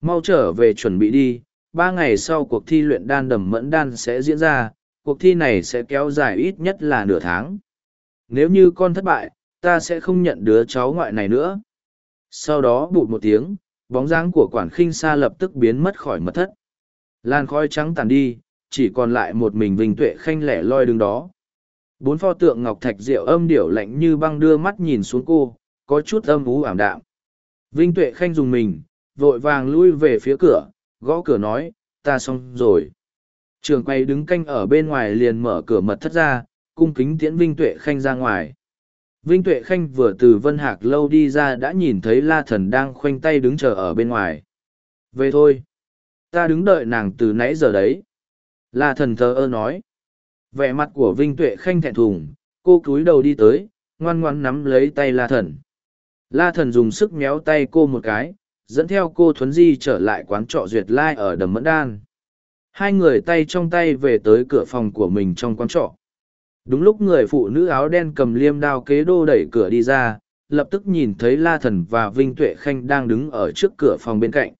Mau trở về chuẩn bị đi, ba ngày sau cuộc thi luyện đan đầm mẫn đan sẽ diễn ra, cuộc thi này sẽ kéo dài ít nhất là nửa tháng. Nếu như con thất bại, ta sẽ không nhận đứa cháu ngoại này nữa. Sau đó bụt một tiếng, bóng dáng của quản khinh xa lập tức biến mất khỏi mật thất. Lan khói trắng tàn đi, chỉ còn lại một mình Vinh Tuệ Khanh lẻ loi đứng đó. Bốn pho tượng ngọc thạch rượu âm điểu lạnh như băng đưa mắt nhìn xuống cô, có chút âm ú ảm đạm. Vinh Tuệ Khanh dùng mình, vội vàng lui về phía cửa, gõ cửa nói, ta xong rồi. Trường quay đứng canh ở bên ngoài liền mở cửa mật thất ra, cung kính tiễn Vinh Tuệ Khanh ra ngoài. Vinh Tuệ Khanh vừa từ Vân Hạc lâu đi ra đã nhìn thấy La Thần đang khoanh tay đứng chờ ở bên ngoài. Về thôi. Ta đứng đợi nàng từ nãy giờ đấy. La Thần thờ ơ nói. Vẻ mặt của Vinh Tuệ Khanh thẹn thùng, cô cúi đầu đi tới, ngoan ngoan nắm lấy tay La Thần. La Thần dùng sức méo tay cô một cái, dẫn theo cô Thuấn Di trở lại quán trọ Duyệt Lai ở Đầm Mẫn Đan. Hai người tay trong tay về tới cửa phòng của mình trong quán trọ. Đúng lúc người phụ nữ áo đen cầm liêm đao kế đô đẩy cửa đi ra, lập tức nhìn thấy La Thần và Vinh Tuệ Khanh đang đứng ở trước cửa phòng bên cạnh.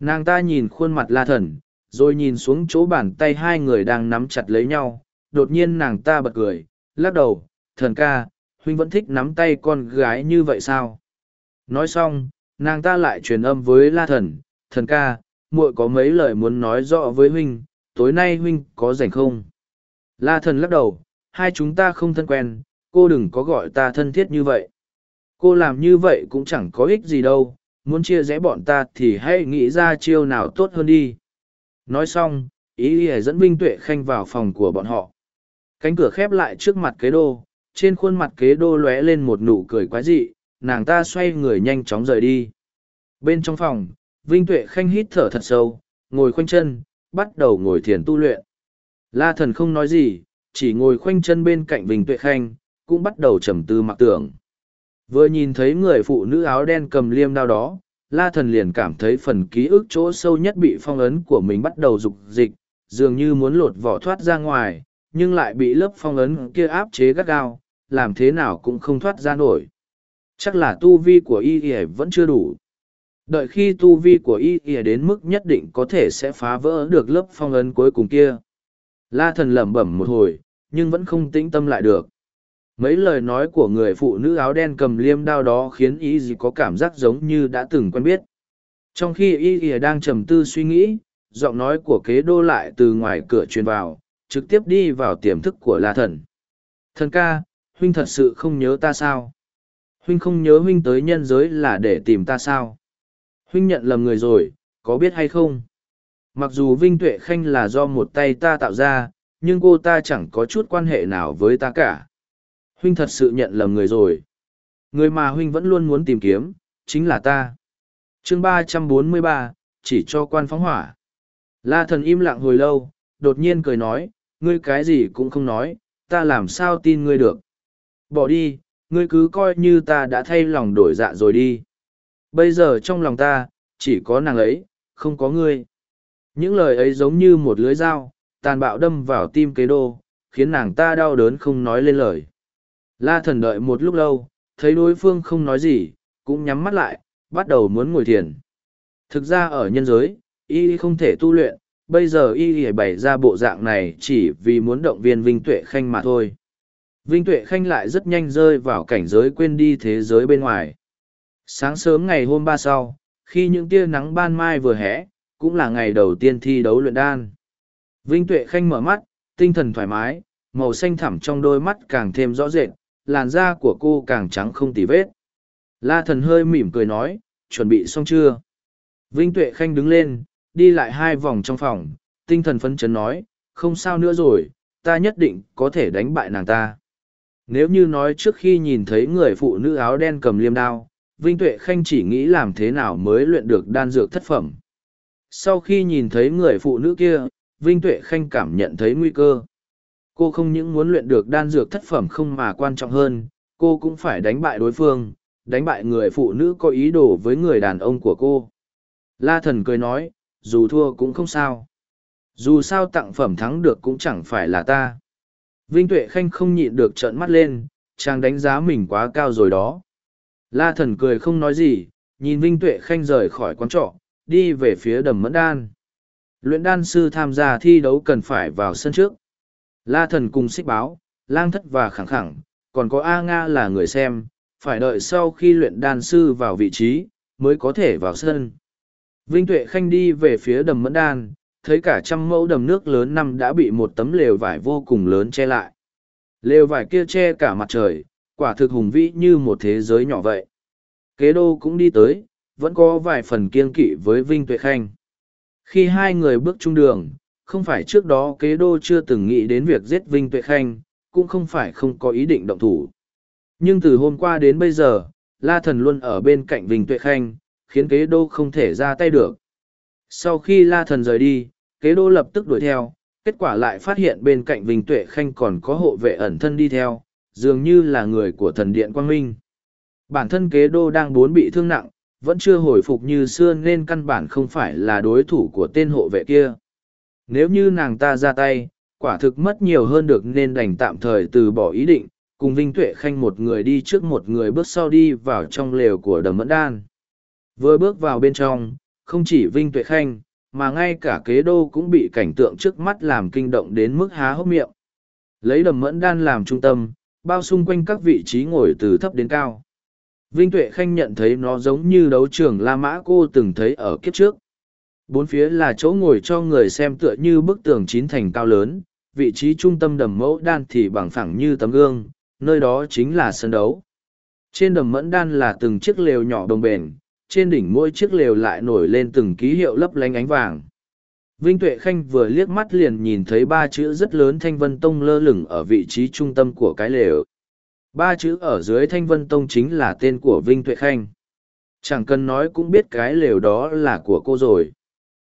Nàng ta nhìn khuôn mặt La Thần, rồi nhìn xuống chỗ bàn tay hai người đang nắm chặt lấy nhau. Đột nhiên nàng ta bật cười, lắc đầu, thần ca, huynh vẫn thích nắm tay con gái như vậy sao? Nói xong, nàng ta lại truyền âm với La Thần, thần ca, muội có mấy lời muốn nói rõ với huynh, tối nay huynh có rảnh không? La Thần lắc đầu, hai chúng ta không thân quen, cô đừng có gọi ta thân thiết như vậy. Cô làm như vậy cũng chẳng có ích gì đâu, muốn chia rẽ bọn ta thì hãy nghĩ ra chiêu nào tốt hơn đi. Nói xong, ý ý dẫn Vinh Tuệ Khanh vào phòng của bọn họ. Cánh cửa khép lại trước mặt kế đô, trên khuôn mặt kế đô lóe lên một nụ cười quái dị, nàng ta xoay người nhanh chóng rời đi. Bên trong phòng, Vinh Tuệ Khanh hít thở thật sâu, ngồi khoanh chân, bắt đầu ngồi thiền tu luyện. La thần không nói gì, chỉ ngồi khoanh chân bên cạnh Vinh Tuệ Khanh, cũng bắt đầu trầm tư mặc tưởng. Vừa nhìn thấy người phụ nữ áo đen cầm liêm đao đó, La Thần liền cảm thấy phần ký ức chỗ sâu nhất bị phong ấn của mình bắt đầu rục dịch, dường như muốn lột vỏ thoát ra ngoài, nhưng lại bị lớp phong ấn kia áp chế gắt gao, làm thế nào cũng không thoát ra nổi. Chắc là tu vi của y y vẫn chưa đủ. Đợi khi tu vi của y y đến mức nhất định có thể sẽ phá vỡ được lớp phong ấn cuối cùng kia. La thần lẩm bẩm một hồi, nhưng vẫn không tĩnh tâm lại được. Mấy lời nói của người phụ nữ áo đen cầm liêm đao đó khiến y gì có cảm giác giống như đã từng quen biết. Trong khi y y đang trầm tư suy nghĩ, giọng nói của kế đô lại từ ngoài cửa truyền vào, trực tiếp đi vào tiềm thức của La thần. Thần ca, huynh thật sự không nhớ ta sao? Huynh không nhớ huynh tới nhân giới là để tìm ta sao? Huynh nhận lầm người rồi, có biết hay không? Mặc dù Vinh Tuệ Khanh là do một tay ta tạo ra, nhưng cô ta chẳng có chút quan hệ nào với ta cả. Huynh thật sự nhận lầm người rồi. Người mà Huynh vẫn luôn muốn tìm kiếm, chính là ta. chương ba trăm bốn mươi ba, chỉ cho quan phóng hỏa. La thần im lặng hồi lâu, đột nhiên cười nói, ngươi cái gì cũng không nói, ta làm sao tin ngươi được. Bỏ đi, ngươi cứ coi như ta đã thay lòng đổi dạ rồi đi. Bây giờ trong lòng ta, chỉ có nàng ấy, không có ngươi. Những lời ấy giống như một lưới dao, tàn bạo đâm vào tim kế đô, khiến nàng ta đau đớn không nói lên lời. La thần đợi một lúc lâu, thấy đối phương không nói gì, cũng nhắm mắt lại, bắt đầu muốn ngồi thiền. Thực ra ở nhân giới, y không thể tu luyện, bây giờ y Y bày ra bộ dạng này chỉ vì muốn động viên Vinh Tuệ Khanh mà thôi. Vinh Tuệ Khanh lại rất nhanh rơi vào cảnh giới quên đi thế giới bên ngoài. Sáng sớm ngày hôm ba sau, khi những tia nắng ban mai vừa hé, cũng là ngày đầu tiên thi đấu luyện đan. Vinh Tuệ Khanh mở mắt, tinh thần thoải mái, màu xanh thẳm trong đôi mắt càng thêm rõ rệt, làn da của cô càng trắng không tì vết. La thần hơi mỉm cười nói, chuẩn bị xong chưa? Vinh Tuệ Khanh đứng lên, đi lại hai vòng trong phòng, tinh thần phấn chấn nói, không sao nữa rồi, ta nhất định có thể đánh bại nàng ta. Nếu như nói trước khi nhìn thấy người phụ nữ áo đen cầm liêm đao, Vinh Tuệ Khanh chỉ nghĩ làm thế nào mới luyện được đan dược thất phẩm. Sau khi nhìn thấy người phụ nữ kia, Vinh Tuệ Khanh cảm nhận thấy nguy cơ. Cô không những muốn luyện được đan dược thất phẩm không mà quan trọng hơn, cô cũng phải đánh bại đối phương, đánh bại người phụ nữ có ý đồ với người đàn ông của cô. La thần cười nói, dù thua cũng không sao. Dù sao tặng phẩm thắng được cũng chẳng phải là ta. Vinh Tuệ Khanh không nhịn được trợn mắt lên, chàng đánh giá mình quá cao rồi đó. La thần cười không nói gì, nhìn Vinh Tuệ Khanh rời khỏi quán trọ, đi về phía đầm mẫn đan. Luyện đan sư tham gia thi đấu cần phải vào sân trước. La thần cùng xích báo, lang thất và khẳng khẳng, còn có A Nga là người xem, phải đợi sau khi luyện đan sư vào vị trí, mới có thể vào sân. Vinh Tuệ Khanh đi về phía đầm mẫn đan, thấy cả trăm mẫu đầm nước lớn năm đã bị một tấm lều vải vô cùng lớn che lại. Lều vải kia che cả mặt trời, quả thực hùng vĩ như một thế giới nhỏ vậy. Kế đô cũng đi tới, vẫn có vài phần kiên kỵ với Vinh Tuệ Khanh. Khi hai người bước chung đường, không phải trước đó kế đô chưa từng nghĩ đến việc giết Vinh Tuệ Khanh, cũng không phải không có ý định động thủ. Nhưng từ hôm qua đến bây giờ, La Thần luôn ở bên cạnh Vinh Tuệ Khanh, khiến kế đô không thể ra tay được. Sau khi La Thần rời đi, kế đô lập tức đuổi theo, kết quả lại phát hiện bên cạnh Vinh Tuệ Khanh còn có hộ vệ ẩn thân đi theo, dường như là người của thần điện Quang Minh. Bản thân kế đô đang bốn bị thương nặng, vẫn chưa hồi phục như xưa nên căn bản không phải là đối thủ của tên hộ vệ kia. Nếu như nàng ta ra tay, quả thực mất nhiều hơn được nên đành tạm thời từ bỏ ý định, cùng Vinh Tuệ Khanh một người đi trước một người bước sau đi vào trong lều của đầm mẫn đan. Vừa bước vào bên trong, không chỉ Vinh Tuệ Khanh, mà ngay cả kế đô cũng bị cảnh tượng trước mắt làm kinh động đến mức há hốc miệng. Lấy đầm mẫn đan làm trung tâm, bao xung quanh các vị trí ngồi từ thấp đến cao. Vinh Tuệ Khanh nhận thấy nó giống như đấu trường La Mã cô từng thấy ở kiếp trước. Bốn phía là chỗ ngồi cho người xem tựa như bức tường chín thành cao lớn, vị trí trung tâm đầm mẫu đan thì bằng phẳng như tấm gương, nơi đó chính là sân đấu. Trên đầm mẫn đan là từng chiếc lều nhỏ đồng bền, trên đỉnh mỗi chiếc lều lại nổi lên từng ký hiệu lấp lánh ánh vàng. Vinh Tuệ Khanh vừa liếc mắt liền nhìn thấy ba chữ rất lớn Thanh Vân Tông lơ lửng ở vị trí trung tâm của cái lều. Ba chữ ở dưới Thanh Vân Tông chính là tên của Vinh Tuệ Khanh. Chẳng cần nói cũng biết cái lều đó là của cô rồi.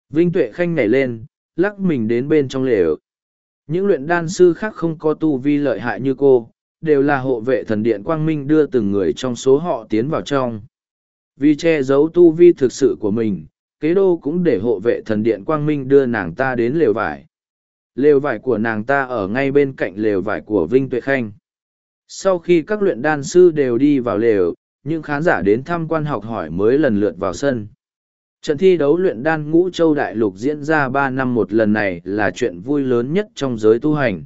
Vinh Tuệ Khanh nhảy lên, lắc mình đến bên trong lều. Những luyện đan sư khác không có tu vi lợi hại như cô, đều là hộ vệ thần điện Quang Minh đưa từng người trong số họ tiến vào trong. Vì che giấu tu vi thực sự của mình, kế đô cũng để hộ vệ thần điện Quang Minh đưa nàng ta đến lều vải. Lều vải của nàng ta ở ngay bên cạnh lều vải của Vinh Tuệ Khanh. Sau khi các luyện đan sư đều đi vào lều, những khán giả đến tham quan học hỏi mới lần lượt vào sân. Trận thi đấu luyện đan ngũ châu đại lục diễn ra ba năm một lần này là chuyện vui lớn nhất trong giới tu hành.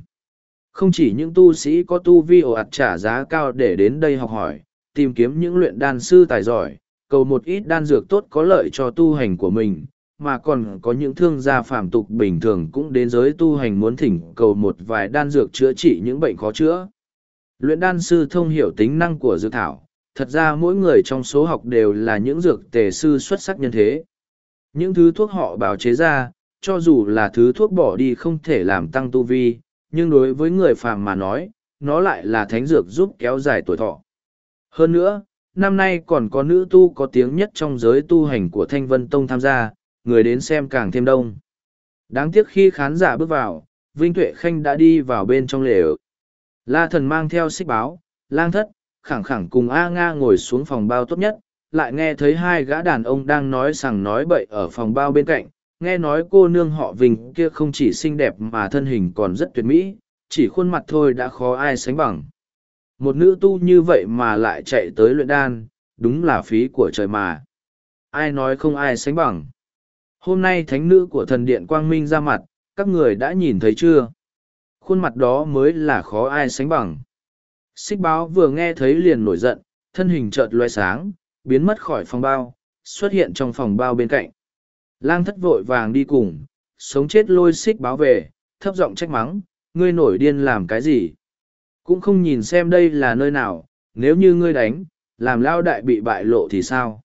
Không chỉ những tu sĩ có tu vi ồ ạt trả giá cao để đến đây học hỏi, tìm kiếm những luyện đan sư tài giỏi, cầu một ít đan dược tốt có lợi cho tu hành của mình, mà còn có những thương gia phàm tục bình thường cũng đến giới tu hành muốn thỉnh cầu một vài đan dược chữa trị những bệnh khó chữa. Luyện đan sư thông hiểu tính năng của dược thảo, thật ra mỗi người trong số học đều là những dược tề sư xuất sắc nhân thế. Những thứ thuốc họ bào chế ra, cho dù là thứ thuốc bỏ đi không thể làm tăng tu vi, nhưng đối với người phàm mà nói, nó lại là thánh dược giúp kéo dài tuổi thọ. Hơn nữa, năm nay còn có nữ tu có tiếng nhất trong giới tu hành của Thanh Vân Tông tham gia, người đến xem càng thêm đông. Đáng tiếc khi khán giả bước vào, Vinh Tuệ Khanh đã đi vào bên trong lều. La thần mang theo xích báo, lang thất, khẳng khẳng cùng A Nga ngồi xuống phòng bao tốt nhất, lại nghe thấy hai gã đàn ông đang nói sằng nói bậy ở phòng bao bên cạnh, nghe nói cô nương họ Vinh kia không chỉ xinh đẹp mà thân hình còn rất tuyệt mỹ, chỉ khuôn mặt thôi đã khó ai sánh bằng. Một nữ tu như vậy mà lại chạy tới luyện đan, đúng là phí của trời mà. Ai nói không ai sánh bằng. Hôm nay thánh nữ của thần điện Quang Minh ra mặt, các người đã nhìn thấy chưa? Khuôn mặt đó mới là khó ai sánh bằng. Xích báo vừa nghe thấy liền nổi giận, thân hình chợt loe sáng, biến mất khỏi phòng bao, xuất hiện trong phòng bao bên cạnh. Lang thất vội vàng đi cùng, sống chết lôi xích báo về, thấp giọng trách mắng, ngươi nổi điên làm cái gì? Cũng không nhìn xem đây là nơi nào, nếu như ngươi đánh, làm lao đại bị bại lộ thì sao?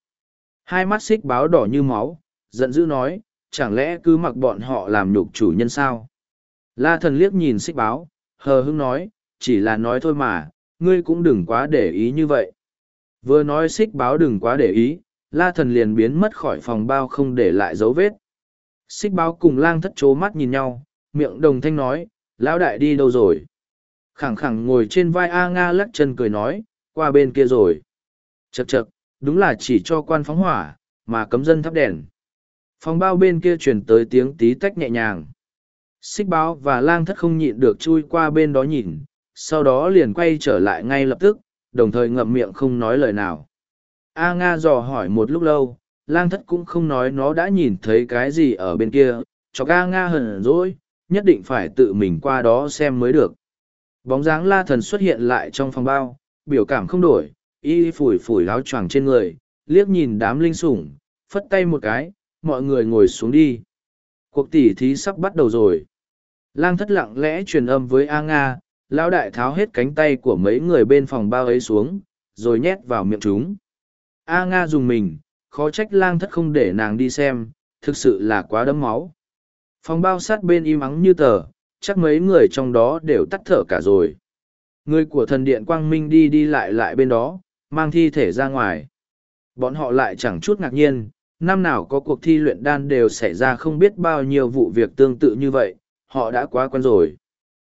Hai mắt xích báo đỏ như máu, giận dữ nói, chẳng lẽ cứ mặc bọn họ làm nhục chủ nhân sao? La thần liếc nhìn xích báo, hờ hững nói, chỉ là nói thôi mà, ngươi cũng đừng quá để ý như vậy. Vừa nói xích báo đừng quá để ý, la thần liền biến mất khỏi phòng bao không để lại dấu vết. Xích báo cùng lang thất chố mắt nhìn nhau, miệng đồng thanh nói, lão đại đi đâu rồi? Khẳng khẳng ngồi trên vai A Nga lắc chân cười nói, qua bên kia rồi. Chậc chậc, đúng là chỉ cho quan phóng hỏa, mà cấm dân thắp đèn. Phòng bao bên kia truyền tới tiếng tí tách nhẹ nhàng. Xích báo và lang thất không nhịn được chui qua bên đó nhìn, sau đó liền quay trở lại ngay lập tức, đồng thời ngậm miệng không nói lời nào. A Nga dò hỏi một lúc lâu, lang thất cũng không nói nó đã nhìn thấy cái gì ở bên kia, cho A Nga hờn dỗi, nhất định phải tự mình qua đó xem mới được. Bóng dáng la thần xuất hiện lại trong phòng bao, biểu cảm không đổi, y phủi phủi láo choàng trên người, liếc nhìn đám linh sủng, phất tay một cái, mọi người ngồi xuống đi. Cuộc tỉ thí sắp bắt đầu rồi. Lang thất lặng lẽ truyền âm với A Nga, lão đại tháo hết cánh tay của mấy người bên phòng bao ấy xuống, rồi nhét vào miệng chúng. A Nga dùng mình, khó trách lang thất không để nàng đi xem, thực sự là quá đấm máu. Phòng bao sát bên im ắng như tờ, chắc mấy người trong đó đều tắt thở cả rồi. Người của thần điện Quang Minh đi đi lại lại bên đó, mang thi thể ra ngoài. Bọn họ lại chẳng chút ngạc nhiên, năm nào có cuộc thi luyện đan đều xảy ra không biết bao nhiêu vụ việc tương tự như vậy, họ đã quá quen rồi.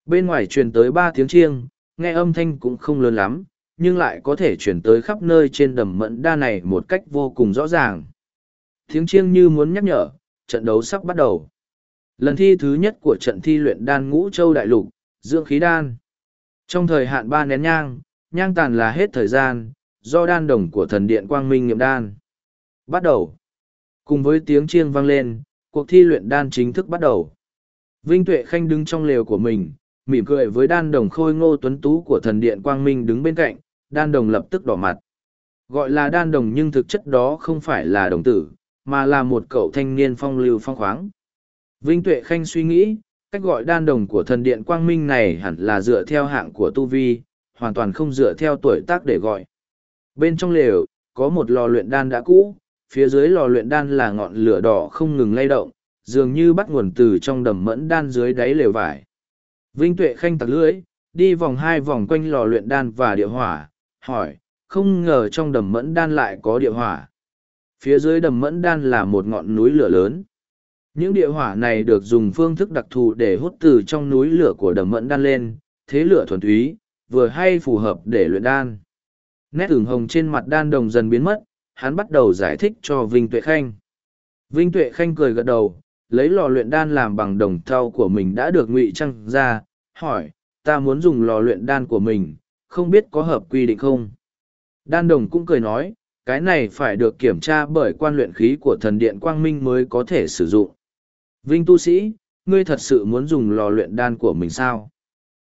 Bên ngoài truyền tới ba tiếng chiêng, nghe âm thanh cũng không lớn lắm, nhưng lại có thể chuyển tới khắp nơi trên đầm mẫn đa này một cách vô cùng rõ ràng. Tiếng chiêng như muốn nhắc nhở, trận đấu sắp bắt đầu. Lần thi thứ nhất của trận thi luyện đan ngũ châu đại lục, dưỡng khí đan. Trong thời hạn ba nén nhang, nhang tàn là hết thời gian, do đan đồng của thần điện quang minh nghiệm đan. Bắt đầu. Cùng với tiếng chiêng vang lên, cuộc thi luyện đan chính thức bắt đầu. Vinh Tuệ Khanh đứng trong lều của mình, mỉm cười với đan đồng khôi ngô tuấn tú của thần điện quang minh đứng bên cạnh, đan đồng lập tức đỏ mặt. Gọi là đan đồng nhưng thực chất đó không phải là đồng tử, mà là một cậu thanh niên phong lưu phong khoáng. Vinh Tuệ Khanh suy nghĩ, cách gọi đan đồng của thần điện quang minh này hẳn là dựa theo hạng của tu vi, hoàn toàn không dựa theo tuổi tác để gọi. Bên trong lều, có một lò luyện đan đã cũ, phía dưới lò luyện đan là ngọn lửa đỏ không ngừng lay động, dường như bắt nguồn từ trong đầm mẫn đan dưới đáy lều vải. Vinh Tuệ Khanh tặc lưỡi, đi vòng hai vòng quanh lò luyện đan và địa hỏa, hỏi, không ngờ trong đầm mẫn đan lại có địa hỏa. Phía dưới đầm mẫn đan là một ngọn núi lửa lớn. Những địa hỏa này được dùng phương thức đặc thù để hút từ trong núi lửa của đầm mẫn đan lên, thế lửa thuần túy, vừa hay phù hợp để luyện đan. Nét ửng hồng trên mặt đan đồng dần biến mất, hắn bắt đầu giải thích cho Vinh Tuệ Khanh. Vinh Tuệ Khanh cười gật đầu, lấy lò luyện đan làm bằng đồng thau của mình đã được ngụy trăng ra, hỏi, ta muốn dùng lò luyện đan của mình, không biết có hợp quy định không? Đan đồng cũng cười nói, cái này phải được kiểm tra bởi quan luyện khí của thần điện Quang Minh mới có thể sử dụng. Vinh tu sĩ, ngươi thật sự muốn dùng lò luyện đan của mình sao?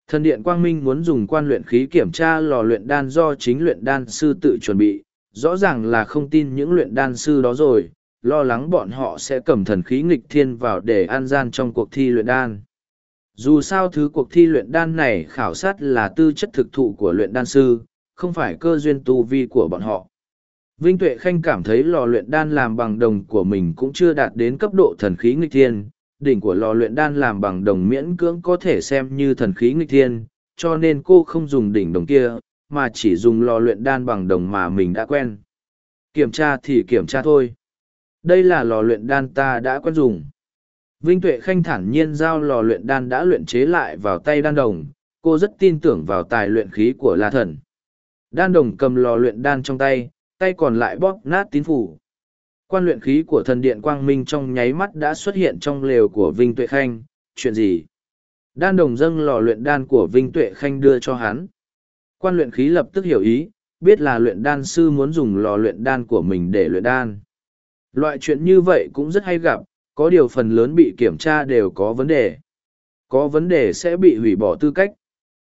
Thần điện Quang Minh muốn dùng quan luyện khí kiểm tra lò luyện đan do chính luyện đan sư tự chuẩn bị, rõ ràng là không tin những luyện đan sư đó rồi, lo lắng bọn họ sẽ cầm thần khí nghịch thiên vào để an gian trong cuộc thi luyện đan. Dù sao thứ cuộc thi luyện đan này khảo sát là tư chất thực thụ của luyện đan sư, không phải cơ duyên tu vi của bọn họ. Vinh Tuệ Khanh cảm thấy lò luyện đan làm bằng đồng của mình cũng chưa đạt đến cấp độ thần khí nghịch thiên, đỉnh của lò luyện đan làm bằng đồng miễn cưỡng có thể xem như thần khí nghịch thiên, cho nên cô không dùng đỉnh đồng kia, mà chỉ dùng lò luyện đan bằng đồng mà mình đã quen. Kiểm tra thì kiểm tra thôi. Đây là lò luyện đan ta đã quen dùng. Vinh Tuệ Khanh thản nhiên giao lò luyện đan đã luyện chế lại vào tay đan đồng, cô rất tin tưởng vào tài luyện khí của La Thần. Đan đồng cầm lò luyện đan trong tay, tay còn lại bóp nát tín phủ. Quan luyện khí của thần điện Quang Minh trong nháy mắt đã xuất hiện trong lều của Vinh Tuệ Khanh, chuyện gì? Đan đồng dâng lò luyện đan của Vinh Tuệ Khanh đưa cho hắn. Quan luyện khí lập tức hiểu ý, biết là luyện đan sư muốn dùng lò luyện đan của mình để luyện đan. Loại chuyện như vậy cũng rất hay gặp, có điều phần lớn bị kiểm tra đều có vấn đề. Có vấn đề sẽ bị hủy bỏ tư cách.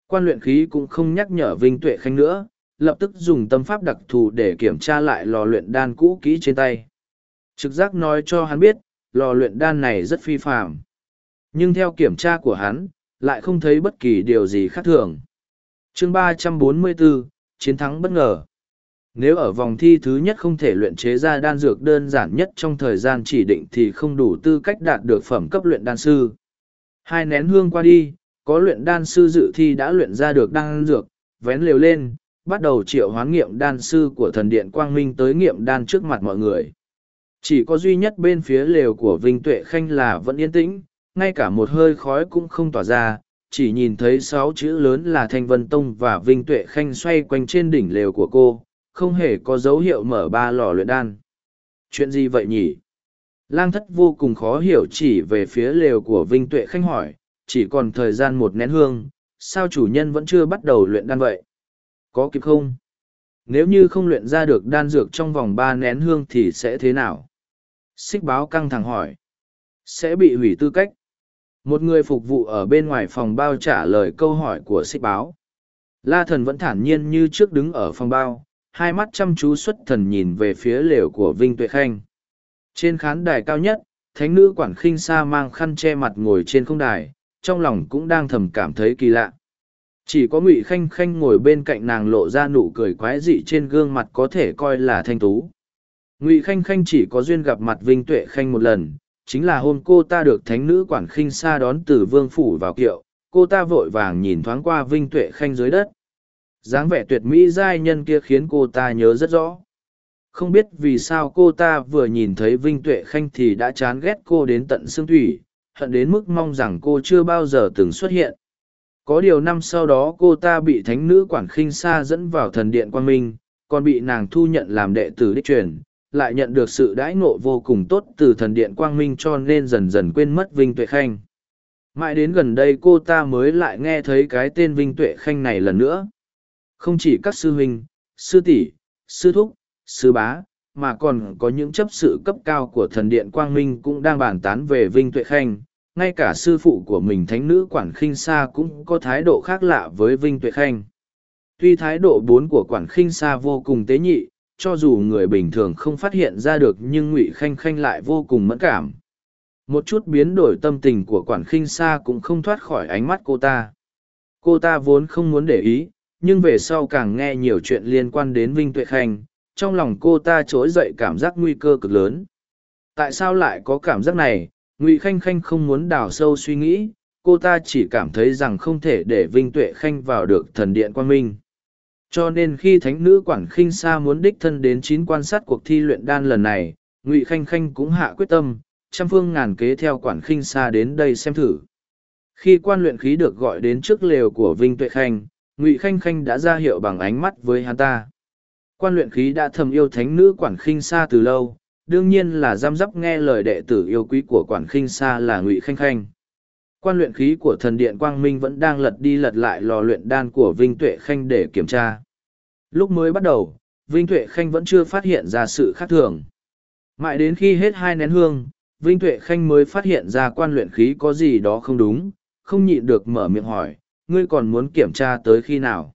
Quan luyện khí cũng không nhắc nhở Vinh Tuệ Khanh nữa, lập tức dùng tâm pháp đặc thù để kiểm tra lại lò luyện đan cũ kỹ trên tay. Trực giác nói cho hắn biết, lò luyện đan này rất phi phạm. Nhưng theo kiểm tra của hắn, lại không thấy bất kỳ điều gì khác thường. chương ba trăm bốn mươi bốn chiến thắng bất ngờ. Nếu ở vòng thi thứ nhất không thể luyện chế ra đan dược đơn giản nhất trong thời gian chỉ định thì không đủ tư cách đạt được phẩm cấp luyện đan sư. Hai nén hương qua đi, có luyện đan sư dự thi đã luyện ra được đan dược, vén liều lên, bắt đầu triệu hoán nghiệm đan sư của thần điện Quang Minh tới nghiệm đan trước mặt mọi người. Chỉ có duy nhất bên phía lều của Vinh Tuệ Khanh là vẫn yên tĩnh, ngay cả một hơi khói cũng không tỏa ra, chỉ nhìn thấy sáu chữ lớn là Thanh Vân Tông và Vinh Tuệ Khanh xoay quanh trên đỉnh lều của cô, không hề có dấu hiệu mở ba lò luyện đan. Chuyện gì vậy nhỉ? Lang thất vô cùng khó hiểu chỉ về phía lều của Vinh Tuệ Khanh hỏi, chỉ còn thời gian một nén hương, sao chủ nhân vẫn chưa bắt đầu luyện đan vậy? Có kịp không? Nếu như không luyện ra được đan dược trong vòng ba nén hương thì sẽ thế nào? Xích báo căng thẳng hỏi. Sẽ bị hủy tư cách. Một người phục vụ ở bên ngoài phòng bao trả lời câu hỏi của xích báo. La thần vẫn thản nhiên như trước đứng ở phòng bao, hai mắt chăm chú xuất thần nhìn về phía lều của Vinh Tuệ Khanh. Trên khán đài cao nhất, thánh nữ quản khinh sa mang khăn che mặt ngồi trên không đài, trong lòng cũng đang thầm cảm thấy kỳ lạ. Chỉ có Ngụy Khanh Khanh ngồi bên cạnh nàng lộ ra nụ cười quái dị trên gương mặt có thể coi là thanh tú. Ngụy Khanh Khanh chỉ có duyên gặp mặt Vinh Tuệ Khanh một lần, chính là hôm cô ta được thánh nữ quản khinh xa đón từ vương phủ vào kiệu, cô ta vội vàng nhìn thoáng qua Vinh Tuệ Khanh dưới đất. Dáng vẻ tuyệt mỹ giai nhân kia khiến cô ta nhớ rất rõ. Không biết vì sao cô ta vừa nhìn thấy vinh tuệ khanh thì đã chán ghét cô đến tận xương thủy hận đến mức mong rằng cô chưa bao giờ từng xuất hiện có điều năm sau đó cô ta bị thánh nữ quản khinh sa dẫn vào thần điện quang minh còn bị nàng thu nhận làm đệ tử đích truyền lại nhận được sự đãi ngộ vô cùng tốt từ thần điện quang minh cho nên dần dần quên mất vinh tuệ khanh mãi đến gần đây cô ta mới lại nghe thấy cái tên vinh tuệ khanh này lần nữa không chỉ các sư huynh, sư tỷ, sư thúc, sư bá, mà còn có những chấp sự cấp cao của thần điện Quang Minh cũng đang bàn tán về Vinh Tuệ Khanh. Ngay cả sư phụ của mình thánh nữ Quản Khinh Sa cũng có thái độ khác lạ với Vinh Tuệ Khanh. Tuy thái độ bốn của Quản Khinh Sa vô cùng tế nhị, cho dù người bình thường không phát hiện ra được nhưng Ngụy Khanh Khanh lại vô cùng mẫn cảm. Một chút biến đổi tâm tình của Quản Khinh Sa cũng không thoát khỏi ánh mắt cô ta. Cô ta vốn không muốn để ý, nhưng về sau càng nghe nhiều chuyện liên quan đến Vinh Tuệ Khanh, trong lòng cô ta trỗi dậy cảm giác nguy cơ cực lớn. Tại sao lại có cảm giác này? Ngụy Khanh Khanh không muốn đào sâu suy nghĩ, cô ta chỉ cảm thấy rằng không thể để Vinh Tuệ Khanh vào được thần điện quan minh. Cho nên khi thánh nữ quản khinh sa muốn đích thân đến chín quan sát cuộc thi luyện đan lần này, Ngụy Khanh Khanh cũng hạ quyết tâm, trăm phương ngàn kế theo quản khinh sa đến đây xem thử. Khi quan luyện khí được gọi đến trước lều của Vinh Tuệ Khanh, ngụy khanh khanh đã ra hiệu bằng ánh mắt với hắn ta quan luyện khí đã thầm yêu thánh nữ quản khinh Sa từ lâu đương nhiên là giam giáp nghe lời đệ tử yêu quý của quản khinh xa là ngụy khanh khanh. Quan luyện khí của thần điện quang minh vẫn đang lật đi lật lại lò luyện đan của vinh tuệ khanh để kiểm tra. Lúc mới bắt đầu vinh tuệ khanh vẫn chưa phát hiện ra sự khác thường. Mãi đến khi hết hai nén hương vinh tuệ khanh mới phát hiện ra quan luyện khí có gì đó không đúng không nhịn được mở miệng hỏi ngươi còn muốn kiểm tra tới khi nào?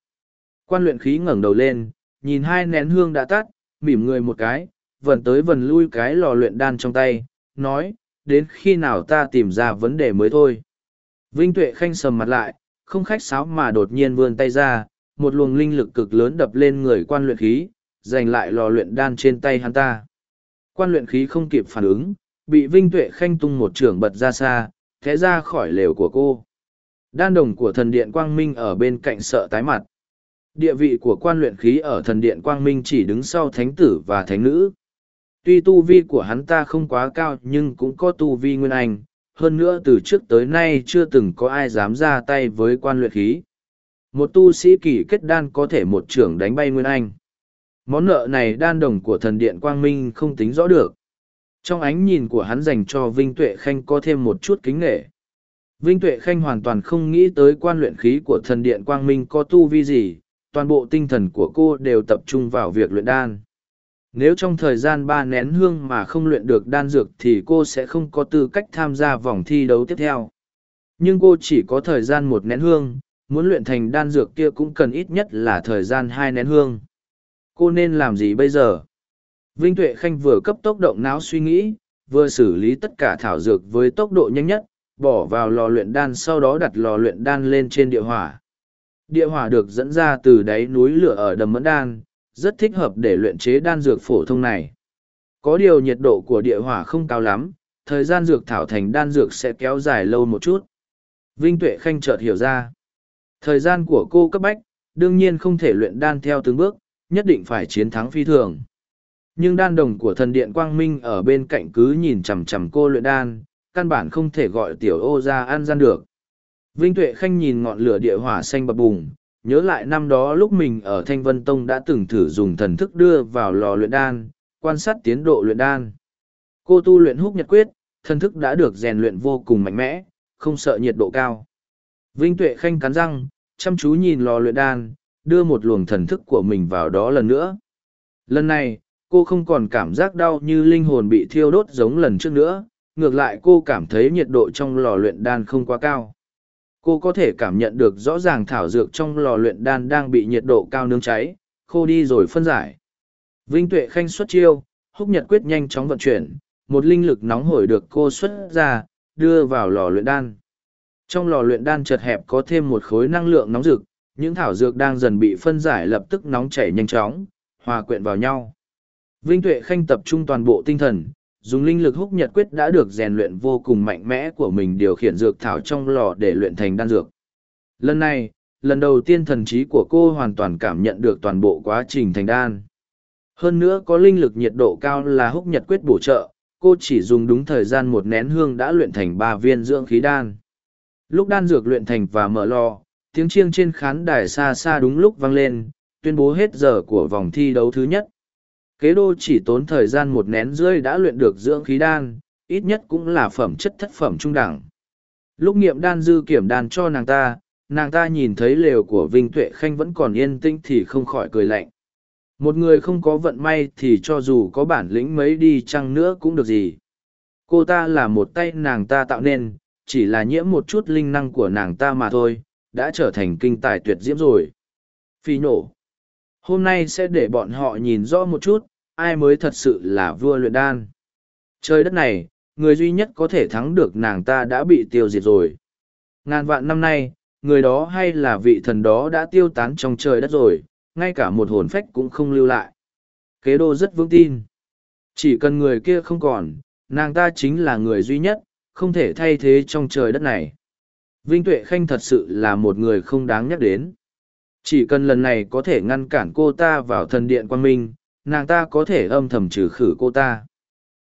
Quan luyện khí ngẩng đầu lên, nhìn hai nén hương đã tắt, mỉm người một cái, vần tới vần lui cái lò luyện đan trong tay, nói, đến khi nào ta tìm ra vấn đề mới thôi. Vinh Tuệ Khanh sầm mặt lại, không khách sáo mà đột nhiên vươn tay ra, một luồng linh lực cực lớn đập lên người quan luyện khí, giành lại lò luyện đan trên tay hắn ta. Quan luyện khí không kịp phản ứng, bị Vinh Tuệ Khanh tung một trường bật ra xa, thế ra khỏi lều của cô. Đan đồng của thần điện Quang Minh ở bên cạnh sợ tái mặt. Địa vị của quan luyện khí ở thần điện Quang Minh chỉ đứng sau thánh tử và thánh nữ. Tuy tu vi của hắn ta không quá cao nhưng cũng có tu vi nguyên anh, hơn nữa từ trước tới nay chưa từng có ai dám ra tay với quan luyện khí. Một tu sĩ kỳ kết đan có thể một trưởng đánh bay nguyên anh. Món nợ này đan đồng của thần điện Quang Minh không tính rõ được. Trong ánh nhìn của hắn dành cho Vinh Tuệ Khanh có thêm một chút kính nghệ. Vinh Tuệ Khanh hoàn toàn không nghĩ tới quan luyện khí của thần điện Quang Minh có tu vi gì, toàn bộ tinh thần của cô đều tập trung vào việc luyện đan. Nếu trong thời gian ba nén hương mà không luyện được đan dược thì cô sẽ không có tư cách tham gia vòng thi đấu tiếp theo. Nhưng cô chỉ có thời gian một nén hương, muốn luyện thành đan dược kia cũng cần ít nhất là thời gian hai nén hương. Cô nên làm gì bây giờ? Vinh Tuệ Khanh vừa cấp tốc động não suy nghĩ, vừa xử lý tất cả thảo dược với tốc độ nhanh nhất, bỏ vào lò luyện đan sau đó đặt lò luyện đan lên trên địa hỏa. Địa hỏa được dẫn ra từ đáy núi lửa ở đầm mẫn đan, rất thích hợp để luyện chế đan dược phổ thông này. Có điều nhiệt độ của địa hỏa không cao lắm, thời gian dược thảo thành đan dược sẽ kéo dài lâu một chút. Vinh Tuệ Khanh chợt hiểu ra. Thời gian của cô cấp bách, đương nhiên không thể luyện đan theo từng bước, nhất định phải chiến thắng phi thường. Nhưng đan đồng của thần điện Quang Minh ở bên cạnh cứ nhìn chằm chằm cô luyện đan, căn bản không thể gọi tiểu ô ra ăn gian được. Vinh Tuệ Khanh nhìn ngọn lửa địa hỏa xanh bập bùng, nhớ lại năm đó lúc mình ở Thanh Vân Tông đã từng thử dùng thần thức đưa vào lò luyện đan, quan sát tiến độ luyện đan. Cô tu luyện húc nhật quyết, thần thức đã được rèn luyện vô cùng mạnh mẽ, không sợ nhiệt độ cao. Vinh Tuệ Khanh cắn răng, chăm chú nhìn lò luyện đan, đưa một luồng thần thức của mình vào đó lần nữa. Lần này, cô không còn cảm giác đau như linh hồn bị thiêu đốt giống lần trước nữa, ngược lại cô cảm thấy nhiệt độ trong lò luyện đan không quá cao. Cô có thể cảm nhận được rõ ràng thảo dược trong lò luyện đan đang bị nhiệt độ cao nướng cháy, khô đi rồi phân giải. Vinh Tuệ Khanh xuất chiêu, húc nhật quyết nhanh chóng vận chuyển, một linh lực nóng hổi được cô xuất ra, đưa vào lò luyện đan. Trong lò luyện đan chật hẹp có thêm một khối năng lượng nóng rực, những thảo dược đang dần bị phân giải lập tức nóng chảy nhanh chóng, hòa quyện vào nhau. Vinh Tuệ Khanh tập trung toàn bộ tinh thần, dùng linh lực húc nhật quyết đã được rèn luyện vô cùng mạnh mẽ của mình điều khiển dược thảo trong lò để luyện thành đan dược. Lần này, lần đầu tiên thần trí của cô hoàn toàn cảm nhận được toàn bộ quá trình thành đan. Hơn nữa có linh lực nhiệt độ cao là húc nhật quyết bổ trợ, cô chỉ dùng đúng thời gian một nén hương đã luyện thành ba viên dưỡng khí đan. Lúc đan dược luyện thành và mở lò, tiếng chiêng trên khán đài xa xa đúng lúc vang lên, tuyên bố hết giờ của vòng thi đấu thứ nhất. Kế đô chỉ tốn thời gian một nén rưỡi đã luyện được dưỡng khí đan, ít nhất cũng là phẩm chất thất phẩm trung đẳng. Lúc nghiệm đan dư kiểm đan cho nàng ta, nàng ta nhìn thấy lều của Vinh Tuệ Khanh vẫn còn yên tĩnh thì không khỏi cười lạnh. Một người không có vận may thì cho dù có bản lĩnh mấy đi chăng nữa cũng được gì. Cô ta là một tay nàng ta tạo nên, chỉ là nhiễm một chút linh năng của nàng ta mà thôi, đã trở thành kinh tài tuyệt diễm rồi. Phi nổ. Hôm nay sẽ để bọn họ nhìn rõ một chút, ai mới thật sự là vua luyện đan. Trời đất này, người duy nhất có thể thắng được nàng ta đã bị tiêu diệt rồi. Ngàn vạn năm nay, người đó hay là vị thần đó đã tiêu tán trong trời đất rồi, ngay cả một hồn phách cũng không lưu lại. Kế đô rất vững tin. Chỉ cần người kia không còn, nàng ta chính là người duy nhất, không thể thay thế trong trời đất này. Vinh Tuệ Khanh thật sự là một người không đáng nhắc đến. Chỉ cần lần này có thể ngăn cản cô ta vào thần điện quan minh, nàng ta có thể âm thầm trừ khử cô ta.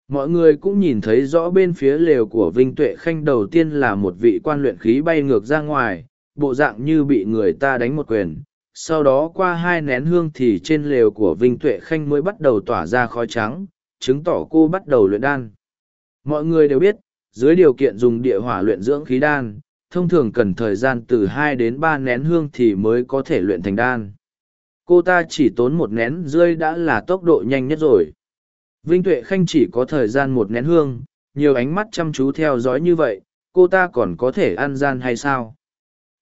Mọi người cũng nhìn thấy rõ bên phía lều của Vinh Tuệ Khanh đầu tiên là một vị quan luyện khí bay ngược ra ngoài, bộ dạng như bị người ta đánh một quyền. Sau đó qua hai nén hương thì trên lều của Vinh Tuệ Khanh mới bắt đầu tỏa ra khói trắng, chứng tỏ cô bắt đầu luyện đan. Mọi người đều biết, dưới điều kiện dùng địa hỏa luyện dưỡng khí đan, thông thường cần thời gian từ hai đến ba nén hương thì mới có thể luyện thành đan. Cô ta chỉ tốn một nén rơi đã là tốc độ nhanh nhất rồi. Vinh Tuệ Khanh chỉ có thời gian một nén hương, nhiều ánh mắt chăm chú theo dõi như vậy, cô ta còn có thể ăn gian hay sao?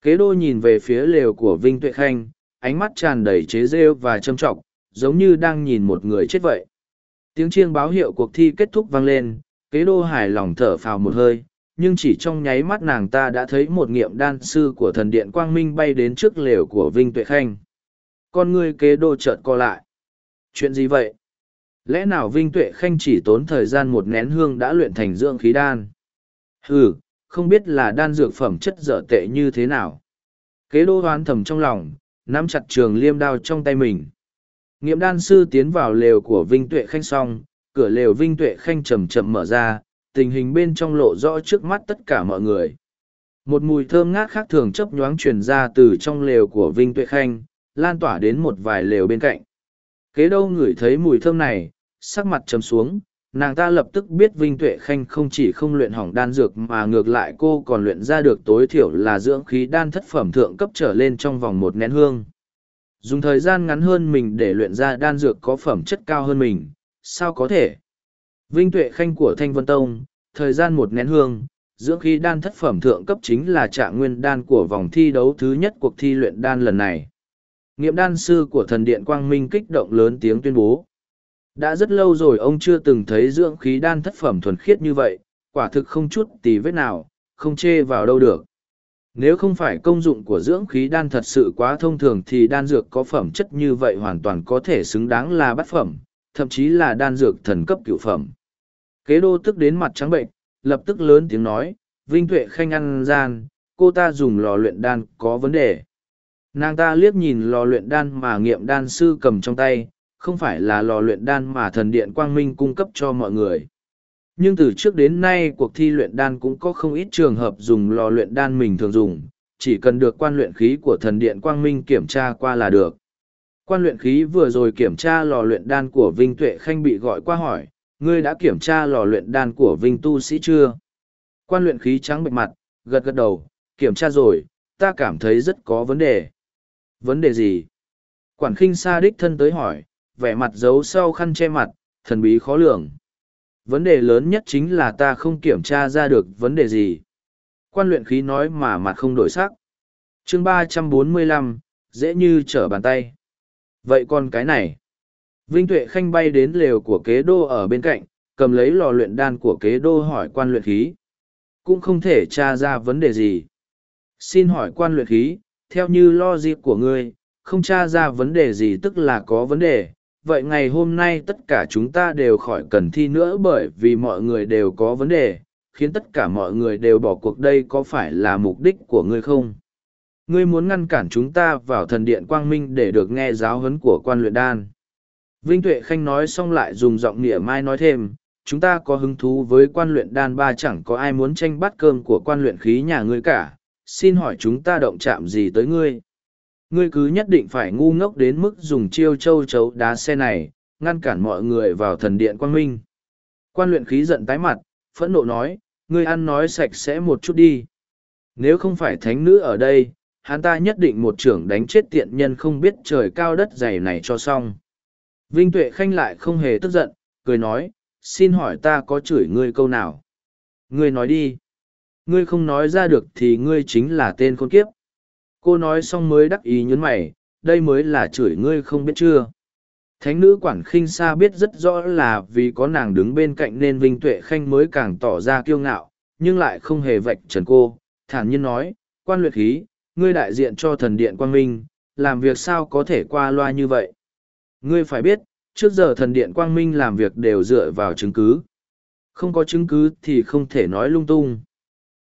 Kế đô nhìn về phía lều của Vinh Tuệ Khanh, ánh mắt tràn đầy chế rêu và châm trọng, giống như đang nhìn một người chết vậy. Tiếng chiêng báo hiệu cuộc thi kết thúc vang lên, kế đô hài lòng thở phào một hơi, nhưng chỉ trong nháy mắt nàng ta đã thấy một nghiệm đan sư của thần điện quang minh bay đến trước lều của vinh tuệ khanh. Con ngươi kế đô chợt co lại. Chuyện gì vậy? Lẽ nào vinh tuệ khanh chỉ tốn thời gian một nén hương đã luyện thành dưỡng khí đan? Ừ không biết là đan dược phẩm chất dở tệ như thế nào. Kế đô hoán thầm trong lòng, nắm chặt trường liêm đao trong tay mình. Nghiệm đan sư tiến vào lều của vinh tuệ khanh xong, cửa lều vinh tuệ khanh chầm chậm mở ra tình hình bên trong lộ rõ trước mắt tất cả mọi người. Một mùi thơm ngát khác thường chấp nhoáng truyền ra từ trong lều của Vinh Tuệ Khanh, lan tỏa đến một vài lều bên cạnh. Kế đâu ngửi thấy mùi thơm này, sắc mặt trầm xuống, nàng ta lập tức biết Vinh Tuệ Khanh không chỉ không luyện hỏng đan dược mà ngược lại cô còn luyện ra được tối thiểu là dưỡng khí đan thất phẩm thượng cấp trở lên trong vòng một nén hương. Dùng thời gian ngắn hơn mình để luyện ra đan dược có phẩm chất cao hơn mình, sao có thể? Vinh Tuệ Khanh của Thanh Vân Tông, thời gian một nén hương, dưỡng khí đan thất phẩm thượng cấp chính là trạng nguyên đan của vòng thi đấu thứ nhất cuộc thi luyện đan lần này. Nghiệm đan sư của thần điện Quang Minh kích động lớn tiếng tuyên bố. Đã rất lâu rồi ông chưa từng thấy dưỡng khí đan thất phẩm thuần khiết như vậy, quả thực không chút tì vết nào, không chê vào đâu được. Nếu không phải công dụng của dưỡng khí đan thật sự quá thông thường thì đan dược có phẩm chất như vậy hoàn toàn có thể xứng đáng là bát phẩm, thậm chí là đan dược thần cấp cửu phẩm. Kế đô tức đến mặt trắng bệnh, lập tức lớn tiếng nói, Vinh Tuệ khanh ăn gian, cô ta dùng lò luyện đan có vấn đề. Nàng ta liếc nhìn lò luyện đan mà nghiệm đan sư cầm trong tay, không phải là lò luyện đan mà thần điện quang minh cung cấp cho mọi người. Nhưng từ trước đến nay cuộc thi luyện đan cũng có không ít trường hợp dùng lò luyện đan mình thường dùng, chỉ cần được quan luyện khí của thần điện quang minh kiểm tra qua là được. Quan luyện khí vừa rồi kiểm tra lò luyện đan của Vinh Tuệ Khanh bị gọi qua hỏi, ngươi đã kiểm tra lò luyện đan của Vinh Tu Sĩ chưa? Quan luyện khí trắng bệch mặt, gật gật đầu, kiểm tra rồi, ta cảm thấy rất có vấn đề. Vấn đề gì? Quản khinh sa đích thân tới hỏi, vẻ mặt giấu sau khăn che mặt, thần bí khó lường. Vấn đề lớn nhất chính là ta không kiểm tra ra được vấn đề gì. Quan luyện khí nói mà mặt không đổi sắc. chương ba trăm bốn mươi lăm dễ như trở bàn tay. Vậy còn cái này? Vinh Tuệ Khanh bay đến lều của kế đô ở bên cạnh, cầm lấy lò luyện đan của kế đô hỏi quan luyện khí. Cũng không thể tra ra vấn đề gì. Xin hỏi quan luyện khí, theo như lo dịp của ngươi, không tra ra vấn đề gì tức là có vấn đề. Vậy ngày hôm nay tất cả chúng ta đều khỏi cần thi nữa bởi vì mọi người đều có vấn đề, khiến tất cả mọi người đều bỏ cuộc đây có phải là mục đích của ngươi không? Ngươi muốn ngăn cản chúng ta vào thần điện quang minh để được nghe giáo huấn của quan luyện đan. Vinh Tuệ Khanh nói xong lại dùng giọng nghĩa mai nói thêm, chúng ta có hứng thú với quan luyện đan ba chẳng có ai muốn tranh bắt cơm của quan luyện khí nhà ngươi cả, xin hỏi chúng ta động chạm gì tới ngươi. Ngươi cứ nhất định phải ngu ngốc đến mức dùng chiêu châu chấu đá xe này, ngăn cản mọi người vào thần điện quang minh. Quan luyện khí giận tái mặt, phẫn nộ nói, ngươi ăn nói sạch sẽ một chút đi. Nếu không phải thánh nữ ở đây, hắn ta nhất định một trưởng đánh chết tiện nhân không biết trời cao đất dày này cho xong. Vinh Tuệ Khanh lại không hề tức giận, cười nói, xin hỏi ta có chửi ngươi câu nào? Ngươi nói đi. Ngươi không nói ra được thì ngươi chính là tên con kiếp. Cô nói xong mới đắc ý nhấn mày, đây mới là chửi ngươi không biết chưa. Thánh nữ quản khinh xa biết rất rõ là vì có nàng đứng bên cạnh nên Vinh Tuệ Khanh mới càng tỏ ra kiêu ngạo, nhưng lại không hề vạch trần cô, thản nhiên nói, quan luyện khí, ngươi đại diện cho thần điện quang minh, làm việc sao có thể qua loa như vậy. Ngươi phải biết, trước giờ thần điện quang minh làm việc đều dựa vào chứng cứ. Không có chứng cứ thì không thể nói lung tung.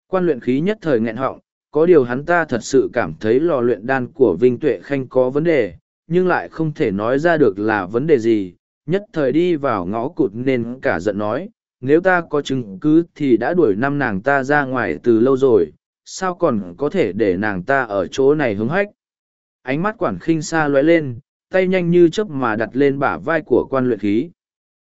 Quan luyện khí nhất thời nghẹn họng, có điều hắn ta thật sự cảm thấy lò luyện đan của Vinh Tuệ Khanh có vấn đề, nhưng lại không thể nói ra được là vấn đề gì, nhất thời đi vào ngõ cụt nên cả giận nói, nếu ta có chứng cứ thì đã đuổi năm nàng ta ra ngoài từ lâu rồi, sao còn có thể để nàng ta ở chỗ này hứng hách. Ánh mắt quản khinh xa lóe lên, tay nhanh như chớp mà đặt lên bả vai của quan luyện khí.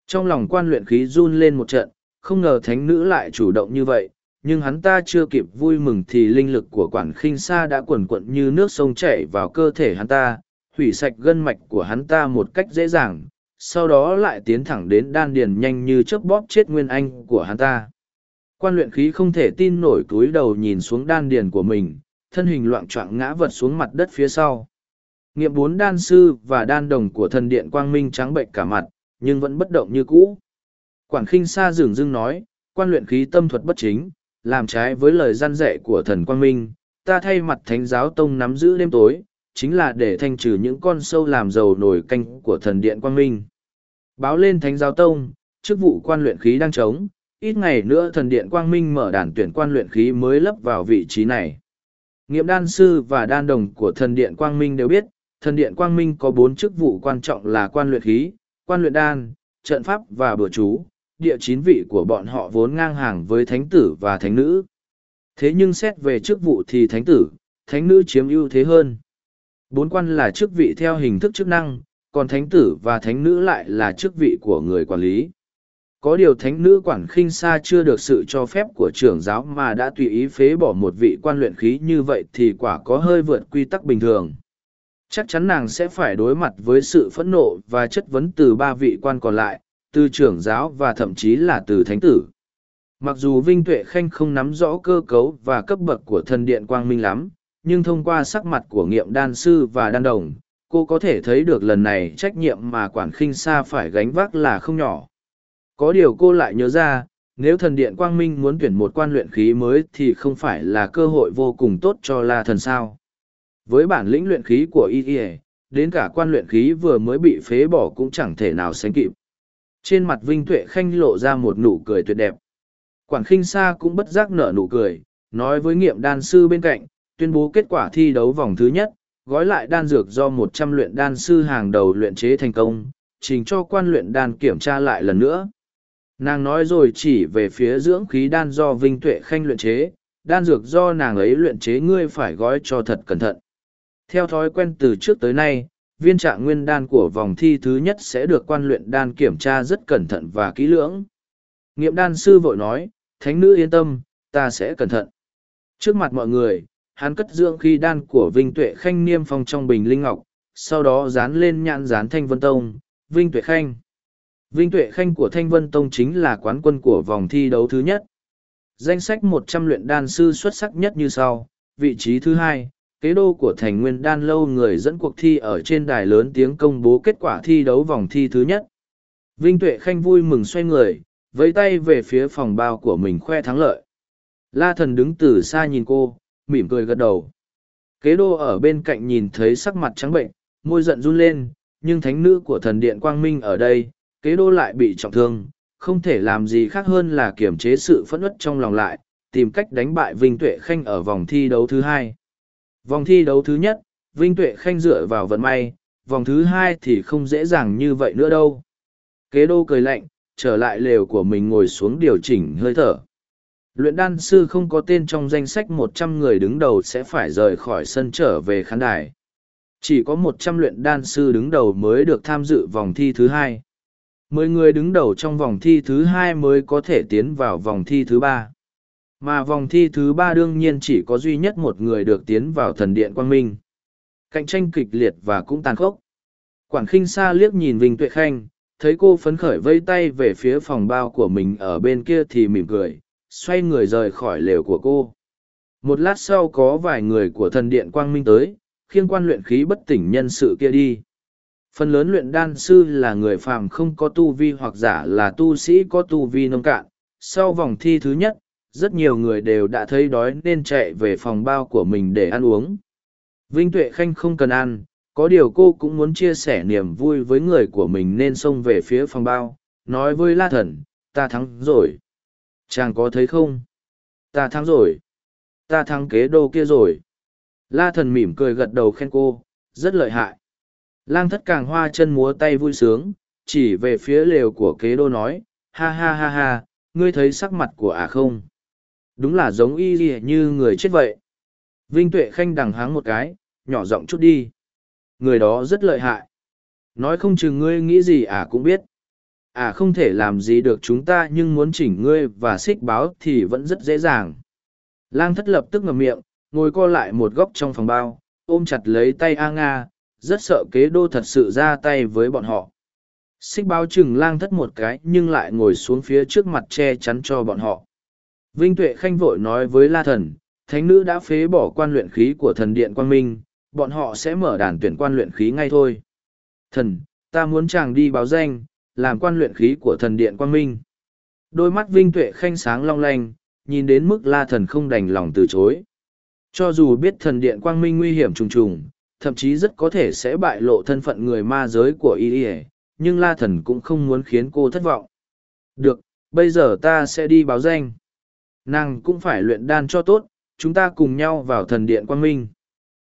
Trong lòng quan luyện khí run lên một trận, không ngờ thánh nữ lại chủ động như vậy, nhưng hắn ta chưa kịp vui mừng thì linh lực của quản khinh sa đã cuồn cuộn như nước sông chảy vào cơ thể hắn ta, hủy sạch gân mạch của hắn ta một cách dễ dàng, sau đó lại tiến thẳng đến đan điền nhanh như chớp bóp chết nguyên anh của hắn ta. Quan luyện khí không thể tin nổi túi đầu nhìn xuống đan điền của mình, thân hình loạn trọng ngã vật xuống mặt đất phía sau. Nghiệm bốn đan sư và đan đồng của thần điện quang minh trắng bệnh cả mặt, nhưng vẫn bất động như cũ. Quản khinh sa dường dưng nói, quan luyện khí tâm thuật bất chính, làm trái với lời gian dạy của thần quang minh, ta thay mặt thánh giáo tông nắm giữ đêm tối, chính là để thanh trừ những con sâu làm dầu nổi canh của thần điện quang minh. Báo lên thánh giáo tông, chức vụ quan luyện khí đang trống, ít ngày nữa thần điện quang minh mở đàn tuyển quan luyện khí mới lấp vào vị trí này. Nghiệm đan sư và đan đồng của thần điện quang minh đều biết, thần điện quang minh có bốn chức vụ quan trọng là quan luyện khí, quan luyện đan, trận pháp và bừa chú, địa chín vị của bọn họ vốn ngang hàng với thánh tử và thánh nữ. Thế nhưng xét về chức vụ thì thánh tử, thánh nữ chiếm ưu thế hơn. Bốn quan là chức vị theo hình thức chức năng, còn thánh tử và thánh nữ lại là chức vị của người quản lý. Có điều thánh nữ quản khinh xa chưa được sự cho phép của trưởng giáo mà đã tùy ý phế bỏ một vị quan luyện khí như vậy thì quả có hơi vượt quy tắc bình thường. Chắc chắn nàng sẽ phải đối mặt với sự phẫn nộ và chất vấn từ ba vị quan còn lại, từ trưởng giáo và thậm chí là từ thánh tử. Mặc dù Vinh Tuệ Khanh không nắm rõ cơ cấu và cấp bậc của thần điện quang minh lắm, nhưng thông qua sắc mặt của nghiệm đan sư và đan đồng, cô có thể thấy được lần này trách nhiệm mà quản khinh sa phải gánh vác là không nhỏ. Có điều cô lại nhớ ra, Nếu thần điện quang minh muốn tuyển một quan luyện khí mới thì không phải là cơ hội vô cùng tốt cho la thần sao. Với bản lĩnh luyện khí của y y đến cả quan luyện khí vừa mới bị phế bỏ cũng chẳng thể nào sánh kịp. Trên mặt Vinh Tuệ Khanh lộ ra một nụ cười tuyệt đẹp. Quản khinh Sa cũng bất giác nở nụ cười, nói với nghiệm đan sư bên cạnh, tuyên bố kết quả thi đấu vòng thứ nhất, gói lại đan dược do một trăm luyện đan sư hàng đầu luyện chế thành công, trình cho quan luyện đan kiểm tra lại lần nữa. Nàng nói rồi chỉ về phía dưỡng khí đan do Vinh Tuệ Khanh luyện chế, đan dược do nàng ấy luyện chế ngươi phải gói cho thật cẩn thận. Theo thói quen từ trước tới nay, viên trạng nguyên đan của vòng thi thứ nhất sẽ được quan luyện đan kiểm tra rất cẩn thận và kỹ lưỡng. Nghiệm đan sư vội nói, thánh nữ yên tâm, ta sẽ cẩn thận. Trước mặt mọi người, hắn cất dưỡng khí đan của Vinh Tuệ Khanh niêm phong trong bình linh ngọc, sau đó dán lên nhãn dán Thanh Vân Tông, Vinh Tuệ Khanh. Vinh Tuệ Khanh của Thanh Vân Tông chính là quán quân của vòng thi đấu thứ nhất. Danh sách một trăm luyện đan sư xuất sắc nhất như sau, vị trí thứ hai, kế đô của thành nguyên đan lâu người dẫn cuộc thi ở trên đài lớn tiếng công bố kết quả thi đấu vòng thi thứ nhất. Vinh Tuệ Khanh vui mừng xoay người, vẫy tay về phía phòng bao của mình khoe thắng lợi. La thần đứng từ xa nhìn cô, mỉm cười gật đầu. Kế đô ở bên cạnh nhìn thấy sắc mặt trắng bệnh, môi giận run lên, nhưng thánh nữ của thần điện Quang Minh ở đây, kế đô lại bị trọng thương, không thể làm gì khác hơn là kiềm chế sự phẫn uất trong lòng lại, tìm cách đánh bại Vinh Tuệ Khanh ở vòng thi đấu thứ hai. Vòng thi đấu thứ nhất, Vinh Tuệ Khanh dựa vào vận may, vòng thứ hai thì không dễ dàng như vậy nữa đâu. Kế đô cười lạnh, trở lại lều của mình ngồi xuống điều chỉnh hơi thở. Luyện đan sư không có tên trong danh sách một trăm người đứng đầu sẽ phải rời khỏi sân trở về khán đài. Chỉ có một trăm luyện đan sư đứng đầu mới được tham dự vòng thi thứ hai. Mười người đứng đầu trong vòng thi thứ hai mới có thể tiến vào vòng thi thứ ba. Mà vòng thi thứ ba đương nhiên chỉ có duy nhất một người được tiến vào thần điện quang minh. Cạnh tranh kịch liệt và cũng tàn khốc. Quản khinh xa liếc nhìn Vinh Tuệ Khanh, thấy cô phấn khởi vây tay về phía phòng bao của mình ở bên kia thì mỉm cười, xoay người rời khỏi lều của cô. Một lát sau có vài người của thần điện quang minh tới, khiêng quan luyện khí bất tỉnh nhân sự kia đi. Phần lớn luyện đan sư là người phàm không có tu vi hoặc giả là tu sĩ có tu vi nông cạn. Sau vòng thi thứ nhất, rất nhiều người đều đã thấy đói nên chạy về phòng bao của mình để ăn uống. Vinh Tuệ Khanh không cần ăn, có điều cô cũng muốn chia sẻ niềm vui với người của mình nên xông về phía phòng bao, nói với La Thần, ta thắng rồi. Chàng có thấy không? Ta thắng rồi. Ta thắng kế đô kia rồi. La Thần mỉm cười gật đầu khen cô, rất lợi hại. Lang thất càng hoa chân múa tay vui sướng, chỉ về phía lều của kế đô nói, ha ha ha ha, ngươi thấy sắc mặt của ả không? Đúng là giống y gì như người chết vậy. Vinh Tuệ Khanh đằng háng một cái, nhỏ giọng chút đi. Người đó rất lợi hại. Nói không chừng ngươi nghĩ gì à cũng biết. À không thể làm gì được chúng ta nhưng muốn chỉnh ngươi và xích báo thì vẫn rất dễ dàng. Lang thất lập tức ngậm miệng, ngồi co lại một góc trong phòng bao, ôm chặt lấy tay A Nga, rất sợ kế đô thật sự ra tay với bọn họ. Xích báo chừng lang thất một cái nhưng lại ngồi xuống phía trước mặt che chắn cho bọn họ. Vinh Tuệ Khanh vội nói với La Thần, Thánh nữ đã phế bỏ quan luyện khí của thần điện Quang Minh, bọn họ sẽ mở đàn tuyển quan luyện khí ngay thôi. Thần, ta muốn chàng đi báo danh, làm quan luyện khí của thần điện Quang Minh. Đôi mắt Vinh Tuệ Khanh sáng long lanh, nhìn đến mức La Thần không đành lòng từ chối. Cho dù biết thần điện Quang Minh nguy hiểm trùng trùng, thậm chí rất có thể sẽ bại lộ thân phận người ma giới của y nhưng La Thần cũng không muốn khiến cô thất vọng. Được, bây giờ ta sẽ đi báo danh. Nàng cũng phải luyện đan cho tốt, chúng ta cùng nhau vào thần điện quang minh.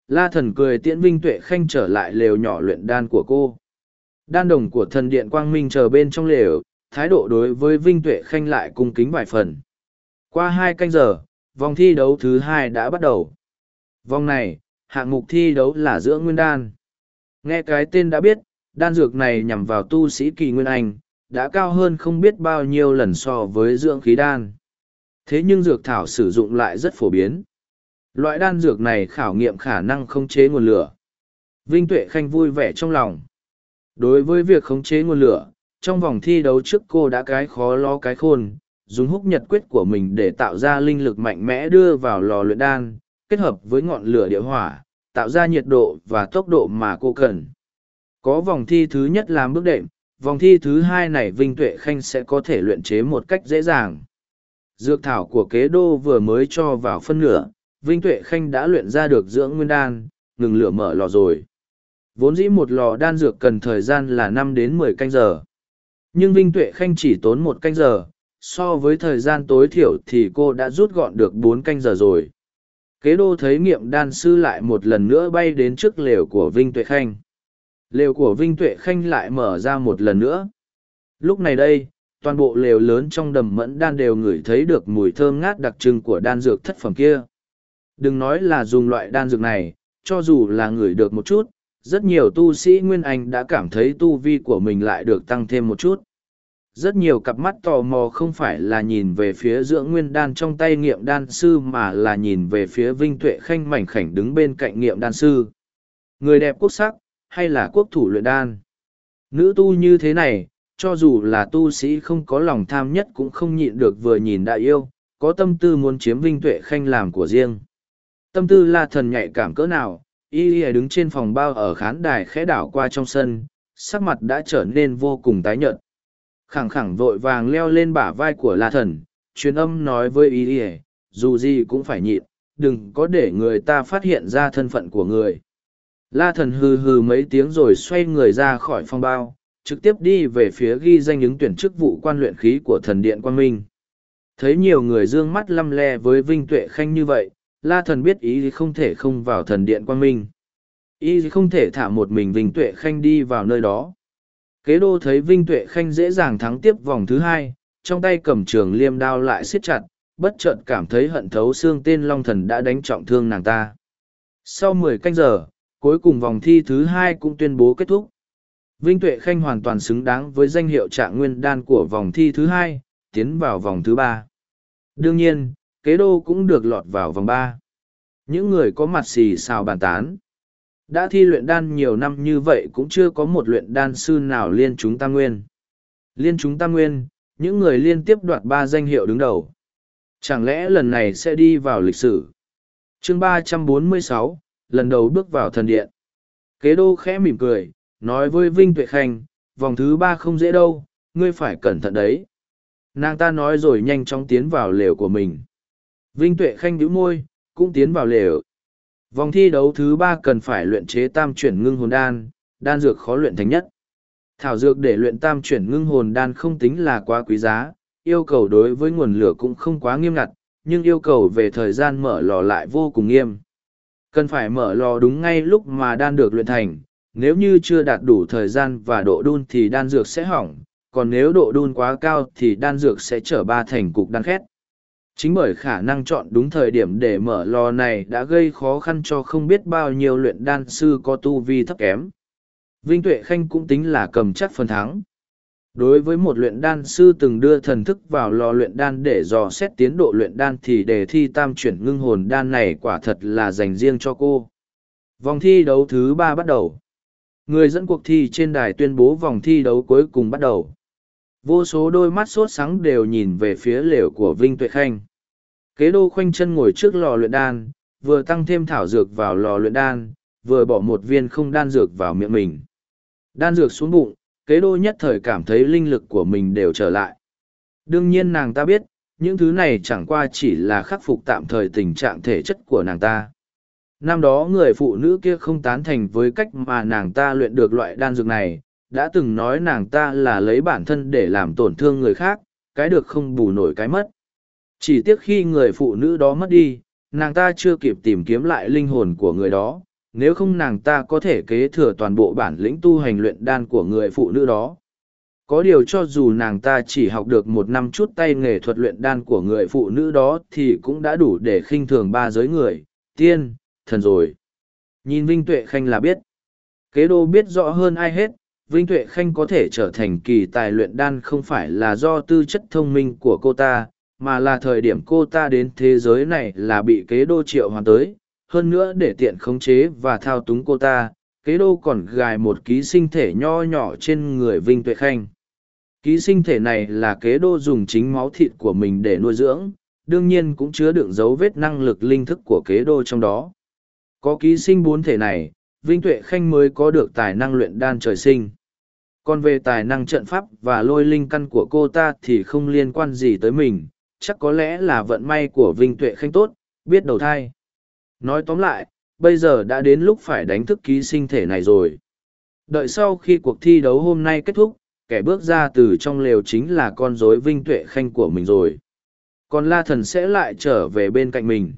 La thần cười tiễn Vinh Tuệ Khanh trở lại lều nhỏ luyện đan của cô. Đan đồng của thần điện quang minh chờ bên trong lều, thái độ đối với Vinh Tuệ Khanh lại cung kính vài phần. Qua hai canh giờ, vòng thi đấu thứ hai đã bắt đầu. Vòng này, hạng mục thi đấu là giữa nguyên đan. Nghe cái tên đã biết, đan dược này nhằm vào tu sĩ kỳ nguyên anh, đã cao hơn không biết bao nhiêu lần so với dưỡng khí đan. Thế nhưng dược thảo sử dụng lại rất phổ biến. Loại đan dược này khảo nghiệm khả năng khống chế nguồn lửa. Vinh Tuệ Khanh vui vẻ trong lòng. Đối với việc khống chế nguồn lửa, trong vòng thi đấu trước cô đã cái khó lo cái khôn, dùng húc nhật quyết của mình để tạo ra linh lực mạnh mẽ đưa vào lò luyện đan, kết hợp với ngọn lửa địa hỏa, tạo ra nhiệt độ và tốc độ mà cô cần. Có vòng thi thứ nhất làm bước đệm, vòng thi thứ hai này Vinh Tuệ Khanh sẽ có thể luyện chế một cách dễ dàng. Dược thảo của kế đô vừa mới cho vào phân nửa, Vinh Tuệ Khanh đã luyện ra được dưỡng nguyên đan, ngừng lửa mở lò rồi. Vốn dĩ một lò đan dược cần thời gian là năm đến mười canh giờ. Nhưng Vinh Tuệ Khanh chỉ tốn một canh giờ, so với thời gian tối thiểu thì cô đã rút gọn được bốn canh giờ rồi. Kế đô thấy nghiệm đan sư lại một lần nữa bay đến trước lều của Vinh Tuệ Khanh. Lều của Vinh Tuệ Khanh lại mở ra một lần nữa. Lúc này đây, toàn bộ lều lớn trong đầm mẫn đan đều ngửi thấy được mùi thơm ngát đặc trưng của đan dược thất phẩm kia. Đừng nói là dùng loại đan dược này, cho dù là ngửi được một chút, rất nhiều tu sĩ Nguyên Anh đã cảm thấy tu vi của mình lại được tăng thêm một chút. Rất nhiều cặp mắt tò mò không phải là nhìn về phía dưỡng nguyên đan trong tay nghiệm đan sư mà là nhìn về phía Vinh Tuệ Khanh mảnh khảnh đứng bên cạnh nghiệm đan sư. Người đẹp quốc sắc, hay là quốc thủ luyện đan? Nữ tu như thế này, cho dù là tu sĩ không có lòng tham nhất cũng không nhịn được vừa nhìn đại yêu, có tâm tư muốn chiếm Vinh Tuệ Khanh làm của riêng. Tâm tư la thần nhạy cảm cỡ nào, y y đứng trên phòng bao ở khán đài khẽ đảo qua trong sân, sắc mặt đã trở nên vô cùng tái nhợt. Khẳng khẳng vội vàng leo lên bả vai của la thần, truyền âm nói với y y, dù gì cũng phải nhịn, đừng có để người ta phát hiện ra thân phận của người. La thần hừ hừ mấy tiếng rồi xoay người ra khỏi phòng bao, trực tiếp đi về phía ghi danh ứng tuyển chức vụ quan luyện khí của thần điện Quang Minh. Thấy nhiều người dương mắt lăm le với Vinh Tuệ Khanh như vậy, La thần biết ý không thể không vào thần điện Quang Minh. Ý không thể thả một mình Vinh Tuệ Khanh đi vào nơi đó. Kế đô thấy Vinh Tuệ Khanh dễ dàng thắng tiếp vòng thứ hai, trong tay cầm trường liêm đao lại siết chặt, bất chợt cảm thấy hận thấu xương tên Long Thần đã đánh trọng thương nàng ta. Sau mười canh giờ, cuối cùng vòng thi thứ hai cũng tuyên bố kết thúc. Vinh Tuệ Khanh hoàn toàn xứng đáng với danh hiệu trạng nguyên đan của vòng thi thứ hai, tiến vào vòng thứ ba. Đương nhiên, kế đô cũng được lọt vào vòng ba. Những người có mặt xì xào bàn tán. Đã thi luyện đan nhiều năm như vậy cũng chưa có một luyện đan sư nào liên chúng tam nguyên. Liên chúng tam nguyên, những người liên tiếp đoạt ba danh hiệu đứng đầu. Chẳng lẽ lần này sẽ đi vào lịch sử? chương ba trăm bốn mươi sáu lần đầu bước vào thần điện. Kế đô khẽ mỉm cười, nói với Vinh Tuệ Khanh, vòng thứ ba không dễ đâu, ngươi phải cẩn thận đấy. Nàng ta nói rồi nhanh chóng tiến vào lều của mình. Vinh Tuệ Khanh nhíu môi, cũng tiến vào lều. Vòng thi đấu thứ ba cần phải luyện chế tam chuyển ngưng hồn đan, đan dược khó luyện thành nhất. Thảo dược để luyện tam chuyển ngưng hồn đan không tính là quá quý giá, yêu cầu đối với nguồn lửa cũng không quá nghiêm ngặt, nhưng yêu cầu về thời gian mở lò lại vô cùng nghiêm. Cần phải mở lò đúng ngay lúc mà đan được luyện thành, nếu như chưa đạt đủ thời gian và độ đun thì đan dược sẽ hỏng, còn nếu độ đun quá cao thì đan dược sẽ trở ba thành cục đan khét. Chính bởi khả năng chọn đúng thời điểm để mở lò này đã gây khó khăn cho không biết bao nhiêu luyện đan sư có tu vi thấp kém. Vinh Tuệ Khanh cũng tính là cầm chắc phần thắng. Đối với một luyện đan sư từng đưa thần thức vào lò luyện đan để dò xét tiến độ luyện đan thì đề thi tam chuyển ngưng hồn đan này quả thật là dành riêng cho cô. Vòng thi đấu thứ ba bắt đầu. Người dẫn cuộc thi trên đài tuyên bố vòng thi đấu cuối cùng bắt đầu. Vô số đôi mắt sốt sáng đều nhìn về phía lều của Vinh Tuệ Khanh. Kế đô khoanh chân ngồi trước lò luyện đan, vừa tăng thêm thảo dược vào lò luyện đan, vừa bỏ một viên không đan dược vào miệng mình. Đan dược xuống bụng, kế đô nhất thời cảm thấy linh lực của mình đều trở lại. Đương nhiên nàng ta biết, những thứ này chẳng qua chỉ là khắc phục tạm thời tình trạng thể chất của nàng ta. Năm đó người phụ nữ kia không tán thành với cách mà nàng ta luyện được loại đan dược này, đã từng nói nàng ta là lấy bản thân để làm tổn thương người khác, cái được không bù nổi cái mất. Chỉ tiếc khi người phụ nữ đó mất đi, nàng ta chưa kịp tìm kiếm lại linh hồn của người đó, nếu không nàng ta có thể kế thừa toàn bộ bản lĩnh tu hành luyện đan của người phụ nữ đó. Có điều cho dù nàng ta chỉ học được một năm chút tay nghề thuật luyện đan của người phụ nữ đó thì cũng đã đủ để khinh thường ba giới người, tiên, thần rồi. Nhìn Vinh Tuệ Khanh là biết. Kế đô biết rõ hơn ai hết, Vinh Tuệ Khanh có thể trở thành kỳ tài luyện đan không phải là do tư chất thông minh của cô ta, mà là thời điểm cô ta đến thế giới này là bị kế đô triệu hoàn tới. Hơn nữa để tiện khống chế và thao túng cô ta, kế đô còn gài một ký sinh thể nho nhỏ trên người Vinh Tuệ Khanh. Ký sinh thể này là kế đô dùng chính máu thịt của mình để nuôi dưỡng, đương nhiên cũng chứa đựng dấu vết năng lực linh thức của kế đô trong đó. Có ký sinh bốn thể này, Vinh Tuệ Khanh mới có được tài năng luyện đan trời sinh. Còn về tài năng trận pháp và lôi linh căn của cô ta thì không liên quan gì tới mình, chắc có lẽ là vận may của Vinh Tuệ Khanh tốt, biết đầu thai. Nói tóm lại, bây giờ đã đến lúc phải đánh thức ký sinh thể này rồi. Đợi sau khi cuộc thi đấu hôm nay kết thúc, kẻ bước ra từ trong lều chính là con rối Vinh Tuệ Khanh của mình rồi. Còn La Thần sẽ lại trở về bên cạnh mình.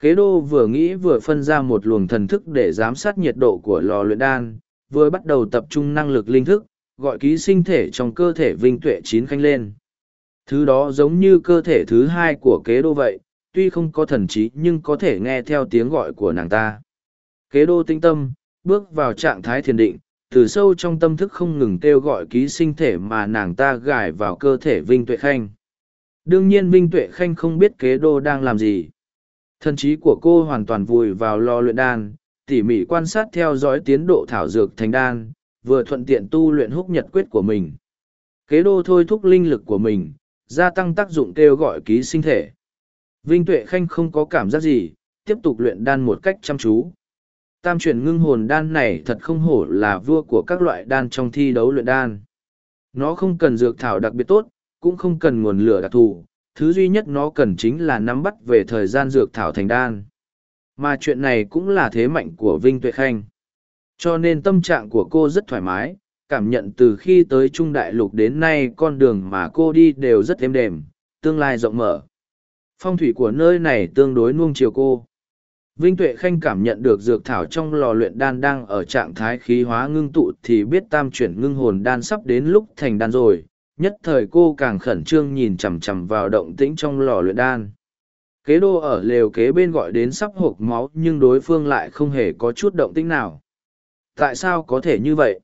Kế đô vừa nghĩ vừa phân ra một luồng thần thức để giám sát nhiệt độ của lò luyện đan, vừa bắt đầu tập trung năng lực linh thức, gọi ký sinh thể trong cơ thể Vinh Tuệ chín khanh lên. Thứ đó giống như cơ thể thứ hai của kế đô vậy, tuy không có thần trí nhưng có thể nghe theo tiếng gọi của nàng ta. Kế đô tinh tâm, bước vào trạng thái thiền định, từ sâu trong tâm thức không ngừng kêu gọi ký sinh thể mà nàng ta gài vào cơ thể Vinh Tuệ Khanh. Đương nhiên Vinh Tuệ Khanh không biết kế đô đang làm gì. Thần trí của cô hoàn toàn vùi vào lò luyện đan, tỉ mỉ quan sát theo dõi tiến độ thảo dược thành đan, vừa thuận tiện tu luyện húc nhật quyết của mình. Kế đô thôi thúc linh lực của mình, gia tăng tác dụng kêu gọi ký sinh thể. Vinh Tuệ Khanh không có cảm giác gì, tiếp tục luyện đan một cách chăm chú. Tam chuyển ngưng hồn đan này thật không hổ là vua của các loại đan trong thi đấu luyện đan. Nó không cần dược thảo đặc biệt tốt, cũng không cần nguồn lửa đặc thù, thứ duy nhất nó cần chính là nắm bắt về thời gian dược thảo thành đan. Mà chuyện này cũng là thế mạnh của Vinh Tuệ Khanh. Cho nên tâm trạng của cô rất thoải mái, cảm nhận từ khi tới Trung Đại Lục đến nay con đường mà cô đi đều rất êm đềm, tương lai rộng mở. Phong thủy của nơi này tương đối nuông chiều cô. Vinh Tuệ Khanh cảm nhận được dược thảo trong lò luyện đan đang ở trạng thái khí hóa ngưng tụ thì biết tam chuyển ngưng hồn đan sắp đến lúc thành đan rồi. Nhất thời cô càng khẩn trương nhìn chằm chằm vào động tĩnh trong lò luyện đan. Kế đô ở lều kế bên gọi đến sắp hộp máu nhưng đối phương lại không hề có chút động tĩnh nào. Tại sao có thể như vậy?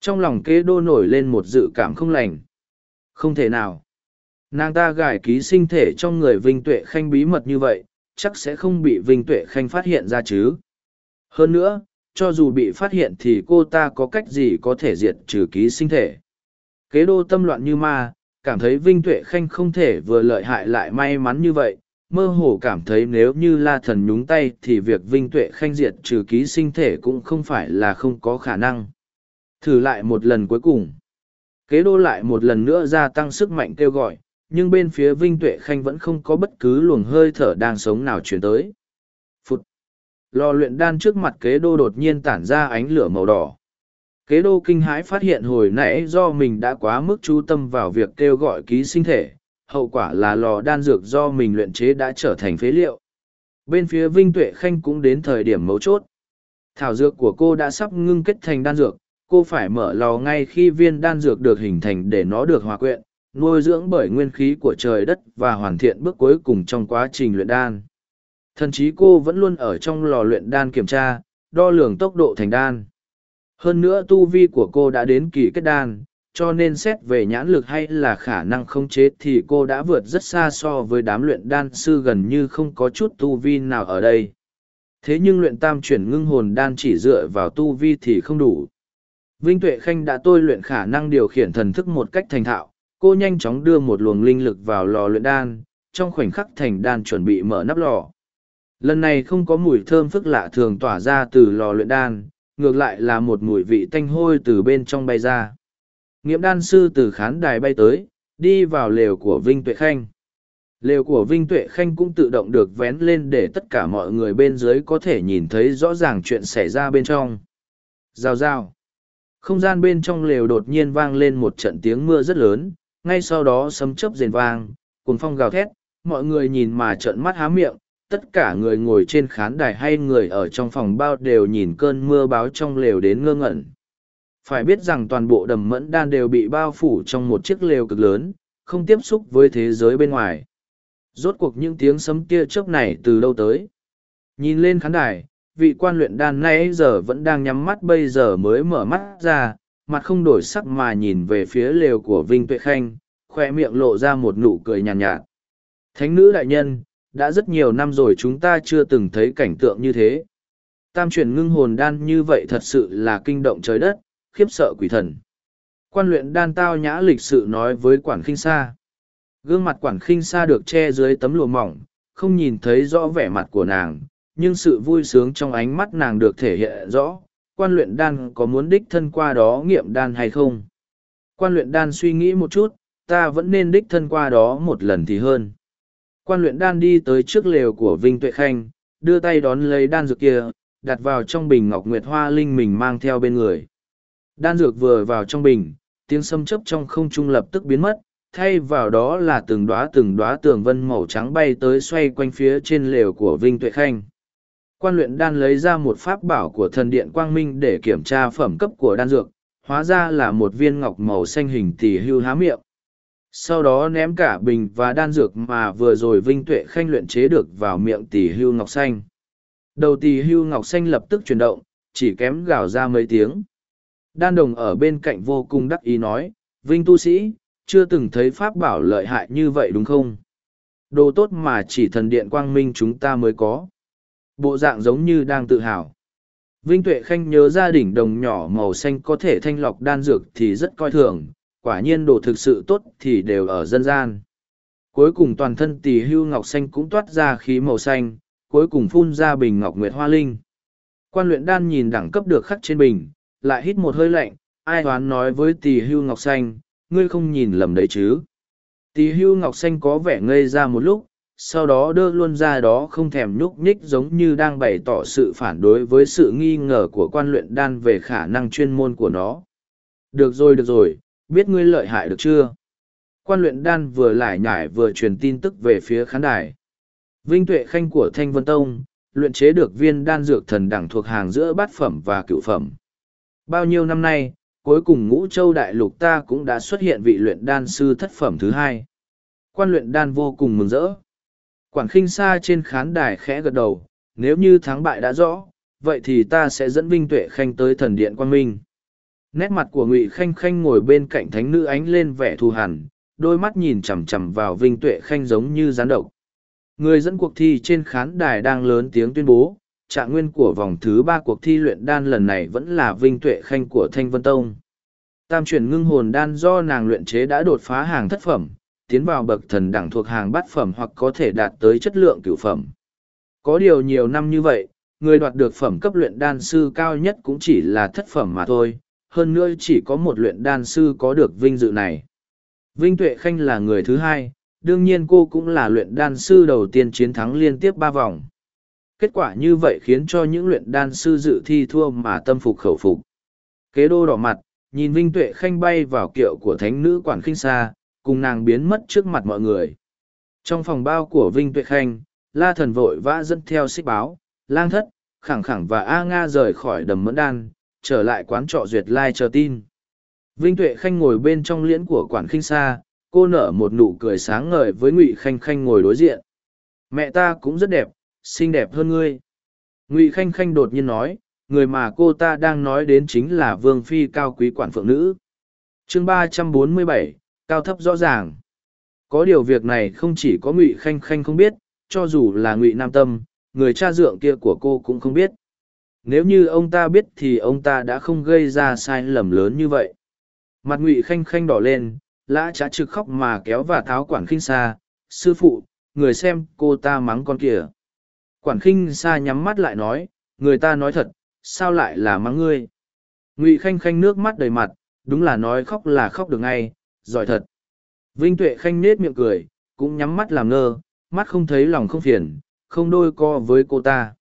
Trong lòng kế đô nổi lên một dự cảm không lành. Không thể nào. Nàng ta gài ký sinh thể trong người Vinh Tuệ Khanh bí mật như vậy, chắc sẽ không bị Vinh Tuệ Khanh phát hiện ra chứ. Hơn nữa, cho dù bị phát hiện thì cô ta có cách gì có thể diệt trừ ký sinh thể. Kế đô tâm loạn như ma, cảm thấy Vinh Tuệ Khanh không thể vừa lợi hại lại may mắn như vậy, mơ hồ cảm thấy nếu như la thần nhúng tay thì việc Vinh Tuệ Khanh diệt trừ ký sinh thể cũng không phải là không có khả năng. Thử lại một lần cuối cùng. Kế đô lại một lần nữa gia tăng sức mạnh kêu gọi, nhưng bên phía Vinh Tuệ Khanh vẫn không có bất cứ luồng hơi thở đang sống nào chuyển tới. Phụt! Lò luyện đan trước mặt kế đô đột nhiên tản ra ánh lửa màu đỏ. Kế đô kinh hãi phát hiện hồi nãy do mình đã quá mức chú tâm vào việc kêu gọi ký sinh thể, hậu quả là lò đan dược do mình luyện chế đã trở thành phế liệu. Bên phía Vinh Tuệ Khanh cũng đến thời điểm mấu chốt. Thảo dược của cô đã sắp ngưng kết thành đan dược, cô phải mở lò ngay khi viên đan dược được hình thành để nó được hòa quyện, nuôi dưỡng bởi nguyên khí của trời đất và hoàn thiện bước cuối cùng trong quá trình luyện đan. Thần chí cô vẫn luôn ở trong lò luyện đan kiểm tra, đo lường tốc độ thành đan. Hơn nữa tu vi của cô đã đến kỳ kết đan, cho nên xét về nhãn lực hay là khả năng không chế thì cô đã vượt rất xa so với đám luyện đan sư gần như không có chút tu vi nào ở đây. Thế nhưng luyện tam chuyển ngưng hồn đan chỉ dựa vào tu vi thì không đủ. Vinh Tuệ Khanh đã tôi luyện khả năng điều khiển thần thức một cách thành thạo, cô nhanh chóng đưa một luồng linh lực vào lò luyện đan, trong khoảnh khắc thành đan chuẩn bị mở nắp lò. Lần này không có mùi thơm phức lạ thường tỏa ra từ lò luyện đan, ngược lại là một mùi vị tanh hôi từ bên trong bay ra. Nghiệm đan sư từ khán đài bay tới, đi vào lều của Vinh Tuệ Khanh. Lều của Vinh Tuệ Khanh cũng tự động được vén lên để tất cả mọi người bên dưới có thể nhìn thấy rõ ràng chuyện xảy ra bên trong. Rào rào. Không gian bên trong lều đột nhiên vang lên một trận tiếng mưa rất lớn, ngay sau đó sấm chớp rền vang, cuồng phong gào thét, mọi người nhìn mà trợn mắt há miệng, tất cả người ngồi trên khán đài hay người ở trong phòng bao đều nhìn cơn mưa báo trong lều đến ngơ ngẩn. Phải biết rằng toàn bộ đầm mẫn đan đều bị bao phủ trong một chiếc lều cực lớn, không tiếp xúc với thế giới bên ngoài. Rốt cuộc những tiếng sấm kia chớp này từ đâu tới? Nhìn lên khán đài, vị quan luyện đan nay giờ vẫn đang nhắm mắt bây giờ mới mở mắt ra, mặt không đổi sắc mà nhìn về phía lều của Vinh Tuệ Khanh, khoe miệng lộ ra một nụ cười nhàn nhạt, nhạt. Thánh nữ đại nhân, đã rất nhiều năm rồi chúng ta chưa từng thấy cảnh tượng như thế. Tam chuyển ngưng hồn đan như vậy thật sự là kinh động trời đất, khiếp sợ quỷ thần. Quan luyện đan tao nhã lịch sự nói với quản khinh sa. Gương mặt quản khinh sa được che dưới tấm lụa mỏng, không nhìn thấy rõ vẻ mặt của nàng, nhưng sự vui sướng trong ánh mắt nàng được thể hiện rõ. Quan luyện đan có muốn đích thân qua đó nghiệm đan hay không? Quan luyện đan suy nghĩ một chút, ta vẫn nên đích thân qua đó một lần thì hơn. Quan luyện đan đi tới trước lều của Vinh Tuệ Khanh, đưa tay đón lấy đan dược kia, đặt vào trong bình ngọc nguyệt hoa linh mình mang theo bên người. Đan dược vừa vào trong bình, tiếng sấm chấp trong không trung lập tức biến mất, thay vào đó là từng đóa từng đóa tường vân màu trắng bay tới xoay quanh phía trên lều của Vinh Tuệ Khanh. Quan luyện đan lấy ra một pháp bảo của thần điện quang minh để kiểm tra phẩm cấp của đan dược, hóa ra là một viên ngọc màu xanh hình tỷ hưu há miệng. Sau đó ném cả bình và đan dược mà vừa rồi Vinh Tuệ Khanh luyện chế được vào miệng tỷ hưu ngọc xanh. Đầu tỷ hưu ngọc xanh lập tức chuyển động, chỉ kém gào ra mấy tiếng. Đan đồng ở bên cạnh vô cùng đắc ý nói, Vinh tu sĩ, chưa từng thấy pháp bảo lợi hại như vậy đúng không? Đồ tốt mà chỉ thần điện quang minh chúng ta mới có. Bộ dạng giống như đang tự hào. Vinh Tuệ Khanh nhớ gia đình đồng nhỏ màu xanh có thể thanh lọc đan dược thì rất coi thường, quả nhiên đồ thực sự tốt thì đều ở dân gian. Cuối cùng toàn thân tỷ hưu ngọc xanh cũng toát ra khí màu xanh, cuối cùng phun ra bình ngọc nguyệt hoa linh. Quan luyện đan nhìn đẳng cấp được khắc trên bình, lại hít một hơi lạnh, ai đoán nói với tỷ hưu ngọc xanh, ngươi không nhìn lầm đấy chứ. Tỷ hưu ngọc xanh có vẻ ngây ra một lúc, sau đó đơ luôn ra đó không thèm nhúc nhích giống như đang bày tỏ sự phản đối với sự nghi ngờ của quan luyện đan về khả năng chuyên môn của nó. Được rồi được rồi, biết ngươi lợi hại được chưa? Quan luyện đan vừa lải nhải vừa truyền tin tức về phía khán đài. Vinh tuệ khanh của Thanh Vân Tông, luyện chế được viên đan dược thần đẳng thuộc hàng giữa bát phẩm và cựu phẩm. Bao nhiêu năm nay, cuối cùng ngũ châu đại lục ta cũng đã xuất hiện vị luyện đan sư thất phẩm thứ hai. Quan luyện đan vô cùng mừng rỡ. Quản khinh xa trên khán đài khẽ gật đầu, nếu như thắng bại đã rõ, vậy thì ta sẽ dẫn Vinh Tuệ Khanh tới thần điện quan minh. Nét mặt của Ngụy Khanh Khanh ngồi bên cạnh thánh nữ ánh lên vẻ thù hằn, đôi mắt nhìn chằm chằm vào Vinh Tuệ Khanh giống như gián độc. Người dẫn cuộc thi trên khán đài đang lớn tiếng tuyên bố, trạng nguyên của vòng thứ ba cuộc thi luyện đan lần này vẫn là Vinh Tuệ Khanh của Thanh Vân Tông. Tam chuyển ngưng hồn đan do nàng luyện chế đã đột phá hàng thất phẩm, tiến vào bậc thần đẳng thuộc hàng bát phẩm hoặc có thể đạt tới chất lượng cửu phẩm. Có điều nhiều năm như vậy, người đoạt được phẩm cấp luyện đan sư cao nhất cũng chỉ là thất phẩm mà thôi, hơn nữa chỉ có một luyện đan sư có được vinh dự này. Vinh Tuệ Khanh là người thứ hai, đương nhiên cô cũng là luyện đan sư đầu tiên chiến thắng liên tiếp ba vòng. Kết quả như vậy khiến cho những luyện đan sư dự thi thua mà tâm phục khẩu phục. Kế đô đỏ mặt, nhìn Vinh Tuệ Khanh bay vào kiệu của thánh nữ quản kinh sa, cùng nàng biến mất trước mặt mọi người. Trong phòng bao của Vinh Tuệ Khanh, La Thần vội vã dẫn theo xích báo, lang thất, khẳng khẳng và A Nga rời khỏi đầm mẫn đan, trở lại quán trọ duyệt lai chờ tin. Vinh Tuệ Khanh ngồi bên trong liễn của quản khinh xa, cô nở một nụ cười sáng ngời với Ngụy Khanh Khanh ngồi đối diện. Mẹ ta cũng rất đẹp, xinh đẹp hơn ngươi. Ngụy Khanh Khanh đột nhiên nói, người mà cô ta đang nói đến chính là Vương Phi cao quý quản phượng nữ. chương ba trăm bốn mươi bảy cao thấp rõ ràng có điều việc này không chỉ có ngụy khanh khanh không biết cho dù là ngụy nam tâm người cha dượng kia của cô cũng không biết nếu như ông ta biết thì ông ta đã không gây ra sai lầm lớn như vậy mặt ngụy khanh khanh đỏ lên lã trá trực khóc mà kéo và tháo quản khinh xa sư phụ người xem cô ta mắng con kìa quản khinh xa nhắm mắt lại nói người ta nói thật sao lại là mắng ngươi ngụy khanh khanh nước mắt đầy mặt đúng là nói khóc là khóc được ngay giỏi thật. Vinh Tuệ Khanh nết miệng cười, cũng nhắm mắt làm ngơ, mắt không thấy lòng không phiền, không đôi co với cô ta.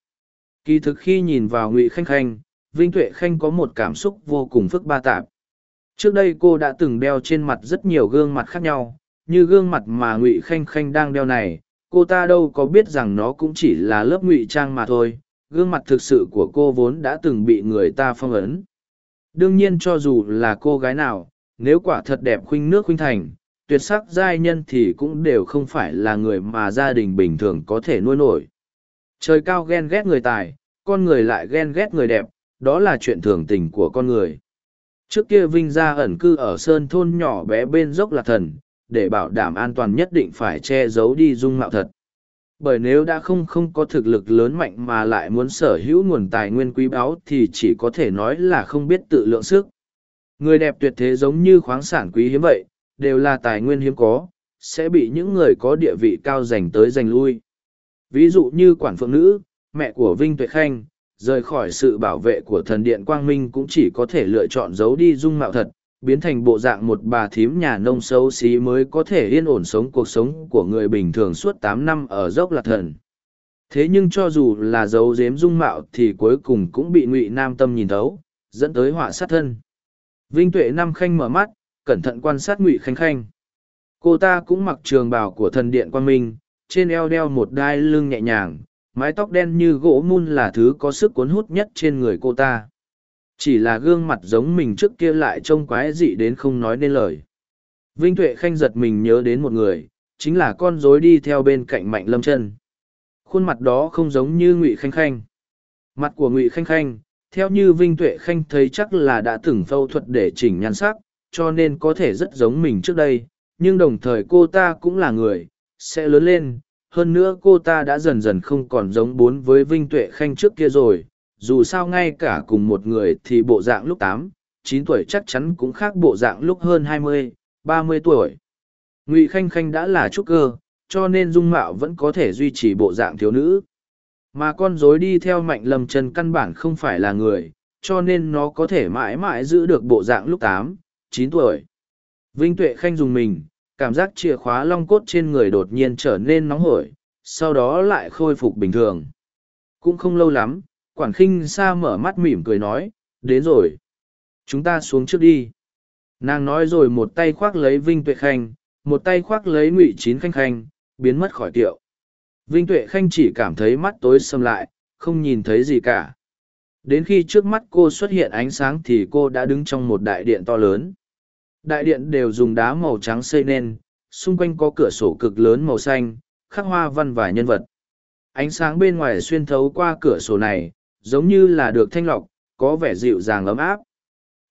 Kỳ thực khi nhìn vào Ngụy Khanh Khanh, Vinh Tuệ Khanh có một cảm xúc vô cùng phức ba tạp. Trước đây cô đã từng đeo trên mặt rất nhiều gương mặt khác nhau, như gương mặt mà Ngụy Khanh Khanh đang đeo này, cô ta đâu có biết rằng nó cũng chỉ là lớp ngụy trang mà thôi, gương mặt thực sự của cô vốn đã từng bị người ta phong ấn. Đương nhiên cho dù là cô gái nào, nếu quả thật đẹp khuynh nước khuynh thành, tuyệt sắc giai nhân thì cũng đều không phải là người mà gia đình bình thường có thể nuôi nổi. Trời cao ghen ghét người tài, con người lại ghen ghét người đẹp, đó là chuyện thường tình của con người. Trước kia Vinh gia ẩn cư ở sơn thôn nhỏ bé bên dốc là thần, để bảo đảm an toàn nhất định phải che giấu đi dung mạo thật. Bởi nếu đã không không có thực lực lớn mạnh mà lại muốn sở hữu nguồn tài nguyên quý báu thì chỉ có thể nói là không biết tự lượng sức. Người đẹp tuyệt thế giống như khoáng sản quý hiếm vậy, đều là tài nguyên hiếm có, sẽ bị những người có địa vị cao giành tới giành lui. Ví dụ như quản phượng nữ, mẹ của Vinh Tuệ Khanh, rời khỏi sự bảo vệ của thần điện Quang Minh cũng chỉ có thể lựa chọn giấu đi dung mạo thật, biến thành bộ dạng một bà thím nhà nông xấu xí mới có thể yên ổn sống cuộc sống của người bình thường suốt tám năm ở dốc lạc thần. Thế nhưng cho dù là giấu giếm dung mạo thì cuối cùng cũng bị ngụy nam tâm nhìn thấu dẫn tới họa sát thân. Vinh tuệ Nam khanh mở mắt cẩn thận quan sát ngụy khanh khanh. Cô ta cũng mặc trường bào của thần điện quang minh trên eo đeo một đai lưng nhẹ nhàng, mái tóc đen như gỗ mun là thứ có sức cuốn hút nhất trên người cô ta. Chỉ là gương mặt giống mình trước kia lại trông quái dị đến không nói nên lời. Vinh tuệ khanh giật mình nhớ đến một người, chính là con rối đi theo bên cạnh mạnh lâm chân khuôn mặt đó không giống như ngụy khanh khanh. Mặt của ngụy khanh khanh, theo như vinh tuệ khanh thấy chắc là đã từng phẫu thuật để chỉnh nhan sắc, cho nên có thể rất giống mình trước đây, nhưng đồng thời cô ta cũng là người sẽ lớn lên, hơn nữa cô ta đã dần dần không còn giống bốn với vinh tuệ khanh trước kia rồi, dù sao ngay cả cùng một người thì bộ dạng lúc tám, chín tuổi chắc chắn cũng khác bộ dạng lúc hơn hai mươi, ba mươi tuổi. Ngụy khanh khanh đã là trúc cơ, cho nên dung mạo vẫn có thể duy trì bộ dạng thiếu nữ. Mà con dối đi theo mạnh lâm chân căn bản không phải là người, cho nên nó có thể mãi mãi giữ được bộ dạng lúc tám, chín tuổi. Vinh tuệ khanh dùng mình cảm giác chìa khóa long cốt trên người đột nhiên trở nên nóng hổi, sau đó lại khôi phục bình thường. Cũng không lâu lắm, quản khinh sa mở mắt mỉm cười nói, đến rồi. Chúng ta xuống trước đi. Nàng nói rồi một tay khoác lấy vinh tuệ khanh, một tay khoác lấy ngụy chín khanh khanh, biến mất khỏi tiệu. Vinh tuệ khanh chỉ cảm thấy mắt tối xâm lại, không nhìn thấy gì cả. Đến khi trước mắt cô xuất hiện ánh sáng thì cô đã đứng trong một đại điện to lớn đại điện đều dùng đá màu trắng xây nên, xung quanh có cửa sổ cực lớn màu xanh, khắc hoa văn và nhân vật. Ánh sáng bên ngoài xuyên thấu qua cửa sổ này, giống như là được thanh lọc, có vẻ dịu dàng ấm áp.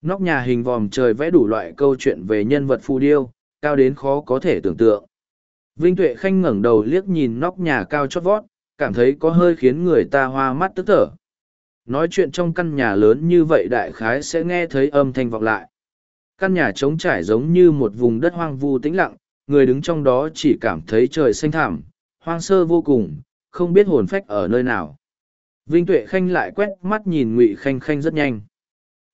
Nóc nhà hình vòm trời vẽ đủ loại câu chuyện về nhân vật phù điêu, cao đến khó có thể tưởng tượng. Vinh tuệ khanh ngẩng đầu liếc nhìn nóc nhà cao chót vót, cảm thấy có hơi khiến người ta hoa mắt tức thở. Nói chuyện trong căn nhà lớn như vậy đại khái sẽ nghe thấy âm thanh vọng lại căn nhà trống trải giống như một vùng đất hoang vu tĩnh lặng người đứng trong đó chỉ cảm thấy trời xanh thảm hoang sơ vô cùng không biết hồn phách ở nơi nào Vinh Tuệ Khanh lại quét mắt nhìn Ngụy Khanh Khanh rất nhanh.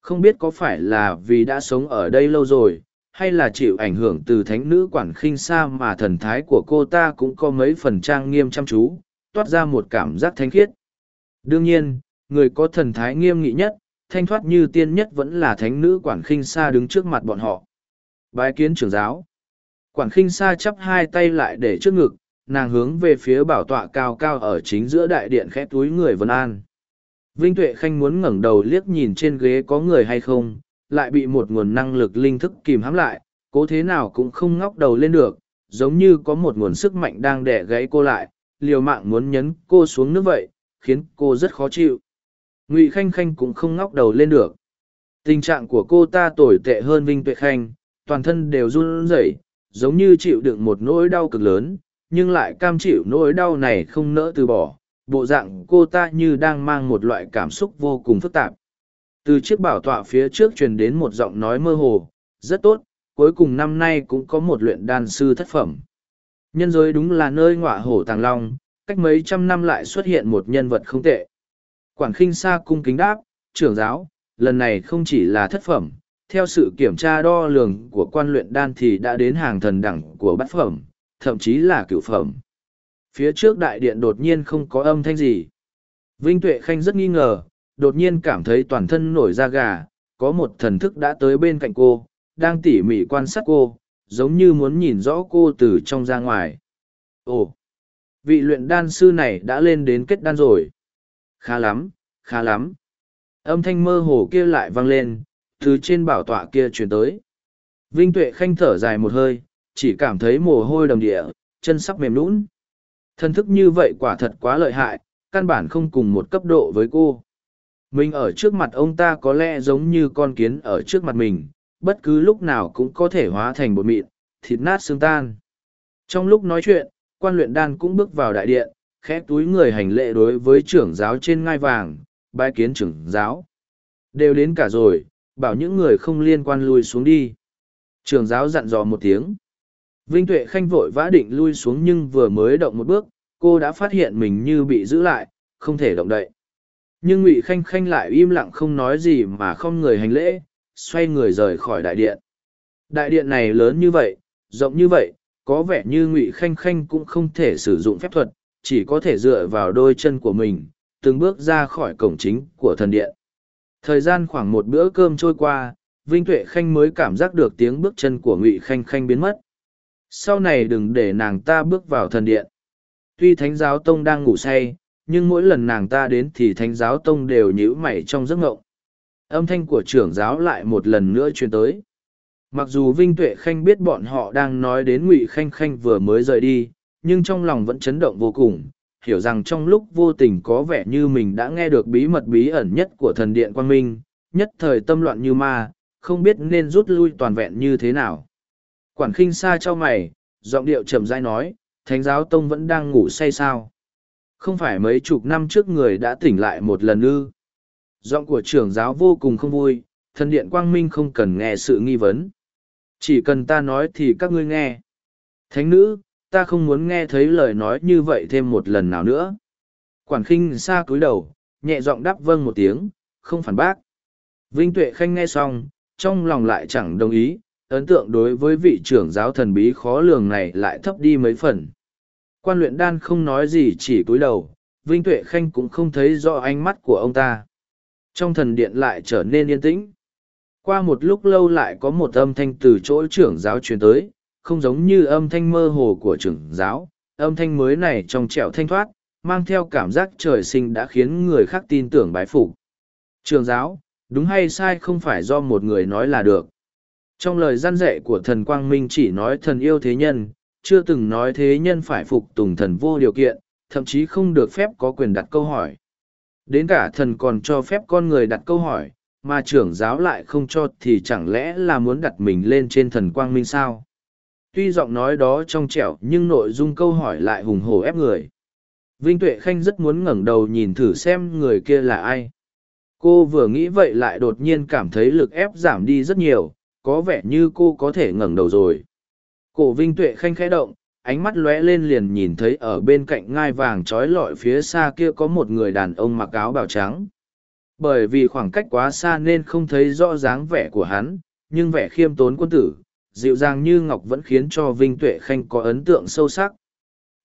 Không biết có phải là vì đã sống ở đây lâu rồi, hay là chịu ảnh hưởng từ thánh nữ quản khinh xa mà thần thái của cô ta cũng có mấy phần trang nghiêm chăm chú, toát ra một cảm giác thánh khiết. Đương nhiên, người có thần thái nghiêm nghị nhất, thanh thoát như tiên nhất vẫn là thánh nữ quản khinh Sa đứng trước mặt bọn họ. Bái kiến trưởng giáo. Quản khinh Sa chắp hai tay lại để trước ngực, nàng hướng về phía bảo tọa cao cao ở chính giữa đại điện khẽ túi người vân an vinh tuệ khanh muốn ngẩng đầu liếc nhìn trên ghế có người hay không lại bị một nguồn năng lực linh thức kìm hãm lại cố thế nào cũng không ngóc đầu lên được giống như có một nguồn sức mạnh đang đẻ gãy cô lại liều mạng muốn nhấn cô xuống nước vậy khiến cô rất khó chịu ngụy khanh khanh cũng không ngóc đầu lên được. Tình trạng của cô ta tồi tệ hơn vinh tuệ khanh, toàn thân đều run rẩy, giống như chịu đựng một nỗi đau cực lớn, nhưng lại cam chịu nỗi đau này không nỡ từ bỏ. Bộ dạng cô ta như đang mang một loại cảm xúc vô cùng phức tạp. Từ chiếc bảo tọa phía trước truyền đến một giọng nói mơ hồ, rất tốt, cuối cùng năm nay cũng có một luyện đan sư thất phẩm. Nhân giới đúng là nơi ngọa hổ tàng long, cách mấy trăm năm lại xuất hiện một nhân vật không tệ quản khinh sa cung kính đáp trưởng giáo lần này không chỉ là thất phẩm theo sự kiểm tra đo lường của quan luyện đan thì đã đến hàng thần đẳng của bát phẩm thậm chí là cửu phẩm. Phía trước đại điện đột nhiên không có âm thanh gì. Vinh Tuệ Khanh rất nghi ngờ, đột nhiên cảm thấy toàn thân nổi da gà, có một thần thức đã tới bên cạnh cô, đang tỉ mỉ quan sát cô, giống như muốn nhìn rõ cô từ trong ra ngoài. Ồ, vị luyện đan sư này đã lên đến kết đan rồi. Khá lắm, khá lắm. Âm thanh mơ hồ kia lại vang lên, từ trên bảo tọa kia chuyển tới. Vinh Tuệ Khanh thở dài một hơi, chỉ cảm thấy mồ hôi đầm địa, chân sắp mềm lún. Thân thức như vậy quả thật quá lợi hại, căn bản không cùng một cấp độ với cô. Mình ở trước mặt ông ta có lẽ giống như con kiến ở trước mặt mình, bất cứ lúc nào cũng có thể hóa thành bột mịn, thịt nát xương tan. Trong lúc nói chuyện, quan luyện đan cũng bước vào đại điện, khẽ túi người hành lệ đối với trưởng giáo trên ngai vàng, bái kiến trưởng giáo. Đều đến cả rồi, bảo những người không liên quan lui xuống đi. Trưởng giáo dặn dò một tiếng. Vinh Tuệ Khanh vội vã định lui xuống nhưng vừa mới động một bước, cô đã phát hiện mình như bị giữ lại, không thể động đậy. Nhưng Ngụy Khanh Khanh lại im lặng không nói gì mà không người hành lễ, xoay người rời khỏi đại điện. đại điện này lớn như vậy rộng như vậy có vẻ như ngụy khanh khanh cũng không thể sử dụng phép thuật chỉ có thể dựa vào đôi chân của mình, từng bước ra khỏi cổng chính của thần điện. Thời gian khoảng một bữa cơm trôi qua, vinh tuệ khanh mới cảm giác được tiếng bước chân của ngụy khanh khanh biến mất. Sau này đừng để nàng ta bước vào thần điện. Tuy thánh giáo tông đang ngủ say, nhưng mỗi lần nàng ta đến thì thánh giáo tông đều nhíu mày trong giấc ngộng. Âm thanh của trưởng giáo lại một lần nữa truyền tới. Mặc dù vinh tuệ khanh biết bọn họ đang nói đến ngụy khanh khanh vừa mới rời đi nhưng trong lòng vẫn chấn động vô cùng, hiểu rằng trong lúc vô tình có vẻ như mình đã nghe được bí mật bí ẩn nhất của thần điện quang minh, nhất thời tâm loạn như ma, không biết nên rút lui toàn vẹn như thế nào. Quản khinh xa cho mày, giọng điệu trầm dai nói, thánh giáo tông vẫn đang ngủ say sao? Không phải mấy chục năm trước người đã tỉnh lại một lần ư? Giọng của trưởng giáo vô cùng không vui, thần điện quang minh không cần nghe sự nghi vấn. Chỉ cần ta nói thì các ngươi nghe. Thánh nữ ta không muốn nghe thấy lời nói như vậy thêm một lần nào nữa. Quản khinh xa cúi đầu, nhẹ giọng đáp vâng một tiếng, không phản bác. Vinh tuệ khanh nghe xong, trong lòng lại chẳng đồng ý, ấn tượng đối với vị trưởng giáo thần bí khó lường này lại thấp đi mấy phần. Quan luyện đan không nói gì chỉ cúi đầu, vinh tuệ khanh cũng không thấy rõ ánh mắt của ông ta. Trong thần điện lại trở nên yên tĩnh. Qua một lúc lâu lại có một âm thanh từ chỗ trưởng giáo truyền tới không giống như âm thanh mơ hồ của trưởng giáo, âm thanh mới này trong trẻo thanh thoát, mang theo cảm giác trời sinh đã khiến người khác tin tưởng bái phục. Trường giáo, đúng hay sai không phải do một người nói là được. Trong lời gian dạy của thần quang minh chỉ nói thần yêu thế nhân, chưa từng nói thế nhân phải phục tùng thần vô điều kiện, thậm chí không được phép có quyền đặt câu hỏi. Đến cả thần còn cho phép con người đặt câu hỏi, mà trưởng giáo lại không cho thì chẳng lẽ là muốn đặt mình lên trên thần quang minh sao? Tuy giọng nói đó trong trẻo nhưng nội dung câu hỏi lại hùng hổ ép người. Vinh tuệ khanh rất muốn ngẩng đầu nhìn thử xem người kia là ai. Cô vừa nghĩ vậy lại đột nhiên cảm thấy lực ép giảm đi rất nhiều, có vẻ như cô có thể ngẩng đầu rồi. Cổ vinh tuệ khanh khẽ động, ánh mắt lóe lên liền nhìn thấy ở bên cạnh ngai vàng trói lọi phía xa kia có một người đàn ông mặc áo bào trắng. Bởi vì khoảng cách quá xa nên không thấy rõ dáng vẻ của hắn, nhưng vẻ khiêm tốn quân tử dịu dàng như ngọc vẫn khiến cho vinh tuệ khanh có ấn tượng sâu sắc.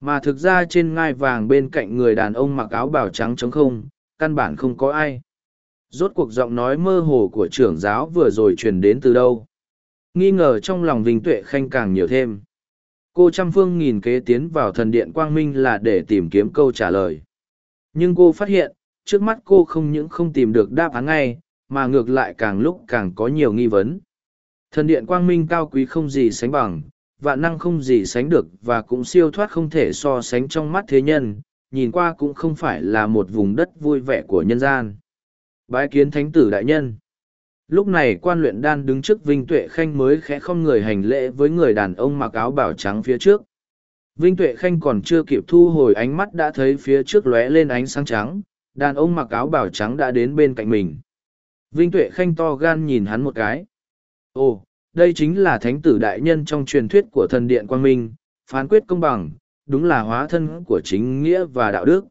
Mà thực ra trên ngai vàng bên cạnh người đàn ông mặc áo bào trắng trống không, căn bản không có ai. Rốt cuộc giọng nói mơ hồ của trưởng giáo vừa rồi truyền đến từ đâu? Nghi ngờ trong lòng vinh tuệ khanh càng nhiều thêm. Cô trăm phương nghìn kế tiến vào thần điện quang minh là để tìm kiếm câu trả lời. Nhưng cô phát hiện, trước mắt cô không những không tìm được đáp án ngay, mà ngược lại càng lúc càng có nhiều nghi vấn thần điện quang minh cao quý không gì sánh bằng, vạn năng không gì sánh được và cũng siêu thoát không thể so sánh trong mắt thế nhân, nhìn qua cũng không phải là một vùng đất vui vẻ của nhân gian. Bái kiến thánh tử đại nhân. Lúc này quan luyện đan đứng trước vinh tuệ khanh mới khẽ không người hành lễ với người đàn ông mặc áo bảo trắng phía trước. Vinh tuệ khanh còn chưa kịp thu hồi ánh mắt đã thấy phía trước lóe lên ánh sáng trắng, đàn ông mặc áo bảo trắng đã đến bên cạnh mình. Vinh tuệ khanh to gan nhìn hắn một cái ồ, đây chính là thánh tử đại nhân trong truyền thuyết của thần điện quang minh, phán quyết công bằng, đúng là hóa thân của chính nghĩa và đạo đức.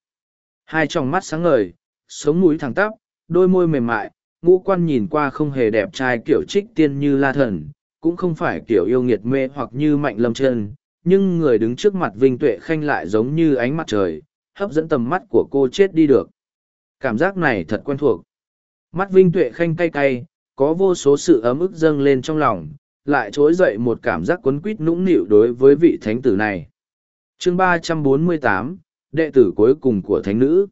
Hai tròng mắt sáng ngời, sống mũi thẳng tắp, đôi môi mềm mại, ngũ quan nhìn qua không hề đẹp trai kiểu trích tiên như la thần, cũng không phải kiểu yêu nghiệt mê hoặc như mạnh lâm chân nhưng người đứng trước mặt vinh tuệ khanh lại giống như ánh mặt trời, hấp dẫn tầm mắt của cô chết đi được. Cảm giác này thật quen thuộc. Mắt vinh tuệ khanh cay cay có vô số sự ấm ức dâng lên trong lòng, lại trỗi dậy một cảm giác quấn quít nũng nịu đối với vị thánh tử này. Chương ba trăm bốn mươi tám, đệ tử cuối cùng của thánh nữ.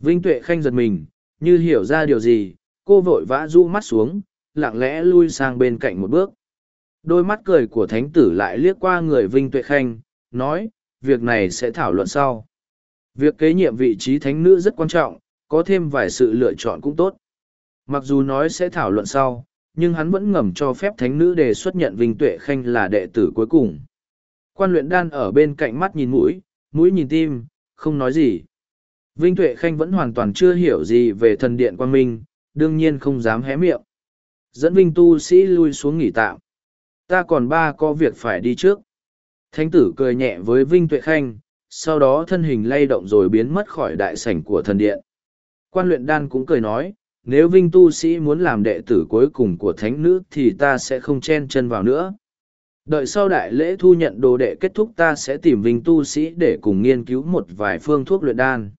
Vinh tuệ khanh giật mình, như hiểu ra điều gì, cô vội vã rũ mắt xuống, lặng lẽ lui sang bên cạnh một bước. Đôi mắt cười của thánh tử lại liếc qua người vinh tuệ khanh, nói, việc này sẽ thảo luận sau. Việc kế nhiệm vị trí thánh nữ rất quan trọng, có thêm vài sự lựa chọn cũng tốt mặc dù nói sẽ thảo luận sau, nhưng hắn vẫn ngầm cho phép thánh nữ đề xuất nhận vinh tuệ khanh là đệ tử cuối cùng. Quan luyện đan ở bên cạnh mắt nhìn mũi mũi nhìn tim, không nói gì. Vinh tuệ khanh vẫn hoàn toàn chưa hiểu gì về thần điện quan minh, đương nhiên không dám hé miệng. Dẫn vinh tu sĩ lui xuống nghỉ tạm. Ta còn ba có việc phải đi trước. Thánh tử cười nhẹ với vinh tuệ khanh, sau đó thân hình lay động rồi biến mất khỏi đại sảnh của thần điện. Quan luyện đan cũng cười nói nếu vinh tu sĩ muốn làm đệ tử cuối cùng của thánh nữ thì ta sẽ không chen chân vào nữa. Đợi sau đại lễ thu nhận đồ đệ kết thúc ta sẽ tìm vinh tu sĩ để cùng nghiên cứu một vài phương thuốc luyện đan.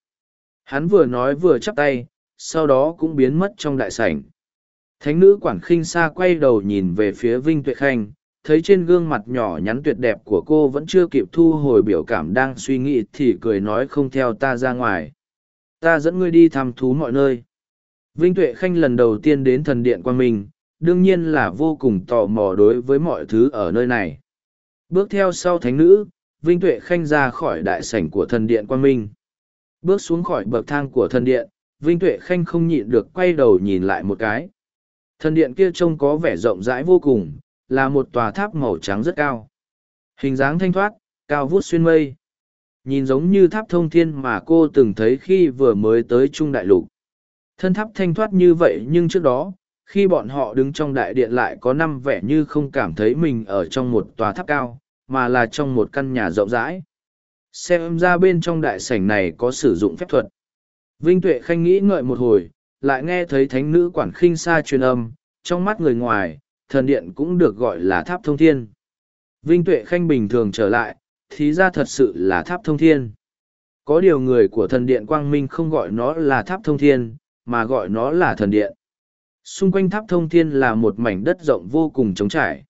Hắn vừa nói vừa chắp tay, sau đó cũng biến mất trong đại sảnh. Thánh nữ quản khinh xa quay đầu nhìn về phía vinh tuệ khanh, thấy trên gương mặt nhỏ nhắn tuyệt đẹp của cô vẫn chưa kịp thu hồi biểu cảm đang suy nghĩ thì cười nói không theo ta ra ngoài. Ta dẫn ngươi đi thăm thú mọi nơi vinh tuệ khanh lần đầu tiên đến thần điện quang minh, đương nhiên là vô cùng tò mò đối với mọi thứ ở nơi này. Bước theo sau thánh nữ, vinh tuệ khanh ra khỏi đại sảnh của thần điện quang minh. Bước xuống khỏi bậc thang của thần điện, vinh tuệ khanh không nhịn được quay đầu nhìn lại một cái. Thần điện kia trông có vẻ rộng rãi vô cùng, là một tòa tháp màu trắng rất cao. Hình dáng thanh thoát, cao vút xuyên mây. Nhìn giống như tháp thông thiên mà cô từng thấy khi vừa mới tới trung đại lục thân tháp thanh thoát như vậy nhưng trước đó, khi bọn họ đứng trong đại điện lại có năm vẻ như không cảm thấy mình ở trong một tòa tháp cao, mà là trong một căn nhà rộng rãi. Xem ra bên trong đại sảnh này có sử dụng phép thuật. Vinh tuệ khanh nghĩ ngợi một hồi, lại nghe thấy thánh nữ quản khinh xa truyền âm, trong mắt người ngoài, thần điện cũng được gọi là tháp thông thiên. Vinh tuệ khanh bình thường trở lại, thì ra thật sự là tháp thông thiên. Có điều người của thần điện quang minh không gọi nó là tháp thông thiên mà gọi nó là thần điện. Xung quanh tháp thông thiên là một mảnh đất rộng vô cùng trống trải.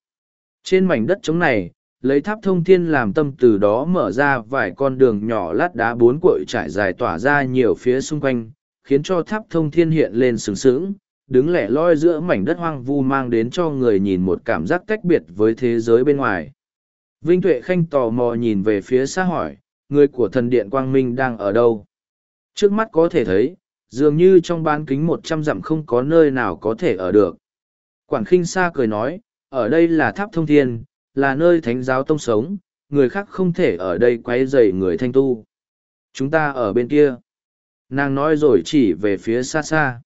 Trên mảnh đất trống này, lấy tháp thông thiên làm tâm từ đó mở ra vài con đường nhỏ lát đá bốn cội trải dài tỏa ra nhiều phía xung quanh, khiến cho tháp thông thiên hiện lên sừng sững, đứng lẻ loi giữa mảnh đất hoang vu mang đến cho người nhìn một cảm giác tách biệt với thế giới bên ngoài. Vinh tuệ khanh tò mò nhìn về phía xa hỏi, người của thần điện quang minh đang ở đâu? Trước mắt có thể thấy dường như trong bán kính một trăm dặm không có nơi nào có thể ở được. Quản khinh Sa cười nói, ở đây là tháp thông thiên, là nơi thánh giáo tông sống, người khác không thể ở đây quay dày người thanh tu. Chúng ta ở bên kia. Nàng nói rồi chỉ về phía xa xa.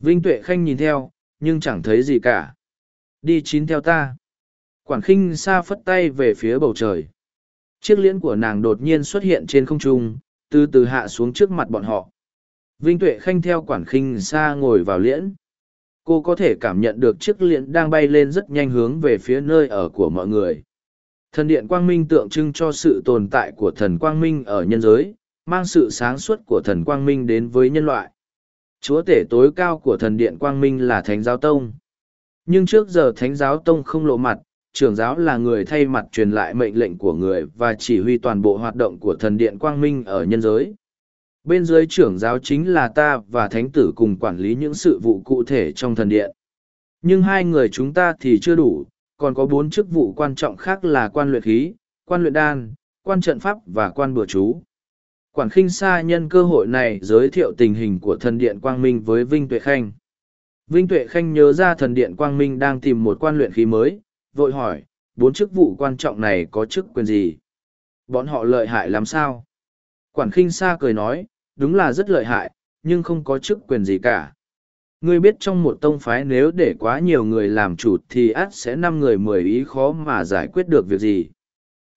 Vinh Tuệ Khanh nhìn theo, nhưng chẳng thấy gì cả. Đi chín theo ta. Quản khinh Sa phất tay về phía bầu trời. Chiếc liễn của nàng đột nhiên xuất hiện trên không trung, từ từ hạ xuống trước mặt bọn họ. Vinh Tuệ Khanh theo quản khinh xa ngồi vào liễn. Cô có thể cảm nhận được chiếc liễn đang bay lên rất nhanh hướng về phía nơi ở của mọi người. Thần điện quang minh tượng trưng cho sự tồn tại của thần quang minh ở nhân giới, mang sự sáng suốt của thần quang minh đến với nhân loại. Chúa tể tối cao của thần điện quang minh là Thánh giáo tông. Nhưng trước giờ Thánh giáo tông không lộ mặt, trưởng giáo là người thay mặt truyền lại mệnh lệnh của người và chỉ huy toàn bộ hoạt động của thần điện quang minh ở nhân giới bên dưới trưởng giáo chính là ta và thánh tử cùng quản lý những sự vụ cụ thể trong thần điện. Nhưng hai người chúng ta thì chưa đủ, còn có bốn chức vụ quan trọng khác là quan luyện khí, quan luyện đan, quan trận pháp và quan bừa chú. Quản khinh sa nhân cơ hội này giới thiệu tình hình của thần điện quang minh với vinh tuệ khanh. Vinh tuệ khanh nhớ ra thần điện quang minh đang tìm một quan luyện khí mới, vội hỏi, bốn chức vụ quan trọng này có chức quyền gì? Bọn họ lợi hại làm sao? Quản khinh sa cười nói đúng là rất lợi hại, nhưng không có chức quyền gì cả. Ngươi biết trong một tông phái nếu để quá nhiều người làm chủ thì át sẽ năm người mười ý khó mà giải quyết được việc gì.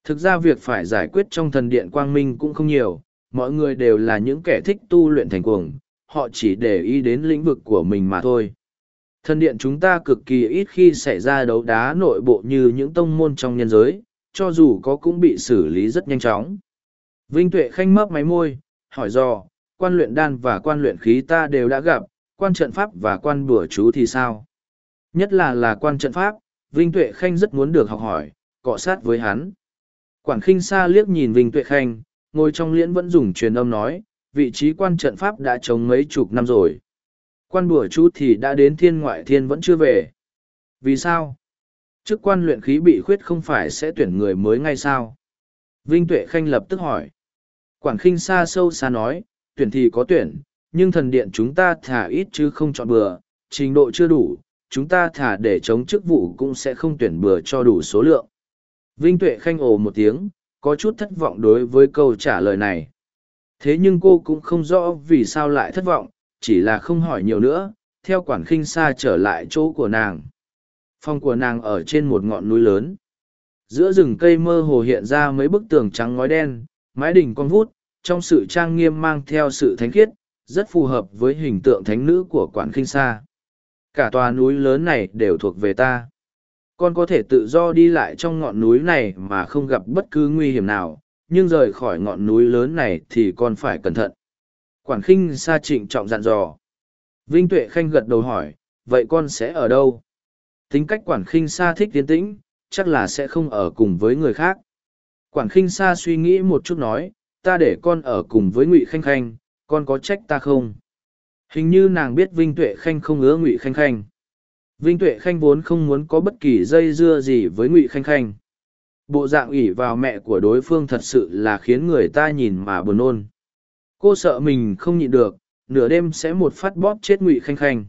Thực ra việc phải giải quyết trong thần điện quang minh cũng không nhiều, mọi người đều là những kẻ thích tu luyện thành cuồng, họ chỉ để ý đến lĩnh vực của mình mà thôi. Thần điện chúng ta cực kỳ ít khi xảy ra đấu đá nội bộ như những tông môn trong nhân giới, cho dù có cũng bị xử lý rất nhanh chóng. Vinh Tuệ khanh mấp máy môi, hỏi do, quan luyện đan và quan luyện khí ta đều đã gặp, quan trận pháp và quan bùa chú thì sao? Nhất là là quan trận pháp, Vinh Tuệ Khanh rất muốn được học hỏi, cọ sát với hắn. Quản Kinh Sa liếc nhìn Vinh Tuệ Khanh, ngồi trong liễn vẫn dùng truyền âm nói, vị trí quan trận pháp đã trống mấy chục năm rồi. Quan bùa chú thì đã đến thiên ngoại thiên vẫn chưa về. Vì sao? Chức quan luyện khí bị khuyết không phải sẽ tuyển người mới ngay sao? Vinh Tuệ Khanh lập tức hỏi. Quản khinh xa sâu xa nói, tuyển thì có tuyển, nhưng thần điện chúng ta thả ít chứ không chọn bừa, trình độ chưa đủ, chúng ta thả để chống chức vụ cũng sẽ không tuyển bừa cho đủ số lượng. Vinh Tuệ khanh ồ một tiếng, có chút thất vọng đối với câu trả lời này. Thế nhưng cô cũng không rõ vì sao lại thất vọng, chỉ là không hỏi nhiều nữa, theo quản khinh xa trở lại chỗ của nàng. Phòng của nàng ở trên một ngọn núi lớn. Giữa rừng cây mơ hồ hiện ra mấy bức tường trắng ngói đen, mái đỉnh con vút, trong sự trang nghiêm mang theo sự thánh khiết, rất phù hợp với hình tượng thánh nữ của quản khinh sa cả tòa núi lớn này đều thuộc về ta. Con có thể tự do đi lại trong ngọn núi này mà không gặp bất cứ nguy hiểm nào nhưng rời khỏi ngọn núi lớn này thì con phải cẩn thận. Quản khinh sa trịnh trọng dặn dò. Vinh tuệ khanh gật đầu hỏi vậy con sẽ ở đâu? Tính cách quản khinh sa thích tiến tĩnh chắc là sẽ không ở cùng với người khác quản khinh sa suy nghĩ một chút nói, ta để con ở cùng với ngụy khanh khanh, con có trách ta không? Hình như nàng biết vinh tuệ khanh không ứa ngụy khanh khanh. Vinh tuệ khanh vốn không muốn có bất kỳ dây dưa gì với ngụy khanh khanh. Bộ dạng ủy vào mẹ của đối phương thật sự là khiến người ta nhìn mà buồn nôn. Cô sợ mình không nhịn được, nửa đêm sẽ một phát bóp chết ngụy khanh khanh.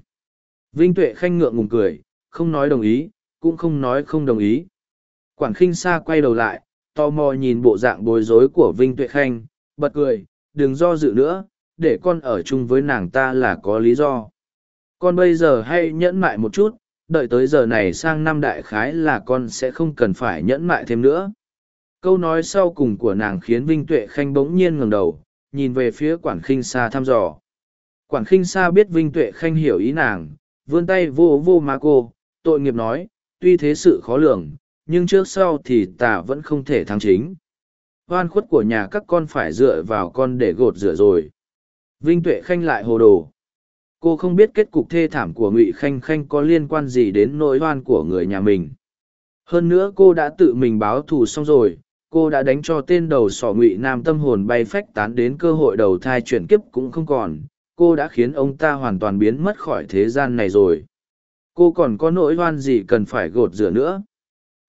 Vinh tuệ khanh ngượng ngùng cười, không nói đồng ý, cũng không nói không đồng ý. Quản khinh sa quay đầu lại tò mò nhìn bộ dạng bối rối của vinh tuệ khanh, bật cười, đừng do dự nữa, để con ở chung với nàng ta là có lý do. Con bây giờ hay nhẫn mại một chút, đợi tới giờ này sang năm đại khái là con sẽ không cần phải nhẫn mại thêm nữa. Câu nói sau cùng của nàng khiến vinh tuệ khanh bỗng nhiên ngẩng đầu, nhìn về phía quản khinh sa thăm dò. Quản khinh sa biết vinh tuệ khanh hiểu ý nàng, vươn tay vô vô má cô, tội nghiệp nói, tuy thế sự khó lường nhưng trước sau thì ta vẫn không thể thắng chính. Oan khuất của nhà các con phải dựa vào con để gột rửa rồi. Vinh tuệ khanh lại hồ đồ. Cô không biết kết cục thê thảm của ngụy khanh khanh có liên quan gì đến nỗi oan của người nhà mình. Hơn nữa cô đã tự mình báo thù xong rồi, cô đã đánh cho tên đầu sỏ ngụy nam tâm hồn bay phách tán đến cơ hội đầu thai chuyển kiếp cũng không còn. Cô đã khiến ông ta hoàn toàn biến mất khỏi thế gian này rồi. Cô còn có nỗi oan gì cần phải gột rửa nữa?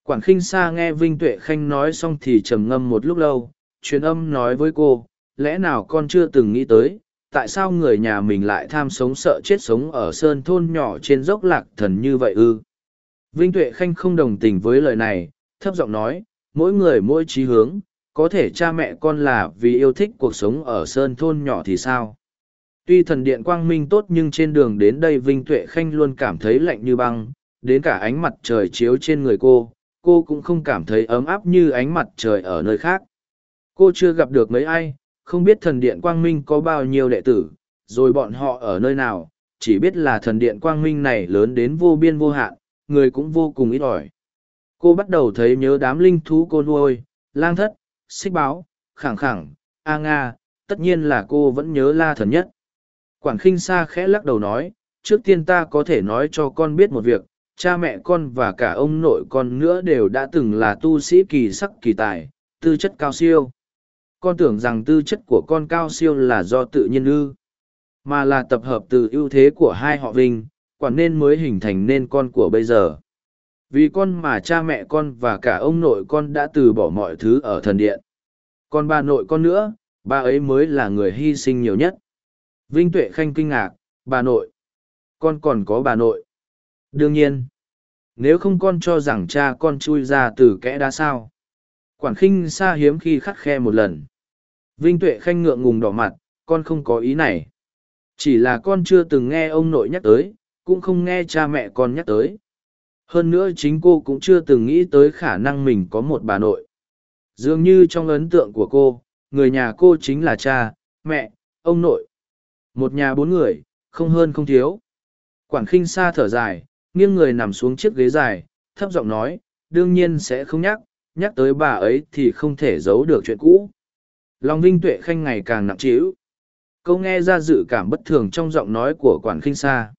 Quản khinh sa nghe vinh tuệ khanh nói xong thì trầm ngâm một lúc lâu, truyền âm nói với cô, lẽ nào con chưa từng nghĩ tới, tại sao người nhà mình lại tham sống sợ chết sống ở sơn thôn nhỏ trên dốc lạc thần như vậy ư? Vinh tuệ khanh không đồng tình với lời này, thấp giọng nói, mỗi người mỗi trí hướng, có thể cha mẹ con là vì yêu thích cuộc sống ở sơn thôn nhỏ thì sao? Tuy thần điện quang minh tốt nhưng trên đường đến đây vinh tuệ khanh luôn cảm thấy lạnh như băng, đến cả ánh mặt trời chiếu trên người cô cô cũng không cảm thấy ấm áp như ánh mặt trời ở nơi khác. Cô chưa gặp được mấy ai, không biết thần điện quang minh có bao nhiêu đệ tử, rồi bọn họ ở nơi nào, chỉ biết là thần điện quang minh này lớn đến vô biên vô hạn, người cũng vô cùng ít ỏi. Cô bắt đầu thấy nhớ đám linh thú cô nuôi, lang thất, xích báo, khẳng khẳng, a nga, tất nhiên là cô vẫn nhớ la thần nhất. Quảng khinh sa khẽ lắc đầu nói, trước tiên ta có thể nói cho con biết một việc cha mẹ con và cả ông nội con nữa đều đã từng là tu sĩ kỳ sắc kỳ tài, tư chất cao siêu. Con tưởng rằng tư chất của con cao siêu là do tự nhiên ư, mà là tập hợp từ ưu thế của hai họ vinh, quả nên mới hình thành nên con của bây giờ. Vì con mà cha mẹ con và cả ông nội con đã từ bỏ mọi thứ ở thần điện. Còn bà nội con nữa, bà ấy mới là người hy sinh nhiều nhất. Vinh tuệ khanh kinh ngạc, bà nội, con còn có bà nội đương nhiên, nếu không con cho rằng cha con chui ra từ kẽ đá sao? Quản khinh xa hiếm khi khắt khe một lần. Vinh tuệ khanh ngượng ngùng đỏ mặt, con không có ý này. Chỉ là con chưa từng nghe ông nội nhắc tới, cũng không nghe cha mẹ con nhắc tới. Hơn nữa chính cô cũng chưa từng nghĩ tới khả năng mình có một bà nội. Dường như trong ấn tượng của cô, người nhà cô chính là cha, mẹ, ông nội. Một nhà bốn người, không hơn không thiếu. Quản khinh xa thở dài nghiêng người nằm xuống chiếc ghế dài, thấp giọng nói, đương nhiên sẽ không nhắc nhắc tới bà ấy thì không thể giấu được chuyện cũ. Lòng vinh tuệ khanh ngày càng nặng trĩu. Câu nghe ra dự cảm bất thường trong giọng nói của quản Kinh sa.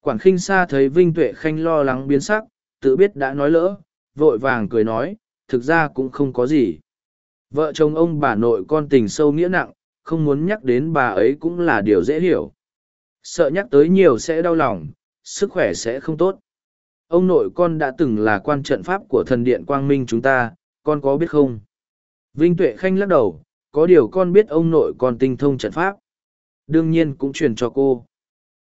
Quản Kinh sa thấy vinh tuệ khanh lo lắng biến sắc, tự biết đã nói lỡ, vội vàng cười nói, thực ra cũng không có gì. Vợ chồng ông bà nội con tình sâu nghĩa nặng, không muốn nhắc đến bà ấy cũng là điều dễ hiểu. Sợ nhắc tới nhiều sẽ đau lòng sức khỏe sẽ không tốt. Ông nội con đã từng là quan trận pháp của thần điện quang minh chúng ta, con có biết không? Vinh tuệ khanh lắc đầu, có điều con biết ông nội con tinh thông trận pháp. Đương nhiên cũng truyền cho cô.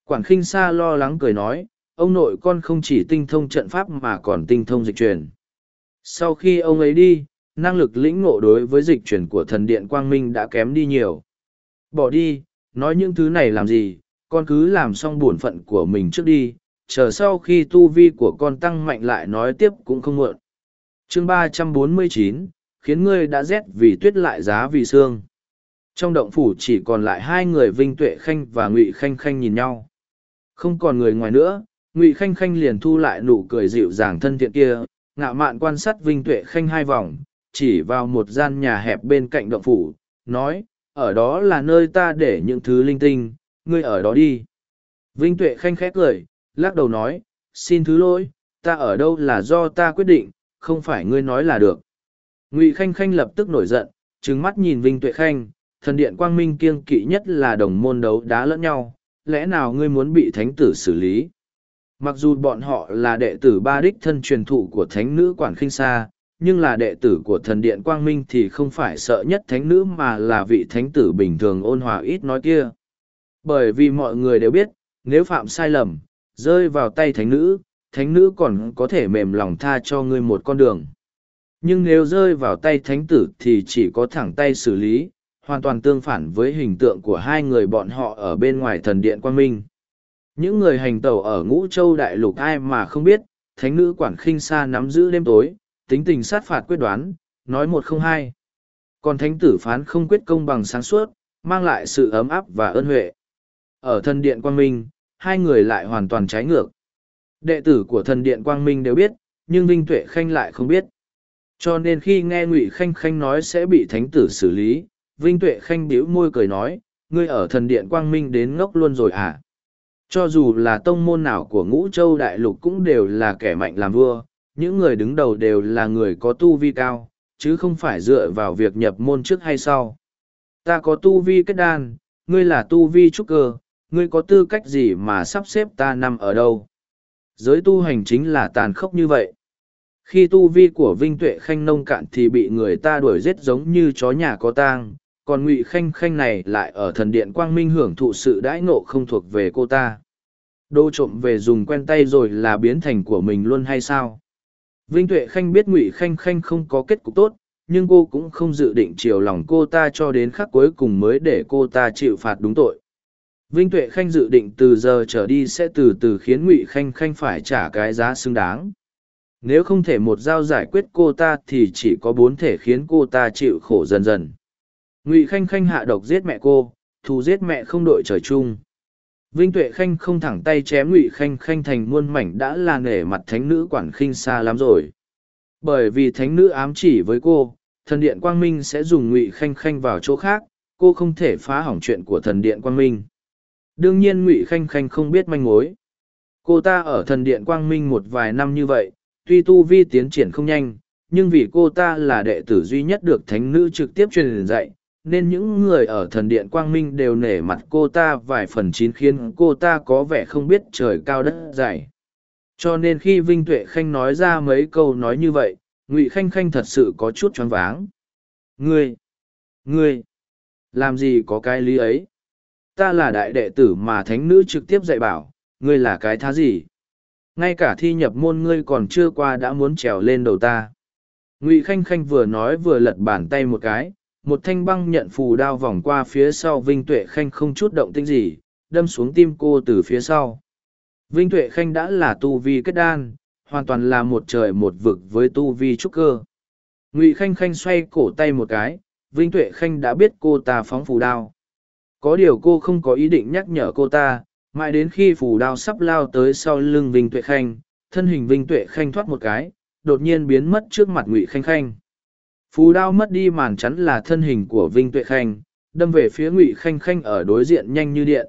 Quản khinh sa lo lắng cười nói, ông nội con không chỉ tinh thông trận pháp mà còn tinh thông dịch truyền. Sau khi ông ấy đi, năng lực lĩnh ngộ đối với dịch truyền của thần điện quang minh đã kém đi nhiều. Bỏ đi, nói những thứ này làm gì con cứ làm xong bổn phận của mình trước đi, chờ sau khi tu vi của con tăng mạnh lại nói tiếp cũng không muộn. Chương ba trăm bốn mươi chín, khiến ngươi đã rét vì tuyết lại giá vì xương trong động phủ chỉ còn lại hai người vinh tuệ khanh và ngụy khanh khanh nhìn nhau. Không còn người ngoài nữa, ngụy khanh khanh liền thu lại nụ cười dịu dàng thân thiện kia, ngạo mạn quan sát vinh tuệ khanh hai vòng, chỉ vào một gian nhà hẹp bên cạnh động phủ, nói, ở đó là nơi ta để những thứ linh tinh ngươi ở đó đi. Vinh tuệ khanh khẽ cười, lắc đầu nói, xin thứ lỗi, ta ở đâu là do ta quyết định, không phải ngươi nói là được. Ngụy khanh khanh lập tức nổi giận, trừng mắt nhìn vinh tuệ khanh, thần điện quang minh kiêng kỵ nhất là đồng môn đấu đá lẫn nhau, lẽ nào ngươi muốn bị thánh tử xử lý? Mặc dù bọn họ là đệ tử ba đích thân truyền thụ của thánh nữ quản khinh sa, nhưng là đệ tử của thần điện quang minh thì không phải sợ nhất thánh nữ mà là vị thánh tử bình thường ôn hòa ít nói kia bởi vì mọi người đều biết, nếu phạm sai lầm, rơi vào tay thánh nữ thánh nữ còn có thể mềm lòng tha cho ngươi một con đường. Nhưng nếu rơi vào tay thánh tử thì chỉ có thẳng tay xử lý, hoàn toàn tương phản với hình tượng của hai người bọn họ ở bên ngoài thần điện quan minh. Những người hành tẩu ở ngũ châu đại lục ai mà không biết, thánh nữ quản khinh xa nắm giữ đêm tối, tính tình sát phạt quyết đoán, nói một không hai. Còn thánh tử phán không quyết công bằng sáng suốt, mang lại sự ấm áp và ơn huệ ở thần điện quang minh, hai người lại hoàn toàn trái ngược. Đệ tử của thần điện quang minh đều biết, nhưng vinh tuệ khanh lại không biết. Cho nên khi nghe ngụy khanh khanh nói sẽ bị thánh tử xử lý, vinh tuệ khanh bĩu môi cười nói, ngươi ở thần điện quang minh đến ngốc luôn rồi à? Cho dù là tông môn nào của ngũ châu đại lục cũng đều là kẻ mạnh làm vua, những người đứng đầu đều là người có tu vi cao, chứ không phải dựa vào việc nhập môn trước hay sau. Ta có tu vi kết đan, ngươi là tu vi trúc cơ ngươi có tư cách gì mà sắp xếp ta nằm ở đâu? Giới tu hành chính là tàn khốc như vậy. Khi tu vi của vinh tuệ khanh nông cạn thì bị người ta đuổi giết giống như chó nhà có tang, còn ngụy khanh khanh này lại ở thần điện quang minh hưởng thụ sự đãi ngộ không thuộc về cô ta. Đô trộm về dùng quen tay rồi là biến thành của mình luôn hay sao? Vinh tuệ khanh biết ngụy khanh khanh không có kết cục tốt, nhưng cô cũng không dự định chiều lòng cô ta cho đến khắc cuối cùng mới để cô ta chịu phạt đúng tội vinh tuệ khanh dự định từ giờ trở đi sẽ từ từ khiến ngụy khanh khanh phải trả cái giá xứng đáng. Nếu không thể một dao giải quyết cô ta thì chỉ có bốn thể khiến cô ta chịu khổ dần dần. Ngụy khanh khanh hạ độc giết mẹ cô, thù giết mẹ không đội trời chung. Vinh tuệ khanh không thẳng tay chém ngụy khanh khanh thành muôn mảnh đã là nể mặt thánh nữ quản khinh xa lắm rồi. Bởi vì thánh nữ ám chỉ với cô, thần điện quang minh sẽ dùng ngụy khanh khanh vào chỗ khác, cô không thể phá hỏng chuyện của thần điện quang minh đương nhiên ngụy khanh khanh không biết manh mối. Cô ta ở thần điện quang minh một vài năm như vậy, tuy tu vi tiến triển không nhanh, nhưng vì cô ta là đệ tử duy nhất được thánh nữ trực tiếp truyền dạy, nên những người ở thần điện quang minh đều nể mặt cô ta vài phần chín khiến cô ta có vẻ không biết trời cao đất dày. Cho nên khi vinh tuệ khanh nói ra mấy câu nói như vậy, ngụy khanh khanh thật sự có chút choáng váng. Ngươi ngươi, làm gì có cái lý ấy? Ta là đại đệ tử mà thánh nữ trực tiếp dạy bảo, ngươi là cái thá gì? Ngay cả thi nhập môn ngươi còn chưa qua đã muốn trèo lên đầu ta. Ngụy khanh khanh vừa nói vừa lật bàn tay một cái, một thanh băng nhận phù đao vòng qua phía sau vinh tuệ khanh không chút động tĩnh gì, đâm xuống tim cô từ phía sau. Vinh tuệ khanh đã là tu vi kết đan, hoàn toàn là một trời một vực với tu vi trúc cơ. Ngụy khanh khanh xoay cổ tay một cái, vinh tuệ khanh đã biết cô ta phóng phù đao có điều cô không có ý định nhắc nhở cô ta, mãi đến khi phù đao sắp lao tới sau lưng vinh tuệ khanh, thân hình vinh tuệ khanh thoát một cái, đột nhiên biến mất trước mặt ngụy khanh khanh. Phù đao mất đi màn chắn là thân hình của vinh tuệ khanh, đâm về phía ngụy khanh khanh ở đối diện nhanh như điện.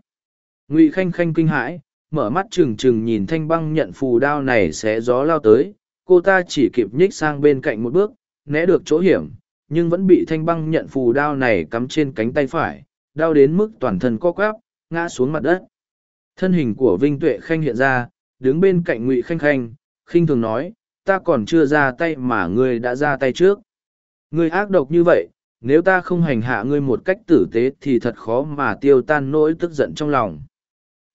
Ngụy khanh khanh kinh hãi, mở mắt trừng trừng nhìn thanh băng nhận phù đao này xé gió lao tới, cô ta chỉ kịp nhích sang bên cạnh một bước, né được chỗ hiểm, nhưng vẫn bị thanh băng nhận phù đao này cắm trên cánh tay phải đau đến mức toàn thân co quắp, ngã xuống mặt đất. Thân hình của vinh tuệ khanh hiện ra, đứng bên cạnh ngụy khanh khanh, khinh thường nói, ta còn chưa ra tay mà ngươi đã ra tay trước. Ngươi ác độc như vậy, nếu ta không hành hạ ngươi một cách tử tế thì thật khó mà tiêu tan nỗi tức giận trong lòng.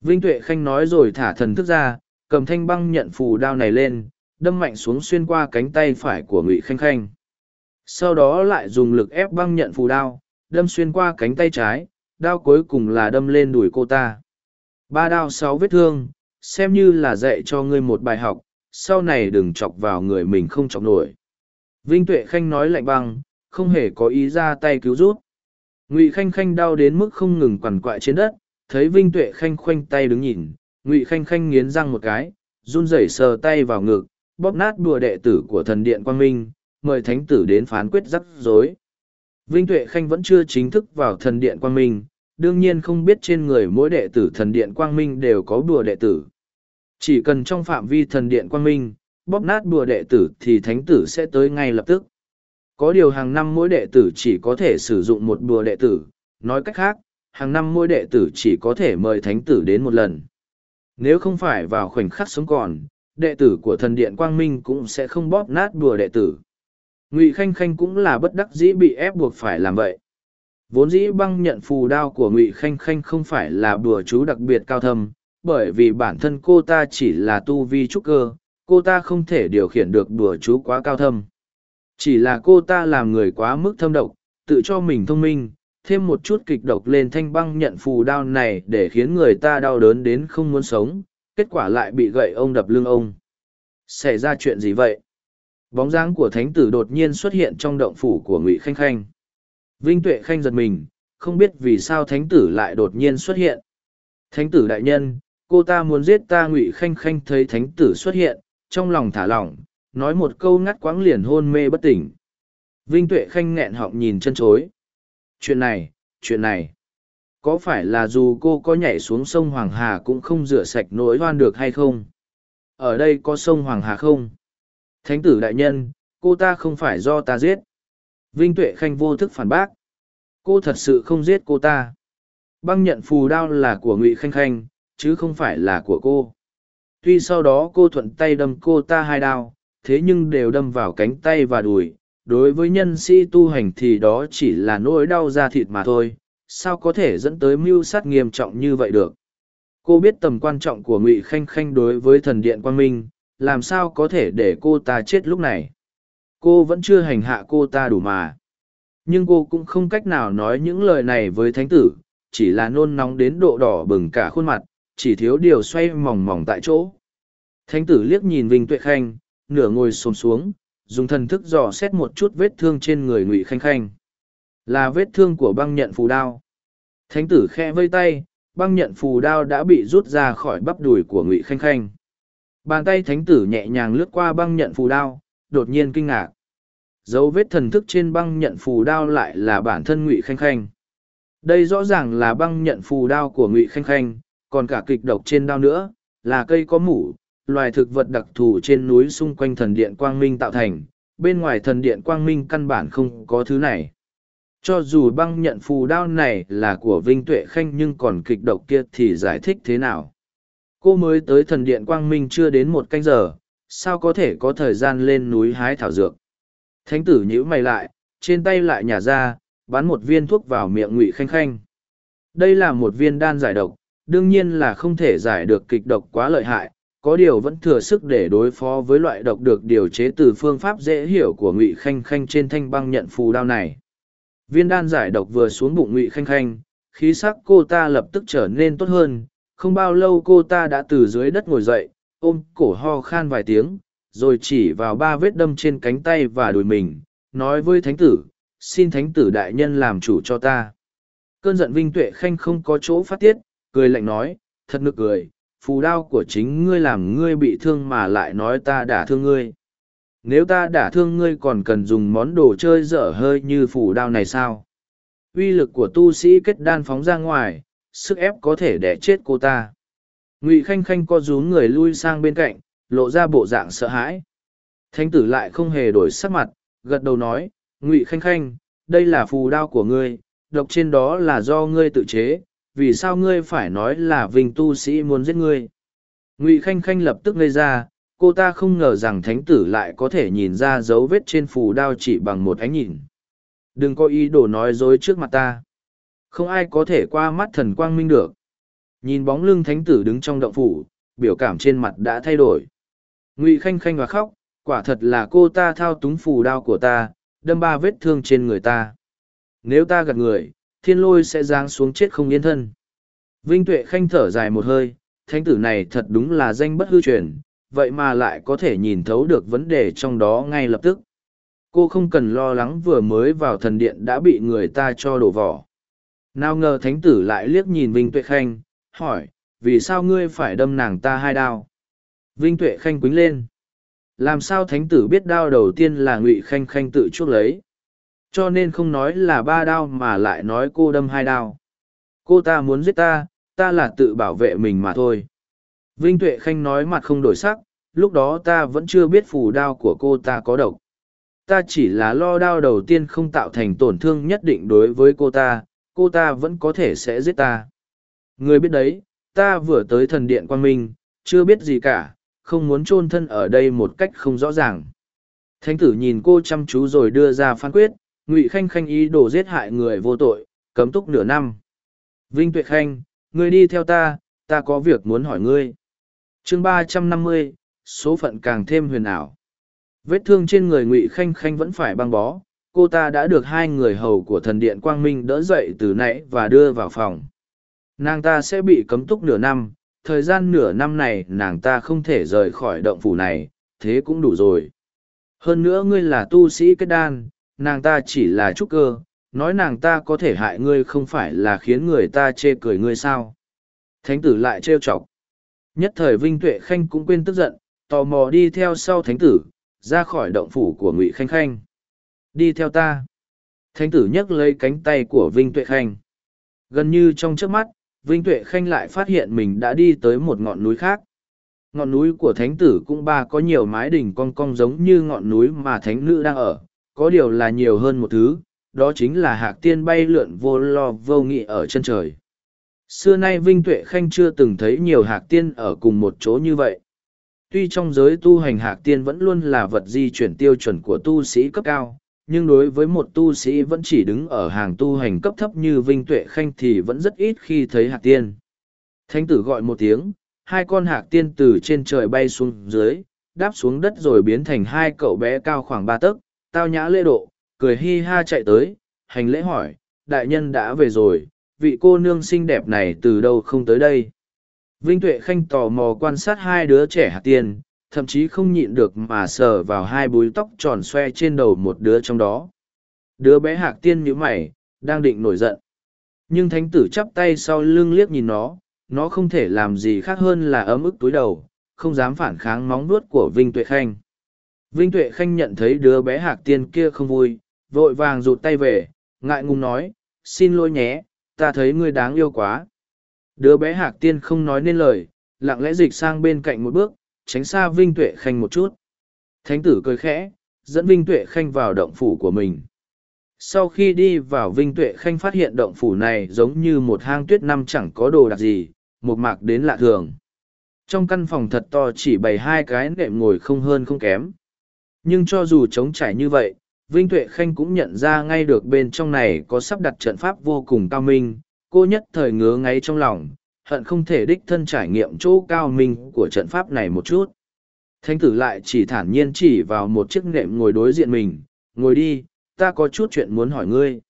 Vinh tuệ khanh nói rồi thả thần thức ra, cầm thanh băng nhận phù đao này lên, đâm mạnh xuống xuyên qua cánh tay phải của ngụy khanh khanh. Sau đó lại dùng lực ép băng nhận phù đao đâm xuyên qua cánh tay trái, đao cuối cùng là đâm lên đùi cô ta. Ba đao sáu vết thương, xem như là dạy cho ngươi một bài học, sau này đừng chọc vào người mình không chọc nổi. Vinh tuệ khanh nói lạnh băng, không hề có ý ra tay cứu rút ngụy khanh khanh đau đến mức không ngừng quằn quại trên đất, thấy vinh tuệ khanh khoanh tay đứng nhìn, ngụy khanh khanh nghiến răng một cái, run rẩy sờ tay vào ngực, bóp nát đùa đệ tử của thần điện quang minh, mời thánh tử đến phán quyết rắc rối vinh tuệ khanh vẫn chưa chính thức vào thần điện quang minh, đương nhiên không biết trên người mỗi đệ tử thần điện quang minh đều có đùa đệ tử. Chỉ cần trong phạm vi thần điện quang minh, bóp nát đùa đệ tử thì thánh tử sẽ tới ngay lập tức. Có điều hàng năm mỗi đệ tử chỉ có thể sử dụng một đùa đệ tử, nói cách khác, hàng năm mỗi đệ tử chỉ có thể mời thánh tử đến một lần. Nếu không phải vào khoảnh khắc sống còn, đệ tử của thần điện quang minh cũng sẽ không bóp nát đùa đệ tử ngụy khanh khanh cũng là bất đắc dĩ bị ép buộc phải làm vậy. Vốn dĩ băng nhận phù đao của ngụy khanh khanh không phải là bùa chú đặc biệt cao thâm, bởi vì bản thân cô ta chỉ là tu vi trúc cơ, cô ta không thể điều khiển được bùa chú quá cao thâm. Chỉ là cô ta làm người quá mức thâm độc, tự cho mình thông minh, thêm một chút kịch độc lên thanh băng nhận phù đao này để khiến người ta đau đớn đến không muốn sống, kết quả lại bị gậy ông đập lưng ông. Xảy ra chuyện gì vậy? Bóng dáng của thánh tử đột nhiên xuất hiện trong động phủ của ngụy khanh khanh. Vinh tuệ khanh giật mình, không biết vì sao thánh tử lại đột nhiên xuất hiện. Thánh tử đại nhân, cô ta muốn giết ta, ngụy khanh khanh thấy thánh tử xuất hiện, trong lòng thả lỏng, nói một câu ngắt quãng liền hôn mê bất tỉnh. Vinh tuệ khanh nghẹn họng nhìn chân chối. Chuyện này chuyện này. Có phải là dù cô có nhảy xuống sông hoàng hà cũng không rửa sạch nỗi oan được hay không? Ở đây có sông hoàng hà không? Thánh tử đại nhân, cô ta không phải do ta giết. Vinh tuệ khanh vô thức phản bác. Cô thật sự không giết cô ta. Băng nhận phù đao là của ngụy khanh khanh, chứ không phải là của cô. Tuy sau đó cô thuận tay đâm cô ta hai đao, thế nhưng đều đâm vào cánh tay và đùi. Đối với nhân sĩ tu hành thì đó chỉ là nỗi đau da thịt mà thôi. Sao có thể dẫn tới mưu sát nghiêm trọng như vậy được? Cô biết tầm quan trọng của ngụy khanh khanh đối với thần điện quang minh làm sao có thể để cô ta chết lúc này? Cô vẫn chưa hành hạ cô ta đủ mà. Nhưng cô cũng không cách nào nói những lời này với thánh tử, chỉ là nôn nóng đến độ đỏ bừng cả khuôn mặt, chỉ thiếu điều xoay mỏng mỏng tại chỗ. Thánh tử liếc nhìn vinh tuệ khanh, nửa ngồi xồm xuống, dùng thần thức dò xét một chút vết thương trên người ngụy khanh khanh. Là vết thương của băng nhận phù đao. Thánh tử khe vây tay, băng nhận phù đao đã bị rút ra khỏi bắp đùi của ngụy khanh khanh bàn tay thánh tử nhẹ nhàng lướt qua băng nhận phù đao, đột nhiên kinh ngạc. Dấu vết thần thức trên băng nhận phù đao lại là bản thân ngụy khanh khanh. Đây rõ ràng là băng nhận phù đao của ngụy khanh khanh, còn cả kịch độc trên đao nữa, là cây có mủ, loài thực vật đặc thù trên núi xung quanh thần điện quang minh tạo thành, bên ngoài thần điện quang minh căn bản không có thứ này. Cho dù băng nhận phù đao này là của vinh tuệ khanh nhưng còn kịch độc kia thì giải thích thế nào? Cô mới tới thần điện quang minh chưa đến một canh giờ, sao có thể có thời gian lên núi hái thảo dược? Thánh tử nhíu mày lại, trên tay lại nhả ra, bắn một viên thuốc vào miệng ngụy khanh khanh. Đây là một viên đan giải độc, đương nhiên là không thể giải được kịch độc quá lợi hại, có điều vẫn thừa sức để đối phó với loại độc được điều chế từ phương pháp dễ hiểu của ngụy khanh khanh trên thanh băng nhận phù đao này. Viên đan giải độc vừa xuống bụng ngụy khanh khanh, khí sắc cô ta lập tức trở nên tốt hơn không bao lâu cô ta đã từ dưới đất ngồi dậy, ôm cổ ho khan vài tiếng, rồi chỉ vào ba vết đâm trên cánh tay và đùi mình, nói với thánh tử, xin thánh tử đại nhân làm chủ cho ta. Cơn giận vinh tuệ khanh không có chỗ phát tiết, cười lạnh nói, thật nực cười, phù đao của chính ngươi làm ngươi bị thương mà lại nói ta đả thương ngươi. Nếu ta đả thương ngươi còn cần dùng món đồ chơi dở hơi như phù đao này sao? Uy lực của tu sĩ kết đan phóng ra ngoài sức ép có thể đẻ chết cô ta. Ngụy khanh khanh co rún người lui sang bên cạnh, lộ ra bộ dạng sợ hãi. Thánh tử lại không hề đổi sắc mặt, gật đầu nói, ngụy khanh khanh, đây là phù đao của ngươi, độc trên đó là do ngươi tự chế, vì sao ngươi phải nói là vinh tu sĩ muốn giết ngươi? Ngụy khanh khanh lập tức ngây ra, cô ta không ngờ rằng thánh tử lại có thể nhìn ra dấu vết trên phù đao chỉ bằng một ánh nhìn. Đừng có ý đồ nói dối trước mặt ta không ai có thể qua mắt thần quang minh được. Nhìn bóng lưng thánh tử đứng trong động phủ, biểu cảm trên mặt đã thay đổi. Ngụy khanh khanh và khóc, quả thật là cô ta thao túng phù đao của ta, đâm ba vết thương trên người ta. Nếu ta gạt người, thiên lôi sẽ giáng xuống chết không yên thân. Vinh tuệ khanh thở dài một hơi, thánh tử này thật đúng là danh bất hư truyền, vậy mà lại có thể nhìn thấu được vấn đề trong đó ngay lập tức. Cô không cần lo lắng vừa mới vào thần điện đã bị người ta cho đổ vỏ. Nào ngờ thánh tử lại liếc nhìn Vinh Tuệ Khanh, hỏi, vì sao ngươi phải đâm nàng ta hai đao? Vinh Tuệ Khanh quính lên. Làm sao thánh tử biết đao đầu tiên là ngụy Khanh Khanh tự chuốc lấy? Cho nên không nói là ba đao mà lại nói cô đâm hai đao. Cô ta muốn giết ta, ta là tự bảo vệ mình mà thôi. Vinh Tuệ Khanh nói mặt không đổi sắc, lúc đó ta vẫn chưa biết phù đao của cô ta có độc. Ta chỉ là lo đao đầu tiên không tạo thành tổn thương nhất định đối với cô ta, cô ta vẫn có thể sẽ giết ta. Người biết đấy, ta vừa tới thần điện quan minh, chưa biết gì cả, không muốn chôn thân ở đây một cách không rõ ràng. Thánh tử nhìn cô chăm chú rồi đưa ra phán quyết, Ngụy Khanh Khanh ý đồ giết hại người vô tội, cấm túc nửa năm. Vinh Tuệ Khanh, ngươi đi theo ta, ta có việc muốn hỏi ngươi. chương ba trăm năm mươi, số phận càng thêm huyền ảo. Vết thương trên người Ngụy Khanh Khanh vẫn phải băng bó, cô ta đã được hai người hầu của thần điện Quang Minh đỡ dậy từ nãy và đưa vào phòng. Nàng ta sẽ bị cấm túc nửa năm, thời gian nửa năm này nàng ta không thể rời khỏi động phủ này, thế cũng đủ rồi. Hơn nữa ngươi là tu sĩ kết đan, nàng ta chỉ là trúc cơ, nói nàng ta có thể hại ngươi không phải là khiến người ta chê cười ngươi sao. Thánh tử lại trêu chọc. Nhất thời Vinh Tuệ Khanh cũng quên tức giận, tò mò đi theo sau thánh tử, ra khỏi động phủ của Ngụy Khanh Khanh. Đi theo ta. Thánh tử nhấc lấy cánh tay của Vinh Tuệ Khanh. Gần như trong trước mắt, Vinh Tuệ Khanh lại phát hiện mình đã đi tới một ngọn núi khác. Ngọn núi của thánh tử cũng ba có nhiều mái đỉnh cong cong giống như ngọn núi mà thánh nữ đang ở, có điều là nhiều hơn một thứ, đó chính là hạc tiên bay lượn vô lo vô nghị ở chân trời. Xưa nay Vinh Tuệ Khanh chưa từng thấy nhiều hạc tiên ở cùng một chỗ như vậy. Tuy trong giới tu hành hạc tiên vẫn luôn là vật di chuyển tiêu chuẩn của tu sĩ cấp cao, nhưng đối với một tu sĩ vẫn chỉ đứng ở hàng tu hành cấp thấp như Vinh Tuệ Khanh thì vẫn rất ít khi thấy hạc tiên. Thánh tử gọi một tiếng, hai con hạc tiên từ trên trời bay xuống dưới, đáp xuống đất rồi biến thành hai cậu bé cao khoảng ba tấc, tao nhã lễ độ, cười hi ha chạy tới, hành lễ hỏi, đại nhân đã về rồi, vị cô nương xinh đẹp này từ đâu không tới đây. Vinh Tuệ Khanh tò mò quan sát hai đứa trẻ hạt tiên, thậm chí không nhịn được mà sờ vào hai búi tóc tròn xoe trên đầu một đứa trong đó. Đứa bé hạc tiên nhữ mày, đang định nổi giận. Nhưng thánh tử chắp tay sau lưng liếc nhìn nó, nó không thể làm gì khác hơn là ấm ức túi đầu, không dám phản kháng móng nuốt của Vinh Tuệ Khanh. Vinh Tuệ Khanh nhận thấy đứa bé hạc tiên kia không vui, vội vàng rụt tay về, ngại ngùng nói, xin lỗi nhé, ta thấy ngươi đáng yêu quá. Đứa bé hạc tiên không nói nên lời, lặng lẽ dịch sang bên cạnh một bước, tránh xa Vinh Tuệ Khanh một chút. Thánh tử cười khẽ, dẫn Vinh Tuệ Khanh vào động phủ của mình. Sau khi đi vào Vinh Tuệ Khanh phát hiện động phủ này giống như một hang tuyết năm chẳng có đồ đặc gì, một mạc đến lạ thường. Trong căn phòng thật to chỉ bày hai cái nệm ngồi không hơn không kém. Nhưng cho dù trống trải như vậy, Vinh Tuệ Khanh cũng nhận ra ngay được bên trong này có sắp đặt trận pháp vô cùng cao minh, cô nhất thời ngứa ngáy trong lòng, hận không thể đích thân trải nghiệm chỗ cao minh của trận pháp này một chút. Thánh tử lại chỉ thản nhiên chỉ vào một chiếc nệm ngồi đối diện mình, ngồi đi, ta có chút chuyện muốn hỏi ngươi.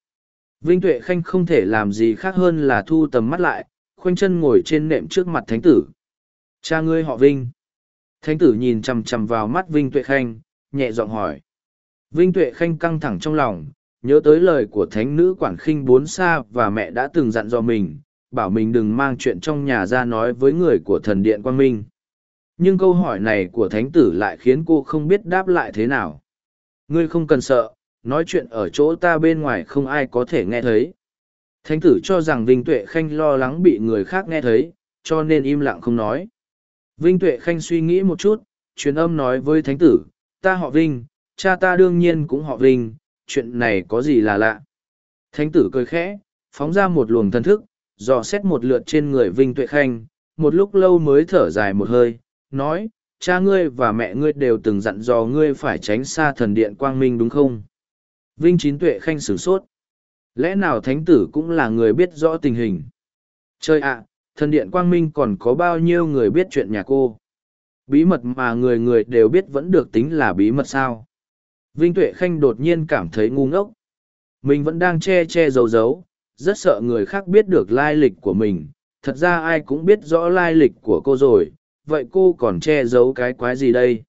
Vinh Tuệ Khanh không thể làm gì khác hơn là thu tầm mắt lại, khoanh chân ngồi trên nệm trước mặt thánh tử. Cha ngươi họ Vinh. Thánh tử nhìn chằm chằm vào mắt Vinh Tuệ Khanh, nhẹ giọng hỏi. Vinh Tuệ Khanh căng thẳng trong lòng, nhớ tới lời của thánh nữ quản khinh bốn sa và mẹ đã từng dặn dò mình, bảo mình đừng mang chuyện trong nhà ra nói với người của thần điện Quang Minh. Nhưng câu hỏi này của thánh tử lại khiến cô không biết đáp lại thế nào. Ngươi không cần sợ, nói chuyện ở chỗ ta bên ngoài không ai có thể nghe thấy. Thánh tử cho rằng Vinh Tuệ Khanh lo lắng bị người khác nghe thấy, cho nên im lặng không nói. Vinh Tuệ Khanh suy nghĩ một chút, truyền âm nói với thánh tử, ta họ Vinh, cha ta đương nhiên cũng họ Vinh, chuyện này có gì là lạ. Thánh tử cười khẽ, phóng ra một luồng thần thức, dò xét một lượt trên người Vinh Tuệ Khanh, một lúc lâu mới thở dài một hơi, nói, cha ngươi và mẹ ngươi đều từng dặn dò ngươi phải tránh xa thần điện quang minh đúng không? Vinh Chín Tuệ Khanh sửng sốt. Lẽ nào thánh tử cũng là người biết rõ tình hình? Trời ạ, thần điện quang minh còn có bao nhiêu người biết chuyện nhà cô? Bí mật mà người người đều biết vẫn được tính là bí mật sao? Vinh Tuệ Khanh đột nhiên cảm thấy ngu ngốc. Mình vẫn đang che che giấu giấu, rất sợ người khác biết được lai lịch của mình. Thật ra ai cũng biết rõ lai lịch của cô rồi, vậy cô còn che giấu cái quái gì đây?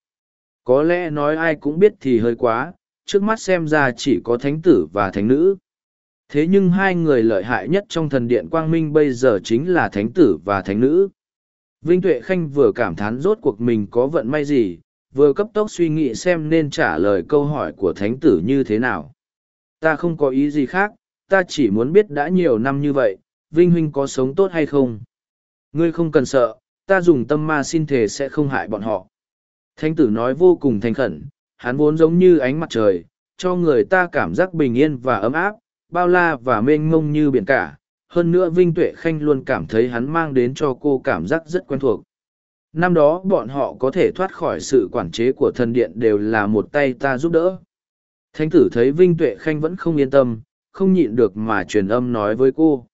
Có lẽ nói ai cũng biết thì hơi quá, trước mắt xem ra chỉ có thánh tử và thánh nữ. Thế nhưng hai người lợi hại nhất trong thần điện quang minh bây giờ chính là thánh tử và thánh nữ. Vinh Tuệ Khanh vừa cảm thán rốt cuộc mình có vận may gì, vừa cấp tốc suy nghĩ xem nên trả lời câu hỏi của thánh tử như thế nào. Ta không có ý gì khác, ta chỉ muốn biết đã nhiều năm như vậy, Vinh Huynh có sống tốt hay không. Ngươi không cần sợ, ta dùng tâm ma xin thề sẽ không hại bọn họ. Thánh tử nói vô cùng thành khẩn, hắn vốn giống như ánh mặt trời, cho người ta cảm giác bình yên và ấm áp, bao la và mênh mông như biển cả. Hơn nữa Vinh Tuệ Khanh luôn cảm thấy hắn mang đến cho cô cảm giác rất quen thuộc. Năm đó bọn họ có thể thoát khỏi sự quản chế của thần điện đều là một tay ta giúp đỡ. Thánh tử thấy Vinh Tuệ Khanh vẫn không yên tâm, không nhịn được mà truyền âm nói với cô.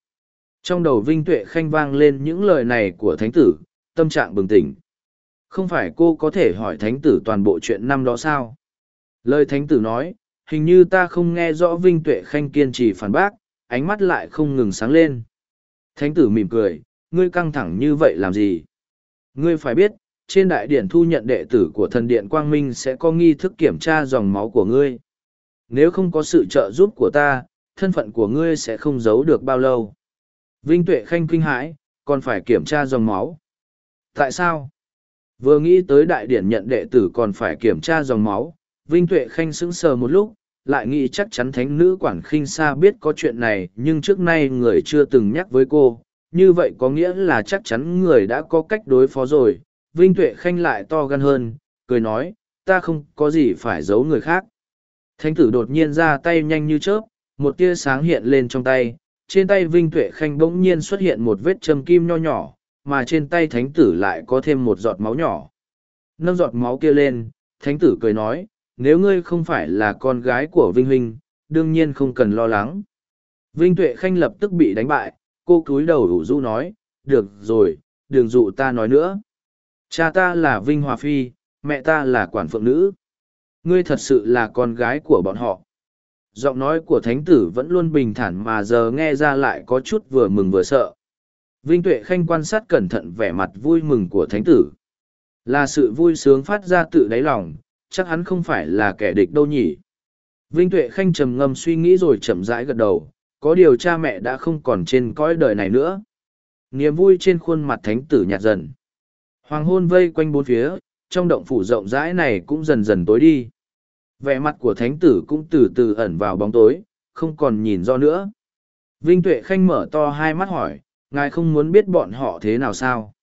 Trong đầu Vinh Tuệ Khanh vang lên những lời này của thánh tử, tâm trạng bừng tỉnh. Không phải cô có thể hỏi thánh tử toàn bộ chuyện năm đó sao? Lời thánh tử nói, hình như ta không nghe rõ Vinh Tuệ Khanh kiên trì phản bác, ánh mắt lại không ngừng sáng lên. Thánh tử mỉm cười, ngươi căng thẳng như vậy làm gì? Ngươi phải biết, trên đại điển thu nhận đệ tử của thần điện Quang Minh sẽ có nghi thức kiểm tra dòng máu của ngươi. Nếu không có sự trợ giúp của ta, thân phận của ngươi sẽ không giấu được bao lâu. Vinh Tuệ Khanh kinh hãi, còn phải kiểm tra dòng máu. Tại sao? Vừa nghĩ tới đại điển nhận đệ tử còn phải kiểm tra dòng máu, Vinh Tuệ Khanh sững sờ một lúc, lại nghĩ chắc chắn thánh nữ quản khinh xa biết có chuyện này nhưng trước nay người chưa từng nhắc với cô. Như vậy có nghĩa là chắc chắn người đã có cách đối phó rồi. Vinh Tuệ Khanh lại to gan hơn, cười nói, ta không có gì phải giấu người khác. Thánh tử đột nhiên ra tay nhanh như chớp, một tia sáng hiện lên trong tay, trên tay Vinh Tuệ Khanh bỗng nhiên xuất hiện một vết châm kim nho nhỏ, mà trên tay thánh tử lại có thêm một giọt máu nhỏ. Nâng giọt máu kia lên, thánh tử cười nói, nếu ngươi không phải là con gái của Vinh Huynh, đương nhiên không cần lo lắng. Vinh Tuệ Khanh lập tức bị đánh bại, cô cúi đầu ủ rũ nói, được rồi, đừng dụ ta nói nữa. Cha ta là Vinh Hòa Phi, mẹ ta là quản phượng nữ. Ngươi thật sự là con gái của bọn họ. Giọng nói của thánh tử vẫn luôn bình thản mà giờ nghe ra lại có chút vừa mừng vừa sợ. Vinh Tuệ Khanh quan sát cẩn thận vẻ mặt vui mừng của thánh tử. Là sự vui sướng phát ra tự đáy lòng, chắc hắn không phải là kẻ địch đâu nhỉ. Vinh Tuệ Khanh trầm ngâm suy nghĩ rồi chậm rãi gật đầu, có điều cha mẹ đã không còn trên cõi đời này nữa. Niềm vui trên khuôn mặt thánh tử nhạt dần. Hoàng hôn vây quanh bốn phía, trong động phủ rộng rãi này cũng dần dần tối đi. Vẻ mặt của thánh tử cũng từ từ ẩn vào bóng tối, không còn nhìn do nữa. Vinh Tuệ Khanh mở to hai mắt hỏi, ngài không muốn biết bọn họ thế nào sao?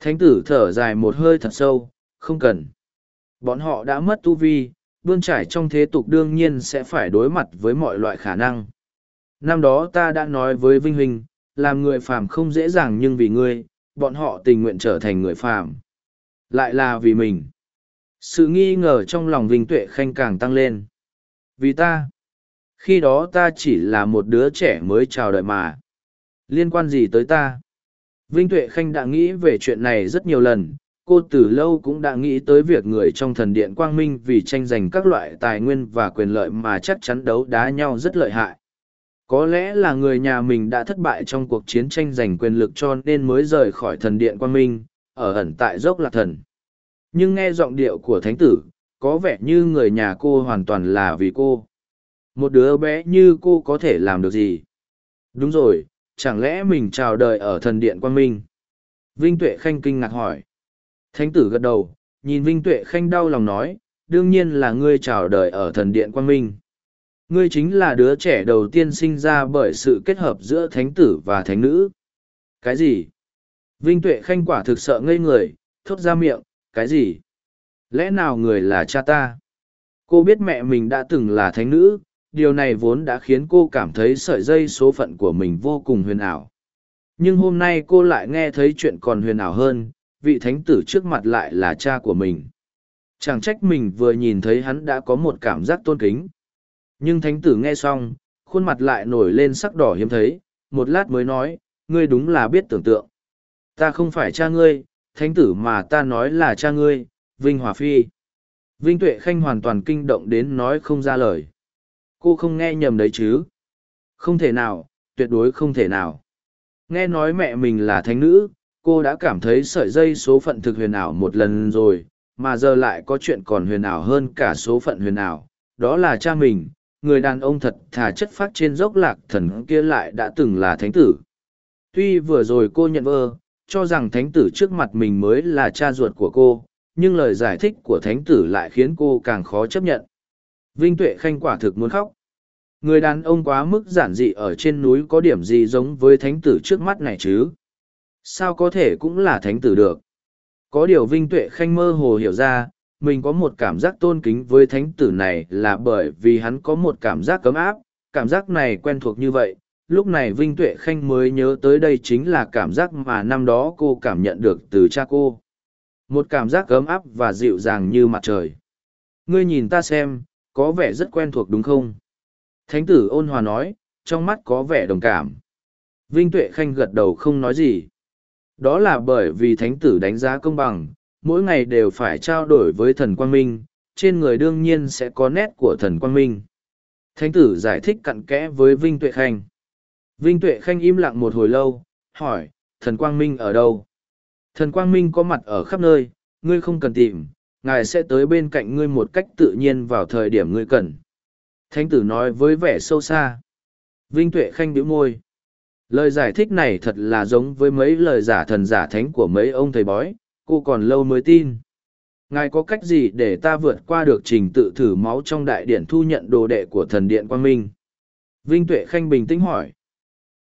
Thánh tử thở dài một hơi thật sâu, không cần. Bọn họ đã mất tu vi, bươn trải trong thế tục đương nhiên sẽ phải đối mặt với mọi loại khả năng. Năm đó ta đã nói với Vinh Huynh, làm người phàm không dễ dàng nhưng vì ngươi, bọn họ tình nguyện trở thành người phàm. Lại là vì mình. Sự nghi ngờ trong lòng Vinh Tuệ Khanh càng tăng lên. Vì ta, khi đó ta chỉ là một đứa trẻ mới chào đời mà. Liên quan gì tới ta? Vinh Tuệ Khanh đã nghĩ về chuyện này rất nhiều lần, cô từ lâu cũng đã nghĩ tới việc người trong thần điện quang minh vì tranh giành các loại tài nguyên và quyền lợi mà chắc chắn đấu đá nhau rất lợi hại có lẽ là người nhà mình đã thất bại trong cuộc chiến tranh giành quyền lực cho nên mới rời khỏi thần điện quang minh ở ẩn tại dốc lạc thần nhưng nghe giọng điệu của thánh tử có vẻ như người nhà cô hoàn toàn là vì cô một đứa bé như cô có thể làm được gì đúng rồi chẳng lẽ mình chào đời ở thần điện quang minh vinh tuệ khanh kinh ngạc hỏi Thánh tử gật đầu, nhìn Vinh Tuệ Khanh đau lòng nói, đương nhiên là ngươi chào đời ở thần điện Quang Minh. Ngươi chính là đứa trẻ đầu tiên sinh ra bởi sự kết hợp giữa thánh tử và thánh nữ. Cái gì? Vinh Tuệ Khanh quả thực sợ ngây người, thốt ra miệng, cái gì? Lẽ nào người là cha ta? Cô biết mẹ mình đã từng là thánh nữ, điều này vốn đã khiến cô cảm thấy sợi dây số phận của mình vô cùng huyền ảo. Nhưng hôm nay cô lại nghe thấy chuyện còn huyền ảo hơn, vị thánh tử trước mặt lại là cha của mình. Chẳng trách mình vừa nhìn thấy hắn đã có một cảm giác tôn kính. Nhưng thánh tử nghe xong, khuôn mặt lại nổi lên sắc đỏ hiếm thấy, một lát mới nói, ngươi đúng là biết tưởng tượng. Ta không phải cha ngươi, thánh tử mà ta nói là cha ngươi, Vinh Hòa Phi. Vinh Tuệ Khanh hoàn toàn kinh động đến nói không ra lời. Cô không nghe nhầm đấy chứ. Không thể nào, tuyệt đối không thể nào. Nghe nói mẹ mình là thánh nữ, cô đã cảm thấy sợi dây số phận thực huyền ảo một lần rồi mà giờ lại có chuyện còn huyền ảo hơn cả số phận huyền ảo đó là cha mình người đàn ông thật thà chất phát trên dốc lạc thần kia lại đã từng là thánh tử. Tuy vừa rồi cô nhận vơ, cho rằng thánh tử trước mặt mình mới là cha ruột của cô, nhưng lời giải thích của thánh tử lại khiến cô càng khó chấp nhận. Vinh Tuệ Khanh quả thực muốn khóc. Người đàn ông quá mức giản dị ở trên núi có điểm gì giống với thánh tử trước mắt này chứ? Sao có thể cũng là thánh tử được? Có điều Vinh Tuệ Khanh mơ hồ hiểu ra, mình có một cảm giác tôn kính với thánh tử này là bởi vì hắn có một cảm giác cấm áp, cảm giác này quen thuộc như vậy. Lúc này Vinh Tuệ Khanh mới nhớ tới đây chính là cảm giác mà năm đó cô cảm nhận được từ cha cô. Một cảm giác ấm áp và dịu dàng như mặt trời. Ngươi nhìn ta xem, có vẻ rất quen thuộc đúng không? Thánh tử ôn hòa nói, trong mắt có vẻ đồng cảm. Vinh Tuệ Khanh gật đầu không nói gì. Đó là bởi vì thánh tử đánh giá công bằng, mỗi ngày đều phải trao đổi với thần quang minh, trên người đương nhiên sẽ có nét của thần quang minh. Thánh tử giải thích cặn kẽ với Vinh Tuệ Khanh. Vinh Tuệ Khanh im lặng một hồi lâu, hỏi, thần quang minh ở đâu? Thần quang minh có mặt ở khắp nơi, ngươi không cần tìm, ngài sẽ tới bên cạnh ngươi một cách tự nhiên vào thời điểm ngươi cần. Thánh tử nói với vẻ sâu xa. Vinh Tuệ Khanh bĩu môi. Lời giải thích này thật là giống với mấy lời giả thần giả thánh của mấy ông thầy bói, cô còn lâu mới tin. Ngài có cách gì để ta vượt qua được trình tự thử máu trong đại điện thu nhận đồ đệ của thần điện Quang Minh? Vinh Tuệ Khanh bình tĩnh hỏi.